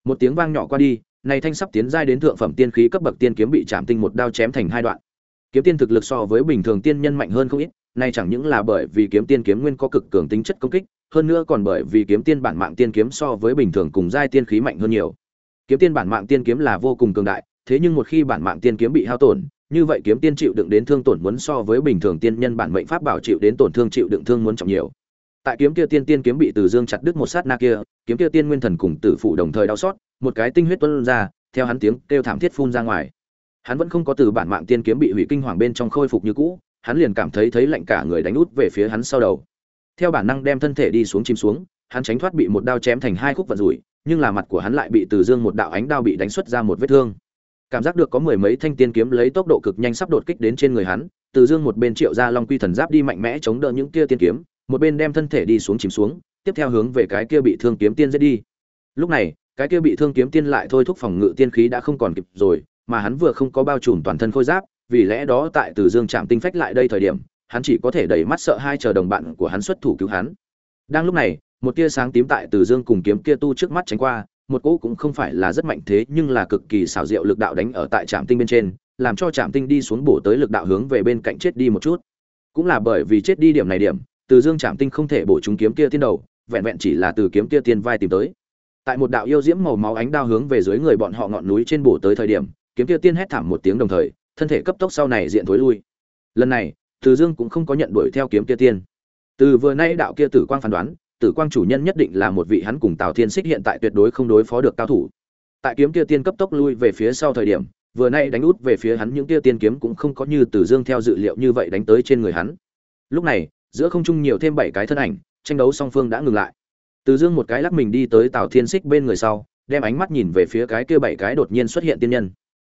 Một tiếng vang nhỏ qua đi, này thanh sắp tiến giai đến thượng phẩm tiên khí cấp bậc tiên kiếm bị chạm tinh một đao chém thành hai đoạn. Kiếm tiên thực lực so với bình thường tiên nhân mạnh hơn không ít, này chẳng những là bởi vì kiếm tiên kiếm nguyên có cực cường tính chất công kích, hơn nữa còn bởi vì kiếm tiên bản mạng tiên kiếm so với bình thường cùng giai tiên khí mạnh hơn nhiều. Kiếm tiên bản mạng tiên kiếm là vô cùng cường đại, thế nhưng một khi bản mạng tiên kiếm bị hao tổn, như vậy kiếm tiên chịu đựng đến thương tổn muốn so với bình thường tiên nhân bản mệnh pháp bảo chịu đến tổn thương chịu đựng thương muốn trọng nhiều. Tại kiếm kia tiên tiên kiếm bị Từ Dương chặt đứt một sát na kia, kiếm kia tiên nguyên thần cùng tử phụ đồng thời đau xót, một cái tinh huyết tuôn ra, theo hắn tiếng kêu thảm thiết phun ra ngoài. Hắn vẫn không có từ bản mạng tiên kiếm bị hủy kinh hoàng bên trong khôi phục như cũ, hắn liền cảm thấy thấy lạnh cả người đánh út về phía hắn sau đầu. Theo bản năng đem thân thể đi xuống chìm xuống, hắn tránh thoát bị một đao chém thành hai khúc vận rủi, nhưng là mặt của hắn lại bị Từ Dương một đạo ánh đao bị đánh xuất ra một vết thương. Cảm giác được có mười mấy thanh tiên kiếm lấy tốc độ cực nhanh sắp đột kích đến trên người hắn, Từ Dương một bên triệu ra Long Quy Thần Giáp đi mạnh mẽ chống đỡ những kia tiên kiếm, một bên đem thân thể đi xuống chìm xuống, tiếp theo hướng về cái kia bị thương kiếm tiên giết đi. Lúc này, cái kia bị thương kiếm tiên lại thôi thúc phòng ngự tiên khí đã không còn kịp rồi, mà hắn vừa không có bao trùm toàn thân khôi giáp, vì lẽ đó tại Từ Dương chạm tinh phách lại đây thời điểm, hắn chỉ có thể đẩy mắt sợ hai chờ đồng bạn của hắn xuất thủ cứu hắn. Đang lúc này, một tia sáng tím tại Từ Dương cùng kiếm kia tu trước mắt tránh qua, một cỗ cũng không phải là rất mạnh thế nhưng là cực kỳ xảo diệu lực đạo đánh ở tại trạm tinh bên trên, làm cho trạm tinh đi xuống bổ tới lực đạo hướng về bên cạnh chết đi một chút. Cũng là bởi vì chết đi điểm này điểm, Từ Dương trạm tinh không thể bổ trúng kiếm kia tiên đầu, vẹn vẹn chỉ là từ kiếm kia tiên vai tìm tới. Tại một đạo yêu diễm màu máu ánh đao hướng về dưới người bọn họ ngọn núi trên bổ tới thời điểm, kiếm kia tiên hét thảm một tiếng đồng thời, thân thể cấp tốc sau này diện thối lui. Lần này, từ dương cũng không có nhận đuổi theo kiếm kia tiên từ vừa nay đạo kia tử quang phán đoán tử quang chủ nhân nhất định là một vị hắn cùng tào thiên xích hiện tại tuyệt đối không đối phó được cao thủ tại kiếm kia tiên cấp tốc lui về phía sau thời điểm vừa nay đánh út về phía hắn những kia tiên kiếm cũng không có như Từ Dương theo dự liệu như vậy đánh tới trên người hắn. Lúc này, giữa không trung nhiều thêm bảy cái thân ảnh, tranh đấu song phương đã ngừng lại. Từ Dương một cái lắc mình đi tới Tào Thiên Xích bên người sau, đem ánh mắt nhìn về phía cái kia bảy cái đột nhiên xuất hiện tiên nhân.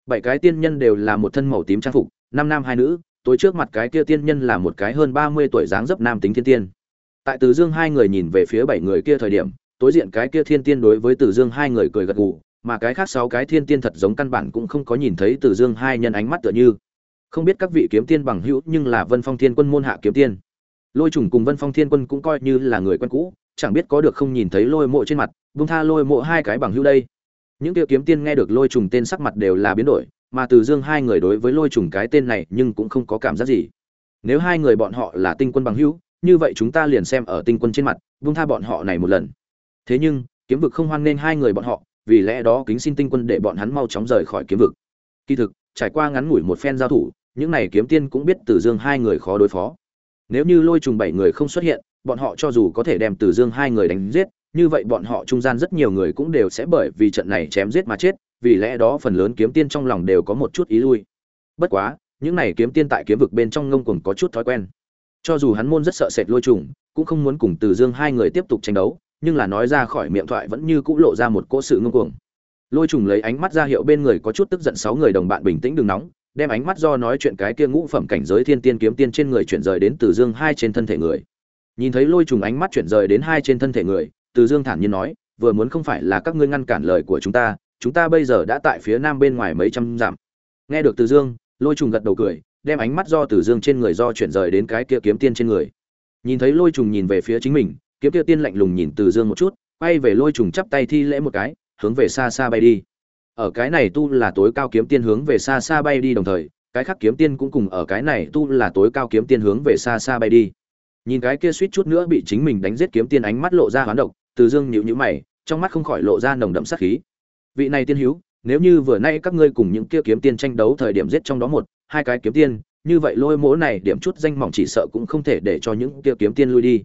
Bảy cái tiên nhân đều là một thân màu tím trang phục, năm nam hai nữ, tối trước mặt cái kia tiên nhân là một cái hơn ba mươi tuổi dáng dấp nam tính thiên tiên. Tại Từ Dương hai người nhìn về phía bảy người kia thời điểm, tối diện cái kia thiên tiên đối với Từ Dương hai người cười gật gù, mà cái khác sáu cái thiên tiên thật giống căn bản cũng không có nhìn thấy Từ Dương hai nhân ánh mắt tựa như. Không biết các vị kiếm tiên bằng hữu, nhưng là Vân Phong Thiên Quân môn hạ kiếm tiên. Lôi Trùng cùng Vân Phong Thiên Quân cũng coi như là người quen cũ, chẳng biết có được không nhìn thấy Lôi Mộ trên mặt, buông tha Lôi Mộ hai cái bằng hữu đây. Những kia kiếm tiên nghe được Lôi Trùng tên sắc mặt đều là biến đổi, mà từ dương hai người đối với lôi trùng cái tên này nhưng cũng không có cảm giác gì. Nếu hai người bọn họ là tinh quân bằng hữu, như vậy chúng ta liền xem ở tinh quân trên mặt vung tha bọn họ này một lần. Thế nhưng, kiếm vực không hoan nên hai người bọn họ, vì lẽ đó kính xin tinh quân để bọn hắn mau chóng rời khỏi kiếm vực. Kỳ thực, trải qua ngắn ngủi một phen giao thủ, những này kiếm tiên cũng biết từ dương hai người khó đối phó. Nếu như lôi trùng bảy người không xuất hiện, bọn họ cho dù có thể đem từ dương hai người đánh giết, như vậy bọn họ trung gian rất nhiều người cũng đều sẽ bởi vì trận này chém giết mà chết vì lẽ đó phần lớn kiếm tiên trong lòng đều có một chút ý lui. Bất quá, những này kiếm tiên tại kiếm vực bên trong ngông cuồng có chút thói quen. Cho dù hắn môn rất sợ sệt lôi trùng, cũng không muốn cùng Từ Dương hai người tiếp tục tranh đấu, nhưng là nói ra khỏi miệng thoại vẫn như cũ lộ ra một cỗ sự ngông cuồng. Lôi trùng lấy ánh mắt ra hiệu bên người có chút tức giận sáu người đồng bạn bình tĩnh đừng nóng, đem ánh mắt do nói chuyện cái kia ngũ phẩm cảnh giới thiên tiên kiếm tiên trên người chuyển rời đến Từ Dương hai trên thân thể người. Nhìn thấy lôi trùng ánh mắt chuyển rời đến hai trên thân thể người, Từ Dương thản nhiên nói, vừa muốn không phải là các ngươi ngăn cản lời của chúng ta, chúng ta bây giờ đã tại phía nam bên ngoài mấy trăm dặm. Nghe được từ dương, lôi trùng gật đầu cười, đem ánh mắt do từ dương trên người do chuyển rời đến cái kia kiếm tiên trên người. Nhìn thấy lôi trùng nhìn về phía chính mình, kiếm kia tiên lạnh lùng nhìn từ dương một chút, quay về lôi trùng chắp tay thi lễ một cái, hướng về xa xa bay đi. Ở cái này tu là tối cao kiếm tiên hướng về xa xa bay đi đồng thời, cái khác kiếm tiên cũng cùng ở cái này tu là tối cao kiếm tiên hướng về xa xa bay đi. Nhìn cái kia suýt chút nữa bị chính mình đánh giết kiếm tiên ánh mắt lộ ra hoán độc, từ dương nhịu nhữ mày, trong mắt không khỏi lộ ra nồng đậm sát khí vị này tiên hữu, nếu như vừa nay các ngươi cùng những kia kiếm tiên tranh đấu thời điểm giết trong đó một, hai cái kiếm tiên, như vậy lôi mỗ này điểm chút danh mỏng chỉ sợ cũng không thể để cho những kia kiếm tiên lui đi.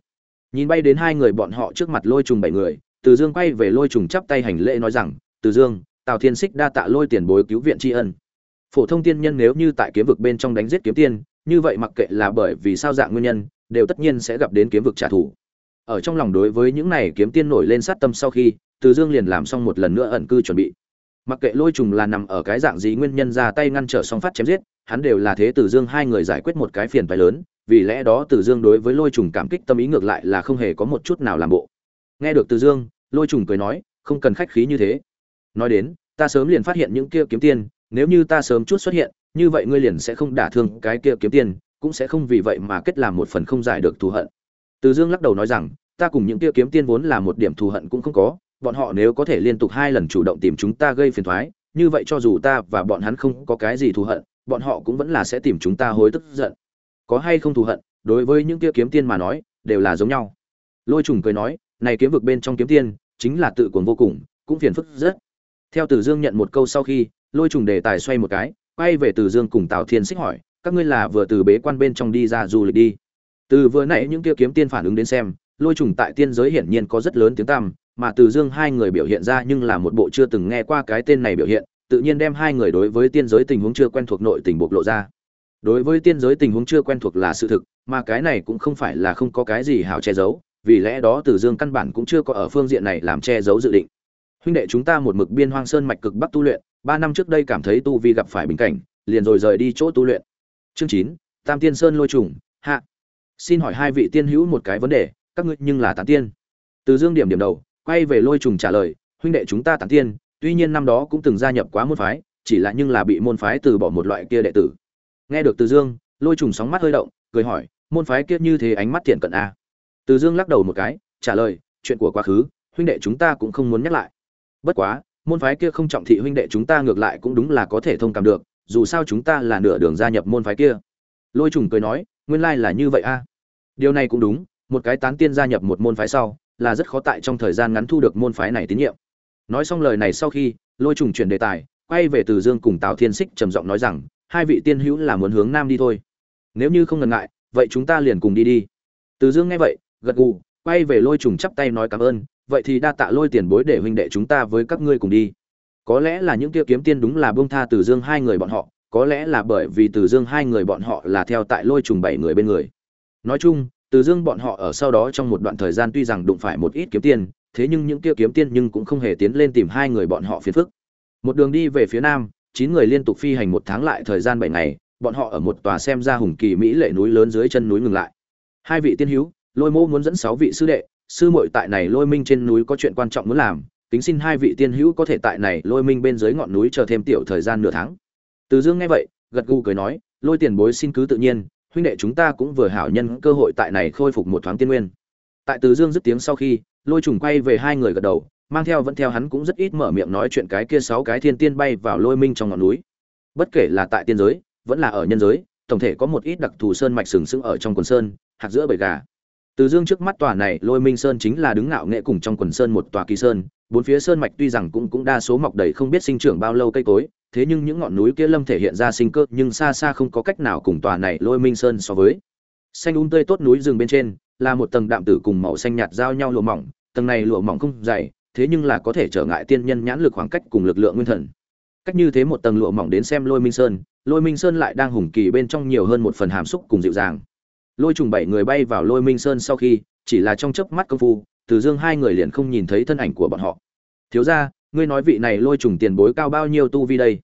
Nhìn bay đến hai người bọn họ trước mặt lôi trùng bảy người, từ dương quay về lôi trùng chắp tay hành lễ nói rằng, từ dương, tào thiên xích đa tạ lôi tiền bối cứu viện tri ân. Phổ thông tiên nhân nếu như tại kiếm vực bên trong đánh giết kiếm tiên, như vậy mặc kệ là bởi vì sao dạng nguyên nhân, đều tất nhiên sẽ gặp đến kiếm vực trả thù. Ở trong lòng đối với những này kiếm tiên nổi lên sát tâm sau khi từ dương liền làm xong một lần nữa ẩn cư chuẩn bị mặc kệ lôi trùng là nằm ở cái dạng gì nguyên nhân ra tay ngăn trở song phát chém giết hắn đều là thế Từ Dương hai người giải quyết một cái phiền phái lớn, vì lẽ đó Từ Dương đối với Lôi Trùng cảm kích tâm ý ngược lại là không hề có một chút nào làm bộ. Nghe được Từ Dương, Lôi Trùng cười nói, không cần khách khí như thế. Nói đến, ta sớm liền phát hiện những kia kiếm tiền, nếu như ta sớm chút xuất hiện, như vậy ngươi liền sẽ không đả thương cái kia kiếm tiền, cũng sẽ không vì vậy mà kết làm một phần không giải được thù hận. Từ Dương lắc đầu nói rằng, ta cùng những kia kiếm tiên vốn là một điểm thù hận cũng không có, bọn họ nếu có thể liên tục hai lần chủ động tìm chúng ta gây phiền toái, như vậy cho dù ta và bọn hắn không có cái gì thù hận, bọn họ cũng vẫn là sẽ tìm chúng ta hối tức giận. Có hay không thù hận, đối với những kia kiếm tiên mà nói, đều là giống nhau. Lôi trùng cười nói, này kiếm vực bên trong kiếm tiên, chính là tự cuồng vô cùng, cũng phiền phức rất. Theo Tử Dương nhận một câu sau khi, Lôi trùng đề tài xoay một cái, quay về Tử Dương cùng Tào Thiên Xích hỏi, các ngươi là vừa từ bế quan bên trong đi ra du lịch đi? Từ vừa nãy những kia kiếm tiên phản ứng đến xem, Lôi trùng tại tiên giới hiển nhiên có rất lớn tiếng tăm, mà Từ Dương hai người biểu hiện ra nhưng là một bộ chưa từng nghe qua cái tên này biểu hiện, tự nhiên đem hai người đối với tiên giới tình huống chưa quen thuộc nội tình bộc lộ ra. Đối với tiên giới tình huống chưa quen thuộc là sự thực, mà cái này cũng không phải là không có cái gì hào che giấu, vì lẽ đó Từ Dương căn bản cũng chưa có ở phương diện này làm che giấu dự định. Huynh đệ chúng ta một mực biên hoang sơn mạch cực bắc tu luyện, ba năm trước đây cảm thấy tu vi gặp phải bình cảnh, liền rồi rời đi chỗ tu luyện. Chương chín Tam Tiên Sơn lôi trùng, hạ. Xin hỏi hai vị tiên hữu một cái vấn đề, các ngươi nhưng là tán tiên. Từ Dương điểm điểm đầu, quay về lôi trùng trả lời, huynh đệ chúng ta tán tiên, tuy nhiên năm đó cũng từng gia nhập quá môn phái, chỉ là nhưng là bị môn phái từ bỏ một loại kia đệ tử. Nghe được Từ Dương, Lôi Trùng sóng mắt hơi động, cười hỏi, môn phái kia như thế ánh mắt thiện cận a? Từ Dương lắc đầu một cái, trả lời, chuyện của quá khứ, huynh đệ chúng ta cũng không muốn nhắc lại. Bất quá, môn phái kia không trọng thị huynh đệ chúng ta ngược lại cũng đúng là có thể thông cảm được, dù sao chúng ta là nửa đường gia nhập môn phái kia. Lôi Trùng cười nói, nguyên lai là như vậy a. Điều này cũng đúng, một cái tán tiên gia nhập một môn phái sau, là rất khó tại trong thời gian ngắn thu được môn phái này tín nhiệm. Nói xong lời này sau khi, lôi trùng chuyển đề tài, quay về từ dương cùng tào thiên xích trầm giọng nói rằng, hai vị tiên hữu là muốn hướng nam đi thôi. Nếu như không ngần ngại, vậy chúng ta liền cùng đi đi. Từ dương nghe vậy, gật gù, quay về lôi trùng chắp tay nói cảm ơn, vậy thì đa tạ lôi tiền bối để huynh đệ chúng ta với các ngươi cùng đi. Có lẽ là những kia kiếm tiên đúng là buông tha từ dương hai người bọn họ, có lẽ là bởi vì từ dương hai người bọn họ là theo tại lôi trùng bảy người bên người. Nói chung từ dương bọn họ ở sau đó trong một đoạn thời gian tuy rằng đụng phải một ít kiếm tiên thế nhưng những kia kiếm tiên nhưng cũng không hề tiến lên tìm hai người bọn họ phiền phức. Một đường đi về phía nam, chín người liên tục phi hành một tháng lại thời gian bảy ngày, bọn họ ở một tòa xem ra hùng kỳ mỹ lệ núi lớn dưới chân núi ngừng lại. Hai vị tiên hữu, Lôi mô muốn dẫn sáu vị sư đệ, sư muội tại này Lôi Minh trên núi có chuyện quan trọng muốn làm, kính xin hai vị tiên hữu có thể tại này Lôi Minh bên dưới ngọn núi chờ thêm tiểu thời gian nửa tháng. Từ Dương nghe vậy, gật gù cười nói, Lôi tiền bối xin cứ tự nhiên, huynh đệ chúng ta cũng vừa hảo nhân cơ hội tại này khôi phục một thoáng tiên nguyên. Tại Từ Dương dứt tiếng sau khi, lôi trùng quay về hai người gật đầu mang theo vẫn theo hắn cũng rất ít mở miệng nói chuyện cái kia sáu cái thiên tiên bay vào lôi minh trong ngọn núi bất kể là tại tiên giới vẫn là ở nhân giới tổng thể có một ít đặc thù sơn mạch sừng sững ở trong quần sơn hạt giữa bầy gà từ dương trước mắt tòa này lôi minh sơn chính là đứng ngạo nghệ cùng trong quần sơn một tòa kỳ sơn bốn phía sơn mạch tuy rằng cũng cũng đa số mọc đầy không biết sinh trưởng bao lâu cây cối thế nhưng những ngọn núi kia lâm thể hiện ra sinh cơ, nhưng xa xa không có cách nào cùng tòa này lôi minh sơn so với. Xanh un tươi tốt núi rừng bên trên, là một tầng đạm tử cùng màu xanh nhạt giao nhau lụa mỏng, tầng này lụa mỏng không dày, thế nhưng là có thể trở ngại tiên nhân nhãn lực khoảng cách cùng lực lượng nguyên thần. Cách như thế một tầng lụa mỏng đến xem lôi minh sơn, lôi minh sơn lại đang hùng kỳ bên trong nhiều hơn một phần hàm xúc cùng dịu dàng. Lôi trùng bảy người bay vào lôi minh sơn sau khi, chỉ là trong chớp mắt công phu, từ dương hai người liền không nhìn thấy thân ảnh của bọn họ. Thiếu ra ngươi nói vị này lôi trùng tiền bối cao bao nhiêu tu vi đây?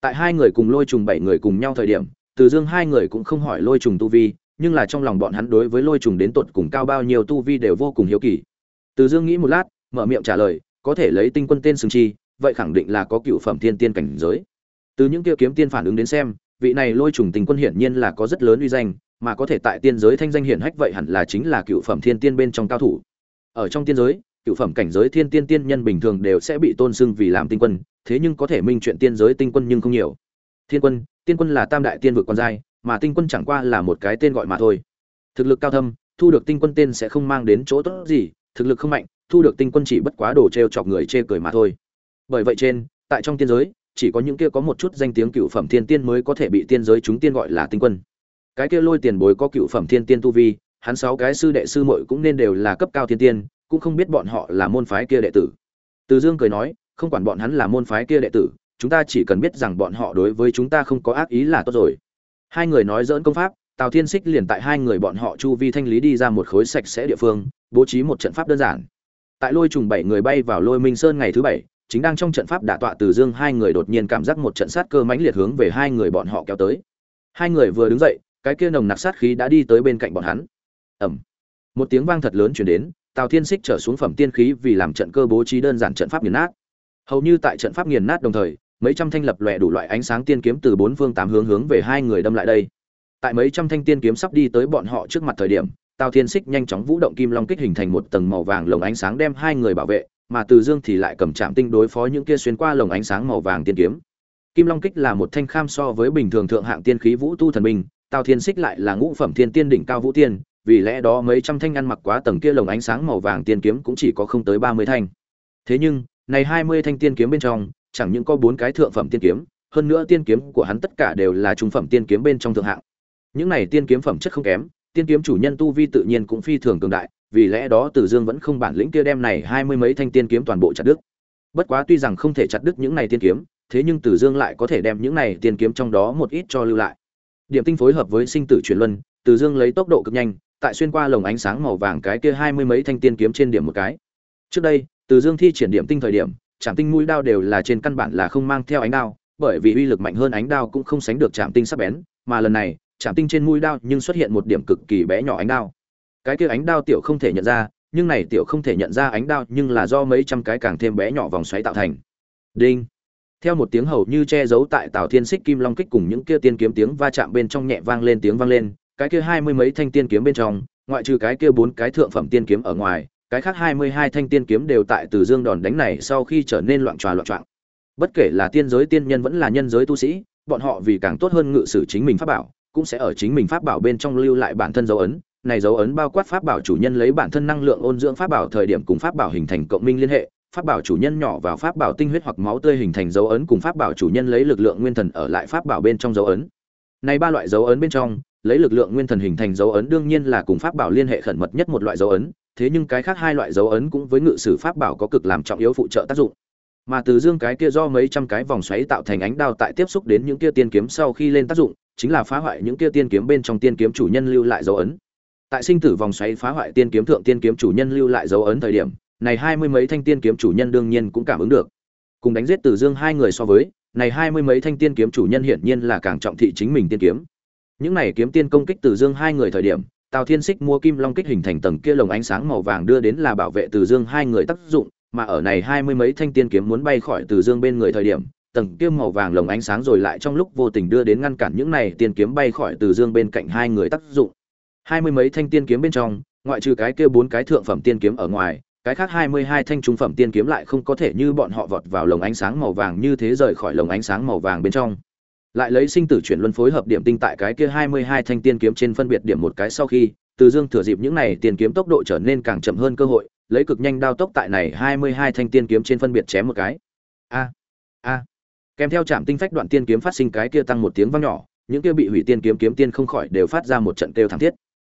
Tại hai người cùng lôi trùng bảy người cùng nhau thời điểm, từ dương hai người cũng không hỏi lôi trùng tu vi, nhưng là trong lòng bọn hắn đối với lôi trùng đến tột cùng cao bao nhiêu tu vi đều vô cùng hiếu kỳ. Từ dương nghĩ một lát, mở miệng trả lời, có thể lấy tinh quân tên xưng chi, vậy khẳng định là có cựu phẩm thiên tiên cảnh giới. Từ những kia kiếm tiên phản ứng đến xem, vị này lôi trùng tinh quân hiển nhiên là có rất lớn uy danh, mà có thể tại tiên giới thanh danh hiển hách vậy hẳn là chính là cựu phẩm thiên tiên bên trong cao thủ. Ở trong tiên giới cựu phẩm cảnh giới thiên tiên tiên nhân bình thường đều sẽ bị tôn xưng vì làm tinh quân, thế nhưng có thể minh chuyện tiên giới tinh quân nhưng không nhiều. Thiên quân, tiên quân là tam đại tiên vực con giai, mà tinh quân chẳng qua là một cái tên gọi mà thôi. Thực lực cao thâm, thu được tinh quân tên sẽ không mang đến chỗ tốt gì, thực lực không mạnh, thu được tinh quân chỉ bất quá đồ t chọc người chê cười mà thôi. Bởi vậy trên, tại trong tiên giới, chỉ có những kia có một chút danh tiếng cựu phẩm thiên tiên mới có thể bị tiên giới chúng tiên gọi là tinh quân. Cái kia lôi tiền bối có cựu phẩm thiên tiên tu vi, hắn sáu cái sư đệ sư muội cũng nên đều là cấp cao thiên tiên cũng không biết bọn họ là môn phái kia đệ tử. Từ dương cười nói, không quản bọn hắn là môn phái kia đệ tử, chúng ta chỉ cần biết rằng bọn họ đối với chúng ta không có ác ý là tốt rồi. Hai người nói dỡn công pháp, tào thiên xích liền tại hai người bọn họ chu vi thanh lý đi ra một khối sạch sẽ địa phương, bố trí một trận pháp đơn giản. Tại lôi trùng bảy người bay vào lôi minh sơn ngày thứ bảy, chính đang trong trận pháp đả tọa từ dương, hai người đột nhiên cảm giác một trận sát cơ mãnh liệt hướng về hai người bọn họ kéo tới. Hai người vừa đứng dậy, cái kia nồng nặc sát khí đã đi tới bên cạnh bọn hắn. Ẩm một tiếng vang thật lớn chuyển đến tào thiên xích trở xuống phẩm tiên khí vì làm trận cơ bố trí đơn giản trận pháp nghiền nát. Hầu như tại trận pháp nghiền nát đồng thời, mấy trăm thanh lập lòe đủ loại ánh sáng tiên kiếm từ bốn phương tám hướng hướng về hai người đâm lại đây. Tại mấy trăm thanh tiên kiếm sắp đi tới bọn họ trước mặt thời điểm, tào thiên xích nhanh chóng vũ động kim long kích hình thành một tầng màu vàng lồng ánh sáng đem hai người bảo vệ, mà từ dương thì lại cầm chạm tinh đối phó những kia xuyên qua lồng ánh sáng màu vàng tiên kiếm. Kim long kích là một thanh kham so với bình thường thượng hạng tiên khí vũ tu thần binh, tào thiên xích lại là ngũ phẩm thiên tiên đỉnh cao vũ tiên vì lẽ đó mấy trăm thanh ăn mặc quá tầng kia lồng ánh sáng màu vàng tiên kiếm cũng chỉ có không tới ba mươi thanh thế nhưng này hai mươi thanh tiên kiếm bên trong chẳng những có bốn cái thượng phẩm tiên kiếm hơn nữa tiên kiếm của hắn tất cả đều là trung phẩm tiên kiếm bên trong thượng hạng những này tiên kiếm phẩm chất không kém tiên kiếm chủ nhân tu vi tự nhiên cũng phi thường cường đại vì lẽ đó Từ Dương vẫn không bản lĩnh kia đem này hai mươi mấy thanh tiên kiếm toàn bộ chặt đứt. Bất quá tuy rằng không thể chặt đứt những này tiên kiếm, thế nhưng Từ Dương lại có thể đem những này tiên kiếm trong đó một ít cho lưu lại. Điểm tinh phối hợp với sinh tử chuyển luân, Từ Dương lấy tốc độ cực nhanh, tại xuyên qua lồng ánh sáng màu vàng cái kia hai mươi mấy thanh tiên kiếm trên điểm một cái. Trước đây, Từ Dương thi triển điểm tinh thời điểm, chạm tinh mũi đao đều là trên căn bản là không mang theo ánh đao, bởi vì uy lực mạnh hơn ánh đao cũng không sánh được chạm tinh sắp bén, mà lần này, chạm tinh trên mũi đao nhưng xuất hiện một điểm cực kỳ bé nhỏ ánh đao. Cái kia ánh đao tiểu không thể nhận ra nhưng này tiểu không thể nhận ra ánh đao nhưng là do mấy trăm cái càng thêm bé nhỏ vòng xoáy tạo thành. Đinh. Theo một tiếng hầu như che giấu tại tào thiên xích kim long kích cùng những kia tiên kiếm tiếng va chạm bên trong nhẹ vang lên tiếng vang lên cái kia hai mươi mấy thanh tiên kiếm bên trong, ngoại trừ cái kia bốn cái thượng phẩm tiên kiếm ở ngoài, cái khác hai mươi hai thanh tiên kiếm đều tại từ dương đòn đánh này sau khi trở nên loạn tròa loạn trọng. Bất kể là tiên giới tiên nhân vẫn là nhân giới tu sĩ, bọn họ vì càng tốt hơn ngự sử chính mình pháp bảo, cũng sẽ ở chính mình pháp bảo bên trong lưu lại bản thân dấu ấn. Này dấu ấn bao quát pháp bảo chủ nhân lấy bản thân năng lượng ôn dưỡng pháp bảo thời điểm cùng pháp bảo hình thành cộng minh liên hệ, pháp bảo chủ nhân nhỏ vào pháp bảo tinh huyết hoặc máu tươi hình thành dấu ấn cùng pháp bảo chủ nhân lấy lực lượng nguyên thần ở lại pháp bảo bên trong dấu ấn. Này ba loại dấu ấn bên trong lấy lực lượng nguyên thần hình thành dấu ấn đương nhiên là cùng pháp bảo liên hệ khẩn mật nhất một loại dấu ấn, thế nhưng cái khác hai loại dấu ấn cũng với ngự sử pháp bảo có cực làm trọng yếu phụ trợ tác dụng. Mà từ dương cái kia do mấy trăm cái vòng xoáy tạo thành ánh đao tại tiếp xúc đến những kia tiên kiếm sau khi lên tác dụng, chính là phá hoại những kia tiên kiếm bên trong tiên kiếm chủ nhân lưu lại dấu ấn. Tại sinh tử vòng xoáy phá hoại tiên kiếm thượng tiên kiếm chủ nhân lưu lại dấu ấn thời điểm, này hai mươi mấy thanh tiên kiếm chủ nhân đương nhiên cũng cảm ứng được. Cùng đánh giết từ dương hai người so với, này hai mươi mấy thanh tiên kiếm chủ nhân hiển nhiên là càng trọng thị chính mình tiên kiếm những này kiếm tiên công kích từ dương hai người thời điểm, tào thiên xích mua kim long kích hình thành tầng kia lồng ánh sáng màu vàng đưa đến là bảo vệ từ dương hai người tác dụng, mà ở này hai mươi mấy thanh tiên kiếm muốn bay khỏi từ dương bên người thời điểm, tầng kia màu vàng lồng ánh sáng rồi lại trong lúc vô tình đưa đến ngăn cản những này tiên kiếm bay khỏi từ dương bên cạnh hai người tác dụng. Hai mươi mấy thanh tiên kiếm bên trong, ngoại trừ cái kia bốn cái thượng phẩm tiên kiếm ở ngoài, cái khác hai mươi hai thanh trung phẩm tiên kiếm lại không có thể như bọn họ vọt vào lồng ánh sáng màu vàng như thế rời khỏi lồng ánh sáng màu vàng bên trong lại lấy sinh tử chuyển luân phối hợp điểm tinh tại cái kia hai mươi hai thanh tiên kiếm trên phân biệt điểm một cái sau khi, từ dương thừa dịp những này tiên kiếm tốc độ trở nên càng chậm hơn cơ hội, lấy cực nhanh đao tốc tại này hai mươi hai thanh tiên kiếm trên phân biệt chém một cái. A a. Kèm theo chạm tinh phách đoạn tiên kiếm phát sinh cái kia tăng một tiếng vang nhỏ, những kia bị hủy tiên kiếm kiếm tiên không khỏi đều phát ra một trận kêu thảm thiết.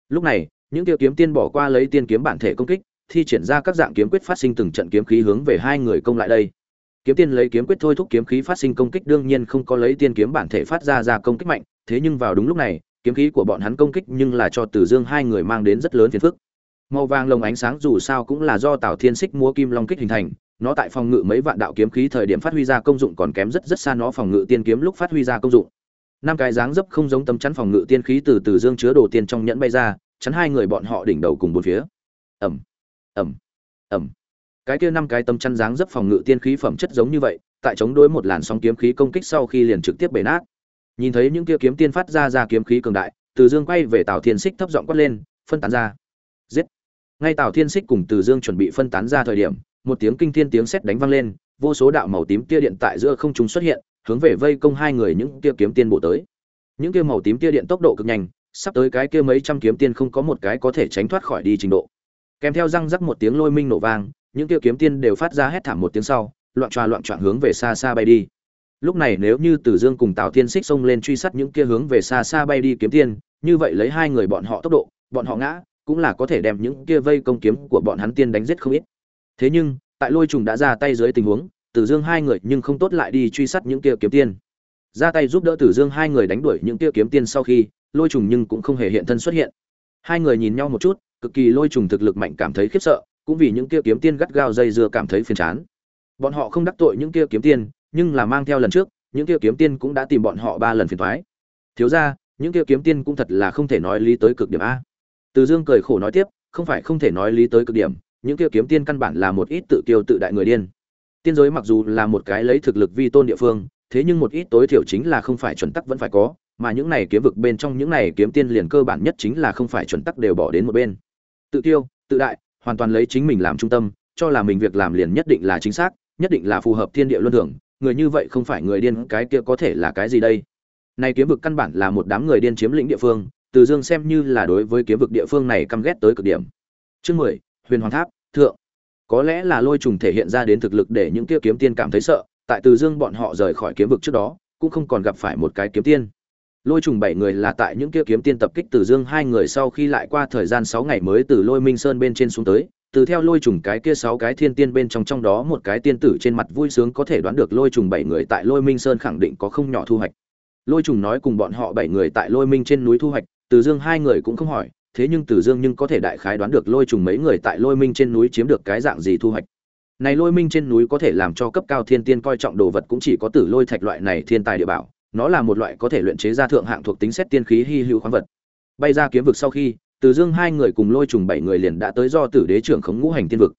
Lúc này, những kia kiếm tiên bỏ qua lấy tiên kiếm bản thể công kích, thi triển ra các dạng kiếm quyết phát sinh từng trận kiếm khí hướng về hai người công lại đây kiếm tiên lấy kiếm quyết thôi thúc kiếm khí phát sinh công kích đương nhiên không có lấy tiên kiếm bản thể phát ra ra công kích mạnh, thế nhưng vào đúng lúc này, kiếm khí của bọn hắn công kích nhưng là cho Tử dương hai người mang đến rất lớn phiền phức. Màu vàng lồng ánh sáng dù sao cũng là do tào thiên xích múa kim long kích hình thành, nó tại phòng ngự mấy vạn đạo kiếm khí thời điểm phát huy ra công dụng còn kém rất rất xa nó phòng ngự tiên kiếm lúc phát huy ra công dụng. Năm cái dáng dấp không giống tấm chắn phòng ngự tiên khí từ từ dương chứa đồ tiên trong nhẫn bay ra, chắn hai người bọn họ đỉnh đầu cùng bốn phía. Ẩm ẩm ẩm cái kia năm cái tấm chắn dáng dấp phòng ngự tiên khí phẩm chất giống như vậy tại chống đối một làn sóng kiếm khí công kích sau khi liền trực tiếp bể nát nhìn thấy những kia kiếm tiên phát ra ra kiếm khí cường đại từ dương quay về tào thiên xích thấp giọng quát lên phân tán ra giết ngay tào thiên xích cùng từ dương chuẩn bị phân tán ra thời điểm một tiếng kinh thiên tiếng sét đánh vang lên vô số đạo màu tím tia điện tại giữa không trung xuất hiện hướng về vây công hai người những kia kiếm tiên bộ tới. Những kia màu tím tia điện tốc độ cực nhanh, sắp tới cái kia mấy trăm kiếm tiên không có một cái có thể tránh thoát khỏi đi trình độ. Kèm theo răng rắc một tiếng lôi minh nổ vang, những kia kiếm tiên đều phát ra hét thảm một tiếng sau, loạn choa loạn choạng hướng về xa xa bay đi. Lúc này nếu như Tử Dương cùng Tào Thiên Xích xông lên truy sát những kia hướng về xa xa bay đi kiếm tiên, như vậy lấy hai người bọn họ tốc độ, bọn họ ngã, cũng là có thể đem những kia vây công kiếm của bọn hắn tiên đánh giết không ít. Thế nhưng, tại lôi trùng đã ra tay dưới tình huống, Tử Dương hai người nhưng không tốt lại đi truy sát những kia kiếm tiên. Ra tay giúp đỡ Tử Dương hai người đánh đuổi những kia kiếm tiên sau khi, Lôi Trùng nhưng cũng không hề hiện thân xuất hiện. Hai người nhìn nhau một chút, cực kỳ Lôi Trùng thực lực mạnh cảm thấy khiếp sợ, cũng vì những kia kiếm tiên gắt gao dây dưa cảm thấy phiền chán. Bọn họ không đắc tội những kia kiếm tiên, nhưng là mang theo lần trước, những kia kiếm tiên cũng đã tìm bọn họ ba lần phiền toái. thiếu ra những kia kiếm tiên cũng thật là không thể nói lý tới cực điểm a từ dương cười khổ nói tiếp không phải không thể nói lý tới cực điểm những kia kiếm tiên căn bản là một ít tự kiêu tự đại người điên tiên giới mặc dù là một cái lấy thực lực vi tôn địa phương thế nhưng một ít tối thiểu chính là không phải chuẩn tắc vẫn phải có mà những này kiếm vực bên trong những này kiếm tiên liền cơ bản nhất chính là không phải chuẩn tắc đều bỏ đến một bên tự tiêu tự đại hoàn toàn lấy chính mình làm trung tâm, cho là mình việc làm liền nhất định là chính xác, nhất định là phù hợp thiên địa luân thường, người như vậy không phải người điên, cái kia có thể là cái gì đây? Nay kiếm vực căn bản là một đám người điên chiếm lĩnh địa phương, từ dương xem như là đối với kiếm vực địa phương này căm ghét tới cực điểm. Chương mười, huyền hoàng tháp, thượng. Có lẽ là lôi trùng thể hiện ra đến thực lực để những kia kiếm tiên cảm thấy sợ, tại từ dương bọn họ rời khỏi kiếm vực trước đó, cũng không còn gặp phải một cái kiếm tiên lôi trùng bảy người là tại những kia kiếm tiên tập kích từ dương hai người sau khi lại qua thời gian sáu ngày mới từ lôi minh sơn bên trên xuống tới. Từ theo lôi trùng cái kia sáu cái thiên tiên bên trong trong đó một cái tiên tử trên mặt vui sướng có thể đoán được lôi trùng bảy người tại lôi minh sơn khẳng định có không nhỏ thu hoạch. Lôi trùng nói cùng bọn họ bảy người tại lôi minh trên núi thu hoạch, từ dương hai người cũng không hỏi, thế nhưng từ dương nhưng có thể đại khái đoán được lôi trùng mấy người tại lôi minh trên núi chiếm được cái dạng gì thu hoạch. Này lôi minh trên núi có thể làm cho cấp cao thiên tiên coi trọng đồ vật cũng chỉ có tử lôi thạch loại này thiên tài địa bảo nó là một loại có thể luyện chế ra thượng hạng thuộc tính xét tiên khí hy hữu khoáng vật. Bay ra kiếm vực sau khi, từ dương hai người cùng lôi trùng bảy người liền đã tới do tử đế trưởng khống ngũ hành tiên vực.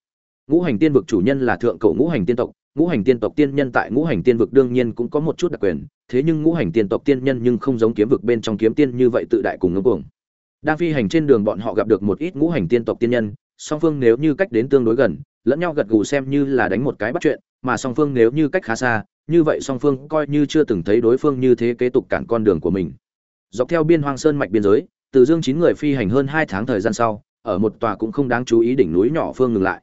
Ngũ hành tiên vực chủ nhân là thượng cổ ngũ hành tiên tộc, ngũ hành tiên tộc tiên nhân tại ngũ hành tiên vực đương nhiên cũng có một chút đặc quyền, thế nhưng ngũ hành tiên tộc tiên nhân nhưng không giống kiếm vực bên trong kiếm tiên như vậy tự đại cùng ngưỡng cuồng. Đang phi hành trên đường bọn họ gặp được một ít ngũ hành tiên tộc tiên nhân, song phương nếu như cách đến tương đối gần, lẫn nhau gật gù xem như là đánh một cái bắt chuyện, mà song phương nếu như cách khá xa như vậy song phương coi như chưa từng thấy đối phương như thế kế tục cản con đường của mình dọc theo biên hoang sơn mạch biên giới, từ dương chín người phi hành hơn hai tháng thời gian sau, ở một tòa cũng không đáng chú ý đỉnh núi nhỏ phương ngừng lại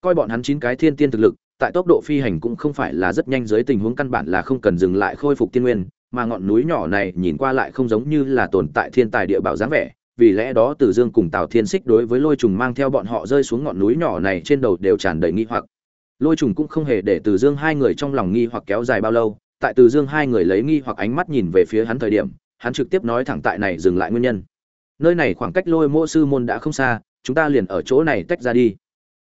coi bọn hắn chín cái thiên tiên thực lực, tại tốc độ phi hành cũng không phải là rất nhanh dưới tình huống căn bản là không cần dừng lại khôi phục tiên nguyên, mà ngọn núi nhỏ này nhìn qua lại không giống như là tồn tại thiên tài địa bảo dáng vẻ, vì lẽ đó Từ Dương cùng Tào Thiên Sích đối với Lôi Trùng mang theo bọn họ rơi xuống ngọn núi nhỏ này trên đầu đều tràn đầy nghi hoặc. Lôi Trùng cũng không hề để Từ Dương hai người trong lòng nghi hoặc kéo dài bao lâu, tại Từ Dương hai người lấy nghi hoặc ánh mắt nhìn về phía hắn thời điểm, hắn trực tiếp nói thẳng tại này dừng lại nguyên nhân. Nơi này khoảng cách Lôi Mộ sư môn đã không xa, chúng ta liền ở chỗ này tách ra đi.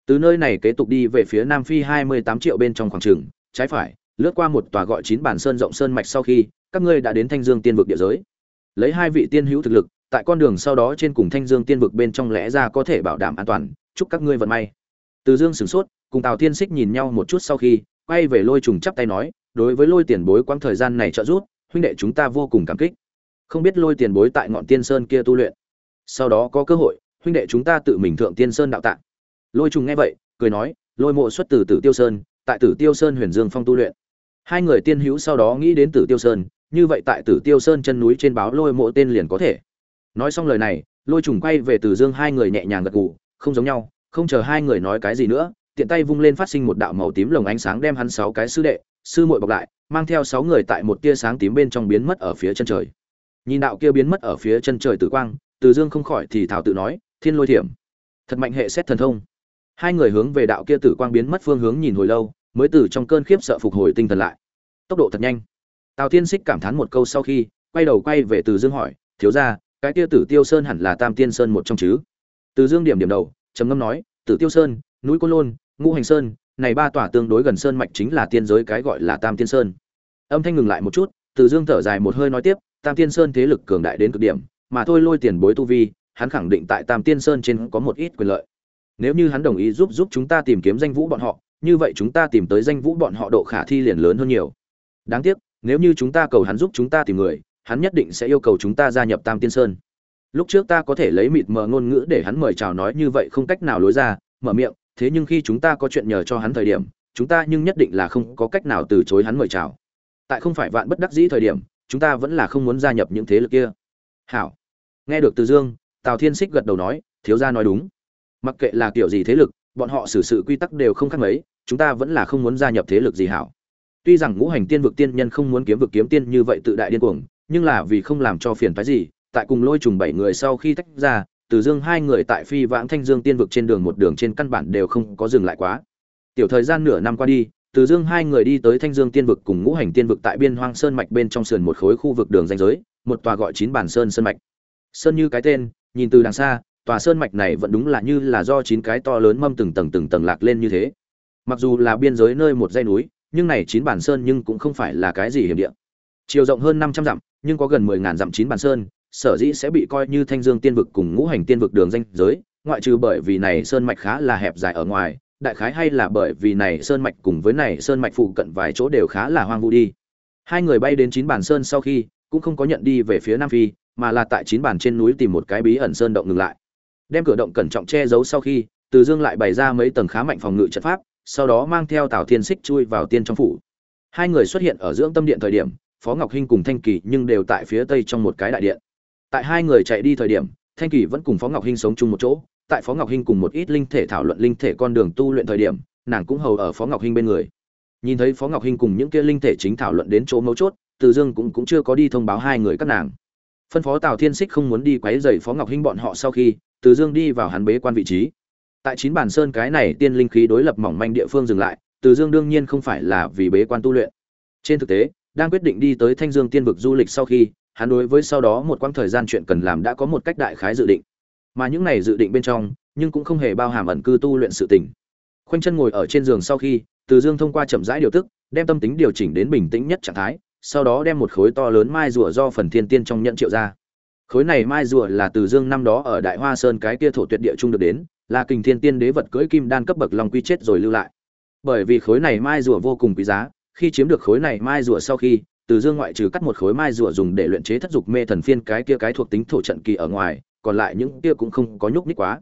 Từ nơi này kế tục đi về phía Nam Phi 28 triệu bên trong khoảng trường, trái phải, lướt qua một tòa gọi chín bản sơn rộng sơn mạch sau khi, các ngươi đã đến Thanh Dương Tiên vực địa giới. Lấy hai vị tiên hữu thực lực, tại con đường sau đó trên cùng thanh dương tiên vực bên trong lẽ ra có thể bảo đảm an toàn chúc các ngươi vận may từ dương sửng sốt cùng tào thiên xích nhìn nhau một chút sau khi, quay về lôi trùng chắp tay nói, đối với lôi tiền bối quãng thời gian này trợ giúp, huynh đệ chúng ta vô cùng cảm kích. Không biết lôi tiền bối tại ngọn tiên sơn kia tu luyện. Sau đó có cơ hội, huynh đệ chúng ta tự mình thượng tiên sơn đạo tạng. Lôi trùng nghe vậy, cười nói, lôi mộ xuất từ tử tiêu sơn, tại tử tiêu sơn huyền dương phong tu luyện. Hai người tiên hữu sau đó nghĩ đến tử tiêu sơn, như vậy tại tử tiêu sơn chân núi trên báo lôi mộ tên liền có thể. Nói xong lời này, lôi trùng quay về từ dương hai người nhẹ nhàng gật gù, không giống nhau, không chờ hai người nói cái gì nữa tiện tay vung lên phát sinh một đạo màu tím lồng ánh sáng đem hắn sáu cái sư đệ sư muội bọc lại mang theo sáu người tại một tia sáng tím bên trong biến mất ở phía chân trời. Nhìn đạo kia biến mất ở phía chân trời tử quang từ dương không khỏi thì thảo tự nói thiên lôi thiểm thật mạnh hệ xét thần thông. Hai người hướng về đạo kia tử quang biến mất phương hướng nhìn hồi lâu mới từ trong cơn khiếp sợ phục hồi tinh thần lại. Tốc độ thật nhanh. Tào thiên xích cảm thán một câu sau khi quay đầu quay về từ dương hỏi thiếu ra cái kia Tử Tiêu Sơn hẳn là Tam Tiên Sơn một trong chứ? Từ Dương điểm điểm đầu, trầm ngâm nói, Tử Tiêu Sơn, núi Côn Lôn, Ngũ Hành Sơn, này ba tòa tương đối gần sơn mạch chính là tiên giới cái gọi là Tam Tiên Sơn. Âm thanh ngừng lại một chút, Từ Dương thở dài một hơi nói tiếp, Tam Tiên Sơn thế lực cường đại đến cực điểm, mà thôi lôi tiền bối tu vi, hắn khẳng định tại Tam Tiên Sơn trên có một ít quyền lợi. Nếu như hắn đồng ý giúp giúp chúng ta tìm kiếm danh vũ bọn họ, như vậy chúng ta tìm tới danh vũ bọn họ độ khả thi liền lớn hơn nhiều. Đáng tiếc, nếu như chúng ta cầu hắn giúp chúng ta tìm người, hắn nhất định sẽ yêu cầu chúng ta gia nhập Tam Tiên Sơn. Lúc trước ta có thể lấy mịt mờ ngôn ngữ để hắn mời chào nói như vậy không cách nào lối ra, mở miệng, thế nhưng khi chúng ta có chuyện nhờ cho hắn thời điểm, chúng ta nhưng nhất định là không có cách nào từ chối hắn mời chào. Tại không phải vạn bất đắc dĩ thời điểm, chúng ta vẫn là không muốn gia nhập những thế lực kia. Hảo. Nghe được Từ Dương, Tào Thiên xích gật đầu nói, thiếu gia nói đúng. Mặc kệ là kiểu gì thế lực, bọn họ xử sự quy tắc đều không khác mấy, chúng ta vẫn là không muốn gia nhập thế lực gì hảo. Tuy rằng ngũ hành tiên vực tiên nhân không muốn kiếm vực kiếm tiên như vậy tự đại điên cuồng, nhưng là vì không làm cho phiền phái gì, tại cùng lôi trùng bảy người sau khi tách ra, từ Dương hai người tại phi vãng thanh dương tiên vực trên đường một đường trên căn bản đều không có dừng lại quá. Tiểu thời gian nửa năm qua đi, Từ Dương hai người đi tới thanh dương tiên vực cùng ngũ hành tiên vực tại biên hoang sơn mạch bên trong sườn một khối khu vực đường danh giới, một tòa gọi chín bản sơn sơn mạch. Sơn như cái tên, nhìn từ đằng xa, tòa sơn mạch này vẫn đúng là như là do chín cái to lớn mâm từng tầng từng tầng lạc lên như thế. Mặc dù là biên giới nơi một dãy núi, nhưng này chín bản sơn nhưng cũng không phải là cái gì hiểm địa chiều rộng hơn năm trăm dặm nhưng có gần mười ngàn dặm chín bản sơn sở dĩ sẽ bị coi như thanh dương tiên vực cùng ngũ hành tiên vực đường danh giới, ngoại trừ bởi vì này sơn mạch khá là hẹp dài ở ngoài, đại khái hay là bởi vì này sơn mạch cùng với này sơn mạch phụ cận vài chỗ đều khá là hoang vu đi. Hai người bay đến chín bản sơn sau khi, cũng không có nhận đi về phía nam phi, mà là tại chín bản trên núi tìm một cái bí ẩn sơn động ngừng lại. Đem cửa động cẩn trọng che giấu sau khi, từ dương lại bày ra mấy tầng khá mạnh phòng ngự trận pháp, sau đó mang theo tào thiên xích chui vào tiên trong phủ. Hai người xuất hiện ở dưỡng tâm điện thời điểm, phó ngọc hinh cùng thanh kỳ nhưng đều tại phía tây trong một cái đại điện tại hai người chạy đi thời điểm, thanh kỳ vẫn cùng phó ngọc hinh sống chung một chỗ. Tại phó ngọc hinh cùng một ít linh thể thảo luận linh thể con đường tu luyện thời điểm, nàng cũng hầu ở phó ngọc hinh bên người. Nhìn thấy phó ngọc hinh cùng những kia linh thể chính thảo luận đến chỗ mấu chốt, từ dương cũng cũng chưa có đi thông báo hai người các nàng. Phân phó tào thiên xích không muốn đi quấy rầy phó ngọc hinh bọn họ sau khi, từ dương đi vào hắn bế quan vị trí. Tại chín bản sơn cái này tiên linh khí đối lập mỏng manh địa phương dừng lại, từ dương đương nhiên không phải là vì bế quan tu luyện. Trên thực tế, đang quyết định đi tới thanh dương tiên vực du lịch sau khi hắn đối với sau đó một quãng thời gian chuyện cần làm đã có một cách đại khái dự định. Mà những này dự định bên trong, nhưng cũng không hề bao hàm ẩn cư tu luyện sự tình. Khoanh chân ngồi ở trên giường sau khi, từ dương thông qua chậm rãi điều tức, đem tâm tính điều chỉnh đến bình tĩnh nhất trạng thái, sau đó đem một khối to lớn mai rùa do phần thiên tiên trong nhận triệu ra. Khối này mai rùa là từ dương năm đó ở đại hoa sơn cái kia thổ tuyệt địa trung được đến, là kình thiên tiên đế vật cưỡi kim đan cấp bậc long quy chết rồi lưu lại. Bởi vì khối này mai rùa vô cùng quý giá, khi chiếm được khối này mai rùa sau khi từ dương ngoại trừ cắt một khối mai rùa dùng để luyện chế thất dục mê thần phiên cái kia cái thuộc tính thổ trận kỳ ở ngoài, còn lại những kia cũng không có nhúc nhích quá.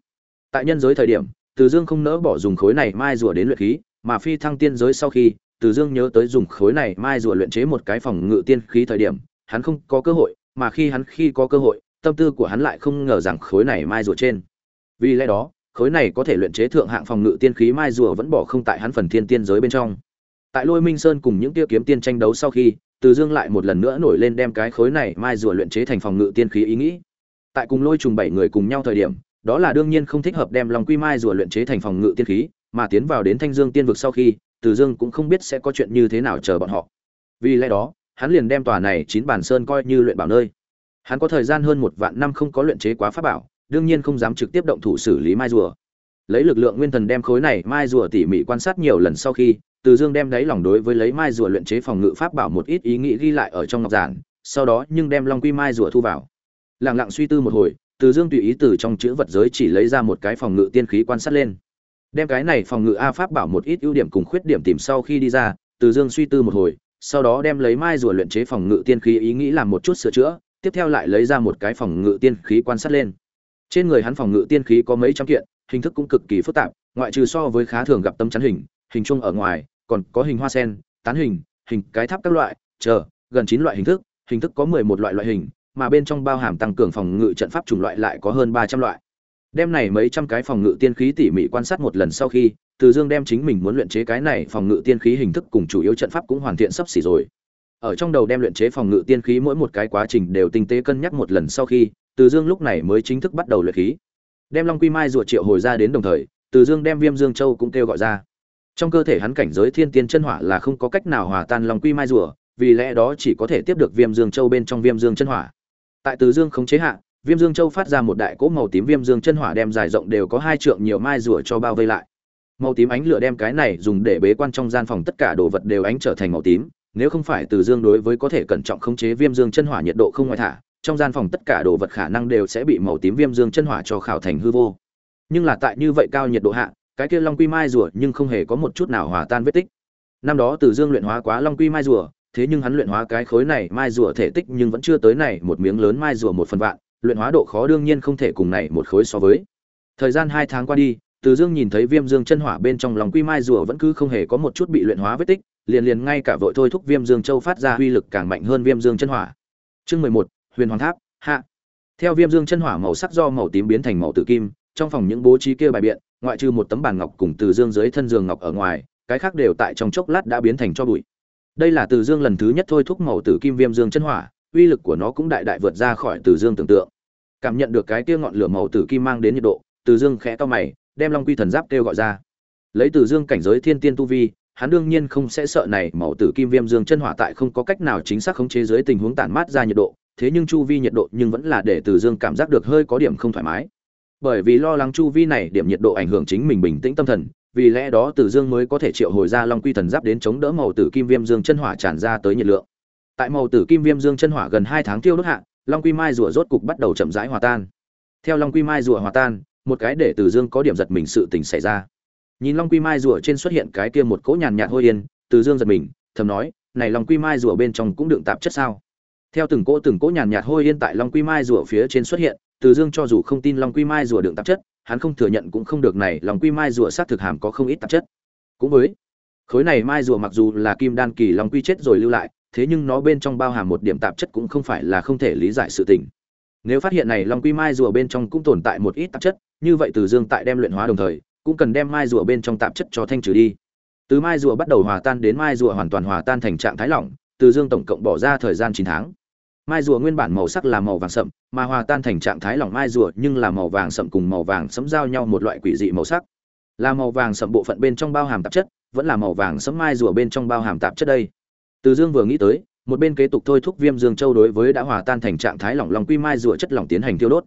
Tại nhân giới thời điểm, từ dương không nỡ bỏ dùng khối này mai rùa đến luyện khí, mà phi thăng tiên giới sau khi, từ dương nhớ tới dùng khối này mai rùa luyện chế một cái phòng ngự tiên khí thời điểm, hắn không có cơ hội, mà khi hắn khi có cơ hội, tâm tư của hắn lại không ngờ rằng khối này mai rùa trên. Vì lẽ đó, khối này có thể luyện chế thượng hạng phòng ngự tiên khí mai rùa vẫn bỏ không tại hắn phần thiên tiên giới bên trong. Tại lôi minh sơn cùng những tiêu kiếm tiên tranh đấu sau khi từ dương lại một lần nữa nổi lên đem cái khối này mai rùa luyện chế thành phòng ngự tiên khí ý nghĩ. Tại cùng lôi trùng bảy người cùng nhau thời điểm, đó là đương nhiên không thích hợp đem lòng quy mai rùa luyện chế thành phòng ngự tiên khí, mà tiến vào đến thanh dương tiên vực sau khi, từ dương cũng không biết sẽ có chuyện như thế nào chờ bọn họ. Vì lẽ đó, hắn liền đem tòa này chín bản sơn coi như luyện bảo nơi. Hắn có thời gian hơn một vạn năm không có luyện chế quá pháp bảo, đương nhiên không dám trực tiếp động thủ xử lý mai rùa lấy lực lượng nguyên thần đem khối này mai rùa tỉ mỉ quan sát nhiều lần sau khi, từ dương đem đáy lòng đối với lấy mai rùa luyện chế phòng ngự pháp bảo một ít ý nghĩ ghi lại ở trong ngọc giản, sau đó nhưng đem long quy mai rùa thu vào. Lẳng lặng suy tư một hồi, từ dương tùy ý từ trong chữ vật giới chỉ lấy ra một cái phòng ngự tiên khí quan sát lên. Đem cái này phòng ngự a pháp bảo một ít ưu điểm cùng khuyết điểm tìm sau khi đi ra, từ dương suy tư một hồi, sau đó đem lấy mai rùa luyện chế phòng ngự tiên khí ý nghĩ làm một chút sửa chữa, tiếp theo lại lấy ra một cái phòng ngự tiên khí quan sát lên. Trên người hắn phòng ngự tiên khí có mấy trăm kiện hình thức cũng cực kỳ phức tạp, ngoại trừ so với khá thường gặp tâm chắn hình hình chung ở ngoài, còn có hình hoa sen, tán hình hình cái tháp các loại, chờ, gần chín loại hình thức hình thức có mười một loại loại hình, mà bên trong bao hàm tăng cường phòng ngự trận pháp chủng loại lại có hơn ba trăm loại. Đem này mấy trăm cái phòng ngự tiên khí tỉ mỉ quan sát một lần sau khi, từ dương đem chính mình muốn luyện chế cái này phòng ngự tiên khí hình thức cùng chủ yếu trận pháp cũng hoàn thiện sắp xỉ rồi. Ở trong đầu đem luyện chế phòng ngự tiên khí mỗi một cái quá trình đều tinh tế cân nhắc một lần sau khi, từ dương lúc này mới chính thức bắt đầu luyện khí đem long quy mai ruột triệu hồi ra đến đồng thời, từ dương đem viêm dương châu cũng kêu gọi ra. Trong cơ thể hắn cảnh giới thiên tiên chân hỏa là không có cách nào hòa tan long quy mai rùa, vì lẽ đó chỉ có thể tiếp được viêm dương châu bên trong viêm dương chân hỏa. Tại từ dương không chế hạ, viêm dương châu phát ra một đại cỗ màu tím viêm dương chân hỏa đem dài rộng đều có hai trượng nhiều mai rùa cho bao vây lại. Màu tím ánh lửa đem cái này dùng để bế quan trong gian phòng tất cả đồ vật đều ánh trở thành màu tím, nếu không phải từ dương đối với có thể cẩn trọng khống chế viêm dương chân hỏa nhiệt độ không ngoại thả trong gian phòng tất cả đồ vật khả năng đều sẽ bị màu tím viêm dương chân hỏa cho khảo thành hư vô. Nhưng là tại như vậy cao nhiệt độ hạ, cái kia long quy mai rùa nhưng không hề có một chút nào hòa tan vết tích. Năm đó từ dương luyện hóa quá long quy mai rùa, thế nhưng hắn luyện hóa cái khối này mai rùa thể tích nhưng vẫn chưa tới này một miếng lớn mai rùa một phần vạn, luyện hóa độ khó đương nhiên không thể cùng này một khối so với. Thời gian hai tháng qua đi, từ dương nhìn thấy viêm dương chân hỏa bên trong lòng quy mai rùa vẫn cứ không hề có một chút bị luyện hóa vết tích, liền liền ngay cả vội thôi thúc viêm dương châu phát ra uy lực càng mạnh hơn viêm dương chân hỏa. Chương mười một huyền hoàng tháp, hạ. Theo viêm dương chân hỏa màu sắc do màu tím biến thành màu tử kim, trong phòng những bố trí kia bài biện, ngoại trừ một tấm bàn ngọc cùng từ dương dưới thân giường ngọc ở ngoài, cái khác đều tại trong chốc lát đã biến thành cho bụi. Đây là từ dương lần thứ nhất thôi thúc màu tử kim viêm dương chân hỏa, uy lực của nó cũng đại đại vượt ra khỏi từ dương tưởng tượng. Cảm nhận được cái kia ngọn lửa màu tử kim mang đến nhiệt độ, từ dương khẽ to mày, đem long quy thần giáp kêu gọi ra. Lấy từ dương cảnh giới thiên tiên tu vi, hắn đương nhiên không sẽ sợ này màu tử kim viêm dương chân hỏa tại không có cách nào chính xác khống chế dưới tình huống tản mát ra nhiệt độ thế nhưng chu vi nhiệt độ nhưng vẫn là để từ dương cảm giác được hơi có điểm không thoải mái. Bởi vì lo lắng chu vi này điểm nhiệt độ ảnh hưởng chính mình bình tĩnh tâm thần, vì lẽ đó từ dương mới có thể triệu hồi ra long quy thần giáp đến chống đỡ màu tử kim viêm dương chân hỏa tràn ra tới nhiệt lượng. Tại màu tử kim viêm dương chân hỏa gần hai tháng tiêu đốt hạ, long quy mai rùa rốt cục bắt đầu chậm rãi hòa tan. Theo long quy mai rùa hòa tan, một cái để từ dương có điểm giật mình sự tình xảy ra. Nhìn long quy mai rùa trên xuất hiện cái kia một cỗ nhàn nhạt hôi yên, từ dương giật mình, thầm nói, này long quy mai rùa bên trong cũng đựng tạp chất sao? Theo từng cỗ từng cỗ nhàn nhạt hôi yên tại long quy mai rùa phía trên xuất hiện, từ dương cho dù không tin long quy mai rùa đựng tạp chất, hắn không thừa nhận cũng không được này long quy mai rùa sát thực hàm có không ít tạp chất. Cũng với, khối này mai rùa mặc dù là kim đan kỳ long quy chết rồi lưu lại, thế nhưng nó bên trong bao hàm một điểm tạp chất cũng không phải là không thể lý giải sự tình. Nếu phát hiện này long quy mai rùa bên trong cũng tồn tại một ít tạp chất, như vậy từ dương tại đem luyện hóa đồng thời, cũng cần đem mai rùa bên trong tạp chất cho thanh trừ đi. Từ mai rùa bắt đầu hòa tan đến mai rùa hoàn toàn hòa tan thành trạng thái lỏng, từ dương tổng cộng bỏ ra thời gian chín tháng mai rùa nguyên bản màu sắc là màu vàng sậm, mà hòa tan thành trạng thái lỏng mai rùa nhưng là màu vàng sậm cùng màu vàng sẫm giao nhau một loại quỷ dị màu sắc. Là màu vàng sậm bộ phận bên trong bao hàm tạp chất, vẫn là màu vàng sẫm mai rùa bên trong bao hàm tạp chất đây. Từ dương vừa nghĩ tới, một bên kế tục thôi thúc viêm dương châu đối với đã hòa tan thành trạng thái lỏng lòng quy mai rùa chất lỏng tiến hành tiêu đốt.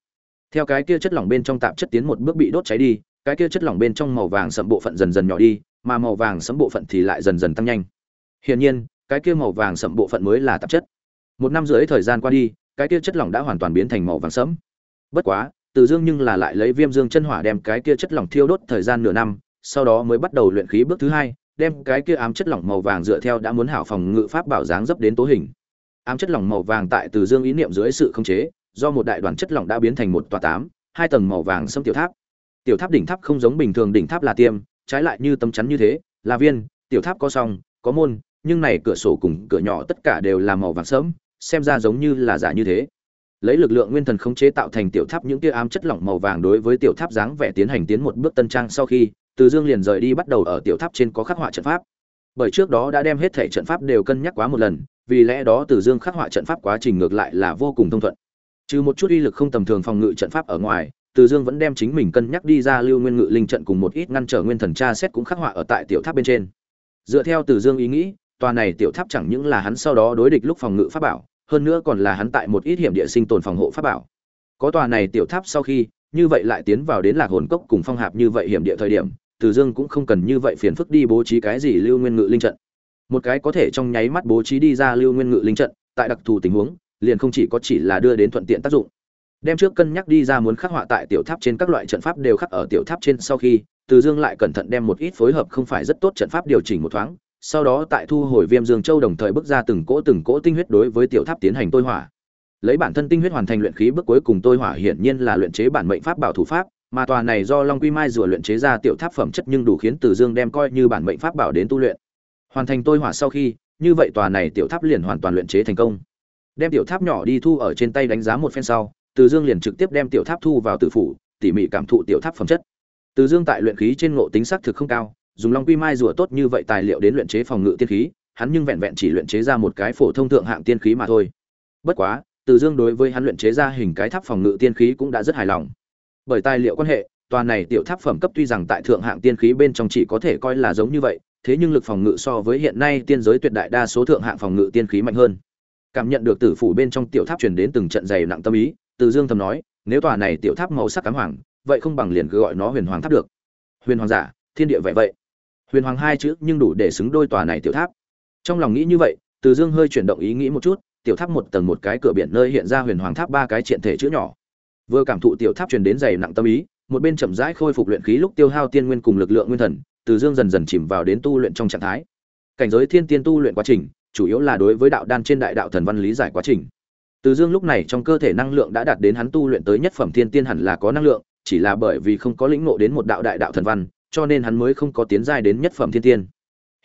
Theo cái kia chất lỏng bên trong tạp chất tiến một bước bị đốt cháy đi, cái kia chất lỏng bên trong màu vàng sẫm bộ phận dần dần nhỏ đi, mà màu vàng sẫm bộ phận thì lại dần dần tăng nhanh. Hiển nhiên, cái kia màu vàng sẫm bộ phận mới là tạp chất một năm rưỡi thời gian qua đi, cái kia chất lỏng đã hoàn toàn biến thành màu vàng sẫm. Bất quá, từ dương nhưng là lại lấy viêm dương chân hỏa đem cái kia chất lỏng thiêu đốt thời gian nửa năm, sau đó mới bắt đầu luyện khí bước thứ hai, đem cái kia ám chất lỏng màu vàng dựa theo đã muốn hảo phòng ngự pháp bảo dáng dấp đến tố hình. Ám chất lỏng màu vàng tại từ dương ý niệm dưới sự khống chế, do một đại đoàn chất lỏng đã biến thành một tòa tám, hai tầng màu vàng xâm tiểu tháp. Tiểu tháp đỉnh tháp không giống bình thường đỉnh tháp là tiêm, trái lại như tấm chắn như thế, là viên, tiểu tháp có song, có môn, nhưng này cửa sổ cùng cửa nhỏ tất cả đều là màu vàng sẫm xem ra giống như là giả như thế. Lấy lực lượng nguyên thần khống chế tạo thành tiểu tháp những kia ám chất lỏng màu vàng đối với tiểu tháp dáng vẻ tiến hành tiến một bước tân trang sau khi, từ dương liền rời đi bắt đầu ở tiểu tháp trên có khắc họa trận pháp. Bởi trước đó đã đem hết thể trận pháp đều cân nhắc quá một lần, vì lẽ đó từ dương khắc họa trận pháp quá trình ngược lại là vô cùng thông thuận. Trừ một chút uy lực không tầm thường phòng ngự trận pháp ở ngoài, từ dương vẫn đem chính mình cân nhắc đi ra lưu nguyên ngự linh trận cùng một ít ngăn trở nguyên thần tra xét cũng khắc họa ở tại tiểu tháp bên trên. Dựa theo từ dương ý nghĩ tòa này tiểu tháp chẳng những là hắn sau đó đối địch lúc phòng ngự pháp bảo, hơn nữa còn là hắn tại một ít hiểm địa sinh tồn phòng hộ pháp bảo. Có tòa này tiểu tháp sau khi, như vậy lại tiến vào đến lạc hồn cốc cùng phong hạp như vậy hiểm địa thời điểm, từ dương cũng không cần như vậy phiền phức đi bố trí cái gì lưu nguyên ngự linh trận. Một cái có thể trong nháy mắt bố trí đi ra lưu nguyên ngự linh trận, tại đặc thù tình huống, liền không chỉ có chỉ là đưa đến thuận tiện tác dụng. Đem trước cân nhắc đi ra muốn khắc họa tại tiểu tháp trên các loại trận pháp đều khắc ở tiểu tháp trên sau khi, từ dương lại cẩn thận đem một ít phối hợp không phải rất tốt trận pháp điều chỉnh một thoáng sau đó tại thu hồi viêm dương châu đồng thời bước ra từng cỗ từng cỗ tinh huyết đối với tiểu tháp tiến hành tôi hỏa. Lấy bản thân tinh huyết hoàn thành luyện khí bước cuối cùng tôi hỏa hiển nhiên là luyện chế bản mệnh pháp bảo thủ pháp, mà tòa này do long quy mai rùa luyện chế ra tiểu tháp phẩm chất nhưng đủ khiến từ dương đem coi như bản mệnh pháp bảo đến tu luyện. Hoàn thành tôi hỏa sau khi, như vậy tòa này tiểu tháp liền hoàn toàn luyện chế thành công. Đem tiểu tháp nhỏ đi thu ở trên tay đánh giá một phen sau, từ dương liền trực tiếp đem tiểu tháp thu vào tử phủ, tỉ mỉ cảm thụ tiểu tháp phẩm chất. Từ dương tại luyện khí trên ngộ tính sắc thực không cao dùng long quy mai rùa tốt như vậy tài liệu đến luyện chế phòng ngự tiên khí, hắn nhưng vẹn vẹn chỉ luyện chế ra một cái phổ thông thượng hạng tiên khí mà thôi. Bất quá, từ dương đối với hắn luyện chế ra hình cái tháp phòng ngự tiên khí cũng đã rất hài lòng. Bởi tài liệu quan hệ, tòa này tiểu tháp phẩm cấp tuy rằng tại thượng hạng tiên khí bên trong chỉ có thể coi là giống như vậy, thế nhưng lực phòng ngự so với hiện nay tiên giới tuyệt đại đa số thượng hạng phòng ngự tiên khí mạnh hơn. Cảm nhận được tử phủ bên trong tiểu tháp truyền đến từng trận dày nặng tâm ý, từ dương thầm nói, nếu tòa này tiểu tháp màu sắc cám hoàng, vậy không bằng liền cứ gọi nó huyền hoàng tháp được. Huyền hoàng giả, thiên địa vậy vậy huyền hoàng hai chữ nhưng đủ để xứng đôi tòa này tiểu tháp. Trong lòng nghĩ như vậy, từ dương hơi chuyển động ý nghĩ một chút, tiểu tháp một tầng một cái cửa biển nơi hiện ra huyền hoàng tháp ba cái triện thể chữ nhỏ. Vừa cảm thụ tiểu tháp truyền đến dày nặng tâm ý, một bên chậm rãi khôi phục luyện khí lúc tiêu hao tiên nguyên cùng lực lượng nguyên thần, từ dương dần dần chìm vào đến tu luyện trong trạng thái. Cảnh giới thiên tiên tu luyện quá trình, chủ yếu là đối với đạo đan trên đại đạo thần văn lý giải quá trình. Từ dương lúc này trong cơ thể năng lượng đã đạt đến hắn tu luyện tới nhất phẩm thiên tiên hẳn là có năng lượng, chỉ là bởi vì không có lĩnh ngộ đến một đạo đại đạo thần văn cho nên hắn mới không có tiến giai đến nhất phẩm thiên tiên.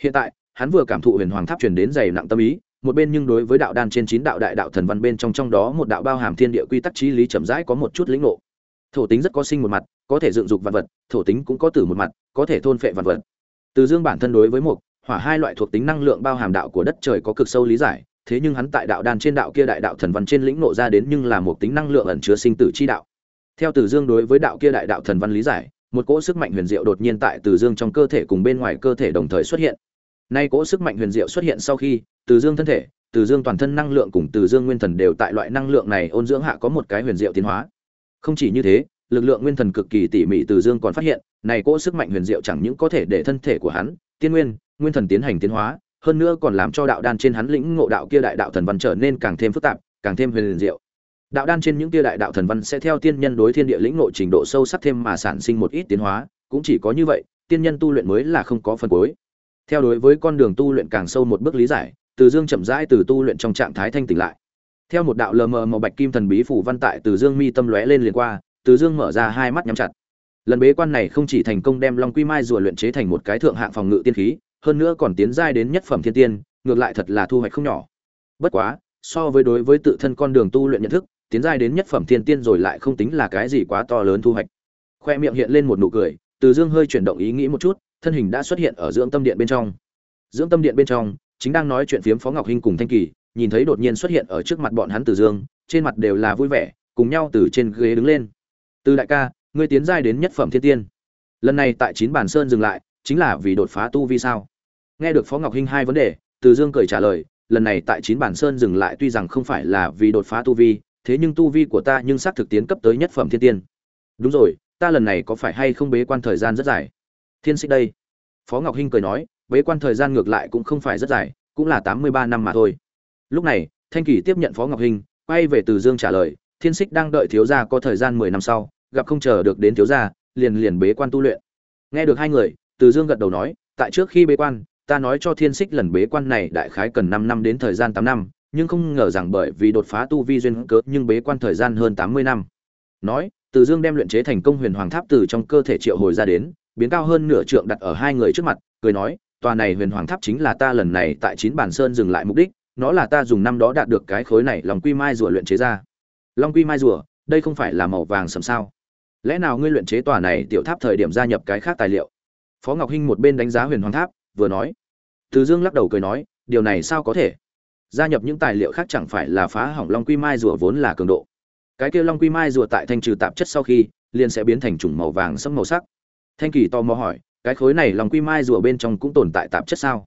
Hiện tại, hắn vừa cảm thụ huyền hoàng tháp truyền đến dày nặng tâm ý, một bên nhưng đối với đạo đan trên chín đạo đại đạo thần văn bên trong trong đó một đạo bao hàm thiên địa quy tắc trí lý chậm rãi có một chút lĩnh ngộ. Thổ tính rất có sinh một mặt, có thể dựng dục vật vật, thổ tính cũng có tử một mặt, có thể thôn phệ vật vật. Từ dương bản thân đối với một, hỏa hai loại thuộc tính năng lượng bao hàm đạo của đất trời có cực sâu lý giải, thế nhưng hắn tại đạo đan trên đạo kia đại đạo thần văn trên lĩnh ngộ ra đến nhưng là một tính năng lượng ẩn chứa sinh tử chi đạo. Theo từ dương đối với đạo kia đại đạo thần văn lý giải một cỗ sức mạnh huyền diệu đột nhiên tại từ dương trong cơ thể cùng bên ngoài cơ thể đồng thời xuất hiện. Nay cỗ sức mạnh huyền diệu xuất hiện sau khi, từ dương thân thể, từ dương toàn thân năng lượng cùng từ dương nguyên thần đều tại loại năng lượng này ôn dưỡng hạ có một cái huyền diệu tiến hóa. Không chỉ như thế, lực lượng nguyên thần cực kỳ tỉ mỉ từ dương còn phát hiện, này cỗ sức mạnh huyền diệu chẳng những có thể để thân thể của hắn, tiên nguyên nguyên thần tiến hành tiến hóa, hơn nữa còn làm cho đạo đan trên hắn lĩnh ngộ đạo kia đại đạo thần văn trở nên càng thêm phức tạp, càng thêm huyền diệu đạo đan trên những tia đại đạo thần văn sẽ theo tiên nhân đối thiên địa lĩnh nội trình độ sâu sắc thêm mà sản sinh một ít tiến hóa, cũng chỉ có như vậy, tiên nhân tu luyện mới là không có phần cuối. Theo đối với con đường tu luyện càng sâu một bước lý giải, từ dương chậm rãi từ tu luyện trong trạng thái thanh tỉnh lại. Theo một đạo lờ mờ màu bạch kim thần bí phủ văn tại từ dương mi tâm lóe lên liền qua, từ dương mở ra hai mắt nhắm chặt. Lần bế quan này không chỉ thành công đem long quy mai rùa luyện chế thành một cái thượng hạng phòng ngự tiên khí, hơn nữa còn tiến giai đến nhất phẩm thiên tiên, ngược lại thật là thu hoạch không nhỏ. Bất quá, so với đối với tự thân con đường tu luyện nhận thức tiến giai đến nhất phẩm thiên tiên rồi lại không tính là cái gì quá to lớn thu hoạch. Khoe miệng hiện lên một nụ cười, từ dương hơi chuyển động ý nghĩ một chút, thân hình đã xuất hiện ở dưỡng tâm điện bên trong. Dưỡng tâm điện bên trong, chính đang nói chuyện phiếm phó ngọc hinh cùng thanh kỳ, nhìn thấy đột nhiên xuất hiện ở trước mặt bọn hắn từ dương, trên mặt đều là vui vẻ, cùng nhau từ trên ghế đứng lên. Từ đại ca, ngươi tiến giai đến nhất phẩm thiên tiên. Lần này tại chín bản sơn dừng lại, chính là vì đột phá tu vi sao? Nghe được phó ngọc hinh hai vấn đề, từ dương cười trả lời, lần này tại chín bản sơn dừng lại tuy rằng không phải là vì đột phá tu vi thế nhưng tu vi của ta nhưng xác thực tiến cấp tới nhất phẩm thiên tiên. Đúng rồi, ta lần này có phải hay không bế quan thời gian rất dài? Thiên xích đây. Phó ngọc hinh cười nói, bế quan thời gian ngược lại cũng không phải rất dài, cũng là tám mươi ba năm mà thôi. Lúc này, thanh kỳ tiếp nhận phó ngọc hinh, quay về từ dương trả lời, thiên xích đang đợi thiếu gia có thời gian mười năm sau, gặp không chờ được đến thiếu gia, liền liền bế quan tu luyện. Nghe được hai người, từ dương gật đầu nói, tại trước khi bế quan, ta nói cho thiên xích lần bế quan này đại khái cần năm năm đến thời gian tám năm nhưng không ngờ rằng bởi vì đột phá tu vi duyên cớ nhưng bế quan thời gian hơn tám mươi năm. Nói, từ dương đem luyện chế thành công huyền hoàng tháp từ trong cơ thể triệu hồi ra đến, biến cao hơn nửa trượng đặt ở hai người trước mặt, cười nói, tòa này huyền hoàng tháp chính là ta lần này tại chín bản sơn dừng lại mục đích, nó là ta dùng năm đó đạt được cái khối này lòng quy mai rùa luyện chế ra. Long quy mai rùa, đây không phải là màu vàng sẫm sao? Lẽ nào ngươi luyện chế tòa này tiểu tháp thời điểm gia nhập cái khác tài liệu? Phó ngọc hinh một bên đánh giá huyền hoàng tháp, vừa nói. Từ dương lắc đầu cười nói, điều này sao có thể? Gia nhập những tài liệu khác chẳng phải là phá hỏng long quy mai rùa vốn là cường độ. Cái kia long quy mai rùa tại thanh trừ tạp chất sau khi, liền sẽ biến thành chủng màu vàng sẫm màu sắc. Thanh kỳ to mò hỏi, cái khối này long quy mai rùa bên trong cũng tồn tại tạp chất sao?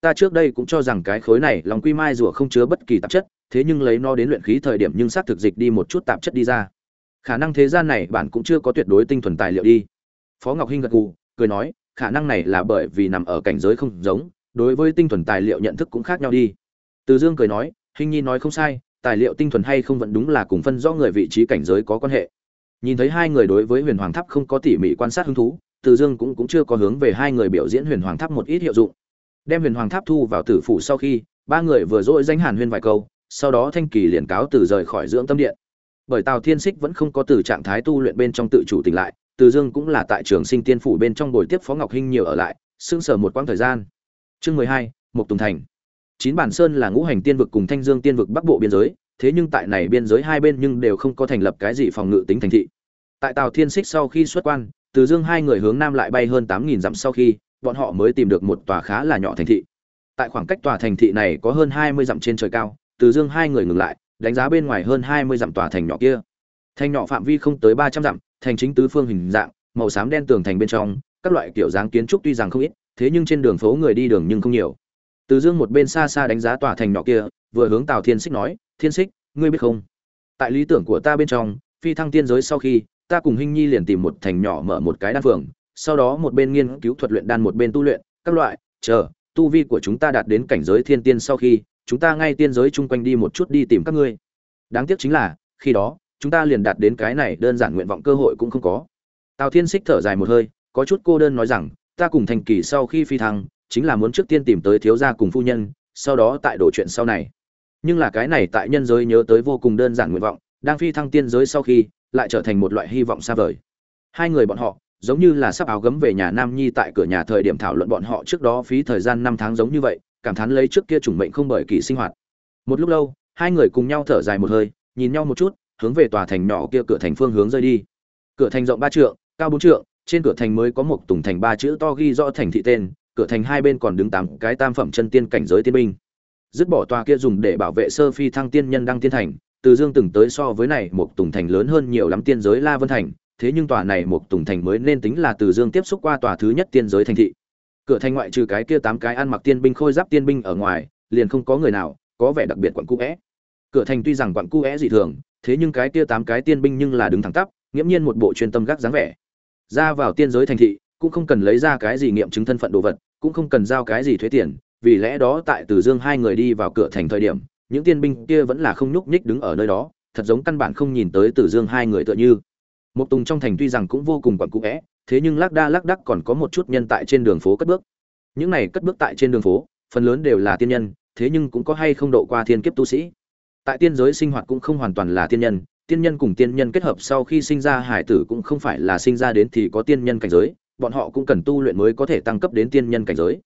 Ta trước đây cũng cho rằng cái khối này long quy mai rùa không chứa bất kỳ tạp chất, thế nhưng lấy nó đến luyện khí thời điểm nhưng xác thực dịch đi một chút tạp chất đi ra. Khả năng thế gian này bạn cũng chưa có tuyệt đối tinh thuần tài liệu đi. Phó ngọc hinh gật gù, cười nói, khả năng này là bởi vì nằm ở cảnh giới không giống, đối với tinh thuần tài liệu nhận thức cũng khác nhau đi từ dương cười nói, hình nhi nói không sai, tài liệu tinh thuần hay không vẫn đúng là cùng phân rõ người vị trí cảnh giới có quan hệ. Nhìn thấy hai người đối với huyền hoàng tháp không có tỉ mỉ quan sát hứng thú, từ dương cũng cũng chưa có hướng về hai người biểu diễn huyền hoàng tháp một ít hiệu dụng. Đem huyền hoàng tháp thu vào tử phủ sau khi, ba người vừa dỗi danh hàn huyên vài câu, sau đó thanh kỳ liền cáo từ rời khỏi dưỡng tâm điện. Bởi tào thiên xích vẫn không có từ trạng thái tu luyện bên trong tự chủ tỉnh lại, từ dương cũng là tại trường sinh tiên phủ bên trong buổi tiếp phó ngọc hinh nhiều ở lại sưng sở một quãng thời gian. Chương mười hai, mục tùng thành chín bản sơn là ngũ hành tiên vực cùng thanh dương tiên vực bắc bộ biên giới, thế nhưng tại này biên giới hai bên nhưng đều không có thành lập cái gì phòng ngự tính thành thị. Tại tàu thiên xích sau khi xuất quan, từ dương hai người hướng nam lại bay hơn tám nghìn dặm sau khi, bọn họ mới tìm được một tòa khá là nhỏ thành thị. Tại khoảng cách tòa thành thị này có hơn hai mươi dặm trên trời cao, từ dương hai người ngừng lại, đánh giá bên ngoài hơn hai mươi dặm tòa thành nhỏ kia. Thành nhỏ phạm vi không tới ba trăm dặm, thành chính tứ phương hình dạng, màu xám đen tường thành bên trong, các loại kiểu dáng kiến trúc tuy rằng không ít, thế nhưng trên đường phố người đi đường nhưng không nhiều từ dương một bên xa xa đánh giá tòa thành nhỏ kia, vừa hướng tào thiên xích nói, thiên xích ngươi biết không? Tại lý tưởng của ta bên trong, phi thăng tiên giới sau khi, ta cùng hinh nhi liền tìm một thành nhỏ mở một cái đan phường, sau đó một bên nghiên cứu thuật luyện đan một bên tu luyện, các loại, chờ, tu vi của chúng ta đạt đến cảnh giới thiên tiên sau khi, chúng ta ngay tiên giới chung quanh đi một chút đi tìm các ngươi. Đáng tiếc chính là, khi đó, chúng ta liền đạt đến cái này đơn giản nguyện vọng cơ hội cũng không có. Tào thiên xích thở dài một hơi, có chút cô đơn nói rằng, ta cùng thành kỳ sau khi phi thăng chính là muốn trước tiên tìm tới thiếu gia cùng phu nhân, sau đó tại đổ chuyện sau này. Nhưng là cái này tại nhân giới nhớ tới vô cùng đơn giản nguyện vọng, đang phi thăng tiên giới sau khi, lại trở thành một loại hy vọng xa vời. Hai người bọn họ, giống như là sắp áo gấm về nhà nam nhi tại cửa nhà thời điểm thảo luận bọn họ trước đó phí thời gian năm tháng giống như vậy, cảm thán lấy trước kia chủng mệnh không bởi kỳ sinh hoạt. Một lúc lâu, hai người cùng nhau thở dài một hơi, nhìn nhau một chút, hướng về tòa thành nhỏ kia cửa thành phương hướng rơi đi. Cửa thành rộng ba trượng, cao bốn trượng, trên cửa thành mới có một tùng thành ba chữ to ghi rõ thành thị tên cửa thành hai bên còn đứng tám cái tam phẩm chân tiên cảnh giới tiên binh. Dứt bỏ tòa kia dùng để bảo vệ sơ phi thăng tiên nhân đăng tiên thành, từ dương từng tới so với này một tùng thành lớn hơn nhiều lắm tiên giới la vân thành, thế nhưng tòa này một tùng thành mới nên tính là từ dương tiếp xúc qua tòa thứ nhất tiên giới thành thị. Cửa thành ngoại trừ cái kia tám cái ăn mặc tiên binh khôi giáp tiên binh ở ngoài, liền không có người nào, có vẻ đặc biệt quặn cũ cửa thành tuy rằng quặn cũ dị thường, thế nhưng cái kia tám cái tiên binh nhưng là đứng thẳng tắp, nghiễm nhiên một bộ chuyên tâm gác dáng vẻ. Ra vào tiên giới thành thị, cũng không cần lấy ra cái gì nghiệm chứng thân phận đồ vật cũng không cần giao cái gì thuế tiền vì lẽ đó tại Từ Dương hai người đi vào cửa thành thời điểm, những tiên binh kia vẫn là không nhúc nhích đứng ở nơi đó, thật giống căn bản không nhìn tới Từ Dương hai người tựa như. Một Tùng trong thành tuy rằng cũng vô cùng quẩn cũ vẽ thế nhưng lác đa lác đắc còn có một chút nhân tại trên đường phố cất bước. Những này cất bước tại trên đường phố, phần lớn đều là tiên nhân, thế nhưng cũng có hay không độ qua thiên kiếp tu sĩ. Tại tiên giới sinh hoạt cũng không hoàn toàn là tiên nhân, tiên nhân cùng tiên nhân kết hợp sau khi sinh ra hải tử cũng không phải là sinh ra đến thì có tiên nhân cảnh giới, bọn họ cũng cần tu luyện mới có thể tăng cấp đến tiên nhân cảnh giới.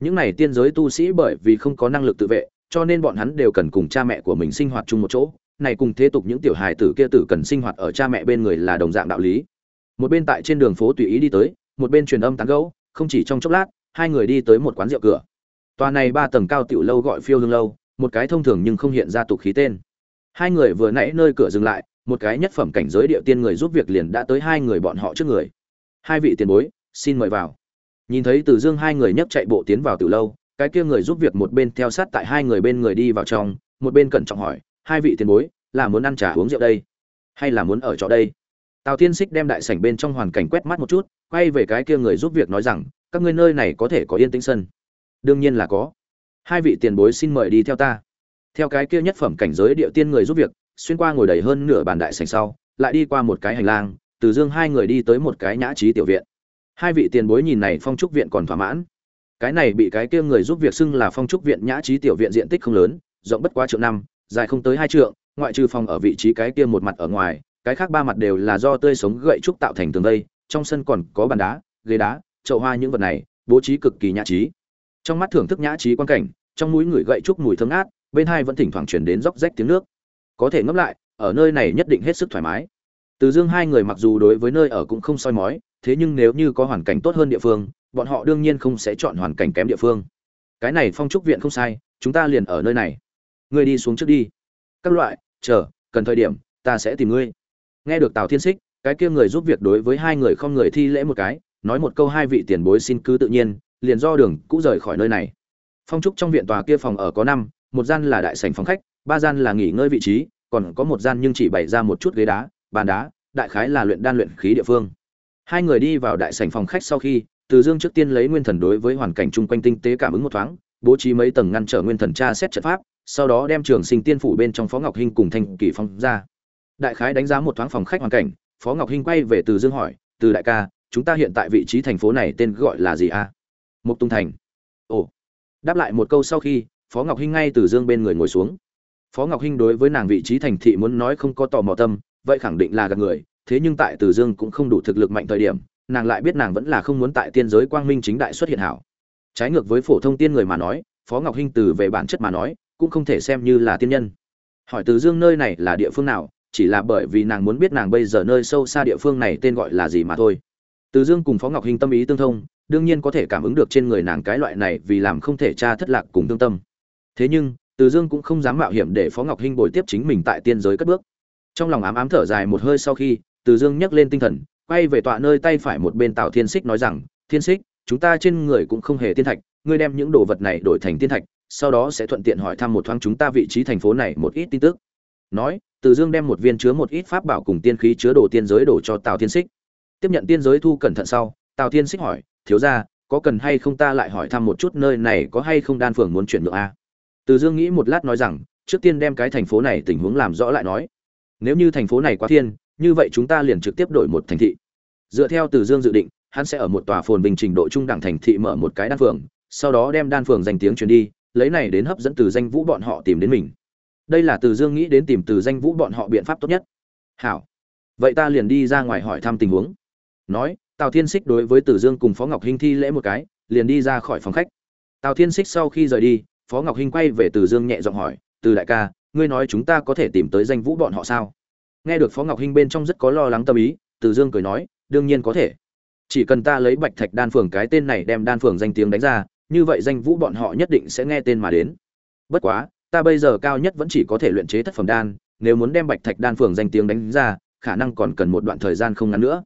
Những này tiên giới tu sĩ bởi vì không có năng lực tự vệ, cho nên bọn hắn đều cần cùng cha mẹ của mình sinh hoạt chung một chỗ, này cùng thế tục những tiểu hài tử kia tử cần sinh hoạt ở cha mẹ bên người là đồng dạng đạo lý. Một bên tại trên đường phố tùy ý đi tới, một bên truyền âm tán gẫu, không chỉ trong chốc lát, hai người đi tới một quán rượu cửa. Tòa này ba tầng cao tiểu lâu gọi Phiêu Hương lâu, một cái thông thường nhưng không hiện ra tục khí tên. Hai người vừa nãy nơi cửa dừng lại, một cái nhất phẩm cảnh giới địa tiên người giúp việc liền đã tới hai người bọn họ trước người. Hai vị tiền bối, xin mời vào. Nhìn thấy Từ Dương hai người nhấc chạy bộ tiến vào tiểu lâu, cái kia người giúp việc một bên theo sát tại hai người bên người đi vào trong, một bên cẩn trọng hỏi, hai vị tiền bối, là muốn ăn trà uống rượu đây, hay là muốn ở chỗ đây? Tào Thiên Xích đem đại sảnh bên trong hoàn cảnh quét mắt một chút, quay về cái kia người giúp việc nói rằng, các ngươi nơi này có thể có yên tĩnh sân. Đương nhiên là có. Hai vị tiền bối xin mời đi theo ta. Theo cái kia nhất phẩm cảnh giới địa tiên người giúp việc, xuyên qua ngồi đầy hơn nửa bàn đại sảnh sau, lại đi qua một cái hành lang, từ dương hai người đi tới một cái nhã trí tiểu viện. Hai vị tiền bối nhìn này phong trúc viện còn thỏa mãn. Cái này bị cái kia người giúp việc xưng là phong trúc viện nhã trí tiểu viện diện tích không lớn, rộng bất quá trượng năm, dài không tới hai trượng, ngoại trừ phòng ở vị trí cái kia một mặt ở ngoài, cái khác ba mặt đều là do tươi sống gậy trúc tạo thành tường vây, trong sân còn có bàn đá, ghế đá, chậu hoa những vật này, bố trí cực kỳ nhã trí. Trong mắt thưởng thức nhã trí quan cảnh, trong mũi người gậy trúc mùi thơm ngát, bên hai vẫn thỉnh thoảng truyền đến róc rách tiếng nước. Có thể ngẫm lại, ở nơi này nhất định hết sức thoải mái. Từ Dương hai người mặc dù đối với nơi ở cũng không soi mói, thế nhưng nếu như có hoàn cảnh tốt hơn địa phương, bọn họ đương nhiên không sẽ chọn hoàn cảnh kém địa phương. Cái này phong trúc viện không sai, chúng ta liền ở nơi này. Ngươi đi xuống trước đi. Các loại, chờ, cần thời điểm, ta sẽ tìm ngươi nghe được tào thiên xích cái kia người giúp việc đối với hai người không người thi lễ một cái nói một câu hai vị tiền bối xin cứ tự nhiên liền do đường cũ rời khỏi nơi này phong trúc trong viện tòa kia phòng ở có năm một gian là đại sảnh phòng khách ba gian là nghỉ ngơi vị trí còn có một gian nhưng chỉ bày ra một chút ghế đá bàn đá, đại khái là luyện đan luyện khí địa phương. Hai người đi vào đại sảnh phòng khách sau khi, từ dương trước tiên lấy nguyên thần đối với hoàn cảnh chung quanh tinh tế cảm ứng một thoáng, bố trí mấy tầng ngăn trở nguyên thần tra xét trận pháp, sau đó đem trường sinh tiên phủ bên trong phó ngọc hinh cùng thanh kỳ phong ra. Đại khái đánh giá một thoáng phòng khách hoàn cảnh, phó ngọc hinh quay về từ dương hỏi, từ đại ca, chúng ta hiện tại vị trí thành phố này tên gọi là gì a? À? mục tung thành. Ồ. Đáp lại một câu sau khi, phó ngọc hinh ngay từ dương bên người ngồi xuống. Phó ngọc hinh đối với nàng vị trí thành thị muốn nói không có tò mò tâm vậy khẳng định là gặp người, thế nhưng tại từ dương cũng không đủ thực lực mạnh thời điểm, nàng lại biết nàng vẫn là không muốn tại tiên giới quang minh chính đại xuất hiện hảo. Trái ngược với phổ thông tiên người mà nói, phó ngọc hinh từ về bản chất mà nói, cũng không thể xem như là tiên nhân. Hỏi từ dương nơi này là địa phương nào, chỉ là bởi vì nàng muốn biết nàng bây giờ nơi sâu xa địa phương này tên gọi là gì mà thôi. Từ dương cùng phó ngọc hinh tâm ý tương thông, đương nhiên có thể cảm ứng được trên người nàng cái loại này vì làm không thể tra thất lạc cùng tương tâm. Thế nhưng, từ dương cũng không dám mạo hiểm để phó ngọc hinh bồi tiếp chính mình tại tiên giới cất bước trong lòng ám ám thở dài một hơi sau khi, từ dương nhấc lên tinh thần, quay về tọa nơi tay phải một bên tào thiên xích nói rằng, thiên xích chúng ta trên người cũng không hề tiên thạch, ngươi đem những đồ vật này đổi thành tiên thạch, sau đó sẽ thuận tiện hỏi thăm một thoáng chúng ta vị trí thành phố này một ít tin tức. Nói, từ dương đem một viên chứa một ít pháp bảo cùng tiên khí chứa đồ tiên giới đổ cho tào thiên xích tiếp nhận tiên giới thu cẩn thận sau, tào thiên xích hỏi, thiếu gia, có cần hay không ta lại hỏi thăm một chút nơi này có hay không đan phường muốn chuyển nhượng a? Từ dương nghĩ một lát nói rằng, trước tiên đem cái thành phố này tình huống làm rõ lại nói nếu như thành phố này quá thiên, như vậy chúng ta liền trực tiếp đổi một thành thị. Dựa theo từ dương dự định, hắn sẽ ở một tòa phồn bình trình độ trung đẳng thành thị mở một cái đan phường, sau đó đem đan phường danh tiếng truyền đi, lấy này đến hấp dẫn từ danh vũ bọn họ tìm đến mình. Đây là từ dương nghĩ đến tìm từ danh vũ bọn họ biện pháp tốt nhất. Hảo. Vậy ta liền đi ra ngoài hỏi thăm tình huống. Nói, tào thiên xích đối với từ dương cùng phó ngọc hinh thi lễ một cái, liền đi ra khỏi phòng khách. Tào thiên xích sau khi rời đi, phó ngọc hinh quay về từ dương nhẹ giọng hỏi, từ đại ca ngươi nói chúng ta có thể tìm tới danh vũ bọn họ sao? Nghe được phó ngọc hinh bên trong rất có lo lắng tâm ý, từ dương cười nói, đương nhiên có thể. Chỉ cần ta lấy bạch thạch đan phường cái tên này đem đan phường danh tiếng đánh ra, như vậy danh vũ bọn họ nhất định sẽ nghe tên mà đến. Bất quá, ta bây giờ cao nhất vẫn chỉ có thể luyện chế thất phẩm đan, nếu muốn đem bạch thạch đan phường danh tiếng đánh ra, khả năng còn cần một đoạn thời gian không ngắn nữa.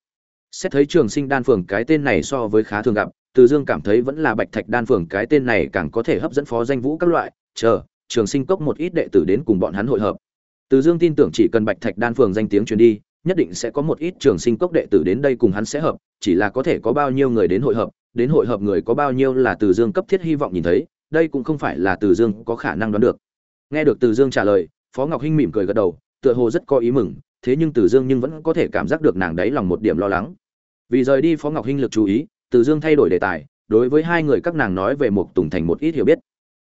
Xét thấy trường sinh đan phường cái tên này so với khá thường gặp, từ dương cảm thấy vẫn là bạch thạch đan phường cái tên này càng có thể hấp dẫn phó danh vũ các loại, chờ trường sinh cốc một ít đệ tử đến cùng bọn hắn hội hợp. Từ dương tin tưởng chỉ cần bạch thạch đan phường danh tiếng truyền đi, nhất định sẽ có một ít trường sinh cốc đệ tử đến đây cùng hắn sẽ hợp, chỉ là có thể có bao nhiêu người đến hội hợp, đến hội hợp người có bao nhiêu là từ dương cấp thiết hy vọng nhìn thấy, đây cũng không phải là từ dương có khả năng đoán được. Nghe được từ dương trả lời, phó ngọc hinh mỉm cười gật đầu, tựa hồ rất có ý mừng, thế nhưng từ dương nhưng vẫn có thể cảm giác được nàng đấy lòng một điểm lo lắng. Vì rời đi phó ngọc hinh lực chú ý, từ dương thay đổi đề tài, đối với hai người các nàng nói về một tùng thành một ít hiểu biết.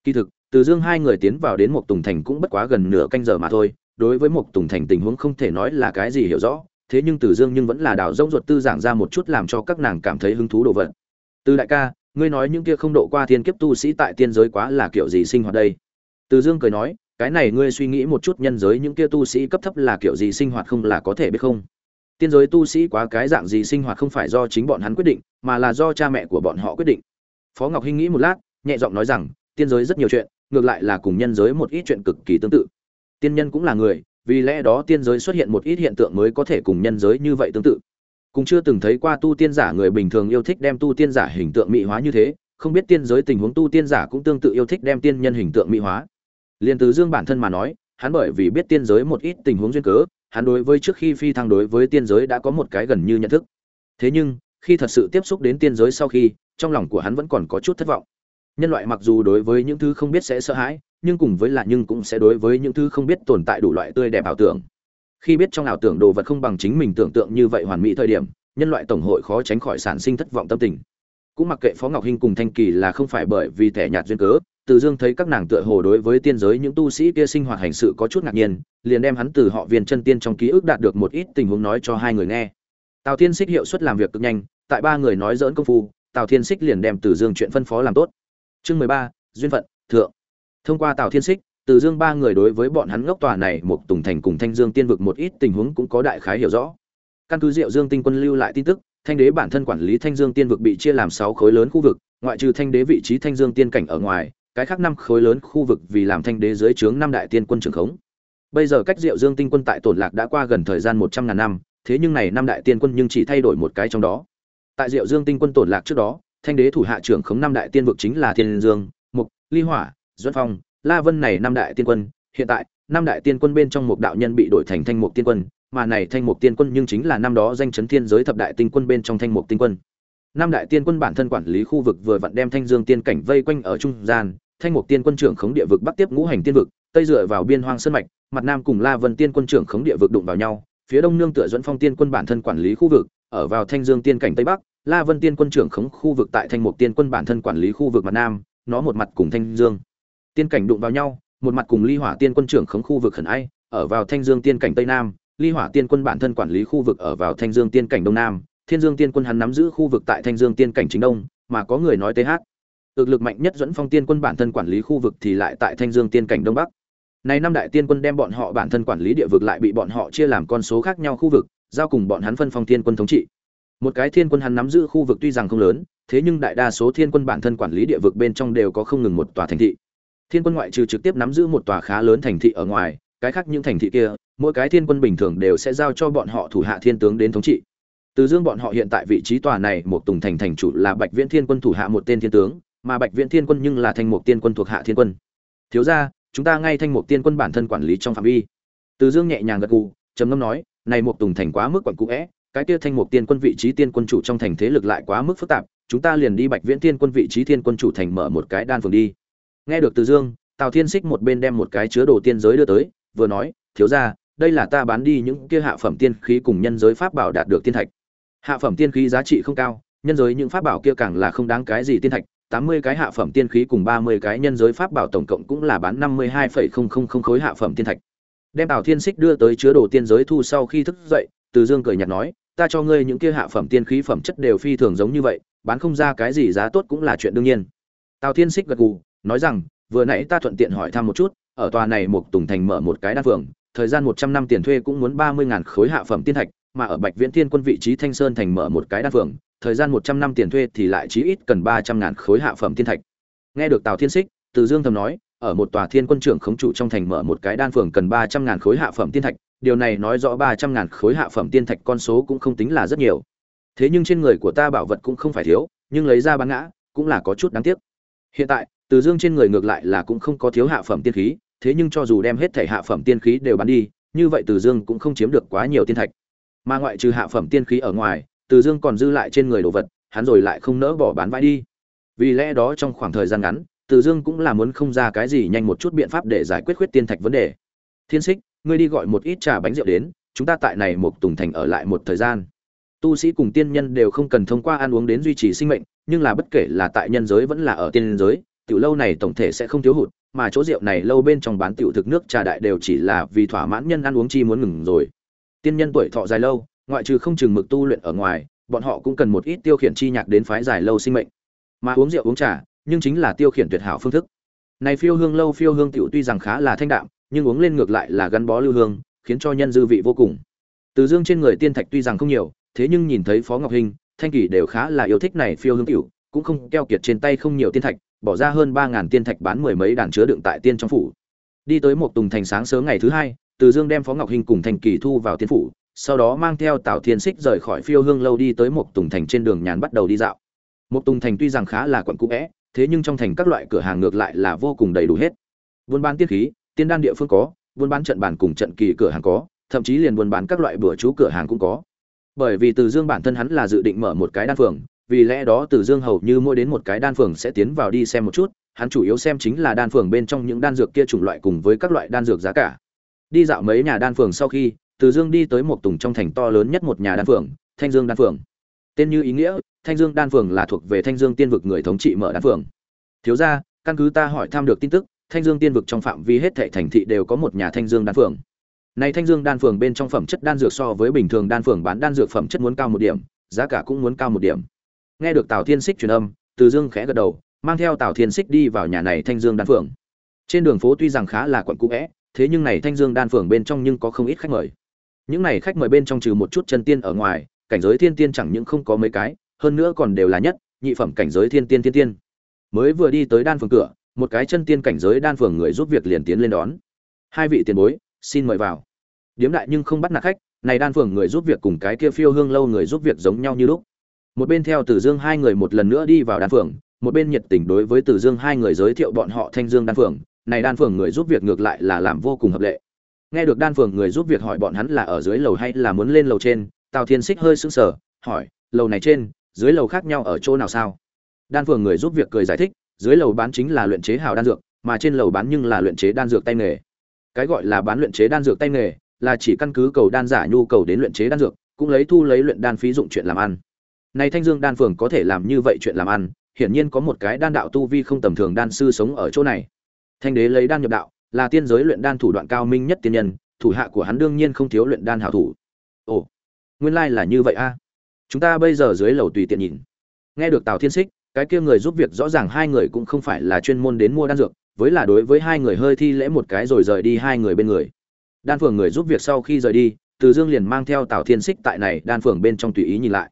Kỳ thực từ dương hai người tiến vào đến một tùng thành cũng bất quá gần nửa canh giờ mà thôi, đối với một tùng thành tình huống không thể nói là cái gì hiểu rõ, thế nhưng từ dương nhưng vẫn là đào rông ruột tư giảng ra một chút làm cho các nàng cảm thấy hứng thú đồ vật. Từ đại ca, ngươi nói những kia không độ qua thiên kiếp tu sĩ tại tiên giới quá là kiểu gì sinh hoạt đây? Từ dương cười nói, cái này ngươi suy nghĩ một chút nhân giới những kia tu sĩ cấp thấp là kiểu gì sinh hoạt không là có thể biết không? Tiên giới tu sĩ quá cái dạng gì sinh hoạt không phải do chính bọn hắn quyết định, mà là do cha mẹ của bọn họ quyết định. Phó ngọc hinh nghĩ một lát, nhẹ giọng nói rằng, tiên giới rất nhiều chuyện ngược lại là cùng nhân giới một ít chuyện cực kỳ tương tự. Tiên nhân cũng là người, vì lẽ đó tiên giới xuất hiện một ít hiện tượng mới có thể cùng nhân giới như vậy tương tự. Cũng chưa từng thấy qua tu tiên giả người bình thường yêu thích đem tu tiên giả hình tượng mỹ hóa như thế, không biết tiên giới tình huống tu tiên giả cũng tương tự yêu thích đem tiên nhân hình tượng mỹ hóa. Liền từ dương bản thân mà nói, hắn bởi vì biết tiên giới một ít tình huống duyên cớ, hắn đối với trước khi phi thăng đối với tiên giới đã có một cái gần như nhận thức. Thế nhưng, khi thật sự tiếp xúc đến tiên giới sau khi, trong lòng của hắn vẫn còn có chút thất vọng nhân loại mặc dù đối với những thứ không biết sẽ sợ hãi, nhưng cùng với là nhưng cũng sẽ đối với những thứ không biết tồn tại đủ loại tươi đẹp ảo tưởng. Khi biết trong ảo tưởng đồ vật không bằng chính mình tưởng tượng như vậy hoàn mỹ thời điểm, nhân loại tổng hội khó tránh khỏi sản sinh thất vọng tâm tình. Cũng mặc kệ phó ngọc hinh cùng thanh kỳ là không phải bởi vì thẻ nhạt duyên cớ, từ dương thấy các nàng tựa hồ đối với tiên giới những tu sĩ kia sinh hoạt hành sự có chút ngạc nhiên, liền đem hắn từ họ viên chân tiên trong ký ức đạt được một ít tình huống nói cho hai người nghe. Tào thiên xích hiệu suất làm việc cực nhanh, tại ba người nói dỡn công phu, tào thiên xích liền đem từ dương chuyện phân phó làm tốt chương mười ba, duyên phận, thượng. Thông qua tào thiên xích từ dương ba người đối với bọn hắn ngốc tòa này một tùng thành cùng thanh dương tiên vực một ít tình huống cũng có đại khái hiểu rõ. Căn cứ diệu dương tinh quân lưu lại tin tức, thanh đế bản thân quản lý thanh dương tiên vực bị chia làm sáu khối lớn khu vực, ngoại trừ thanh đế vị trí thanh dương tiên cảnh ở ngoài, cái khác năm khối lớn khu vực vì làm thanh đế dưới trướng năm đại tiên quân trường khống. Bây giờ cách diệu dương tinh quân tại tổn lạc đã qua gần thời gian một trăm ngàn năm, thế nhưng này năm đại tiên quân nhưng chỉ thay đổi một cái trong đó. Tại diệu dương tinh quân tổn lạc trước đó thanh đế thủ hạ trưởng khống năm đại tiên vực chính là thiên dương, mục, ly hỏa, duẫn phong. La vân này năm đại tiên quân, hiện tại, năm đại tiên quân bên trong một đạo nhân bị đổi thành thanh mục tiên quân, mà này thanh mục tiên quân nhưng chính là năm đó danh chấn thiên giới thập đại tinh quân bên trong thanh mục Tinh quân. Năm đại tiên quân bản thân quản lý khu vực vừa vặn đem thanh dương tiên cảnh vây quanh ở trung gian, thanh mục tiên quân trưởng khống địa vực bắc tiếp ngũ hành tiên vực, tây dựa vào biên hoang sơn mạch, mặt nam cùng la vân tiên quân trưởng khống địa vực đụng vào nhau, phía đông nương tựa dẫn phong tiên quân bản thân quản lý khu vực, ở vào thanh dương tiên cảnh tây bắc la vân tiên quân trưởng khống khu vực tại thanh mục tiên quân bản thân quản lý khu vực mặt nam, nó một mặt cùng thanh dương. Tiên cảnh đụng vào nhau, một mặt cùng ly hỏa tiên quân trưởng khống khu vực khẩn ai, ở vào thanh dương tiên cảnh tây nam. Ly hỏa tiên quân bản thân quản lý khu vực ở vào thanh dương tiên cảnh đông nam. Thiên dương tiên quân hắn nắm giữ khu vực tại thanh dương tiên cảnh chính đông, mà có người nói th thực lực mạnh nhất dẫn phong tiên quân bản thân quản lý khu vực thì lại tại thanh dương tiên cảnh đông bắc. Này năm đại tiên quân đem bọn họ bản thân quản lý địa vực lại bị bọn họ chia làm con số khác nhau khu vực, giao cùng bọn hắn phân phong tiên quân thống trị một cái thiên quân hắn nắm giữ khu vực tuy rằng không lớn, thế nhưng đại đa số thiên quân bản thân quản lý địa vực bên trong đều có không ngừng một tòa thành thị. Thiên quân ngoại trừ trực tiếp nắm giữ một tòa khá lớn thành thị ở ngoài, cái khác những thành thị kia, mỗi cái thiên quân bình thường đều sẽ giao cho bọn họ thủ hạ thiên tướng đến thống trị. Từ dương bọn họ hiện tại vị trí tòa này một tùng thành thành chủ là bạch viễn thiên quân thủ hạ một tên thiên tướng, mà bạch viễn thiên quân nhưng là thanh mục tiên quân thuộc hạ thiên quân. Thiếu ra chúng ta ngay thanh mục tiên quân bản thân quản lý trong phạm vi. Từ dương nhẹ nhàng gật gù, trầm ngâm nói, này một tùng thành quá mức quặn cũ é cái kia thanh mục tiên quân vị trí tiên quân chủ trong thành thế lực lại quá mức phức tạp, chúng ta liền đi bạch viễn tiên quân vị trí thiên quân chủ thành mở một cái đan phường đi. Nghe được từ dương, tào thiên xích một bên đem một cái chứa đồ tiên giới đưa tới, vừa nói, thiếu ra đây là ta bán đi những kia hạ phẩm tiên khí cùng nhân giới pháp bảo đạt được tiên thạch. Hạ phẩm tiên khí giá trị không cao, nhân giới những pháp bảo kia càng là không đáng cái gì tiên thạch, tám mươi cái hạ phẩm tiên khí cùng ba mươi cái nhân giới pháp bảo tổng cộng cũng là bán năm mươi hai phẩy không không không khối hạ phẩm tiên thạch. Đem tào thiên xích đưa tới chứa đồ tiên giới thu sau khi thức dậy, từ dương cười nhạt nói ta cho ngươi những kia hạ phẩm tiên khí phẩm chất đều phi thường giống như vậy bán không ra cái gì giá tốt cũng là chuyện đương nhiên. Tào thiên Sích gật gù nói rằng vừa nãy ta thuận tiện hỏi thăm một chút ở tòa này một tùng thành mở một cái đan phường thời gian một trăm năm tiền thuê cũng muốn ba mươi ngàn khối hạ phẩm tiên thạch mà ở bạch viễn thiên quân vị trí thanh sơn thành mở một cái đan phường thời gian một trăm năm tiền thuê thì lại chí ít cần ba trăm ngàn khối hạ phẩm tiên thạch. Nghe được tào thiên Sích, từ dương thầm nói ở một tòa thiên quân trưởng khống trụ trong thành mở một cái đan phường cần ba trăm ngàn khối hạ phẩm tiên thạch điều này nói rõ ba trăm ngàn khối hạ phẩm tiên thạch con số cũng không tính là rất nhiều. Thế nhưng trên người của ta bảo vật cũng không phải thiếu nhưng lấy ra bán ngã cũng là có chút đáng tiếc. Hiện tại từ dương trên người ngược lại là cũng không có thiếu hạ phẩm tiên khí thế nhưng cho dù đem hết thể hạ phẩm tiên khí đều bán đi như vậy từ dương cũng không chiếm được quá nhiều tiên thạch. Mà ngoại trừ hạ phẩm tiên khí ở ngoài từ dương còn dư lại trên người đồ vật hắn rồi lại không nỡ bỏ bán vãi đi. Vì lẽ đó trong khoảng thời gian ngắn Từ Dương cũng là muốn không ra cái gì nhanh một chút biện pháp để giải quyết khuyết tiên thạch vấn đề. Thiên Sích, ngươi đi gọi một ít trà bánh rượu đến, chúng ta tại này một tùng thành ở lại một thời gian. Tu sĩ cùng tiên nhân đều không cần thông qua ăn uống đến duy trì sinh mệnh, nhưng là bất kể là tại nhân giới vẫn là ở tiên giới, tiểu lâu này tổng thể sẽ không thiếu hụt, mà chỗ rượu này lâu bên trong bán tiểu thực nước trà đại đều chỉ là vì thỏa mãn nhân ăn uống chi muốn ngừng rồi. Tiên nhân tuổi thọ dài lâu, ngoại trừ không chừng mực tu luyện ở ngoài, bọn họ cũng cần một ít tiêu khiển chi nhạc đến phái dài lâu sinh mệnh. Mà uống rượu uống trà, nhưng chính là tiêu khiển tuyệt hảo phương thức. Này phiêu hương lâu phiêu hương tiểu tuy rằng khá là thanh đạm, nhưng uống lên ngược lại là gắn bó lưu hương, khiến cho nhân dư vị vô cùng. Từ Dương trên người tiên thạch tuy rằng không nhiều, thế nhưng nhìn thấy Phó Ngọc Hinh, Thanh Kỳ đều khá là yêu thích này phiêu hương tiểu, cũng không keo kiệt trên tay không nhiều tiên thạch, bỏ ra hơn 3000 tiên thạch bán mười mấy đàn chứa đựng tại tiên trong phủ. Đi tới một tùng thành sáng sớm ngày thứ hai, Từ Dương đem Phó Ngọc Hinh cùng Thanh Kỳ thu vào tiên phủ, sau đó mang theo Tào Thiên xích rời khỏi phiêu hương lâu đi tới một tùng thành trên đường nhàn bắt đầu đi dạo. Một tùng thành tuy rằng khá là quận cũ é, thế nhưng trong thành các loại cửa hàng ngược lại là vô cùng đầy đủ hết. Buôn bán tiên khí, tiên đan địa phương có, buôn bán trận bản cùng trận kỳ cửa hàng có, thậm chí liền buôn bán các loại bữa chú cửa hàng cũng có. Bởi vì Từ Dương bản thân hắn là dự định mở một cái đan phường, vì lẽ đó Từ Dương hầu như mỗi đến một cái đan phường sẽ tiến vào đi xem một chút, hắn chủ yếu xem chính là đan phường bên trong những đan dược kia chủng loại cùng với các loại đan dược giá cả. Đi dạo mấy nhà đan phường sau khi, Từ Dương đi tới một tùng trong thành to lớn nhất một nhà đan phường, Thanh Dương đan phường. Tên như ý nghĩa, Thanh Dương đan phường là thuộc về Thanh Dương tiên vực người thống trị mở đan phường. Thiếu gia, căn cứ ta hỏi thăm được tin tức, Thanh Dương tiên vực trong phạm vi hết thảy thành thị đều có một nhà Thanh Dương đan phường. Này Thanh Dương đan phường bên trong phẩm chất đan dược so với bình thường đan phường bán đan dược phẩm chất muốn cao một điểm, giá cả cũng muốn cao một điểm. Nghe được Tào Thiên Sích truyền âm, Từ Dương khẽ gật đầu, mang theo Tào Thiên Sích đi vào nhà này Thanh Dương đan phường. Trên đường phố tuy rằng khá là quận cũ é, thế nhưng này Thanh Dương đan phường bên trong nhưng có không ít khách mời. Những này khách mời bên trong trừ một chút chân tiên ở ngoài, cảnh giới thiên tiên chẳng những không có mấy cái, hơn nữa còn đều là nhất, nhị phẩm cảnh giới thiên tiên thiên tiên. Mới vừa đi tới đan phường cửa, một cái chân tiên cảnh giới đan phường người giúp việc liền tiến lên đón. Hai vị tiền bối, xin mời vào. Điếm đại nhưng không bắt nạt khách này đan phường người giúp việc cùng cái kia phiêu hương lâu người giúp việc giống nhau như lúc. Một bên theo tử dương hai người một lần nữa đi vào đan phường một bên nhiệt tình đối với tử dương hai người giới thiệu bọn họ thanh dương đan phường. Này đan phường người giúp việc ngược lại là làm vô cùng hợp lệ. Nghe được đan phường người giúp việc hỏi bọn hắn là ở dưới lầu hay là muốn lên lầu trên tào thiên xích hơi sững sờ hỏi lầu này trên dưới lầu khác nhau ở chỗ nào sao? Đan phường người giúp việc cười giải thích dưới lầu bán chính là luyện chế hào đan dược mà trên lầu bán nhưng là luyện chế đan dược tay nghề cái gọi là bán luyện chế đan dược tay nghề là chỉ căn cứ cầu đan giả nhu cầu đến luyện chế đan dược, cũng lấy thu lấy luyện đan phí dụng chuyện làm ăn. Này Thanh Dương đan phường có thể làm như vậy chuyện làm ăn, hiển nhiên có một cái đan đạo tu vi không tầm thường đan sư sống ở chỗ này. Thanh đế lấy đan nhập đạo, là tiên giới luyện đan thủ đoạn cao minh nhất tiên nhân, thủ hạ của hắn đương nhiên không thiếu luyện đan hảo thủ. Ồ, nguyên lai là như vậy a. Chúng ta bây giờ dưới lầu tùy tiện nhìn. Nghe được Tào Thiên Sích, cái kia người giúp việc rõ ràng hai người cũng không phải là chuyên môn đến mua đan dược, với là đối với hai người hơi thi lễ một cái rồi rời đi hai người bên người. Đan phường người giúp việc sau khi rời đi từ dương liền mang theo tào thiên xích tại này đan phường bên trong tùy ý nhìn lại.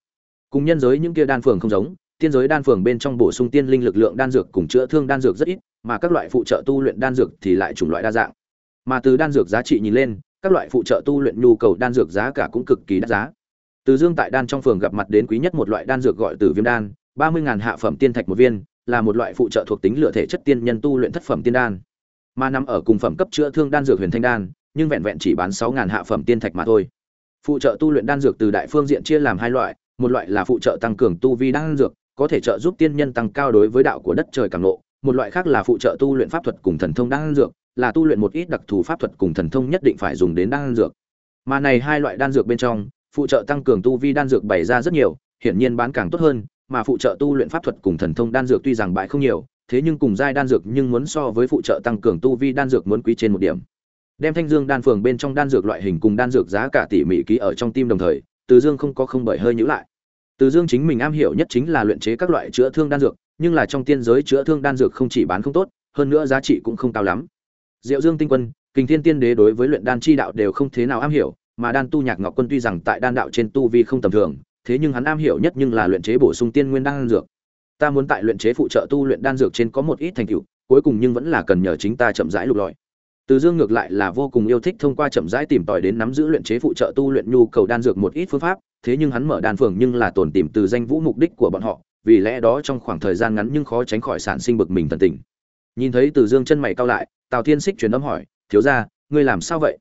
Cùng nhân giới những kia đan phường không giống tiên giới đan phường bên trong bổ sung tiên linh lực lượng đan dược cùng chữa thương đan dược rất ít mà các loại phụ trợ tu luyện đan dược thì lại chủng loại đa dạng. Mà từ đan dược giá trị nhìn lên các loại phụ trợ tu luyện nhu cầu đan dược giá cả cũng cực kỳ đắt giá. Từ dương tại đan trong phường gặp mặt đến quý nhất một loại đan dược gọi từ viêm đan ba mươi ngàn hạ phẩm tiên thạch một viên là một loại phụ trợ thuộc tính lựa thể chất tiên nhân tu luyện thất phẩm tiên đan mà nằm ở cùng phẩm cấp chữa thương đan dược huyền thanh đan nhưng vẹn vẹn chỉ bán sáu ngàn hạ phẩm tiên thạch mà thôi. Phụ trợ tu luyện đan dược từ đại phương diện chia làm hai loại, một loại là phụ trợ tăng cường tu vi đan dược, có thể trợ giúp tiên nhân tăng cao đối với đạo của đất trời càng lộ. một loại khác là phụ trợ tu luyện pháp thuật cùng thần thông đan dược, là tu luyện một ít đặc thù pháp thuật cùng thần thông nhất định phải dùng đến đan dược. Mà này hai loại đan dược bên trong, phụ trợ tăng cường tu vi đan dược bày ra rất nhiều, hiển nhiên bán càng tốt hơn, mà phụ trợ tu luyện pháp thuật cùng thần thông đan dược tuy rằng bại không nhiều, thế nhưng cùng giai đan dược nhưng muốn so với phụ trợ tăng cường tu vi đan dược muốn quý trên một điểm. Đem thanh dương đan phường bên trong đan dược loại hình cùng đan dược giá cả tỉ mỉ ký ở trong tim đồng thời từ dương không có không bởi hơi nhíu lại. Từ dương chính mình am hiểu nhất chính là luyện chế các loại chữa thương đan dược nhưng là trong tiên giới chữa thương đan dược không chỉ bán không tốt hơn nữa giá trị cũng không cao lắm. Diệu dương tinh quân kình thiên tiên đế đối với luyện đan chi đạo đều không thế nào am hiểu mà đan tu nhạc ngọc quân tuy rằng tại đan đạo trên tu vi không tầm thường thế nhưng hắn am hiểu nhất nhưng là luyện chế bổ sung tiên nguyên đan dược ta muốn tại luyện chế phụ trợ tu luyện đan dược trên có một ít thành tựu cuối cùng nhưng vẫn là cần nhờ chính ta chậm rãi lục lọi từ Dương ngược lại là vô cùng yêu thích thông qua chậm rãi tìm tòi đến nắm giữ luyện chế phụ trợ tu luyện nhu cầu đan dược một ít phương pháp, thế nhưng hắn mở đan phường nhưng là tổn tìm từ danh vũ mục đích của bọn họ, vì lẽ đó trong khoảng thời gian ngắn nhưng khó tránh khỏi sản sinh bực mình thần tình. Nhìn thấy Từ Dương chân mày cau lại, Tào Thiên Sích truyền âm hỏi, "Thiếu gia, ngươi làm sao vậy?"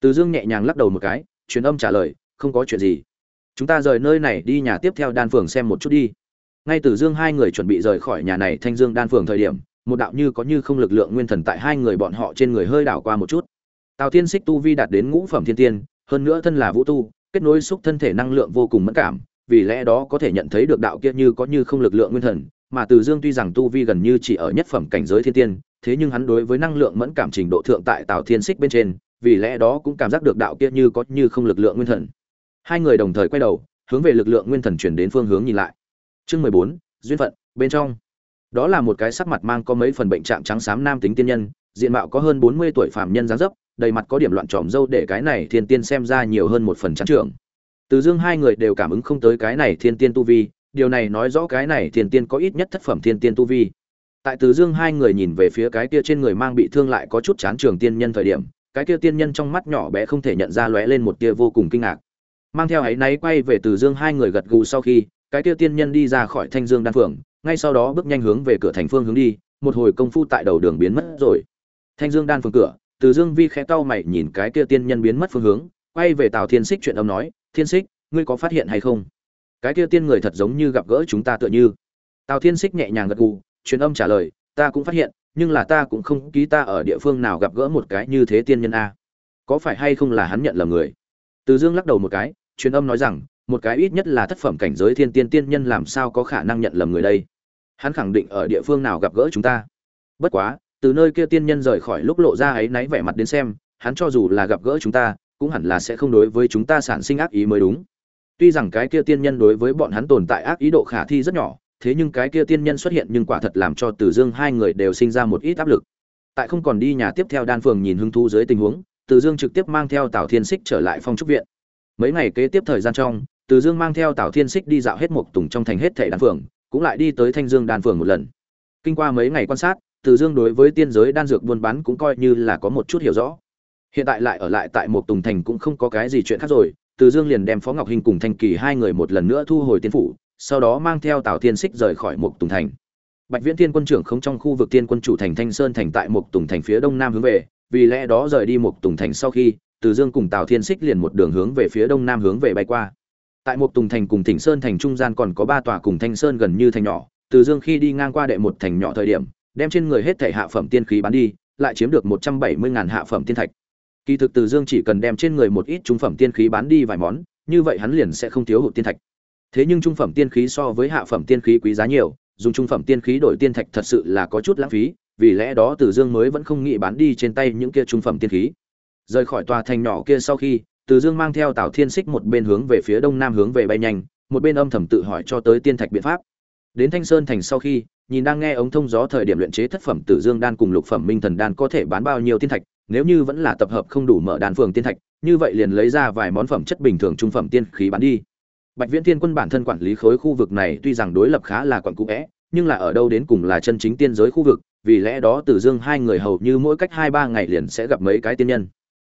Từ Dương nhẹ nhàng lắc đầu một cái, truyền âm trả lời, "Không có chuyện gì. Chúng ta rời nơi này đi nhà tiếp theo đan phường xem một chút đi." Ngay Từ Dương hai người chuẩn bị rời khỏi nhà này Thanh Dương đan phường thời điểm, một đạo như có như không lực lượng nguyên thần tại hai người bọn họ trên người hơi đảo qua một chút tào thiên xích tu vi đạt đến ngũ phẩm thiên tiên hơn nữa thân là vũ tu kết nối xúc thân thể năng lượng vô cùng mẫn cảm vì lẽ đó có thể nhận thấy được đạo kia như có như không lực lượng nguyên thần mà từ dương tuy rằng tu vi gần như chỉ ở nhất phẩm cảnh giới thiên tiên thế nhưng hắn đối với năng lượng mẫn cảm trình độ thượng tại tào thiên xích bên trên vì lẽ đó cũng cảm giác được đạo kia như có như không lực lượng nguyên thần hai người đồng thời quay đầu, hướng về lực lượng nguyên thần chuyển đến phương hướng nhìn lại. Chương mười bốn, duyên phận, bên trong. Đó là một cái sắc mặt mang có mấy phần bệnh trạng trắng xám nam tính tiên nhân, diện mạo có hơn bốn mươi tuổi phạm nhân dáng dấp, đầy mặt có điểm loạn tròm dâu để cái này thiên tiên xem ra nhiều hơn một phần trắng trưởng. Từ dương hai người đều cảm ứng không tới cái này thiên tiên tu vi, điều này nói rõ cái này thiên tiên có ít nhất thất phẩm thiên tiên tu vi. Tại từ dương hai người nhìn về phía cái kia trên người mang bị thương lại có chút chán trường tiên nhân thời điểm, cái kia tiên nhân trong mắt nhỏ bé không thể nhận ra lóe lên một tia vô cùng kinh ngạc mang theo ấy náy quay về từ dương hai người gật gù sau khi, cái kia tiên nhân đi ra khỏi thanh dương đan phượng, ngay sau đó bước nhanh hướng về cửa thành phương hướng đi, một hồi công phu tại đầu đường biến mất rồi. Thanh dương đan phượng cửa, từ dương vi khẽ cau mày nhìn cái kia tiên nhân biến mất phương hướng, quay về tào thiên xích chuyện âm nói, thiên xích ngươi có phát hiện hay không? Cái kia tiên người thật giống như gặp gỡ chúng ta tựa như. Tào thiên xích nhẹ nhàng gật gù, truyền âm trả lời, ta cũng phát hiện, nhưng là ta cũng không ký ta ở địa phương nào gặp gỡ một cái như thế tiên nhân a. Có phải hay không là hắn nhận lầm người? Từ dương lắc đầu một cái truyền âm nói rằng, một cái ít nhất là thất phẩm cảnh giới thiên tiên tiên nhân làm sao có khả năng nhận lầm người đây? Hắn khẳng định ở địa phương nào gặp gỡ chúng ta? Bất quá, từ nơi kia tiên nhân rời khỏi lúc lộ ra ấy náy vẻ mặt đến xem, hắn cho dù là gặp gỡ chúng ta, cũng hẳn là sẽ không đối với chúng ta sản sinh ác ý mới đúng. Tuy rằng cái kia tiên nhân đối với bọn hắn tồn tại ác ý độ khả thi rất nhỏ, thế nhưng cái kia tiên nhân xuất hiện nhưng quả thật làm cho từ dương hai người đều sinh ra một ít áp lực. Tại không còn đi nhà tiếp theo đan phường nhìn hứng thú dưới tình huống, từ dương trực tiếp mang theo tào thiên xích trở lại phong trúc viện mấy ngày kế tiếp thời gian trong, từ dương mang theo tào thiên xích đi dạo hết một tùng trong thành hết thể đan phường cũng lại đi tới thanh dương đan phường một lần. Kinh qua mấy ngày quan sát, từ dương đối với tiên giới đan dược buôn bán cũng coi như là có một chút hiểu rõ. Hiện tại lại ở lại tại một tùng thành cũng không có cái gì chuyện khác rồi, từ dương liền đem phó ngọc hinh cùng thanh kỳ hai người một lần nữa thu hồi tiên phủ, sau đó mang theo tào thiên xích rời khỏi một tùng thành. Bạch viễn tiên quân trưởng không trong khu vực tiên quân chủ thành thanh sơn thành tại một tùng thành phía đông nam hướng về, vì lẽ đó rời đi một tùng thành sau khi từ dương cùng tào thiên xích liền một đường hướng về phía đông nam hướng về bay qua tại một tùng thành cùng thỉnh sơn thành trung gian còn có ba tòa cùng thanh sơn gần như thành nhỏ từ dương khi đi ngang qua đệ một thành nhỏ thời điểm đem trên người hết thể hạ phẩm tiên khí bán đi lại chiếm được một trăm bảy mươi ngàn hạ phẩm tiên thạch kỳ thực từ dương chỉ cần đem trên người một ít trung phẩm tiên khí bán đi vài món như vậy hắn liền sẽ không thiếu hụt tiên thạch thế nhưng trung phẩm tiên khí so với hạ phẩm tiên khí quý giá nhiều dùng trung phẩm tiên khí đổi tiên thạch thật sự là có chút lãng phí vì lẽ đó từ dương mới vẫn không nghĩ bán đi trên tay những kia trung phẩm tiên khí rời khỏi tòa thành nhỏ kia sau khi, từ dương mang theo tào thiên xích một bên hướng về phía đông nam hướng về bay nhanh, một bên âm thầm tự hỏi cho tới tiên thạch biện pháp. Đến thanh sơn thành sau khi, nhìn đang nghe ống thông gió thời điểm luyện chế thất phẩm tử dương đan cùng lục phẩm minh thần đan có thể bán bao nhiêu tiên thạch, nếu như vẫn là tập hợp không đủ mở đan phường tiên thạch, như vậy liền lấy ra vài món phẩm chất bình thường trung phẩm tiên khí bán đi. Bạch viễn thiên quân bản thân quản lý khối khu vực này tuy rằng đối lập khá là quận cũ vẽ, nhưng là ở đâu đến cùng là chân chính tiên giới khu vực, vì lẽ đó tử dương hai người hầu như mỗi cách hai ba ngày liền sẽ gặp mấy cái tiên nhân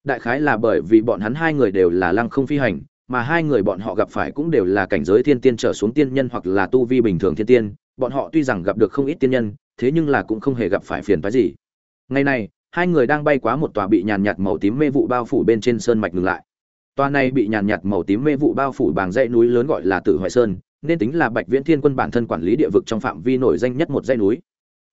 đại khái là bởi vì bọn hắn hai người đều là lăng không phi hành, mà hai người bọn họ gặp phải cũng đều là cảnh giới thiên tiên trở xuống tiên nhân hoặc là tu vi bình thường thiên tiên, bọn họ tuy rằng gặp được không ít tiên nhân, thế nhưng là cũng không hề gặp phải phiền phái gì. Ngày này, hai người đang bay quá một tòa bị nhàn nhạt màu tím mê vụ bao phủ bên trên sơn mạch ngừng lại. Tòa này bị nhàn nhạt màu tím mê vụ bao phủ bằng dãy núi lớn gọi là tử hoại sơn, nên tính là bạch viễn thiên quân bản thân quản lý địa vực trong phạm vi nổi danh nhất một dãy núi.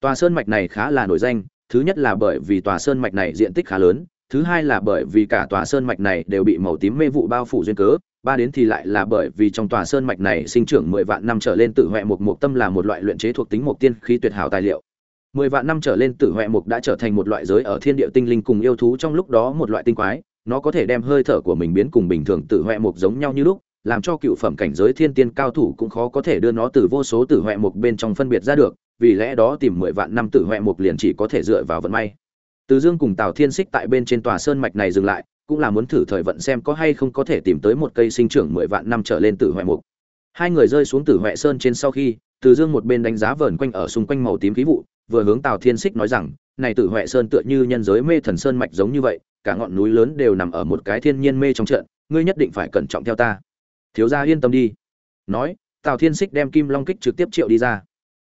Tòa sơn mạch này khá là nổi danh, thứ nhất là bởi vì tòa sơn mạch này diện tích khá lớn thứ hai là bởi vì cả tòa sơn mạch này đều bị màu tím mê vụ bao phủ duyên cớ, ba đến thì lại là bởi vì trong tòa sơn mạch này sinh trưởng mười vạn năm trở lên tử huệ mục mục tâm là một loại luyện chế thuộc tính mục tiên khí tuyệt hảo tài liệu. Mười vạn năm trở lên tử huệ mục đã trở thành một loại giới ở thiên địa tinh linh cùng yêu thú trong lúc đó một loại tinh quái, nó có thể đem hơi thở của mình biến cùng bình thường tử huệ mục giống nhau như lúc, làm cho cựu phẩm cảnh giới thiên tiên cao thủ cũng khó có thể đưa nó từ vô số tử huệ mục bên trong phân biệt ra được, vì lẽ đó tìm mười vạn năm tử huệ mục liền chỉ có thể dựa vào vận may từ dương cùng tào thiên xích tại bên trên tòa sơn mạch này dừng lại, cũng là muốn thử thời vận xem có hay không có thể tìm tới một cây sinh trưởng mười vạn năm trở lên tử hoại mục. Hai người rơi xuống tử huệ sơn trên sau khi, từ dương một bên đánh giá vờn quanh ở xung quanh màu tím khí vụ, vừa hướng tào thiên xích nói rằng, này tử huệ sơn tựa như nhân giới mê thần sơn mạch giống như vậy, cả ngọn núi lớn đều nằm ở một cái thiên nhiên mê trong trận, ngươi nhất định phải cẩn trọng theo ta. Thiếu gia yên tâm đi. Nói, tào thiên xích đem kim long kích trực tiếp triệu đi ra.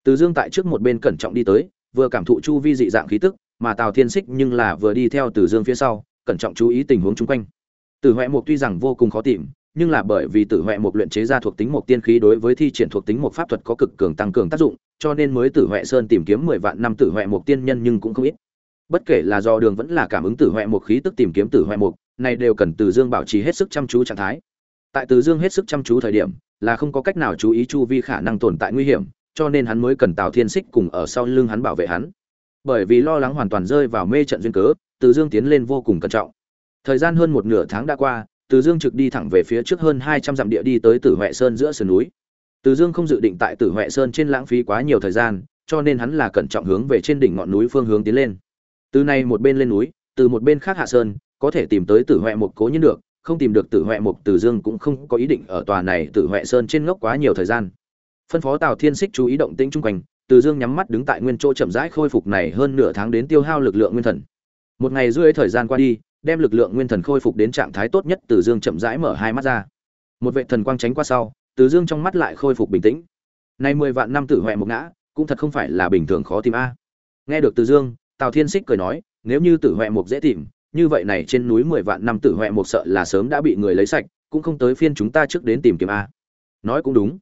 Từ dương tại trước một bên cẩn trọng đi tới, vừa cảm thụ chu vi dị dạng khí tức mà tào thiên xích nhưng là vừa đi theo từ dương phía sau, cẩn trọng chú ý tình huống chung quanh. Tử huệ mục tuy rằng vô cùng khó tìm, nhưng là bởi vì tử huệ mục luyện chế ra thuộc tính mục tiên khí đối với thi triển thuộc tính mục pháp thuật có cực cường tăng cường tác dụng, cho nên mới tử huệ sơn tìm kiếm mười vạn năm tử huệ mục tiên nhân nhưng cũng không ít. Bất kể là do đường vẫn là cảm ứng tử huệ mục khí tức tìm kiếm tử huệ mục này đều cần từ dương bảo trì hết sức chăm chú trạng thái. Tại từ dương hết sức chăm chú thời điểm, là không có cách nào chú ý chu vi khả năng tồn tại nguy hiểm, cho nên hắn mới cần tào thiên xích cùng ở sau lưng hắn bảo vệ hắn bởi vì lo lắng hoàn toàn rơi vào mê trận duyên cớ, từ dương tiến lên vô cùng cẩn trọng. Thời gian hơn một nửa tháng đã qua, từ dương trực đi thẳng về phía trước hơn hai trăm dặm địa đi tới tử huệ sơn giữa sườn núi. Từ dương không dự định tại tử huệ sơn trên lãng phí quá nhiều thời gian, cho nên hắn là cẩn trọng hướng về trên đỉnh ngọn núi phương hướng tiến lên. Từ này một bên lên núi, từ một bên khác hạ sơn, có thể tìm tới tử huệ một cố nhiên được, không tìm được tử huệ mục từ dương cũng không có ý định ở tòa này tử huệ sơn trên ngốc quá nhiều thời gian. Phân phó tào thiên xích chú ý động tĩnh chung quanh từ dương nhắm mắt đứng tại nguyên chỗ chậm rãi khôi phục này hơn nửa tháng đến tiêu hao lực lượng nguyên thần. Một ngày rưỡi thời gian qua đi, đem lực lượng nguyên thần khôi phục đến trạng thái tốt nhất, từ dương chậm rãi mở hai mắt ra. Một vệ thần quang tránh qua sau, từ dương trong mắt lại khôi phục bình tĩnh. Nay mười vạn năm tử huệ một ngã, cũng thật không phải là bình thường khó tìm a. Nghe được từ dương, tào thiên xích cười nói, nếu như tử huệ mục dễ tìm, như vậy này trên núi mười vạn năm tử huệ một sợ là sớm đã bị người lấy sạch, cũng không tới phiên chúng ta trước đến tìm kiếm a. Nói cũng đúng.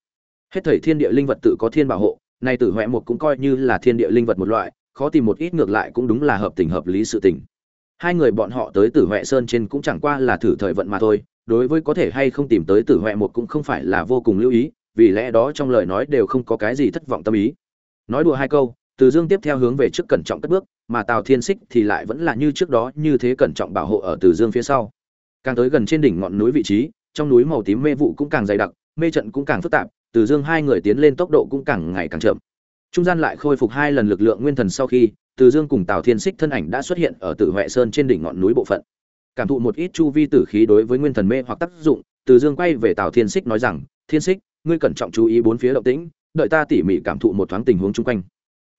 Hết thời thiên địa linh vật tự có thiên bảo hộ nay tử huệ một cũng coi như là thiên địa linh vật một loại, khó tìm một ít ngược lại cũng đúng là hợp tình hợp lý sự tình. Hai người bọn họ tới tử huệ sơn trên cũng chẳng qua là thử thời vận mà thôi, đối với có thể hay không tìm tới tử huệ một cũng không phải là vô cùng lưu ý, vì lẽ đó trong lời nói đều không có cái gì thất vọng tâm ý. Nói đùa hai câu, từ dương tiếp theo hướng về trước cẩn trọng cất bước, mà tào thiên xích thì lại vẫn là như trước đó, như thế cẩn trọng bảo hộ ở từ dương phía sau. Càng tới gần trên đỉnh ngọn núi vị trí, trong núi màu tím mê vụ cũng càng dày đặc, mê trận cũng càng phức tạp từ dương hai người tiến lên tốc độ cũng càng ngày càng chậm. Trung gian lại khôi phục hai lần lực lượng nguyên thần sau khi, từ dương cùng tào thiên xích thân ảnh đã xuất hiện ở tử huệ sơn trên đỉnh ngọn núi bộ phận. Cảm thụ một ít chu vi tử khí đối với nguyên thần mê hoặc tác dụng, từ dương quay về tào thiên xích nói rằng, thiên xích ngươi cẩn trọng chú ý bốn phía động tĩnh, đợi ta tỉ mỉ cảm thụ một thoáng tình huống chung quanh.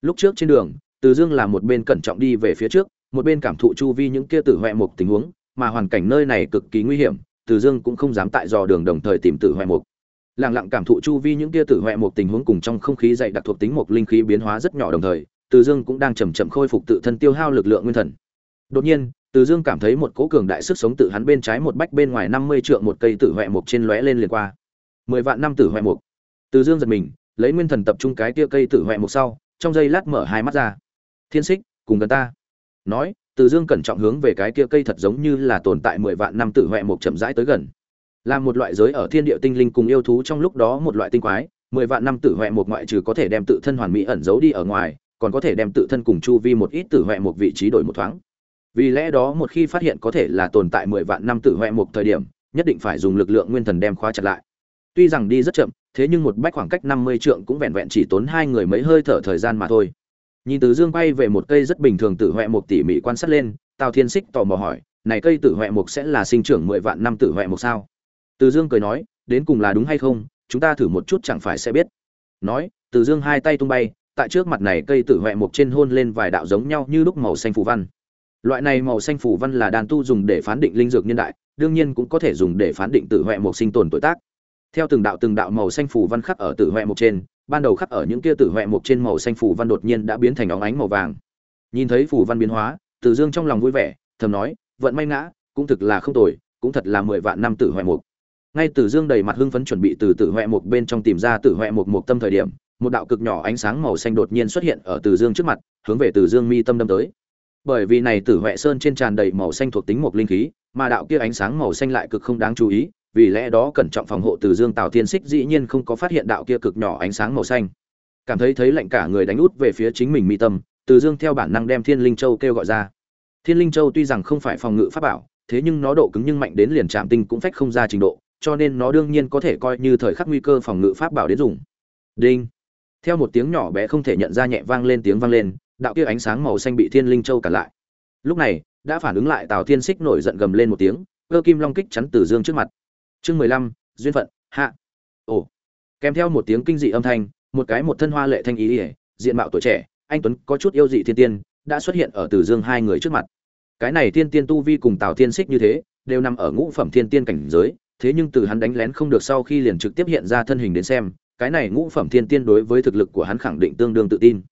Lúc trước trên đường, từ dương là một bên cẩn trọng đi về phía trước, một bên cảm thụ chu vi những kia tử huệ mục tình huống, mà hoàn cảnh nơi này cực kỳ nguy hiểm, từ dương cũng không dám tại dò đường đồng thời tìm tử huệ mục lặng lặng cảm thụ chu vi những kia tử huệ mục tình huống cùng trong không khí dày đặc thuộc tính một linh khí biến hóa rất nhỏ đồng thời, từ dương cũng đang chầm chậm khôi phục tự thân tiêu hao lực lượng nguyên thần. Đột nhiên, từ dương cảm thấy một cỗ cường đại sức sống tự hắn bên trái một bách bên ngoài năm mươi trượng một cây tử huệ mục trên lóe lên liền qua. Mười vạn năm tử huệ mục từ dương giật mình, lấy nguyên thần tập trung cái kia cây tử huệ mục sau, trong giây lát mở hai mắt ra. Thiên xích cùng gần ta. Nói, từ dương cẩn trọng hướng về cái kia cây thật giống như là tồn tại mười vạn năm tử huệ mục chậm rãi tới gần là một loại giới ở thiên địa tinh linh cùng yêu thú trong lúc đó một loại tinh quái, mười vạn năm tử huệ một ngoại trừ có thể đem tự thân hoàn mỹ ẩn giấu đi ở ngoài, còn có thể đem tự thân cùng chu vi một ít tử huệ một vị trí đổi một thoáng. Vì lẽ đó một khi phát hiện có thể là tồn tại mười vạn năm tử huệ một thời điểm, nhất định phải dùng lực lượng nguyên thần đem khóa chặt lại. Tuy rằng đi rất chậm, thế nhưng một bách khoảng cách năm mươi trượng cũng vẹn vẹn chỉ tốn hai người mấy hơi thở thời gian mà thôi. Nhìn từ dương bay về một cây rất bình thường tử huệ một tỉ mỉ quan sát lên, tào thiên xích tò mò hỏi, này cây tử huệ mục sẽ là sinh trưởng mười vạn năm tử huệ mục sao? Từ dương cười nói, đến cùng là đúng hay không, chúng ta thử một chút chẳng phải sẽ biết. Nói, từ dương hai tay tung bay, tại trước mặt này cây tử huệ Mộc trên hôn lên vài đạo giống nhau như lúc màu xanh phù văn. Loại này màu xanh phù văn là đàn tu dùng để phán định linh dược niên đại, đương nhiên cũng có thể dùng để phán định tử huệ Mộc sinh tồn tuổi tác. Theo từng đạo từng đạo màu xanh phù văn khắc ở tử huệ Mộc trên, ban đầu khắc ở những kia tử huệ Mộc trên màu xanh phù văn đột nhiên đã biến thành óng ánh màu vàng. Nhìn thấy phù văn biến hóa, Từ dương trong lòng vui vẻ, thầm nói, vận may ngã, cũng thực là không tồi, cũng thật là mười vạn năm tử huệ mục ngay từ dương đầy mặt hưng phấn chuẩn bị từ tử huệ một bên trong tìm ra tử huệ một một tâm thời điểm, một đạo cực nhỏ ánh sáng màu xanh đột nhiên xuất hiện ở tử dương trước mặt, hướng về tử dương mi tâm đâm tới. Bởi vì này tử huệ sơn trên tràn đầy màu xanh thuộc tính một linh khí, mà đạo kia ánh sáng màu xanh lại cực không đáng chú ý, vì lẽ đó cẩn trọng phòng hộ từ dương tào thiên xích dĩ nhiên không có phát hiện đạo kia cực nhỏ ánh sáng màu xanh. Cảm thấy thấy lạnh cả người đánh út về phía chính mình mi tâm, từ dương theo bản năng đem thiên linh châu kêu gọi ra. Thiên linh châu tuy rằng không phải phòng ngự pháp bảo, thế nhưng nó độ cứng nhưng mạnh đến liền chạm tinh cũng phách không ra trình độ cho nên nó đương nhiên có thể coi như thời khắc nguy cơ phòng ngự pháp bảo đến dùng. Đinh. Theo một tiếng nhỏ bé không thể nhận ra nhẹ vang lên tiếng vang lên, đạo kia ánh sáng màu xanh bị thiên linh châu cản lại. Lúc này, đã phản ứng lại tào thiên xích nổi giận gầm lên một tiếng, cơ kim long kích chắn từ dương trước mặt. Chương mười lăm, duyên phận, hạ. Ồ. Kèm theo một tiếng kinh dị âm thanh, một cái một thân hoa lệ thanh ý ỉa diện mạo tuổi trẻ, anh tuấn có chút yêu dị thiên tiên, đã xuất hiện ở từ dương hai người trước mặt. Cái này thiên tiên tu vi cùng tào thiên xích như thế, đều nằm ở ngũ phẩm thiên tiên cảnh giới thế nhưng từ hắn đánh lén không được sau khi liền trực tiếp hiện ra thân hình đến xem, cái này ngũ phẩm thiên tiên đối với thực lực của hắn khẳng định tương đương tự tin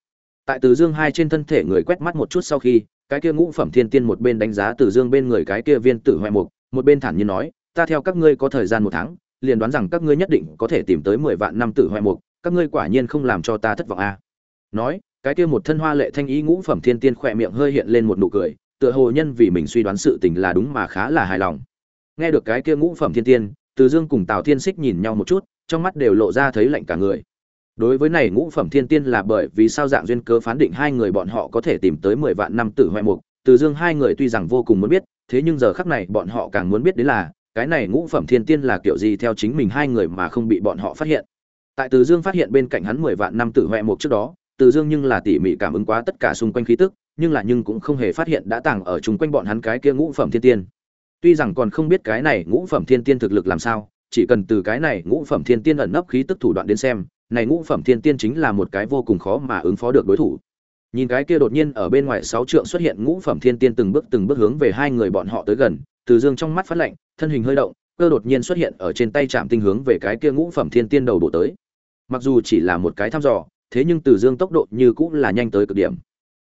tại từ dương hai trên thân thể người quét mắt một chút sau khi, cái kia ngũ phẩm thiên tiên một bên đánh giá từ dương bên người cái kia viên tử hoại mục, một bên thản nhiên nói, ta theo các ngươi có thời gian một tháng, liền đoán rằng các ngươi nhất định có thể tìm tới mười vạn năm tử hoại mục, các ngươi quả nhiên không làm cho ta thất vọng a à. nói, cái kia một thân hoa lệ thanh ý ngũ phẩm thiên tiên khỏe miệng hơi hiện lên một nụ cười, tựa hồ nhân vì mình suy đoán sự tình là đúng mà khá là hài lòng nghe được cái kia ngũ phẩm thiên tiên, từ dương cùng tào thiên xích nhìn nhau một chút, trong mắt đều lộ ra thấy lạnh cả người. Đối với này ngũ phẩm thiên tiên là bởi vì sao dạng duyên cơ phán định hai người bọn họ có thể tìm tới mười vạn năm tử hoại mục, từ dương hai người tuy rằng vô cùng muốn biết, thế nhưng giờ khắc này bọn họ càng muốn biết đến là, cái này ngũ phẩm thiên tiên là kiểu gì theo chính mình hai người mà không bị bọn họ phát hiện. Tại từ dương phát hiện bên cạnh hắn mười vạn năm tử hoại mục trước đó, từ dương nhưng là tỉ mỉ cảm ứng quá tất cả xung quanh khí tức, nhưng là nhưng cũng không hề phát hiện đã tàng ở chung quanh bọn hắn cái kia ngũ phẩm thiên tiên tuy rằng còn không biết cái này ngũ phẩm thiên tiên thực lực làm sao, chỉ cần từ cái này ngũ phẩm thiên tiên ẩn nấp khí tức thủ đoạn đến xem, này ngũ phẩm thiên tiên chính là một cái vô cùng khó mà ứng phó được đối thủ. Nhìn cái kia đột nhiên ở bên ngoài sáu trượng xuất hiện ngũ phẩm thiên tiên từng bước từng bước hướng về hai người bọn họ tới gần, từ dương trong mắt phát lạnh, thân hình hơi động, cơ đột nhiên xuất hiện ở trên tay chạm tinh hướng về cái kia ngũ phẩm thiên tiên đầu bộ tới. Mặc dù chỉ là một cái thăm dò, thế nhưng từ dương tốc độ như cũng là nhanh tới cực điểm.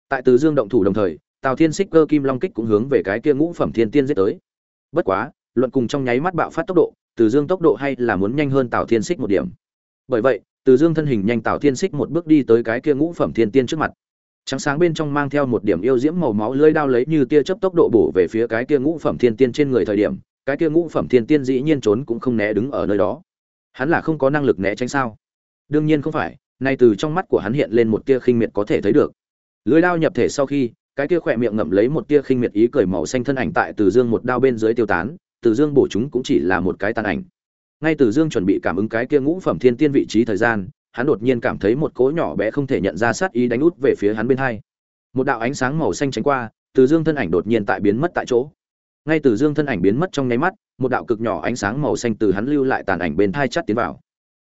Tại từ dương động thủ đồng thời, tào thiên xích cơ kim long kích cũng hướng về cái kia ngũ phẩm thiên tiên giết tới bất quá, luận cùng trong nháy mắt bạo phát tốc độ, từ dương tốc độ hay là muốn nhanh hơn tào thiên xích một điểm. Bởi vậy, từ dương thân hình nhanh tào thiên xích một bước đi tới cái kia ngũ phẩm thiên tiên trước mặt. Trắng sáng bên trong mang theo một điểm yêu diễm màu máu lưỡi đao lấy như tia chớp tốc độ bổ về phía cái kia ngũ phẩm thiên tiên trên người thời điểm, cái kia ngũ phẩm thiên tiên dĩ nhiên trốn cũng không né đứng ở nơi đó. Hắn là không có năng lực né tránh sao? Đương nhiên không phải, nay từ trong mắt của hắn hiện lên một tia khinh miệt có thể thấy được. Lưỡi đao nhập thể sau khi cái kia khỏe miệng ngậm lấy một tia khinh miệt ý cười màu xanh thân ảnh tại từ dương một đao bên dưới tiêu tán, từ dương bổ chúng cũng chỉ là một cái tàn ảnh. Ngay từ dương chuẩn bị cảm ứng cái kia ngũ phẩm thiên tiên vị trí thời gian, hắn đột nhiên cảm thấy một cỗ nhỏ bé không thể nhận ra sát ý đánh út về phía hắn bên hai. Một đạo ánh sáng màu xanh tránh qua, từ dương thân ảnh đột nhiên tại biến mất tại chỗ. Ngay từ dương thân ảnh biến mất trong nháy mắt, một đạo cực nhỏ ánh sáng màu xanh từ hắn lưu lại tàn ảnh bên thai chắt tiến vào.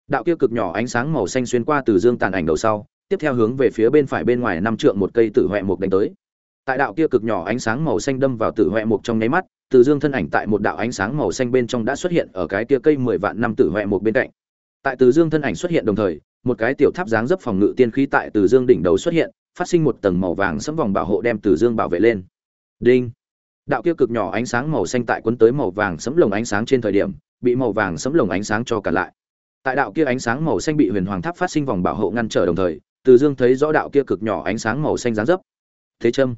Đạo kia cực nhỏ ánh sáng màu xanh xuyên qua từ dương tàn ảnh đầu sau, tiếp theo hướng về phía bên phải bên ngoài năm trượng một cây tử huệ mục đánh tới tại đạo kia cực nhỏ ánh sáng màu xanh đâm vào tử huệ mục trong nháy mắt, từ dương thân ảnh tại một đạo ánh sáng màu xanh bên trong đã xuất hiện ở cái kia cây mười vạn năm tử huệ mục bên cạnh. Tại từ dương thân ảnh xuất hiện đồng thời, một cái tiểu tháp dáng dấp phòng ngự tiên khí tại từ dương đỉnh đầu xuất hiện, phát sinh một tầng màu vàng sẫm vòng bảo hộ đem từ dương bảo vệ lên. Đinh! Đạo kia cực nhỏ ánh sáng màu xanh tại quấn tới màu vàng sẫm lồng ánh sáng trên thời điểm, bị màu vàng sẫm lồng ánh sáng cho cả lại. Tại đạo kia ánh sáng màu xanh bị huyền hoàng tháp phát sinh vòng bảo hộ ngăn trở đồng thời, từ dương thấy rõ đạo kia cực nhỏ ánh sáng màu xanh dáng dấp. Thế châm!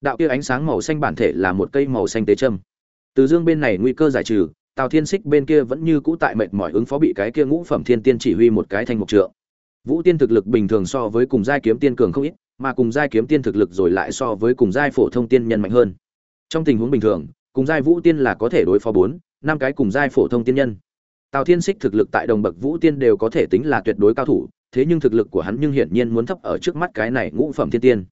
Đạo kia ánh sáng màu xanh bản thể là một cây màu xanh tế châm từ dương bên này nguy cơ giải trừ, tào thiên xích bên kia vẫn như cũ tại mệt mỏi ứng phó bị cái kia ngũ phẩm thiên tiên chỉ huy một cái thành mục trượng. Vũ tiên thực lực bình thường so với cùng giai kiếm tiên cường không ít, mà cùng giai kiếm tiên thực lực rồi lại so với cùng giai phổ thông tiên nhân mạnh hơn. Trong tình huống bình thường, cùng giai vũ tiên là có thể đối phó bốn, năm cái cùng giai phổ thông tiên nhân. Tào thiên xích thực lực tại đồng bậc vũ tiên đều có thể tính là tuyệt đối cao thủ, thế nhưng thực lực của hắn nhưng hiển nhiên muốn thấp ở trước mắt cái này ngũ phẩm thiên tiên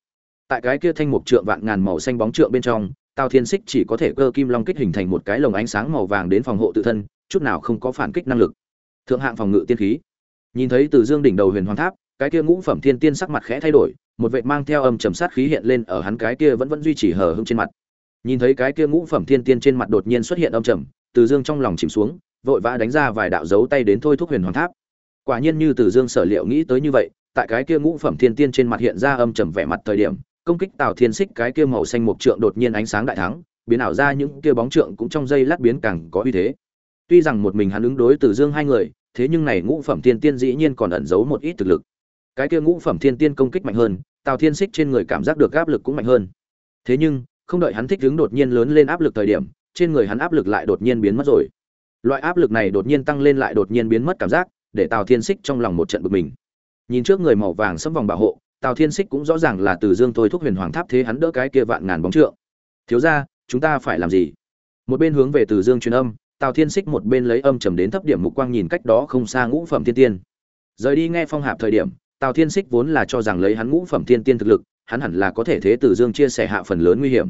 tại cái kia thanh mục trượng vạn ngàn màu xanh bóng trượng bên trong, tào thiên xích chỉ có thể cơ kim long kích hình thành một cái lồng ánh sáng màu vàng đến phòng hộ tự thân, chút nào không có phản kích năng lực. Thượng hạng phòng ngự tiên khí. Nhìn thấy từ dương đỉnh đầu huyền hoàng tháp, cái kia ngũ phẩm thiên tiên sắc mặt khẽ thay đổi, một vệ mang theo âm trầm sát khí hiện lên ở hắn cái kia vẫn vẫn duy trì hờ hững trên mặt. Nhìn thấy cái kia ngũ phẩm thiên tiên trên mặt đột nhiên xuất hiện âm trầm, từ dương trong lòng chìm xuống, vội vã đánh ra vài đạo dấu tay đến thôi thúc huyền hoàng tháp. Quả nhiên như từ dương sở liệu nghĩ tới như vậy, tại cái kia ngũ phẩm thiên tiên trên mặt hiện ra âm trầm vẻ mặt thời điểm công kích tào thiên xích cái kia màu xanh mục trượng đột nhiên ánh sáng đại thắng, biến ảo ra những kia bóng trượng cũng trong dây lát biến càng có uy thế. Tuy rằng một mình hắn ứng đối từ dương hai người, thế nhưng này ngũ phẩm thiên tiên dĩ nhiên còn ẩn giấu một ít thực lực. Cái kia ngũ phẩm thiên tiên công kích mạnh hơn, tào thiên xích trên người cảm giác được áp lực cũng mạnh hơn. Thế nhưng, không đợi hắn thích ứng đột nhiên lớn lên áp lực thời điểm, trên người hắn áp lực lại đột nhiên biến mất rồi. Loại áp lực này đột nhiên tăng lên lại đột nhiên biến mất cảm giác, để tào thiên xích trong lòng một trận bực mình. Nhìn trước người màu vàng sẫm vòng bảo hộ tào thiên xích cũng rõ ràng là từ dương thôi thúc huyền hoàng tháp thế hắn đỡ cái kia vạn ngàn bóng trượng. Thiếu ra chúng ta phải làm gì? Một bên hướng về từ dương truyền âm, tào thiên xích một bên lấy âm trầm đến thấp điểm mục quang nhìn cách đó không xa ngũ phẩm thiên tiên. Rời đi nghe phong hạp thời điểm, tào thiên xích vốn là cho rằng lấy hắn ngũ phẩm thiên tiên thực lực, hắn hẳn là có thể thế từ dương chia sẻ hạ phần lớn nguy hiểm.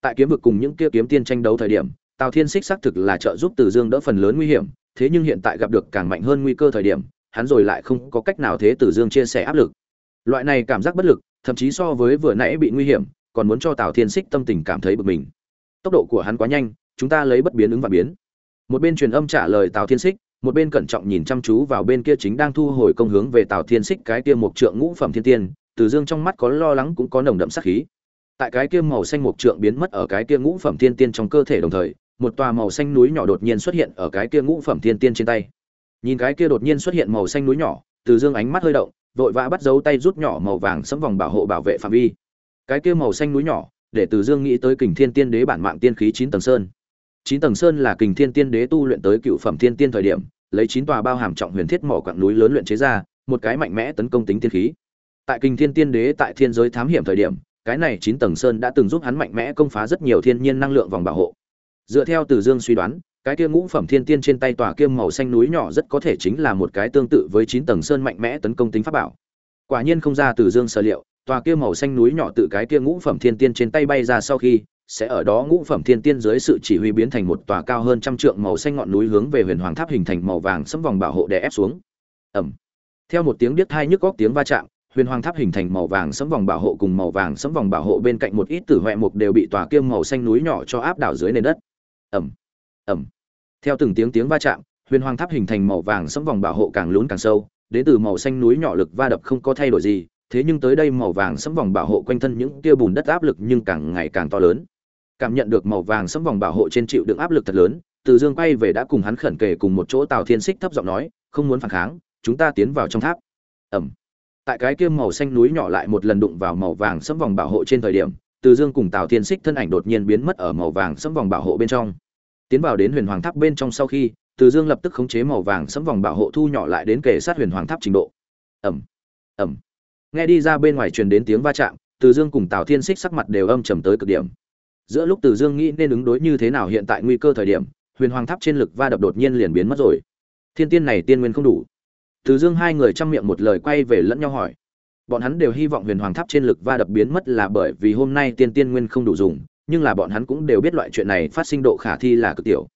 Tại kiếm vực cùng những kia kiếm tiên tranh đấu thời điểm, tào thiên xích xác thực là trợ giúp từ dương đỡ phần lớn nguy hiểm, thế nhưng hiện tại gặp được càng mạnh hơn nguy cơ thời điểm, hắn rồi lại không có cách nào thế từ dương chia sẻ áp lực loại này cảm giác bất lực, thậm chí so với vừa nãy bị nguy hiểm, còn muốn cho tào thiên xích tâm tình cảm thấy bực mình. Tốc độ của hắn quá nhanh, chúng ta lấy bất biến ứng và biến. Một bên truyền âm trả lời tào thiên xích một bên cẩn trọng nhìn chăm chú vào bên kia chính đang thu hồi công hướng về tào thiên xích cái kia một trượng ngũ phẩm thiên tiên, từ dương trong mắt có lo lắng cũng có nồng đậm sát khí. Tại cái kia màu xanh một trượng biến mất ở cái kia ngũ phẩm thiên tiên trong cơ thể đồng thời, một tòa màu xanh núi nhỏ đột nhiên xuất hiện ở cái kia ngũ phẩm thiên tiên trên tay. Nhìn cái kia đột nhiên xuất hiện màu xanh núi nhỏ, từ dương ánh mắt hơi động vội vã bắt dấu tay rút nhỏ màu vàng sẫm vòng bảo hộ bảo vệ phạm vi. Cái kia màu xanh núi nhỏ, để từ dương nghĩ tới kình thiên tiên đế bản mạng tiên khí chín tầng sơn. Chín tầng sơn là kình thiên tiên đế tu luyện tới cựu phẩm thiên tiên thời điểm, lấy chín tòa bao hàm trọng huyền thiết mỏ quặng núi lớn luyện chế ra, một cái mạnh mẽ tấn công tính tiên khí. Tại kình thiên tiên đế tại thiên giới thám hiểm thời điểm, cái này chín tầng sơn đã từng giúp hắn mạnh mẽ công phá rất nhiều thiên nhiên năng lượng vòng bảo hộ. Dựa theo từ dương suy đoán cái kia ngũ phẩm thiên tiên trên tay tòa kiêm màu xanh núi nhỏ rất có thể chính là một cái tương tự với chín tầng sơn mạnh mẽ tấn công tính pháp bảo. Quả nhiên không ra từ dương sở liệu, tòa kia màu xanh núi nhỏ tự cái kia ngũ phẩm thiên tiên trên tay bay ra sau khi, sẽ ở đó ngũ phẩm thiên tiên dưới sự chỉ huy biến thành một tòa cao hơn trăm trượng màu xanh ngọn núi hướng về huyền hoàng tháp hình thành màu vàng sấm vòng bảo hộ đè ép xuống. Ẩm theo một tiếng biết hai nhức góc tiếng va chạm, huyền hoàng tháp hình thành màu vàng sấm vòng bảo hộ cùng màu vàng sấm vòng bảo hộ bên cạnh một ít tử huệ mục đều bị tòa kia màu xanh núi nhỏ cho áp đảo dưới nền đất. Ẩm ẩm theo từng tiếng tiếng va chạm, huyền hoàng tháp hình thành màu vàng sấm vòng bảo hộ càng lún càng sâu, đến từ màu xanh núi nhỏ lực va đập không có thay đổi gì, thế nhưng tới đây màu vàng sấm vòng bảo hộ quanh thân những tia bùn đất áp lực nhưng càng ngày càng to lớn. Cảm nhận được màu vàng sấm vòng bảo hộ trên chịu đựng áp lực thật lớn, từ dương quay về đã cùng hắn khẩn kề cùng một chỗ tào thiên xích thấp giọng nói, không muốn phản kháng, chúng ta tiến vào trong tháp. Ẩm tại cái kia màu xanh núi nhỏ lại một lần đụng vào màu vàng sấm vòng bảo hộ trên thời điểm, từ dương cùng tào thiên xích thân ảnh đột nhiên biến mất ở màu vàng sấm vòng bảo hộ bên trong tiến vào đến huyền hoàng tháp bên trong sau khi, từ dương lập tức khống chế màu vàng sấm vòng bảo hộ thu nhỏ lại đến kề sát huyền hoàng tháp trình độ. Ẩm ẩm nghe đi ra bên ngoài truyền đến tiếng va chạm, từ dương cùng tào thiên xích sắc mặt đều âm trầm tới cực điểm. Giữa lúc từ dương nghĩ nên ứng đối như thế nào hiện tại nguy cơ thời điểm, huyền hoàng tháp trên lực va đập đột nhiên liền biến mất rồi. Thiên tiên này tiên nguyên không đủ. Từ dương hai người chăm miệng một lời quay về lẫn nhau hỏi. Bọn hắn đều hy vọng huyền hoàng tháp trên lực va đập biến mất là bởi vì hôm nay tiên tiên nguyên không đủ dùng nhưng là bọn hắn cũng đều biết loại chuyện này phát sinh độ khả thi là cực tiểu.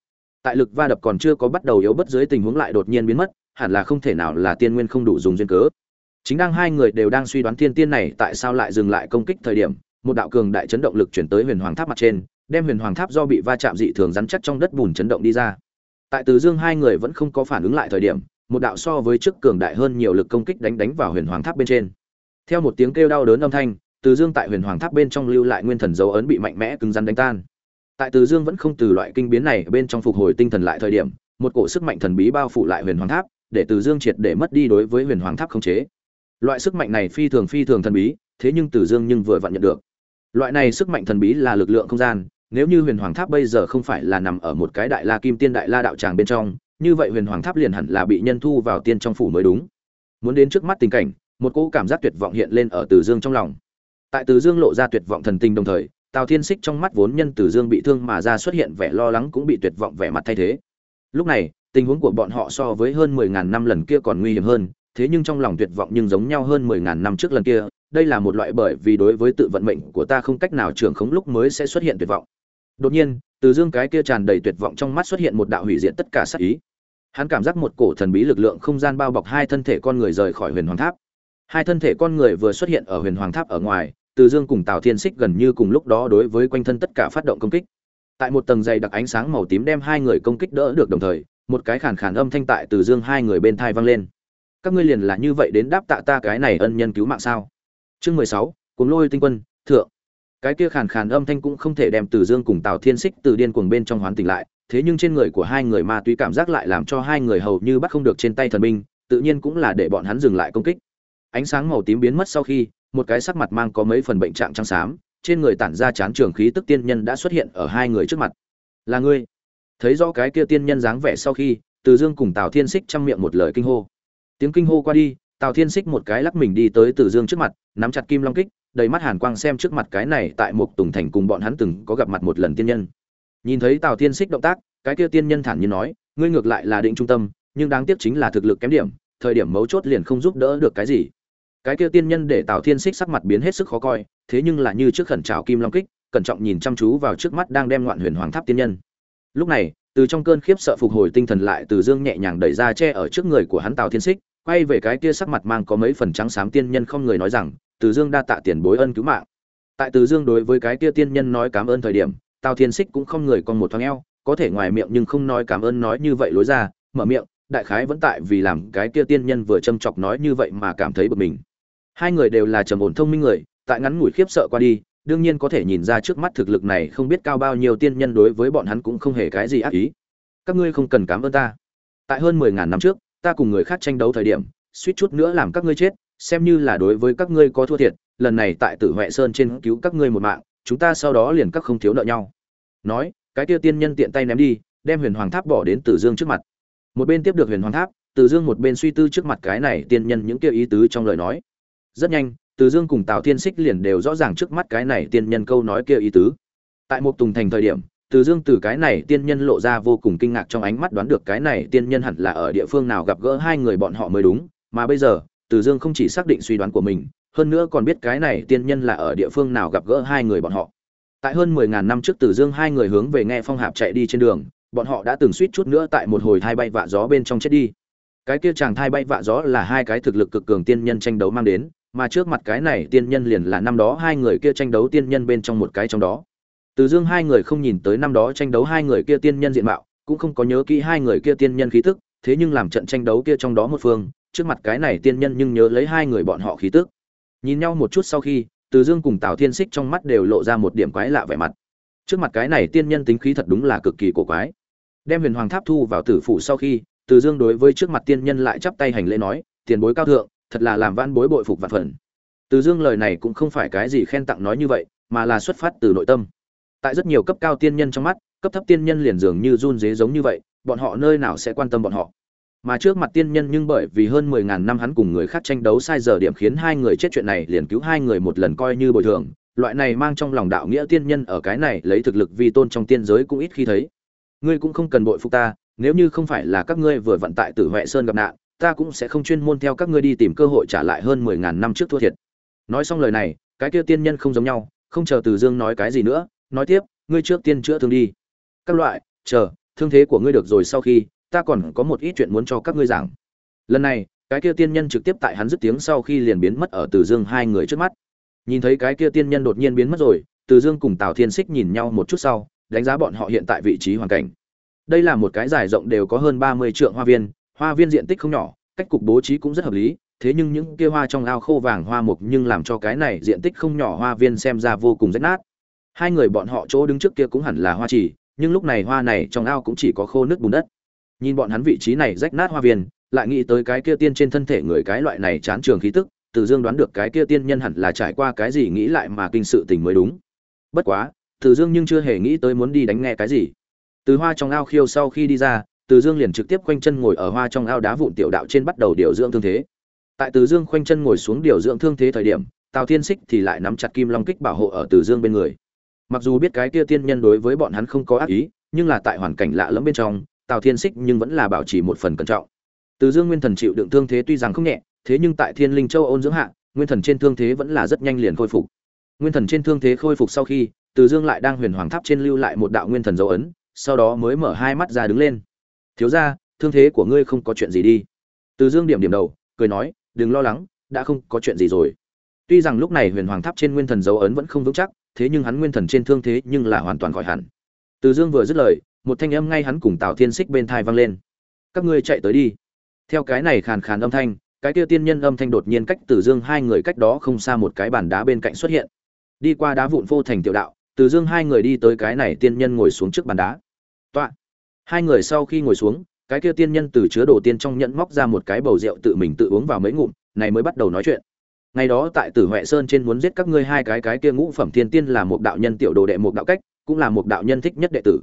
Tại lực va đập còn chưa có bắt đầu yếu bất dưới tình huống lại đột nhiên biến mất, hẳn là không thể nào là tiên nguyên không đủ dùng duyên cớ. Chính đang hai người đều đang suy đoán thiên tiên này tại sao lại dừng lại công kích thời điểm, một đạo cường đại chấn động lực chuyển tới huyền hoàng tháp mặt trên, đem huyền hoàng tháp do bị va chạm dị thường rắn chắc trong đất bùn chấn động đi ra. Tại từ dương hai người vẫn không có phản ứng lại thời điểm, một đạo so với trước cường đại hơn nhiều lực công kích đánh đánh vào huyền hoàng tháp bên trên. Theo một tiếng kêu đau đớn âm thanh từ dương tại huyền hoàng tháp bên trong lưu lại nguyên thần dấu ấn bị mạnh mẽ cứng rắn đánh tan. Tại từ dương vẫn không từ loại kinh biến này bên trong phục hồi tinh thần lại thời điểm, một cổ sức mạnh thần bí bao phủ lại huyền hoàng tháp, để từ dương triệt để mất đi đối với huyền hoàng tháp khống chế. Loại sức mạnh này phi thường phi thường thần bí, thế nhưng từ dương nhưng vừa vặn nhận được. Loại này sức mạnh thần bí là lực lượng không gian, nếu như huyền hoàng tháp bây giờ không phải là nằm ở một cái đại la kim tiên đại la đạo tràng bên trong, như vậy huyền hoàng tháp liền hẳn là bị nhân thu vào tiên trong phủ mới đúng. Muốn đến trước mắt tình cảnh, một cỗ cảm giác tuyệt vọng hiện lên ở từ dương trong lòng tại từ dương lộ ra tuyệt vọng thần tình đồng thời, tào thiên xích trong mắt vốn nhân từ dương bị thương mà ra xuất hiện vẻ lo lắng cũng bị tuyệt vọng vẻ mặt thay thế. Lúc này, tình huống của bọn họ so với hơn mười ngàn năm lần kia còn nguy hiểm hơn, thế nhưng trong lòng tuyệt vọng nhưng giống nhau hơn mười ngàn năm trước lần kia, đây là một loại bởi vì đối với tự vận mệnh của ta không cách nào trưởng khống lúc mới sẽ xuất hiện tuyệt vọng. Đột nhiên, từ dương cái kia tràn đầy tuyệt vọng trong mắt xuất hiện một đạo hủy diệt tất cả sắc ý. Hắn cảm giác một cổ thần bí lực lượng không gian bao bọc hai thân thể con người rời khỏi huyền hoàng tháp. Hai thân thể con người vừa xuất hiện ở huyền hoàng tháp ở ngoài từ dương cùng tào thiên xích gần như cùng lúc đó đối với quanh thân tất cả phát động công kích. Tại một tầng dày đặc ánh sáng màu tím đem hai người công kích đỡ được đồng thời, một cái khàn khàn âm thanh tại từ dương hai người bên thai vang lên. Các ngươi liền là như vậy đến đáp tạ ta cái này ân nhân cứu mạng sao? Chương mười sáu, cuồng lôi tinh quân, thượng. Cái kia khàn khàn âm thanh cũng không thể đem từ dương cùng tào thiên xích từ điên cuồng bên trong hoán tỉnh lại, thế nhưng trên người của hai người ma túy cảm giác lại làm cho hai người hầu như bắt không được trên tay thần binh, tự nhiên cũng là để bọn hắn dừng lại công kích. Ánh sáng màu tím biến mất sau khi một cái sắc mặt mang có mấy phần bệnh trạng trắng xám, trên người tản ra chán trường khí tức tiên nhân đã xuất hiện ở hai người trước mặt. Là ngươi? Thấy rõ cái kia tiên nhân dáng vẻ sau khi, từ dương cùng tào thiên Sích chăm miệng một lời kinh hô. Tiếng kinh hô qua đi, tào thiên Sích một cái lắc mình đi tới từ dương trước mặt, nắm chặt kim long kích, đầy mắt hàn quang xem trước mặt cái này tại một tùng thành cùng bọn hắn từng có gặp mặt một lần tiên nhân. Nhìn thấy tào thiên Sích động tác, cái kia tiên nhân thản nhiên nói, ngươi ngược lại là định trung tâm, nhưng đáng tiếc chính là thực lực kém điểm, thời điểm mấu chốt liền không giúp đỡ được cái gì cái kia tiên nhân để tào thiên xích sắc mặt biến hết sức khó coi, thế nhưng là như trước khẩn trào kim long kích, cẩn trọng nhìn chăm chú vào trước mắt đang đem ngoạn huyền hoàng tháp tiên nhân. Lúc này, từ trong cơn khiếp sợ phục hồi tinh thần lại từ dương nhẹ nhàng đẩy ra che ở trước người của hắn tào thiên xích quay về cái kia sắc mặt mang có mấy phần trắng xám tiên nhân không người nói rằng, từ dương đa tạ tiền bối ân cứu mạng. Tại từ dương đối với cái kia tiên nhân nói cảm ơn thời điểm, tào thiên xích cũng không người còn một thoáng eo, có thể ngoài miệng nhưng không nói cảm ơn nói như vậy lối ra, mở miệng, đại khái vẫn tại vì làm cái kia tiên nhân vừa châm chọc nói như vậy mà cảm thấy bực mình hai người đều là trầm ổn thông minh người, tại ngắn ngủi khiếp sợ qua đi, đương nhiên có thể nhìn ra trước mắt thực lực này không biết cao bao nhiêu tiên nhân đối với bọn hắn cũng không hề cái gì ác ý. Các ngươi không cần cảm ơn ta. Tại hơn mười ngàn năm trước, ta cùng người khác tranh đấu thời điểm, suýt chút nữa làm các ngươi chết, xem như là đối với các ngươi có thua thiệt, lần này tại tử huệ sơn trên cứu các ngươi một mạng, chúng ta sau đó liền các không thiếu nợ nhau. Nói, cái kia tiên nhân tiện tay ném đi, đem huyền hoàng tháp bỏ đến tử dương trước mặt. Một bên tiếp được huyền hoàng tháp, tử dương một bên suy tư trước mặt cái này tiên nhân những kia ý tứ trong lời nói rất nhanh, Từ dương cùng tào thiên xích liền đều rõ ràng trước mắt cái này tiên nhân câu nói kia ý tứ. Tại một tùng thành thời điểm, Từ dương từ cái này tiên nhân lộ ra vô cùng kinh ngạc trong ánh mắt đoán được cái này tiên nhân hẳn là ở địa phương nào gặp gỡ hai người bọn họ mới đúng, mà bây giờ, Từ dương không chỉ xác định suy đoán của mình, hơn nữa còn biết cái này tiên nhân là ở địa phương nào gặp gỡ hai người bọn họ. Tại hơn mười ngàn năm trước Từ dương hai người hướng về nghe phong hạp chạy đi trên đường, bọn họ đã từng suýt chút nữa tại một hồi thai bay vạ gió bên trong chết đi. Cái kia chàng thai bay vạ gió là hai cái thực lực cực cường tiên nhân tranh đấu mang đến mà trước mặt cái này tiên nhân liền là năm đó hai người kia tranh đấu tiên nhân bên trong một cái trong đó. Từ dương hai người không nhìn tới năm đó tranh đấu hai người kia tiên nhân diện mạo, cũng không có nhớ kỹ hai người kia tiên nhân khí tức, thế nhưng làm trận tranh đấu kia trong đó một phương, trước mặt cái này tiên nhân nhưng nhớ lấy hai người bọn họ khí tức. Nhìn nhau một chút sau khi, từ dương cùng tào thiên xích trong mắt đều lộ ra một điểm quái lạ vẻ mặt. Trước mặt cái này tiên nhân tính khí thật đúng là cực kỳ cổ quái. Đem huyền hoàng tháp thu vào tử phủ sau khi, từ dương đối với trước mặt tiên nhân lại chắp tay hành lễ nói, tiền bối cao thượng thật là làm vãn bối bội phục vạn phần. Từ dương lời này cũng không phải cái gì khen tặng nói như vậy, mà là xuất phát từ nội tâm. Tại rất nhiều cấp cao tiên nhân trong mắt, cấp thấp tiên nhân liền dường như run dế giống như vậy, bọn họ nơi nào sẽ quan tâm bọn họ? Mà trước mặt tiên nhân nhưng bởi vì hơn mười ngàn năm hắn cùng người khác tranh đấu sai giờ điểm khiến hai người chết chuyện này liền cứu hai người một lần coi như bồi thường, loại này mang trong lòng đạo nghĩa tiên nhân ở cái này lấy thực lực vi tôn trong tiên giới cũng ít khi thấy. Ngươi cũng không cần bội phục ta, nếu như không phải là các ngươi vừa vận tại tử huệ sơn gặp nạn ta cũng sẽ không chuyên môn theo các ngươi đi tìm cơ hội trả lại hơn mười ngàn năm trước thua thiệt. Nói xong lời này, cái kia tiên nhân không giống nhau, không chờ từ dương nói cái gì nữa, nói tiếp, ngươi trước tiên chữa thương đi. Các loại, chờ, thương thế của ngươi được rồi sau khi, ta còn có một ít chuyện muốn cho các ngươi giảng. Lần này, cái kia tiên nhân trực tiếp tại hắn dứt tiếng sau khi liền biến mất ở từ dương hai người trước mắt. Nhìn thấy cái kia tiên nhân đột nhiên biến mất rồi, từ dương cùng tào thiên xích nhìn nhau một chút sau, đánh giá bọn họ hiện tại vị trí hoàn cảnh. Đây là một cái giải rộng đều có hơn ba mươi trượng hoa viên hoa viên diện tích không nhỏ cách cục bố trí cũng rất hợp lý thế nhưng những kia hoa trong ao khô vàng hoa mục nhưng làm cho cái này diện tích không nhỏ hoa viên xem ra vô cùng rách nát. Hai người bọn họ chỗ đứng trước kia cũng hẳn là hoa chỉ, nhưng lúc này hoa này trong ao cũng chỉ có khô nước bùn đất. Nhìn bọn hắn vị trí này rách nát hoa viên lại nghĩ tới cái kia tiên trên thân thể người cái loại này chán trường khí tức từ dương đoán được cái kia tiên nhân hẳn là trải qua cái gì nghĩ lại mà kinh sự tình mới đúng. Bất quá từ dương nhưng chưa hề nghĩ tới muốn đi đánh nghe cái gì. Từ hoa trong ao khiêu sau khi đi ra từ dương liền trực tiếp khoanh chân ngồi ở hoa trong ao đá vụn tiểu đạo trên bắt đầu điều dưỡng thương thế. Tại từ dương khoanh chân ngồi xuống điều dưỡng thương thế thời điểm, tào thiên xích thì lại nắm chặt kim long kích bảo hộ ở từ dương bên người. Mặc dù biết cái kia tiên nhân đối với bọn hắn không có ác ý, nhưng là tại hoàn cảnh lạ lẫm bên trong, tào thiên xích nhưng vẫn là bảo trì một phần cẩn trọng. Từ dương nguyên thần chịu đựng thương thế tuy rằng không nhẹ, thế nhưng tại thiên linh châu ôn dưỡng hạ, nguyên thần trên thương thế vẫn là rất nhanh liền khôi phục. Nguyên thần trên thương thế khôi phục sau khi, từ dương lại đang huyền hoàng tháp trên lưu lại một đạo nguyên thần dấu ấn, sau đó mới mở hai mắt ra đứng lên thiếu ra thương thế của ngươi không có chuyện gì đi. Từ dương điểm điểm đầu, cười nói, đừng lo lắng, đã không có chuyện gì rồi. Tuy rằng lúc này huyền hoàng tháp trên nguyên thần dấu ấn vẫn không vững chắc, thế nhưng hắn nguyên thần trên thương thế nhưng là hoàn toàn khỏi hẳn. Từ dương vừa dứt lời, một thanh âm ngay hắn cùng tào thiên xích bên thai vang lên. Các ngươi chạy tới đi. Theo cái này khàn khàn âm thanh, cái kia tiên nhân âm thanh đột nhiên cách từ dương hai người cách đó không xa một cái bàn đá bên cạnh xuất hiện. Đi qua đá vụn vô thành tiểu đạo, từ dương hai người đi tới cái này tiên nhân ngồi xuống trước bàn đá. Tọa hai người sau khi ngồi xuống, cái kia tiên nhân từ chứa đồ tiên trong nhẫn móc ra một cái bầu rượu tự mình tự uống vào mấy ngụm, này mới bắt đầu nói chuyện. Ngày đó tại tử huệ sơn trên muốn giết các ngươi hai cái cái kia ngũ phẩm thiên tiên là một đạo nhân tiểu đồ đệ, một đạo cách, cũng là một đạo nhân thích nhất đệ tử.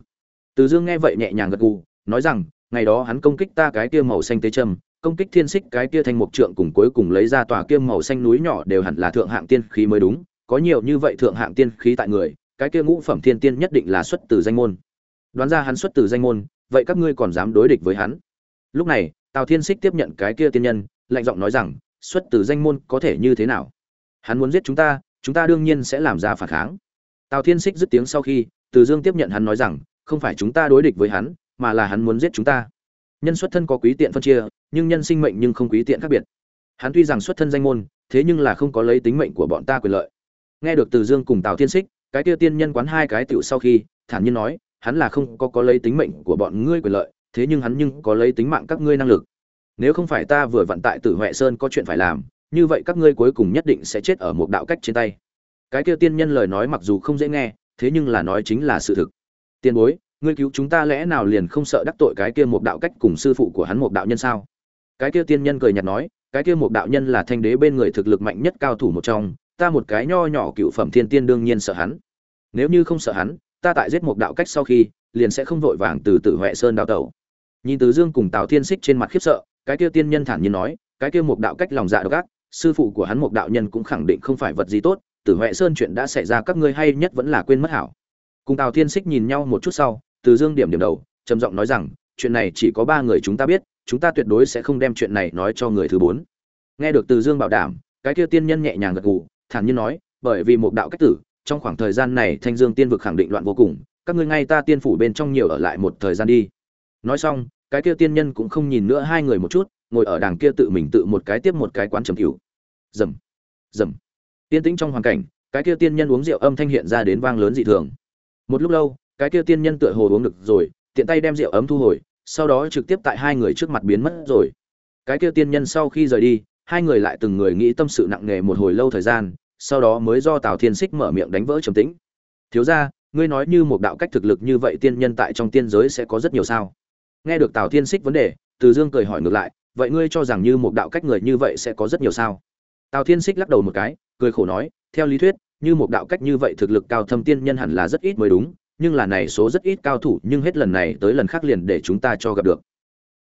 Từ dương nghe vậy nhẹ nhàng gật gù, nói rằng, ngày đó hắn công kích ta cái kia màu xanh tế trâm, công kích thiên xích cái kia thanh mục trượng cùng cuối cùng lấy ra tòa kia màu xanh núi nhỏ đều hẳn là thượng hạng tiên khí mới đúng, có nhiều như vậy thượng hạng tiên khí tại người, cái kia ngũ phẩm thiên tiên nhất định là xuất từ danh môn đoán ra hắn xuất từ danh môn, vậy các ngươi còn dám đối địch với hắn? Lúc này, tào thiên xích tiếp nhận cái kia tiên nhân, lạnh giọng nói rằng, xuất từ danh môn có thể như thế nào? Hắn muốn giết chúng ta chúng ta đương nhiên sẽ làm ra phản kháng. Tào thiên xích dứt tiếng sau khi, từ dương tiếp nhận hắn nói rằng, không phải chúng ta đối địch với hắn, mà là hắn muốn giết chúng ta. Nhân xuất thân có quý tiện phân chia, nhưng nhân sinh mệnh nhưng không quý tiện khác biệt. Hắn tuy rằng xuất thân danh môn, thế nhưng là không có lấy tính mệnh của bọn ta quyền lợi. Nghe được từ dương cùng tào thiên xích cái kia tiên nhân quán hai cái tựu sau khi, thản nhiên nói hắn là không có có lấy tính mệnh của bọn ngươi quyền lợi, thế nhưng hắn nhưng có lấy tính mạng các ngươi năng lực. Nếu không phải ta vừa vận tại tử huệ sơn có chuyện phải làm, như vậy các ngươi cuối cùng nhất định sẽ chết ở một đạo cách trên tay. Cái kia tiên nhân lời nói mặc dù không dễ nghe, thế nhưng là nói chính là sự thực. Tiên bối, ngươi cứu chúng ta lẽ nào liền không sợ đắc tội cái kia một đạo cách cùng sư phụ của hắn một đạo nhân sao? Cái kia tiên nhân cười nhạt nói, cái kia một đạo nhân là thanh đế bên người thực lực mạnh nhất cao thủ một trong, ta một cái nho nhỏ cựu phẩm thiên tiên đương nhiên sợ hắn. Nếu như không sợ hắn ta tại giết một đạo cách sau khi, liền sẽ không vội vàng từ tử huệ sơn đào tẩu. Nhìn từ dương cùng tào thiên xích trên mặt khiếp sợ, cái kia tiên nhân thản nhiên nói, cái kia một đạo cách lòng dạ độc ác, sư phụ của hắn một đạo nhân cũng khẳng định không phải vật gì tốt, tử huệ sơn chuyện đã xảy ra các ngươi hay nhất vẫn là quên mất hảo. Cùng tào thiên xích nhìn nhau một chút sau, từ dương điểm điểm đầu, trầm giọng nói rằng, chuyện này chỉ có ba người chúng ta biết, chúng ta tuyệt đối sẽ không đem chuyện này nói cho người thứ bốn. Nghe được từ dương bảo đảm, cái kia tiên nhân nhẹ nhàng gật gù, thản nhiên nói, bởi vì một đạo cách tử trong khoảng thời gian này thanh dương tiên vực khẳng định loạn vô cùng, các ngươi ngay ta tiên phủ bên trong nhiều ở lại một thời gian đi. Nói xong, cái kia tiên nhân cũng không nhìn nữa hai người một chút, ngồi ở đàng kia tự mình tự một cái tiếp một cái quán trầm cửu. Dầm dầm tiên tĩnh trong hoàn cảnh, cái kia tiên nhân uống rượu âm thanh hiện ra đến vang lớn dị thường. Một lúc lâu, cái kia tiên nhân tựa hồ uống được rồi, tiện tay đem rượu ấm thu hồi, sau đó trực tiếp tại hai người trước mặt biến mất rồi. Cái kia tiên nhân sau khi rời đi, hai người lại từng người nghĩ tâm sự nặng nề một hồi lâu thời gian sau đó mới do tào thiên xích mở miệng đánh vỡ trầm tĩnh. Thiếu ra ngươi nói như một đạo cách thực lực như vậy tiên nhân tại trong tiên giới sẽ có rất nhiều sao? Nghe được tào thiên xích vấn đề, từ dương cười hỏi ngược lại, vậy ngươi cho rằng như một đạo cách người như vậy sẽ có rất nhiều sao? Tào thiên xích lắc đầu một cái, cười khổ nói, theo lý thuyết, như một đạo cách như vậy thực lực cao thâm tiên nhân hẳn là rất ít mới đúng, nhưng là này số rất ít cao thủ, nhưng hết lần này tới lần khác liền để chúng ta cho gặp được.